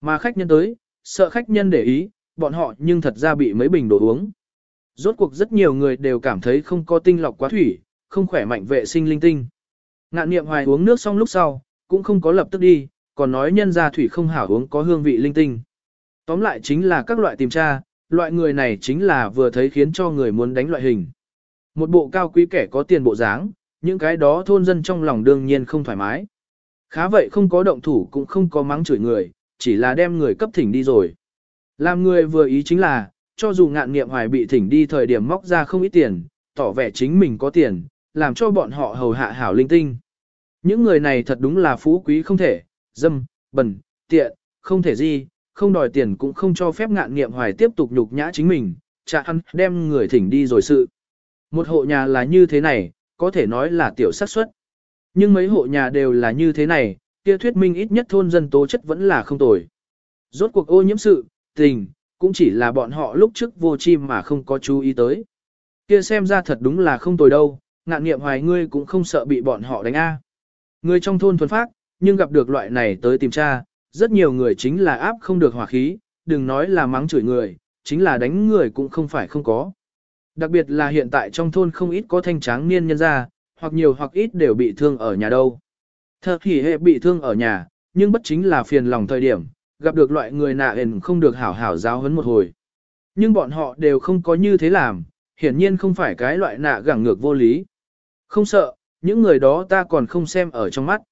Mà khách nhân tới, sợ khách nhân để ý, bọn họ nhưng thật ra bị mấy bình đồ uống. Rốt cuộc rất nhiều người đều cảm thấy không có tinh lọc quá thủy, không khỏe mạnh vệ sinh linh tinh. Ngạn niệm hoài uống nước xong lúc sau, cũng không có lập tức đi, còn nói nhân ra thủy không hảo uống có hương vị linh tinh. Tóm lại chính là các loại tìm tra, loại người này chính là vừa thấy khiến cho người muốn đánh loại hình. Một bộ cao quý kẻ có tiền bộ dáng, những cái đó thôn dân trong lòng đương nhiên không thoải mái. Khá vậy không có động thủ cũng không có mắng chửi người, chỉ là đem người cấp thỉnh đi rồi. Làm người vừa ý chính là, cho dù ngạn nghiệm hoài bị thỉnh đi thời điểm móc ra không ít tiền, tỏ vẻ chính mình có tiền, làm cho bọn họ hầu hạ hảo linh tinh. Những người này thật đúng là phú quý không thể, dâm, bẩn, tiện, không thể gì, không đòi tiền cũng không cho phép ngạn nghiệm hoài tiếp tục nhục nhã chính mình, chả ăn đem người thỉnh đi rồi sự. Một hộ nhà là như thế này, có thể nói là tiểu xác suất. Nhưng mấy hộ nhà đều là như thế này, kia thuyết minh ít nhất thôn dân tố chất vẫn là không tồi. Rốt cuộc ô nhiễm sự, tình, cũng chỉ là bọn họ lúc trước vô chim mà không có chú ý tới. Kia xem ra thật đúng là không tồi đâu, ngạn nghiệm hoài ngươi cũng không sợ bị bọn họ đánh A. Người trong thôn thuần phát, nhưng gặp được loại này tới tìm cha, rất nhiều người chính là áp không được hỏa khí, đừng nói là mắng chửi người, chính là đánh người cũng không phải không có. Đặc biệt là hiện tại trong thôn không ít có thanh tráng niên nhân ra, hoặc nhiều hoặc ít đều bị thương ở nhà đâu. Thơ hỉ hệ bị thương ở nhà, nhưng bất chính là phiền lòng thời điểm, gặp được loại người nạ hền không được hảo hảo giáo huấn một hồi. Nhưng bọn họ đều không có như thế làm, hiển nhiên không phải cái loại nạ gẳng ngược vô lý. Không sợ, những người đó ta còn không xem ở trong mắt.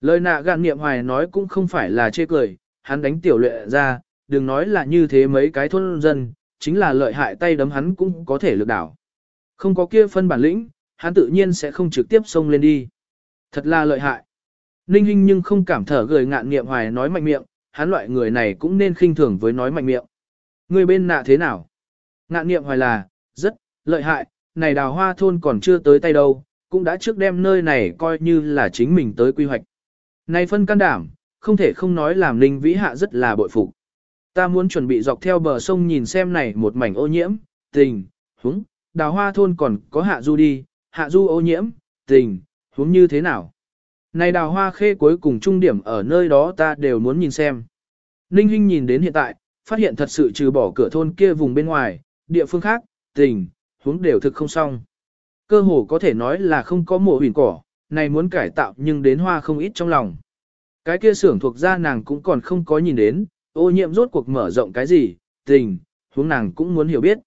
Lời nạ gạn niệm hoài nói cũng không phải là chê cười, hắn đánh tiểu lệ ra, đừng nói là như thế mấy cái thôn dân, chính là lợi hại tay đấm hắn cũng có thể lực đảo. Không có kia phân bản lĩnh, hắn tự nhiên sẽ không trực tiếp xông lên đi. Thật là lợi hại. Ninh Hinh nhưng không cảm thở gửi ngạn niệm hoài nói mạnh miệng, hắn loại người này cũng nên khinh thường với nói mạnh miệng. Người bên nạ thế nào? Ngạn niệm hoài là, rất, lợi hại, này đào hoa thôn còn chưa tới tay đâu, cũng đã trước đem nơi này coi như là chính mình tới quy hoạch. Này phân can đảm, không thể không nói làm Ninh Vĩ Hạ rất là bội phục. Ta muốn chuẩn bị dọc theo bờ sông nhìn xem này một mảnh ô nhiễm, tình, húng, đào hoa thôn còn có hạ du đi, hạ du ô nhiễm, tình, húng như thế nào. Này đào hoa khê cuối cùng trung điểm ở nơi đó ta đều muốn nhìn xem. Ninh Hinh nhìn đến hiện tại, phát hiện thật sự trừ bỏ cửa thôn kia vùng bên ngoài, địa phương khác, tình, huống đều thực không xong. Cơ hồ có thể nói là không có mùa huyền cỏ, này muốn cải tạo nhưng đến hoa không ít trong lòng. Cái kia xưởng thuộc ra nàng cũng còn không có nhìn đến, ô nhiễm rốt cuộc mở rộng cái gì, tình, huống nàng cũng muốn hiểu biết.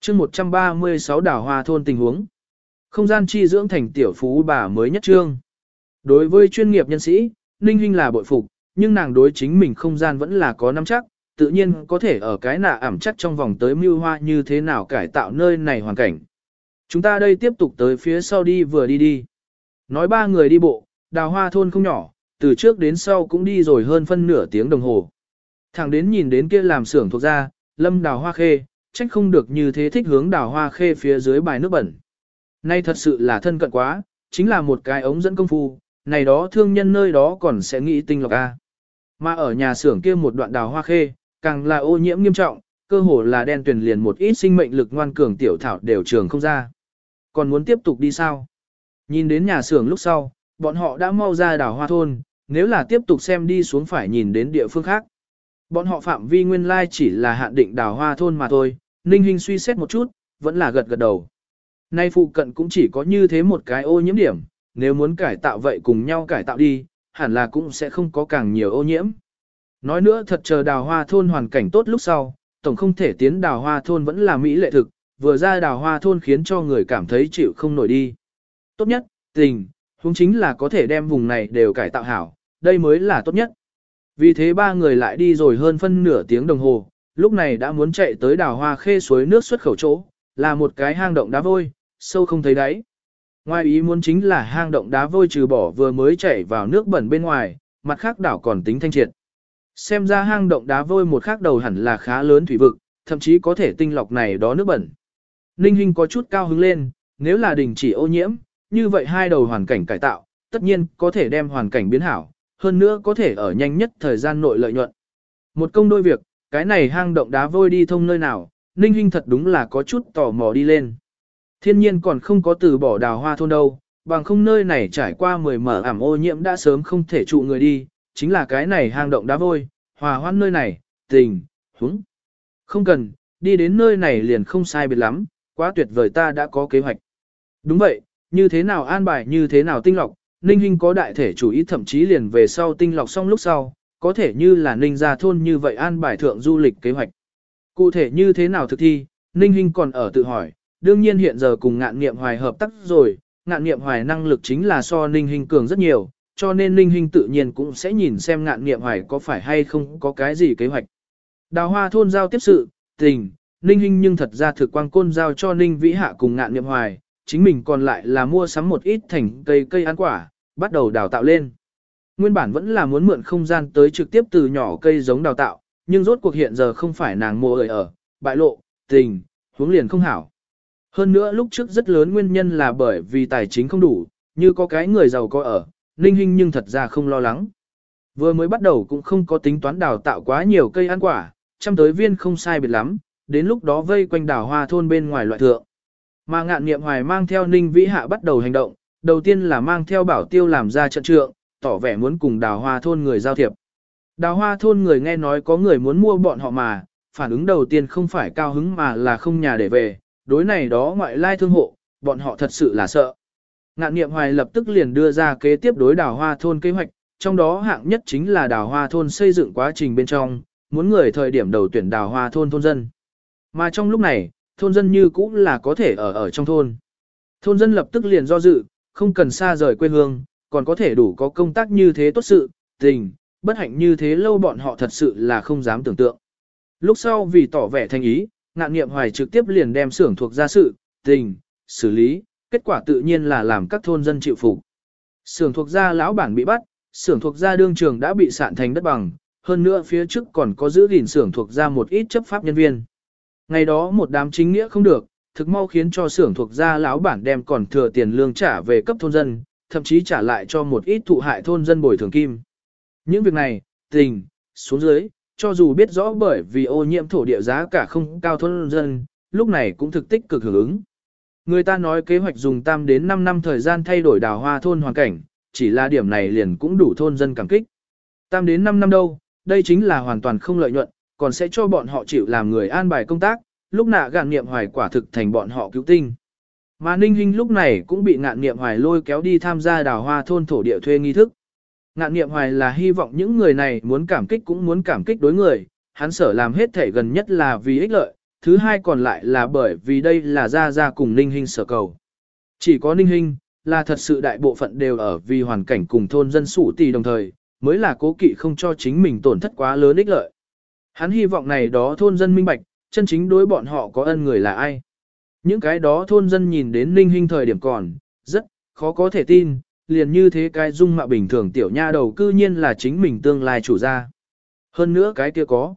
chương 136 đảo hoa thôn tình huống. Không gian chi dưỡng thành tiểu phú bà mới nhất trương. Đối với chuyên nghiệp nhân sĩ, Ninh Hinh là bội phục, nhưng nàng đối chính mình không gian vẫn là có nắm chắc, tự nhiên có thể ở cái nạ ảm chắc trong vòng tới mưu hoa như thế nào cải tạo nơi này hoàn cảnh. Chúng ta đây tiếp tục tới phía sau đi vừa đi đi. Nói ba người đi bộ, đào hoa thôn không nhỏ, từ trước đến sau cũng đi rồi hơn phân nửa tiếng đồng hồ. Thẳng đến nhìn đến kia làm xưởng thuộc ra, lâm đào hoa khê, trách không được như thế thích hướng đào hoa khê phía dưới bài nước bẩn. Nay thật sự là thân cận quá, chính là một cái ống dẫn công phu, này đó thương nhân nơi đó còn sẽ nghĩ tinh lọc A. Mà ở nhà xưởng kia một đoạn đào hoa khê, càng là ô nhiễm nghiêm trọng, cơ hồ là đen tuyển liền một ít sinh mệnh lực ngoan cường tiểu thảo đều trường không ra. Còn muốn tiếp tục đi sao? Nhìn đến nhà xưởng lúc sau, bọn họ đã mau ra đảo hoa thôn, nếu là tiếp tục xem đi xuống phải nhìn đến địa phương khác. Bọn họ phạm vi nguyên lai chỉ là hạn định đào hoa thôn mà thôi, Ninh Hinh suy xét một chút, vẫn là gật gật đầu. Nay phụ cận cũng chỉ có như thế một cái ô nhiễm điểm, nếu muốn cải tạo vậy cùng nhau cải tạo đi, hẳn là cũng sẽ không có càng nhiều ô nhiễm. Nói nữa thật chờ đào hoa thôn hoàn cảnh tốt lúc sau, tổng không thể tiến đào hoa thôn vẫn là mỹ lệ thực, vừa ra đào hoa thôn khiến cho người cảm thấy chịu không nổi đi. Tốt nhất, tình, huống chính là có thể đem vùng này đều cải tạo hảo, đây mới là tốt nhất. Vì thế ba người lại đi rồi hơn phân nửa tiếng đồng hồ, lúc này đã muốn chạy tới đảo hoa khê suối nước xuất khẩu chỗ, là một cái hang động đá vôi, sâu không thấy đáy. Ngoài ý muốn chính là hang động đá vôi trừ bỏ vừa mới chảy vào nước bẩn bên ngoài, mặt khác đảo còn tính thanh triệt. Xem ra hang động đá vôi một khác đầu hẳn là khá lớn thủy vực, thậm chí có thể tinh lọc này đó nước bẩn. Ninh Hinh có chút cao hứng lên, nếu là đình chỉ ô nhiễm, như vậy hai đầu hoàn cảnh cải tạo, tất nhiên có thể đem hoàn cảnh biến hảo, hơn nữa có thể ở nhanh nhất thời gian nội lợi nhuận. Một công đôi việc, cái này hang động đá vôi đi thông nơi nào, Ninh Hinh thật đúng là có chút tò mò đi lên. Thiên nhiên còn không có từ bỏ đào hoa thôn đâu, bằng không nơi này trải qua mười mở ảm ô nhiễm đã sớm không thể trụ người đi, chính là cái này hang động đá vôi, hòa hoan nơi này, tình, húng. Không cần, đi đến nơi này liền không sai biệt lắm, quá tuyệt vời ta đã có kế hoạch. Đúng vậy, như thế nào an bài như thế nào tinh lọc, Ninh Hinh có đại thể chủ ý thậm chí liền về sau tinh lọc xong lúc sau, có thể như là Ninh gia thôn như vậy an bài thượng du lịch kế hoạch. Cụ thể như thế nào thực thi, Ninh Hinh còn ở tự hỏi, đương nhiên hiện giờ cùng ngạn nghiệm hoài hợp tác rồi, ngạn nghiệm hoài năng lực chính là so Ninh Hinh cường rất nhiều, cho nên Ninh Hinh tự nhiên cũng sẽ nhìn xem ngạn nghiệm hoài có phải hay không có cái gì kế hoạch. Đào hoa thôn giao tiếp sự, tình, Ninh Hinh nhưng thật ra thực quang côn giao cho Ninh Vĩ Hạ cùng ngạn nghiệm hoài, chính mình còn lại là mua sắm một ít thành cây cây ăn quả, bắt đầu đào tạo lên. Nguyên bản vẫn là muốn mượn không gian tới trực tiếp từ nhỏ cây giống đào tạo, nhưng rốt cuộc hiện giờ không phải nàng mua ở ở, bại lộ, tình, hướng liền không hảo. Hơn nữa lúc trước rất lớn nguyên nhân là bởi vì tài chính không đủ, như có cái người giàu có ở, Ninh Hinh nhưng thật ra không lo lắng. Vừa mới bắt đầu cũng không có tính toán đào tạo quá nhiều cây ăn quả, trăm tới viên không sai biệt lắm, đến lúc đó vây quanh đào hoa thôn bên ngoài loại thượng. Mà ngạn nghiệm hoài mang theo Ninh Vĩ Hạ bắt đầu hành động, đầu tiên là mang theo bảo tiêu làm ra trận trượng, tỏ vẻ muốn cùng đào hoa thôn người giao thiệp. Đào hoa thôn người nghe nói có người muốn mua bọn họ mà, phản ứng đầu tiên không phải cao hứng mà là không nhà để về, đối này đó ngoại lai thương hộ, bọn họ thật sự là sợ. Ngạn niệm hoài lập tức liền đưa ra kế tiếp đối đào hoa thôn kế hoạch, trong đó hạng nhất chính là đào hoa thôn xây dựng quá trình bên trong, muốn người thời điểm đầu tuyển đào hoa thôn thôn dân. Mà trong lúc này, thôn dân như cũng là có thể ở ở trong thôn. Thôn dân lập tức liền do dự, không cần xa rời quê hương, còn có thể đủ có công tác như thế tốt sự, tình, bất hạnh như thế lâu bọn họ thật sự là không dám tưởng tượng. Lúc sau vì tỏ vẻ thành ý, ngạn nghiệm hoài trực tiếp liền đem xưởng thuộc ra sự, tình, xử lý, kết quả tự nhiên là làm các thôn dân chịu phục. Xưởng thuộc gia lão bản bị bắt, xưởng thuộc gia đương trường đã bị sạn thành đất bằng, hơn nữa phía trước còn có giữ gìn xưởng thuộc gia một ít chấp pháp nhân viên. Ngày đó một đám chính nghĩa không được, thực mau khiến cho xưởng thuộc gia lão bản đem còn thừa tiền lương trả về cấp thôn dân, thậm chí trả lại cho một ít thụ hại thôn dân bồi thường kim. Những việc này, tình, xuống dưới, cho dù biết rõ bởi vì ô nhiễm thổ địa giá cả không cao thôn dân, lúc này cũng thực tích cực hưởng ứng. Người ta nói kế hoạch dùng tam đến 5 năm thời gian thay đổi đào hoa thôn hoàn cảnh, chỉ là điểm này liền cũng đủ thôn dân cảm kích. Tam đến 5 năm đâu, đây chính là hoàn toàn không lợi nhuận, còn sẽ cho bọn họ chịu làm người an bài công tác, lúc nạ gạn niệm hoài quả thực thành bọn họ cứu tinh. Mà Ninh Hinh lúc này cũng bị ngạn niệm hoài lôi kéo đi tham gia đào hoa thôn thổ địa thuê nghi thức. Ngạn niệm hoài là hy vọng những người này muốn cảm kích cũng muốn cảm kích đối người, hắn sở làm hết thể gần nhất là vì ích lợi, thứ hai còn lại là bởi vì đây là ra ra cùng Ninh Hinh sở cầu. Chỉ có Ninh Hinh, là thật sự đại bộ phận đều ở vì hoàn cảnh cùng thôn dân sủ tỷ đồng thời, mới là cố kỵ không cho chính mình tổn thất quá lớn ích lợi. Hắn hy vọng này đó thôn dân minh bạch, chân chính đối bọn họ có ân người là ai. Những cái đó thôn dân nhìn đến Ninh Hinh thời điểm còn, rất, khó có thể tin, liền như thế cái dung mạo bình thường tiểu nha đầu cư nhiên là chính mình tương lai chủ gia. Hơn nữa cái kia có.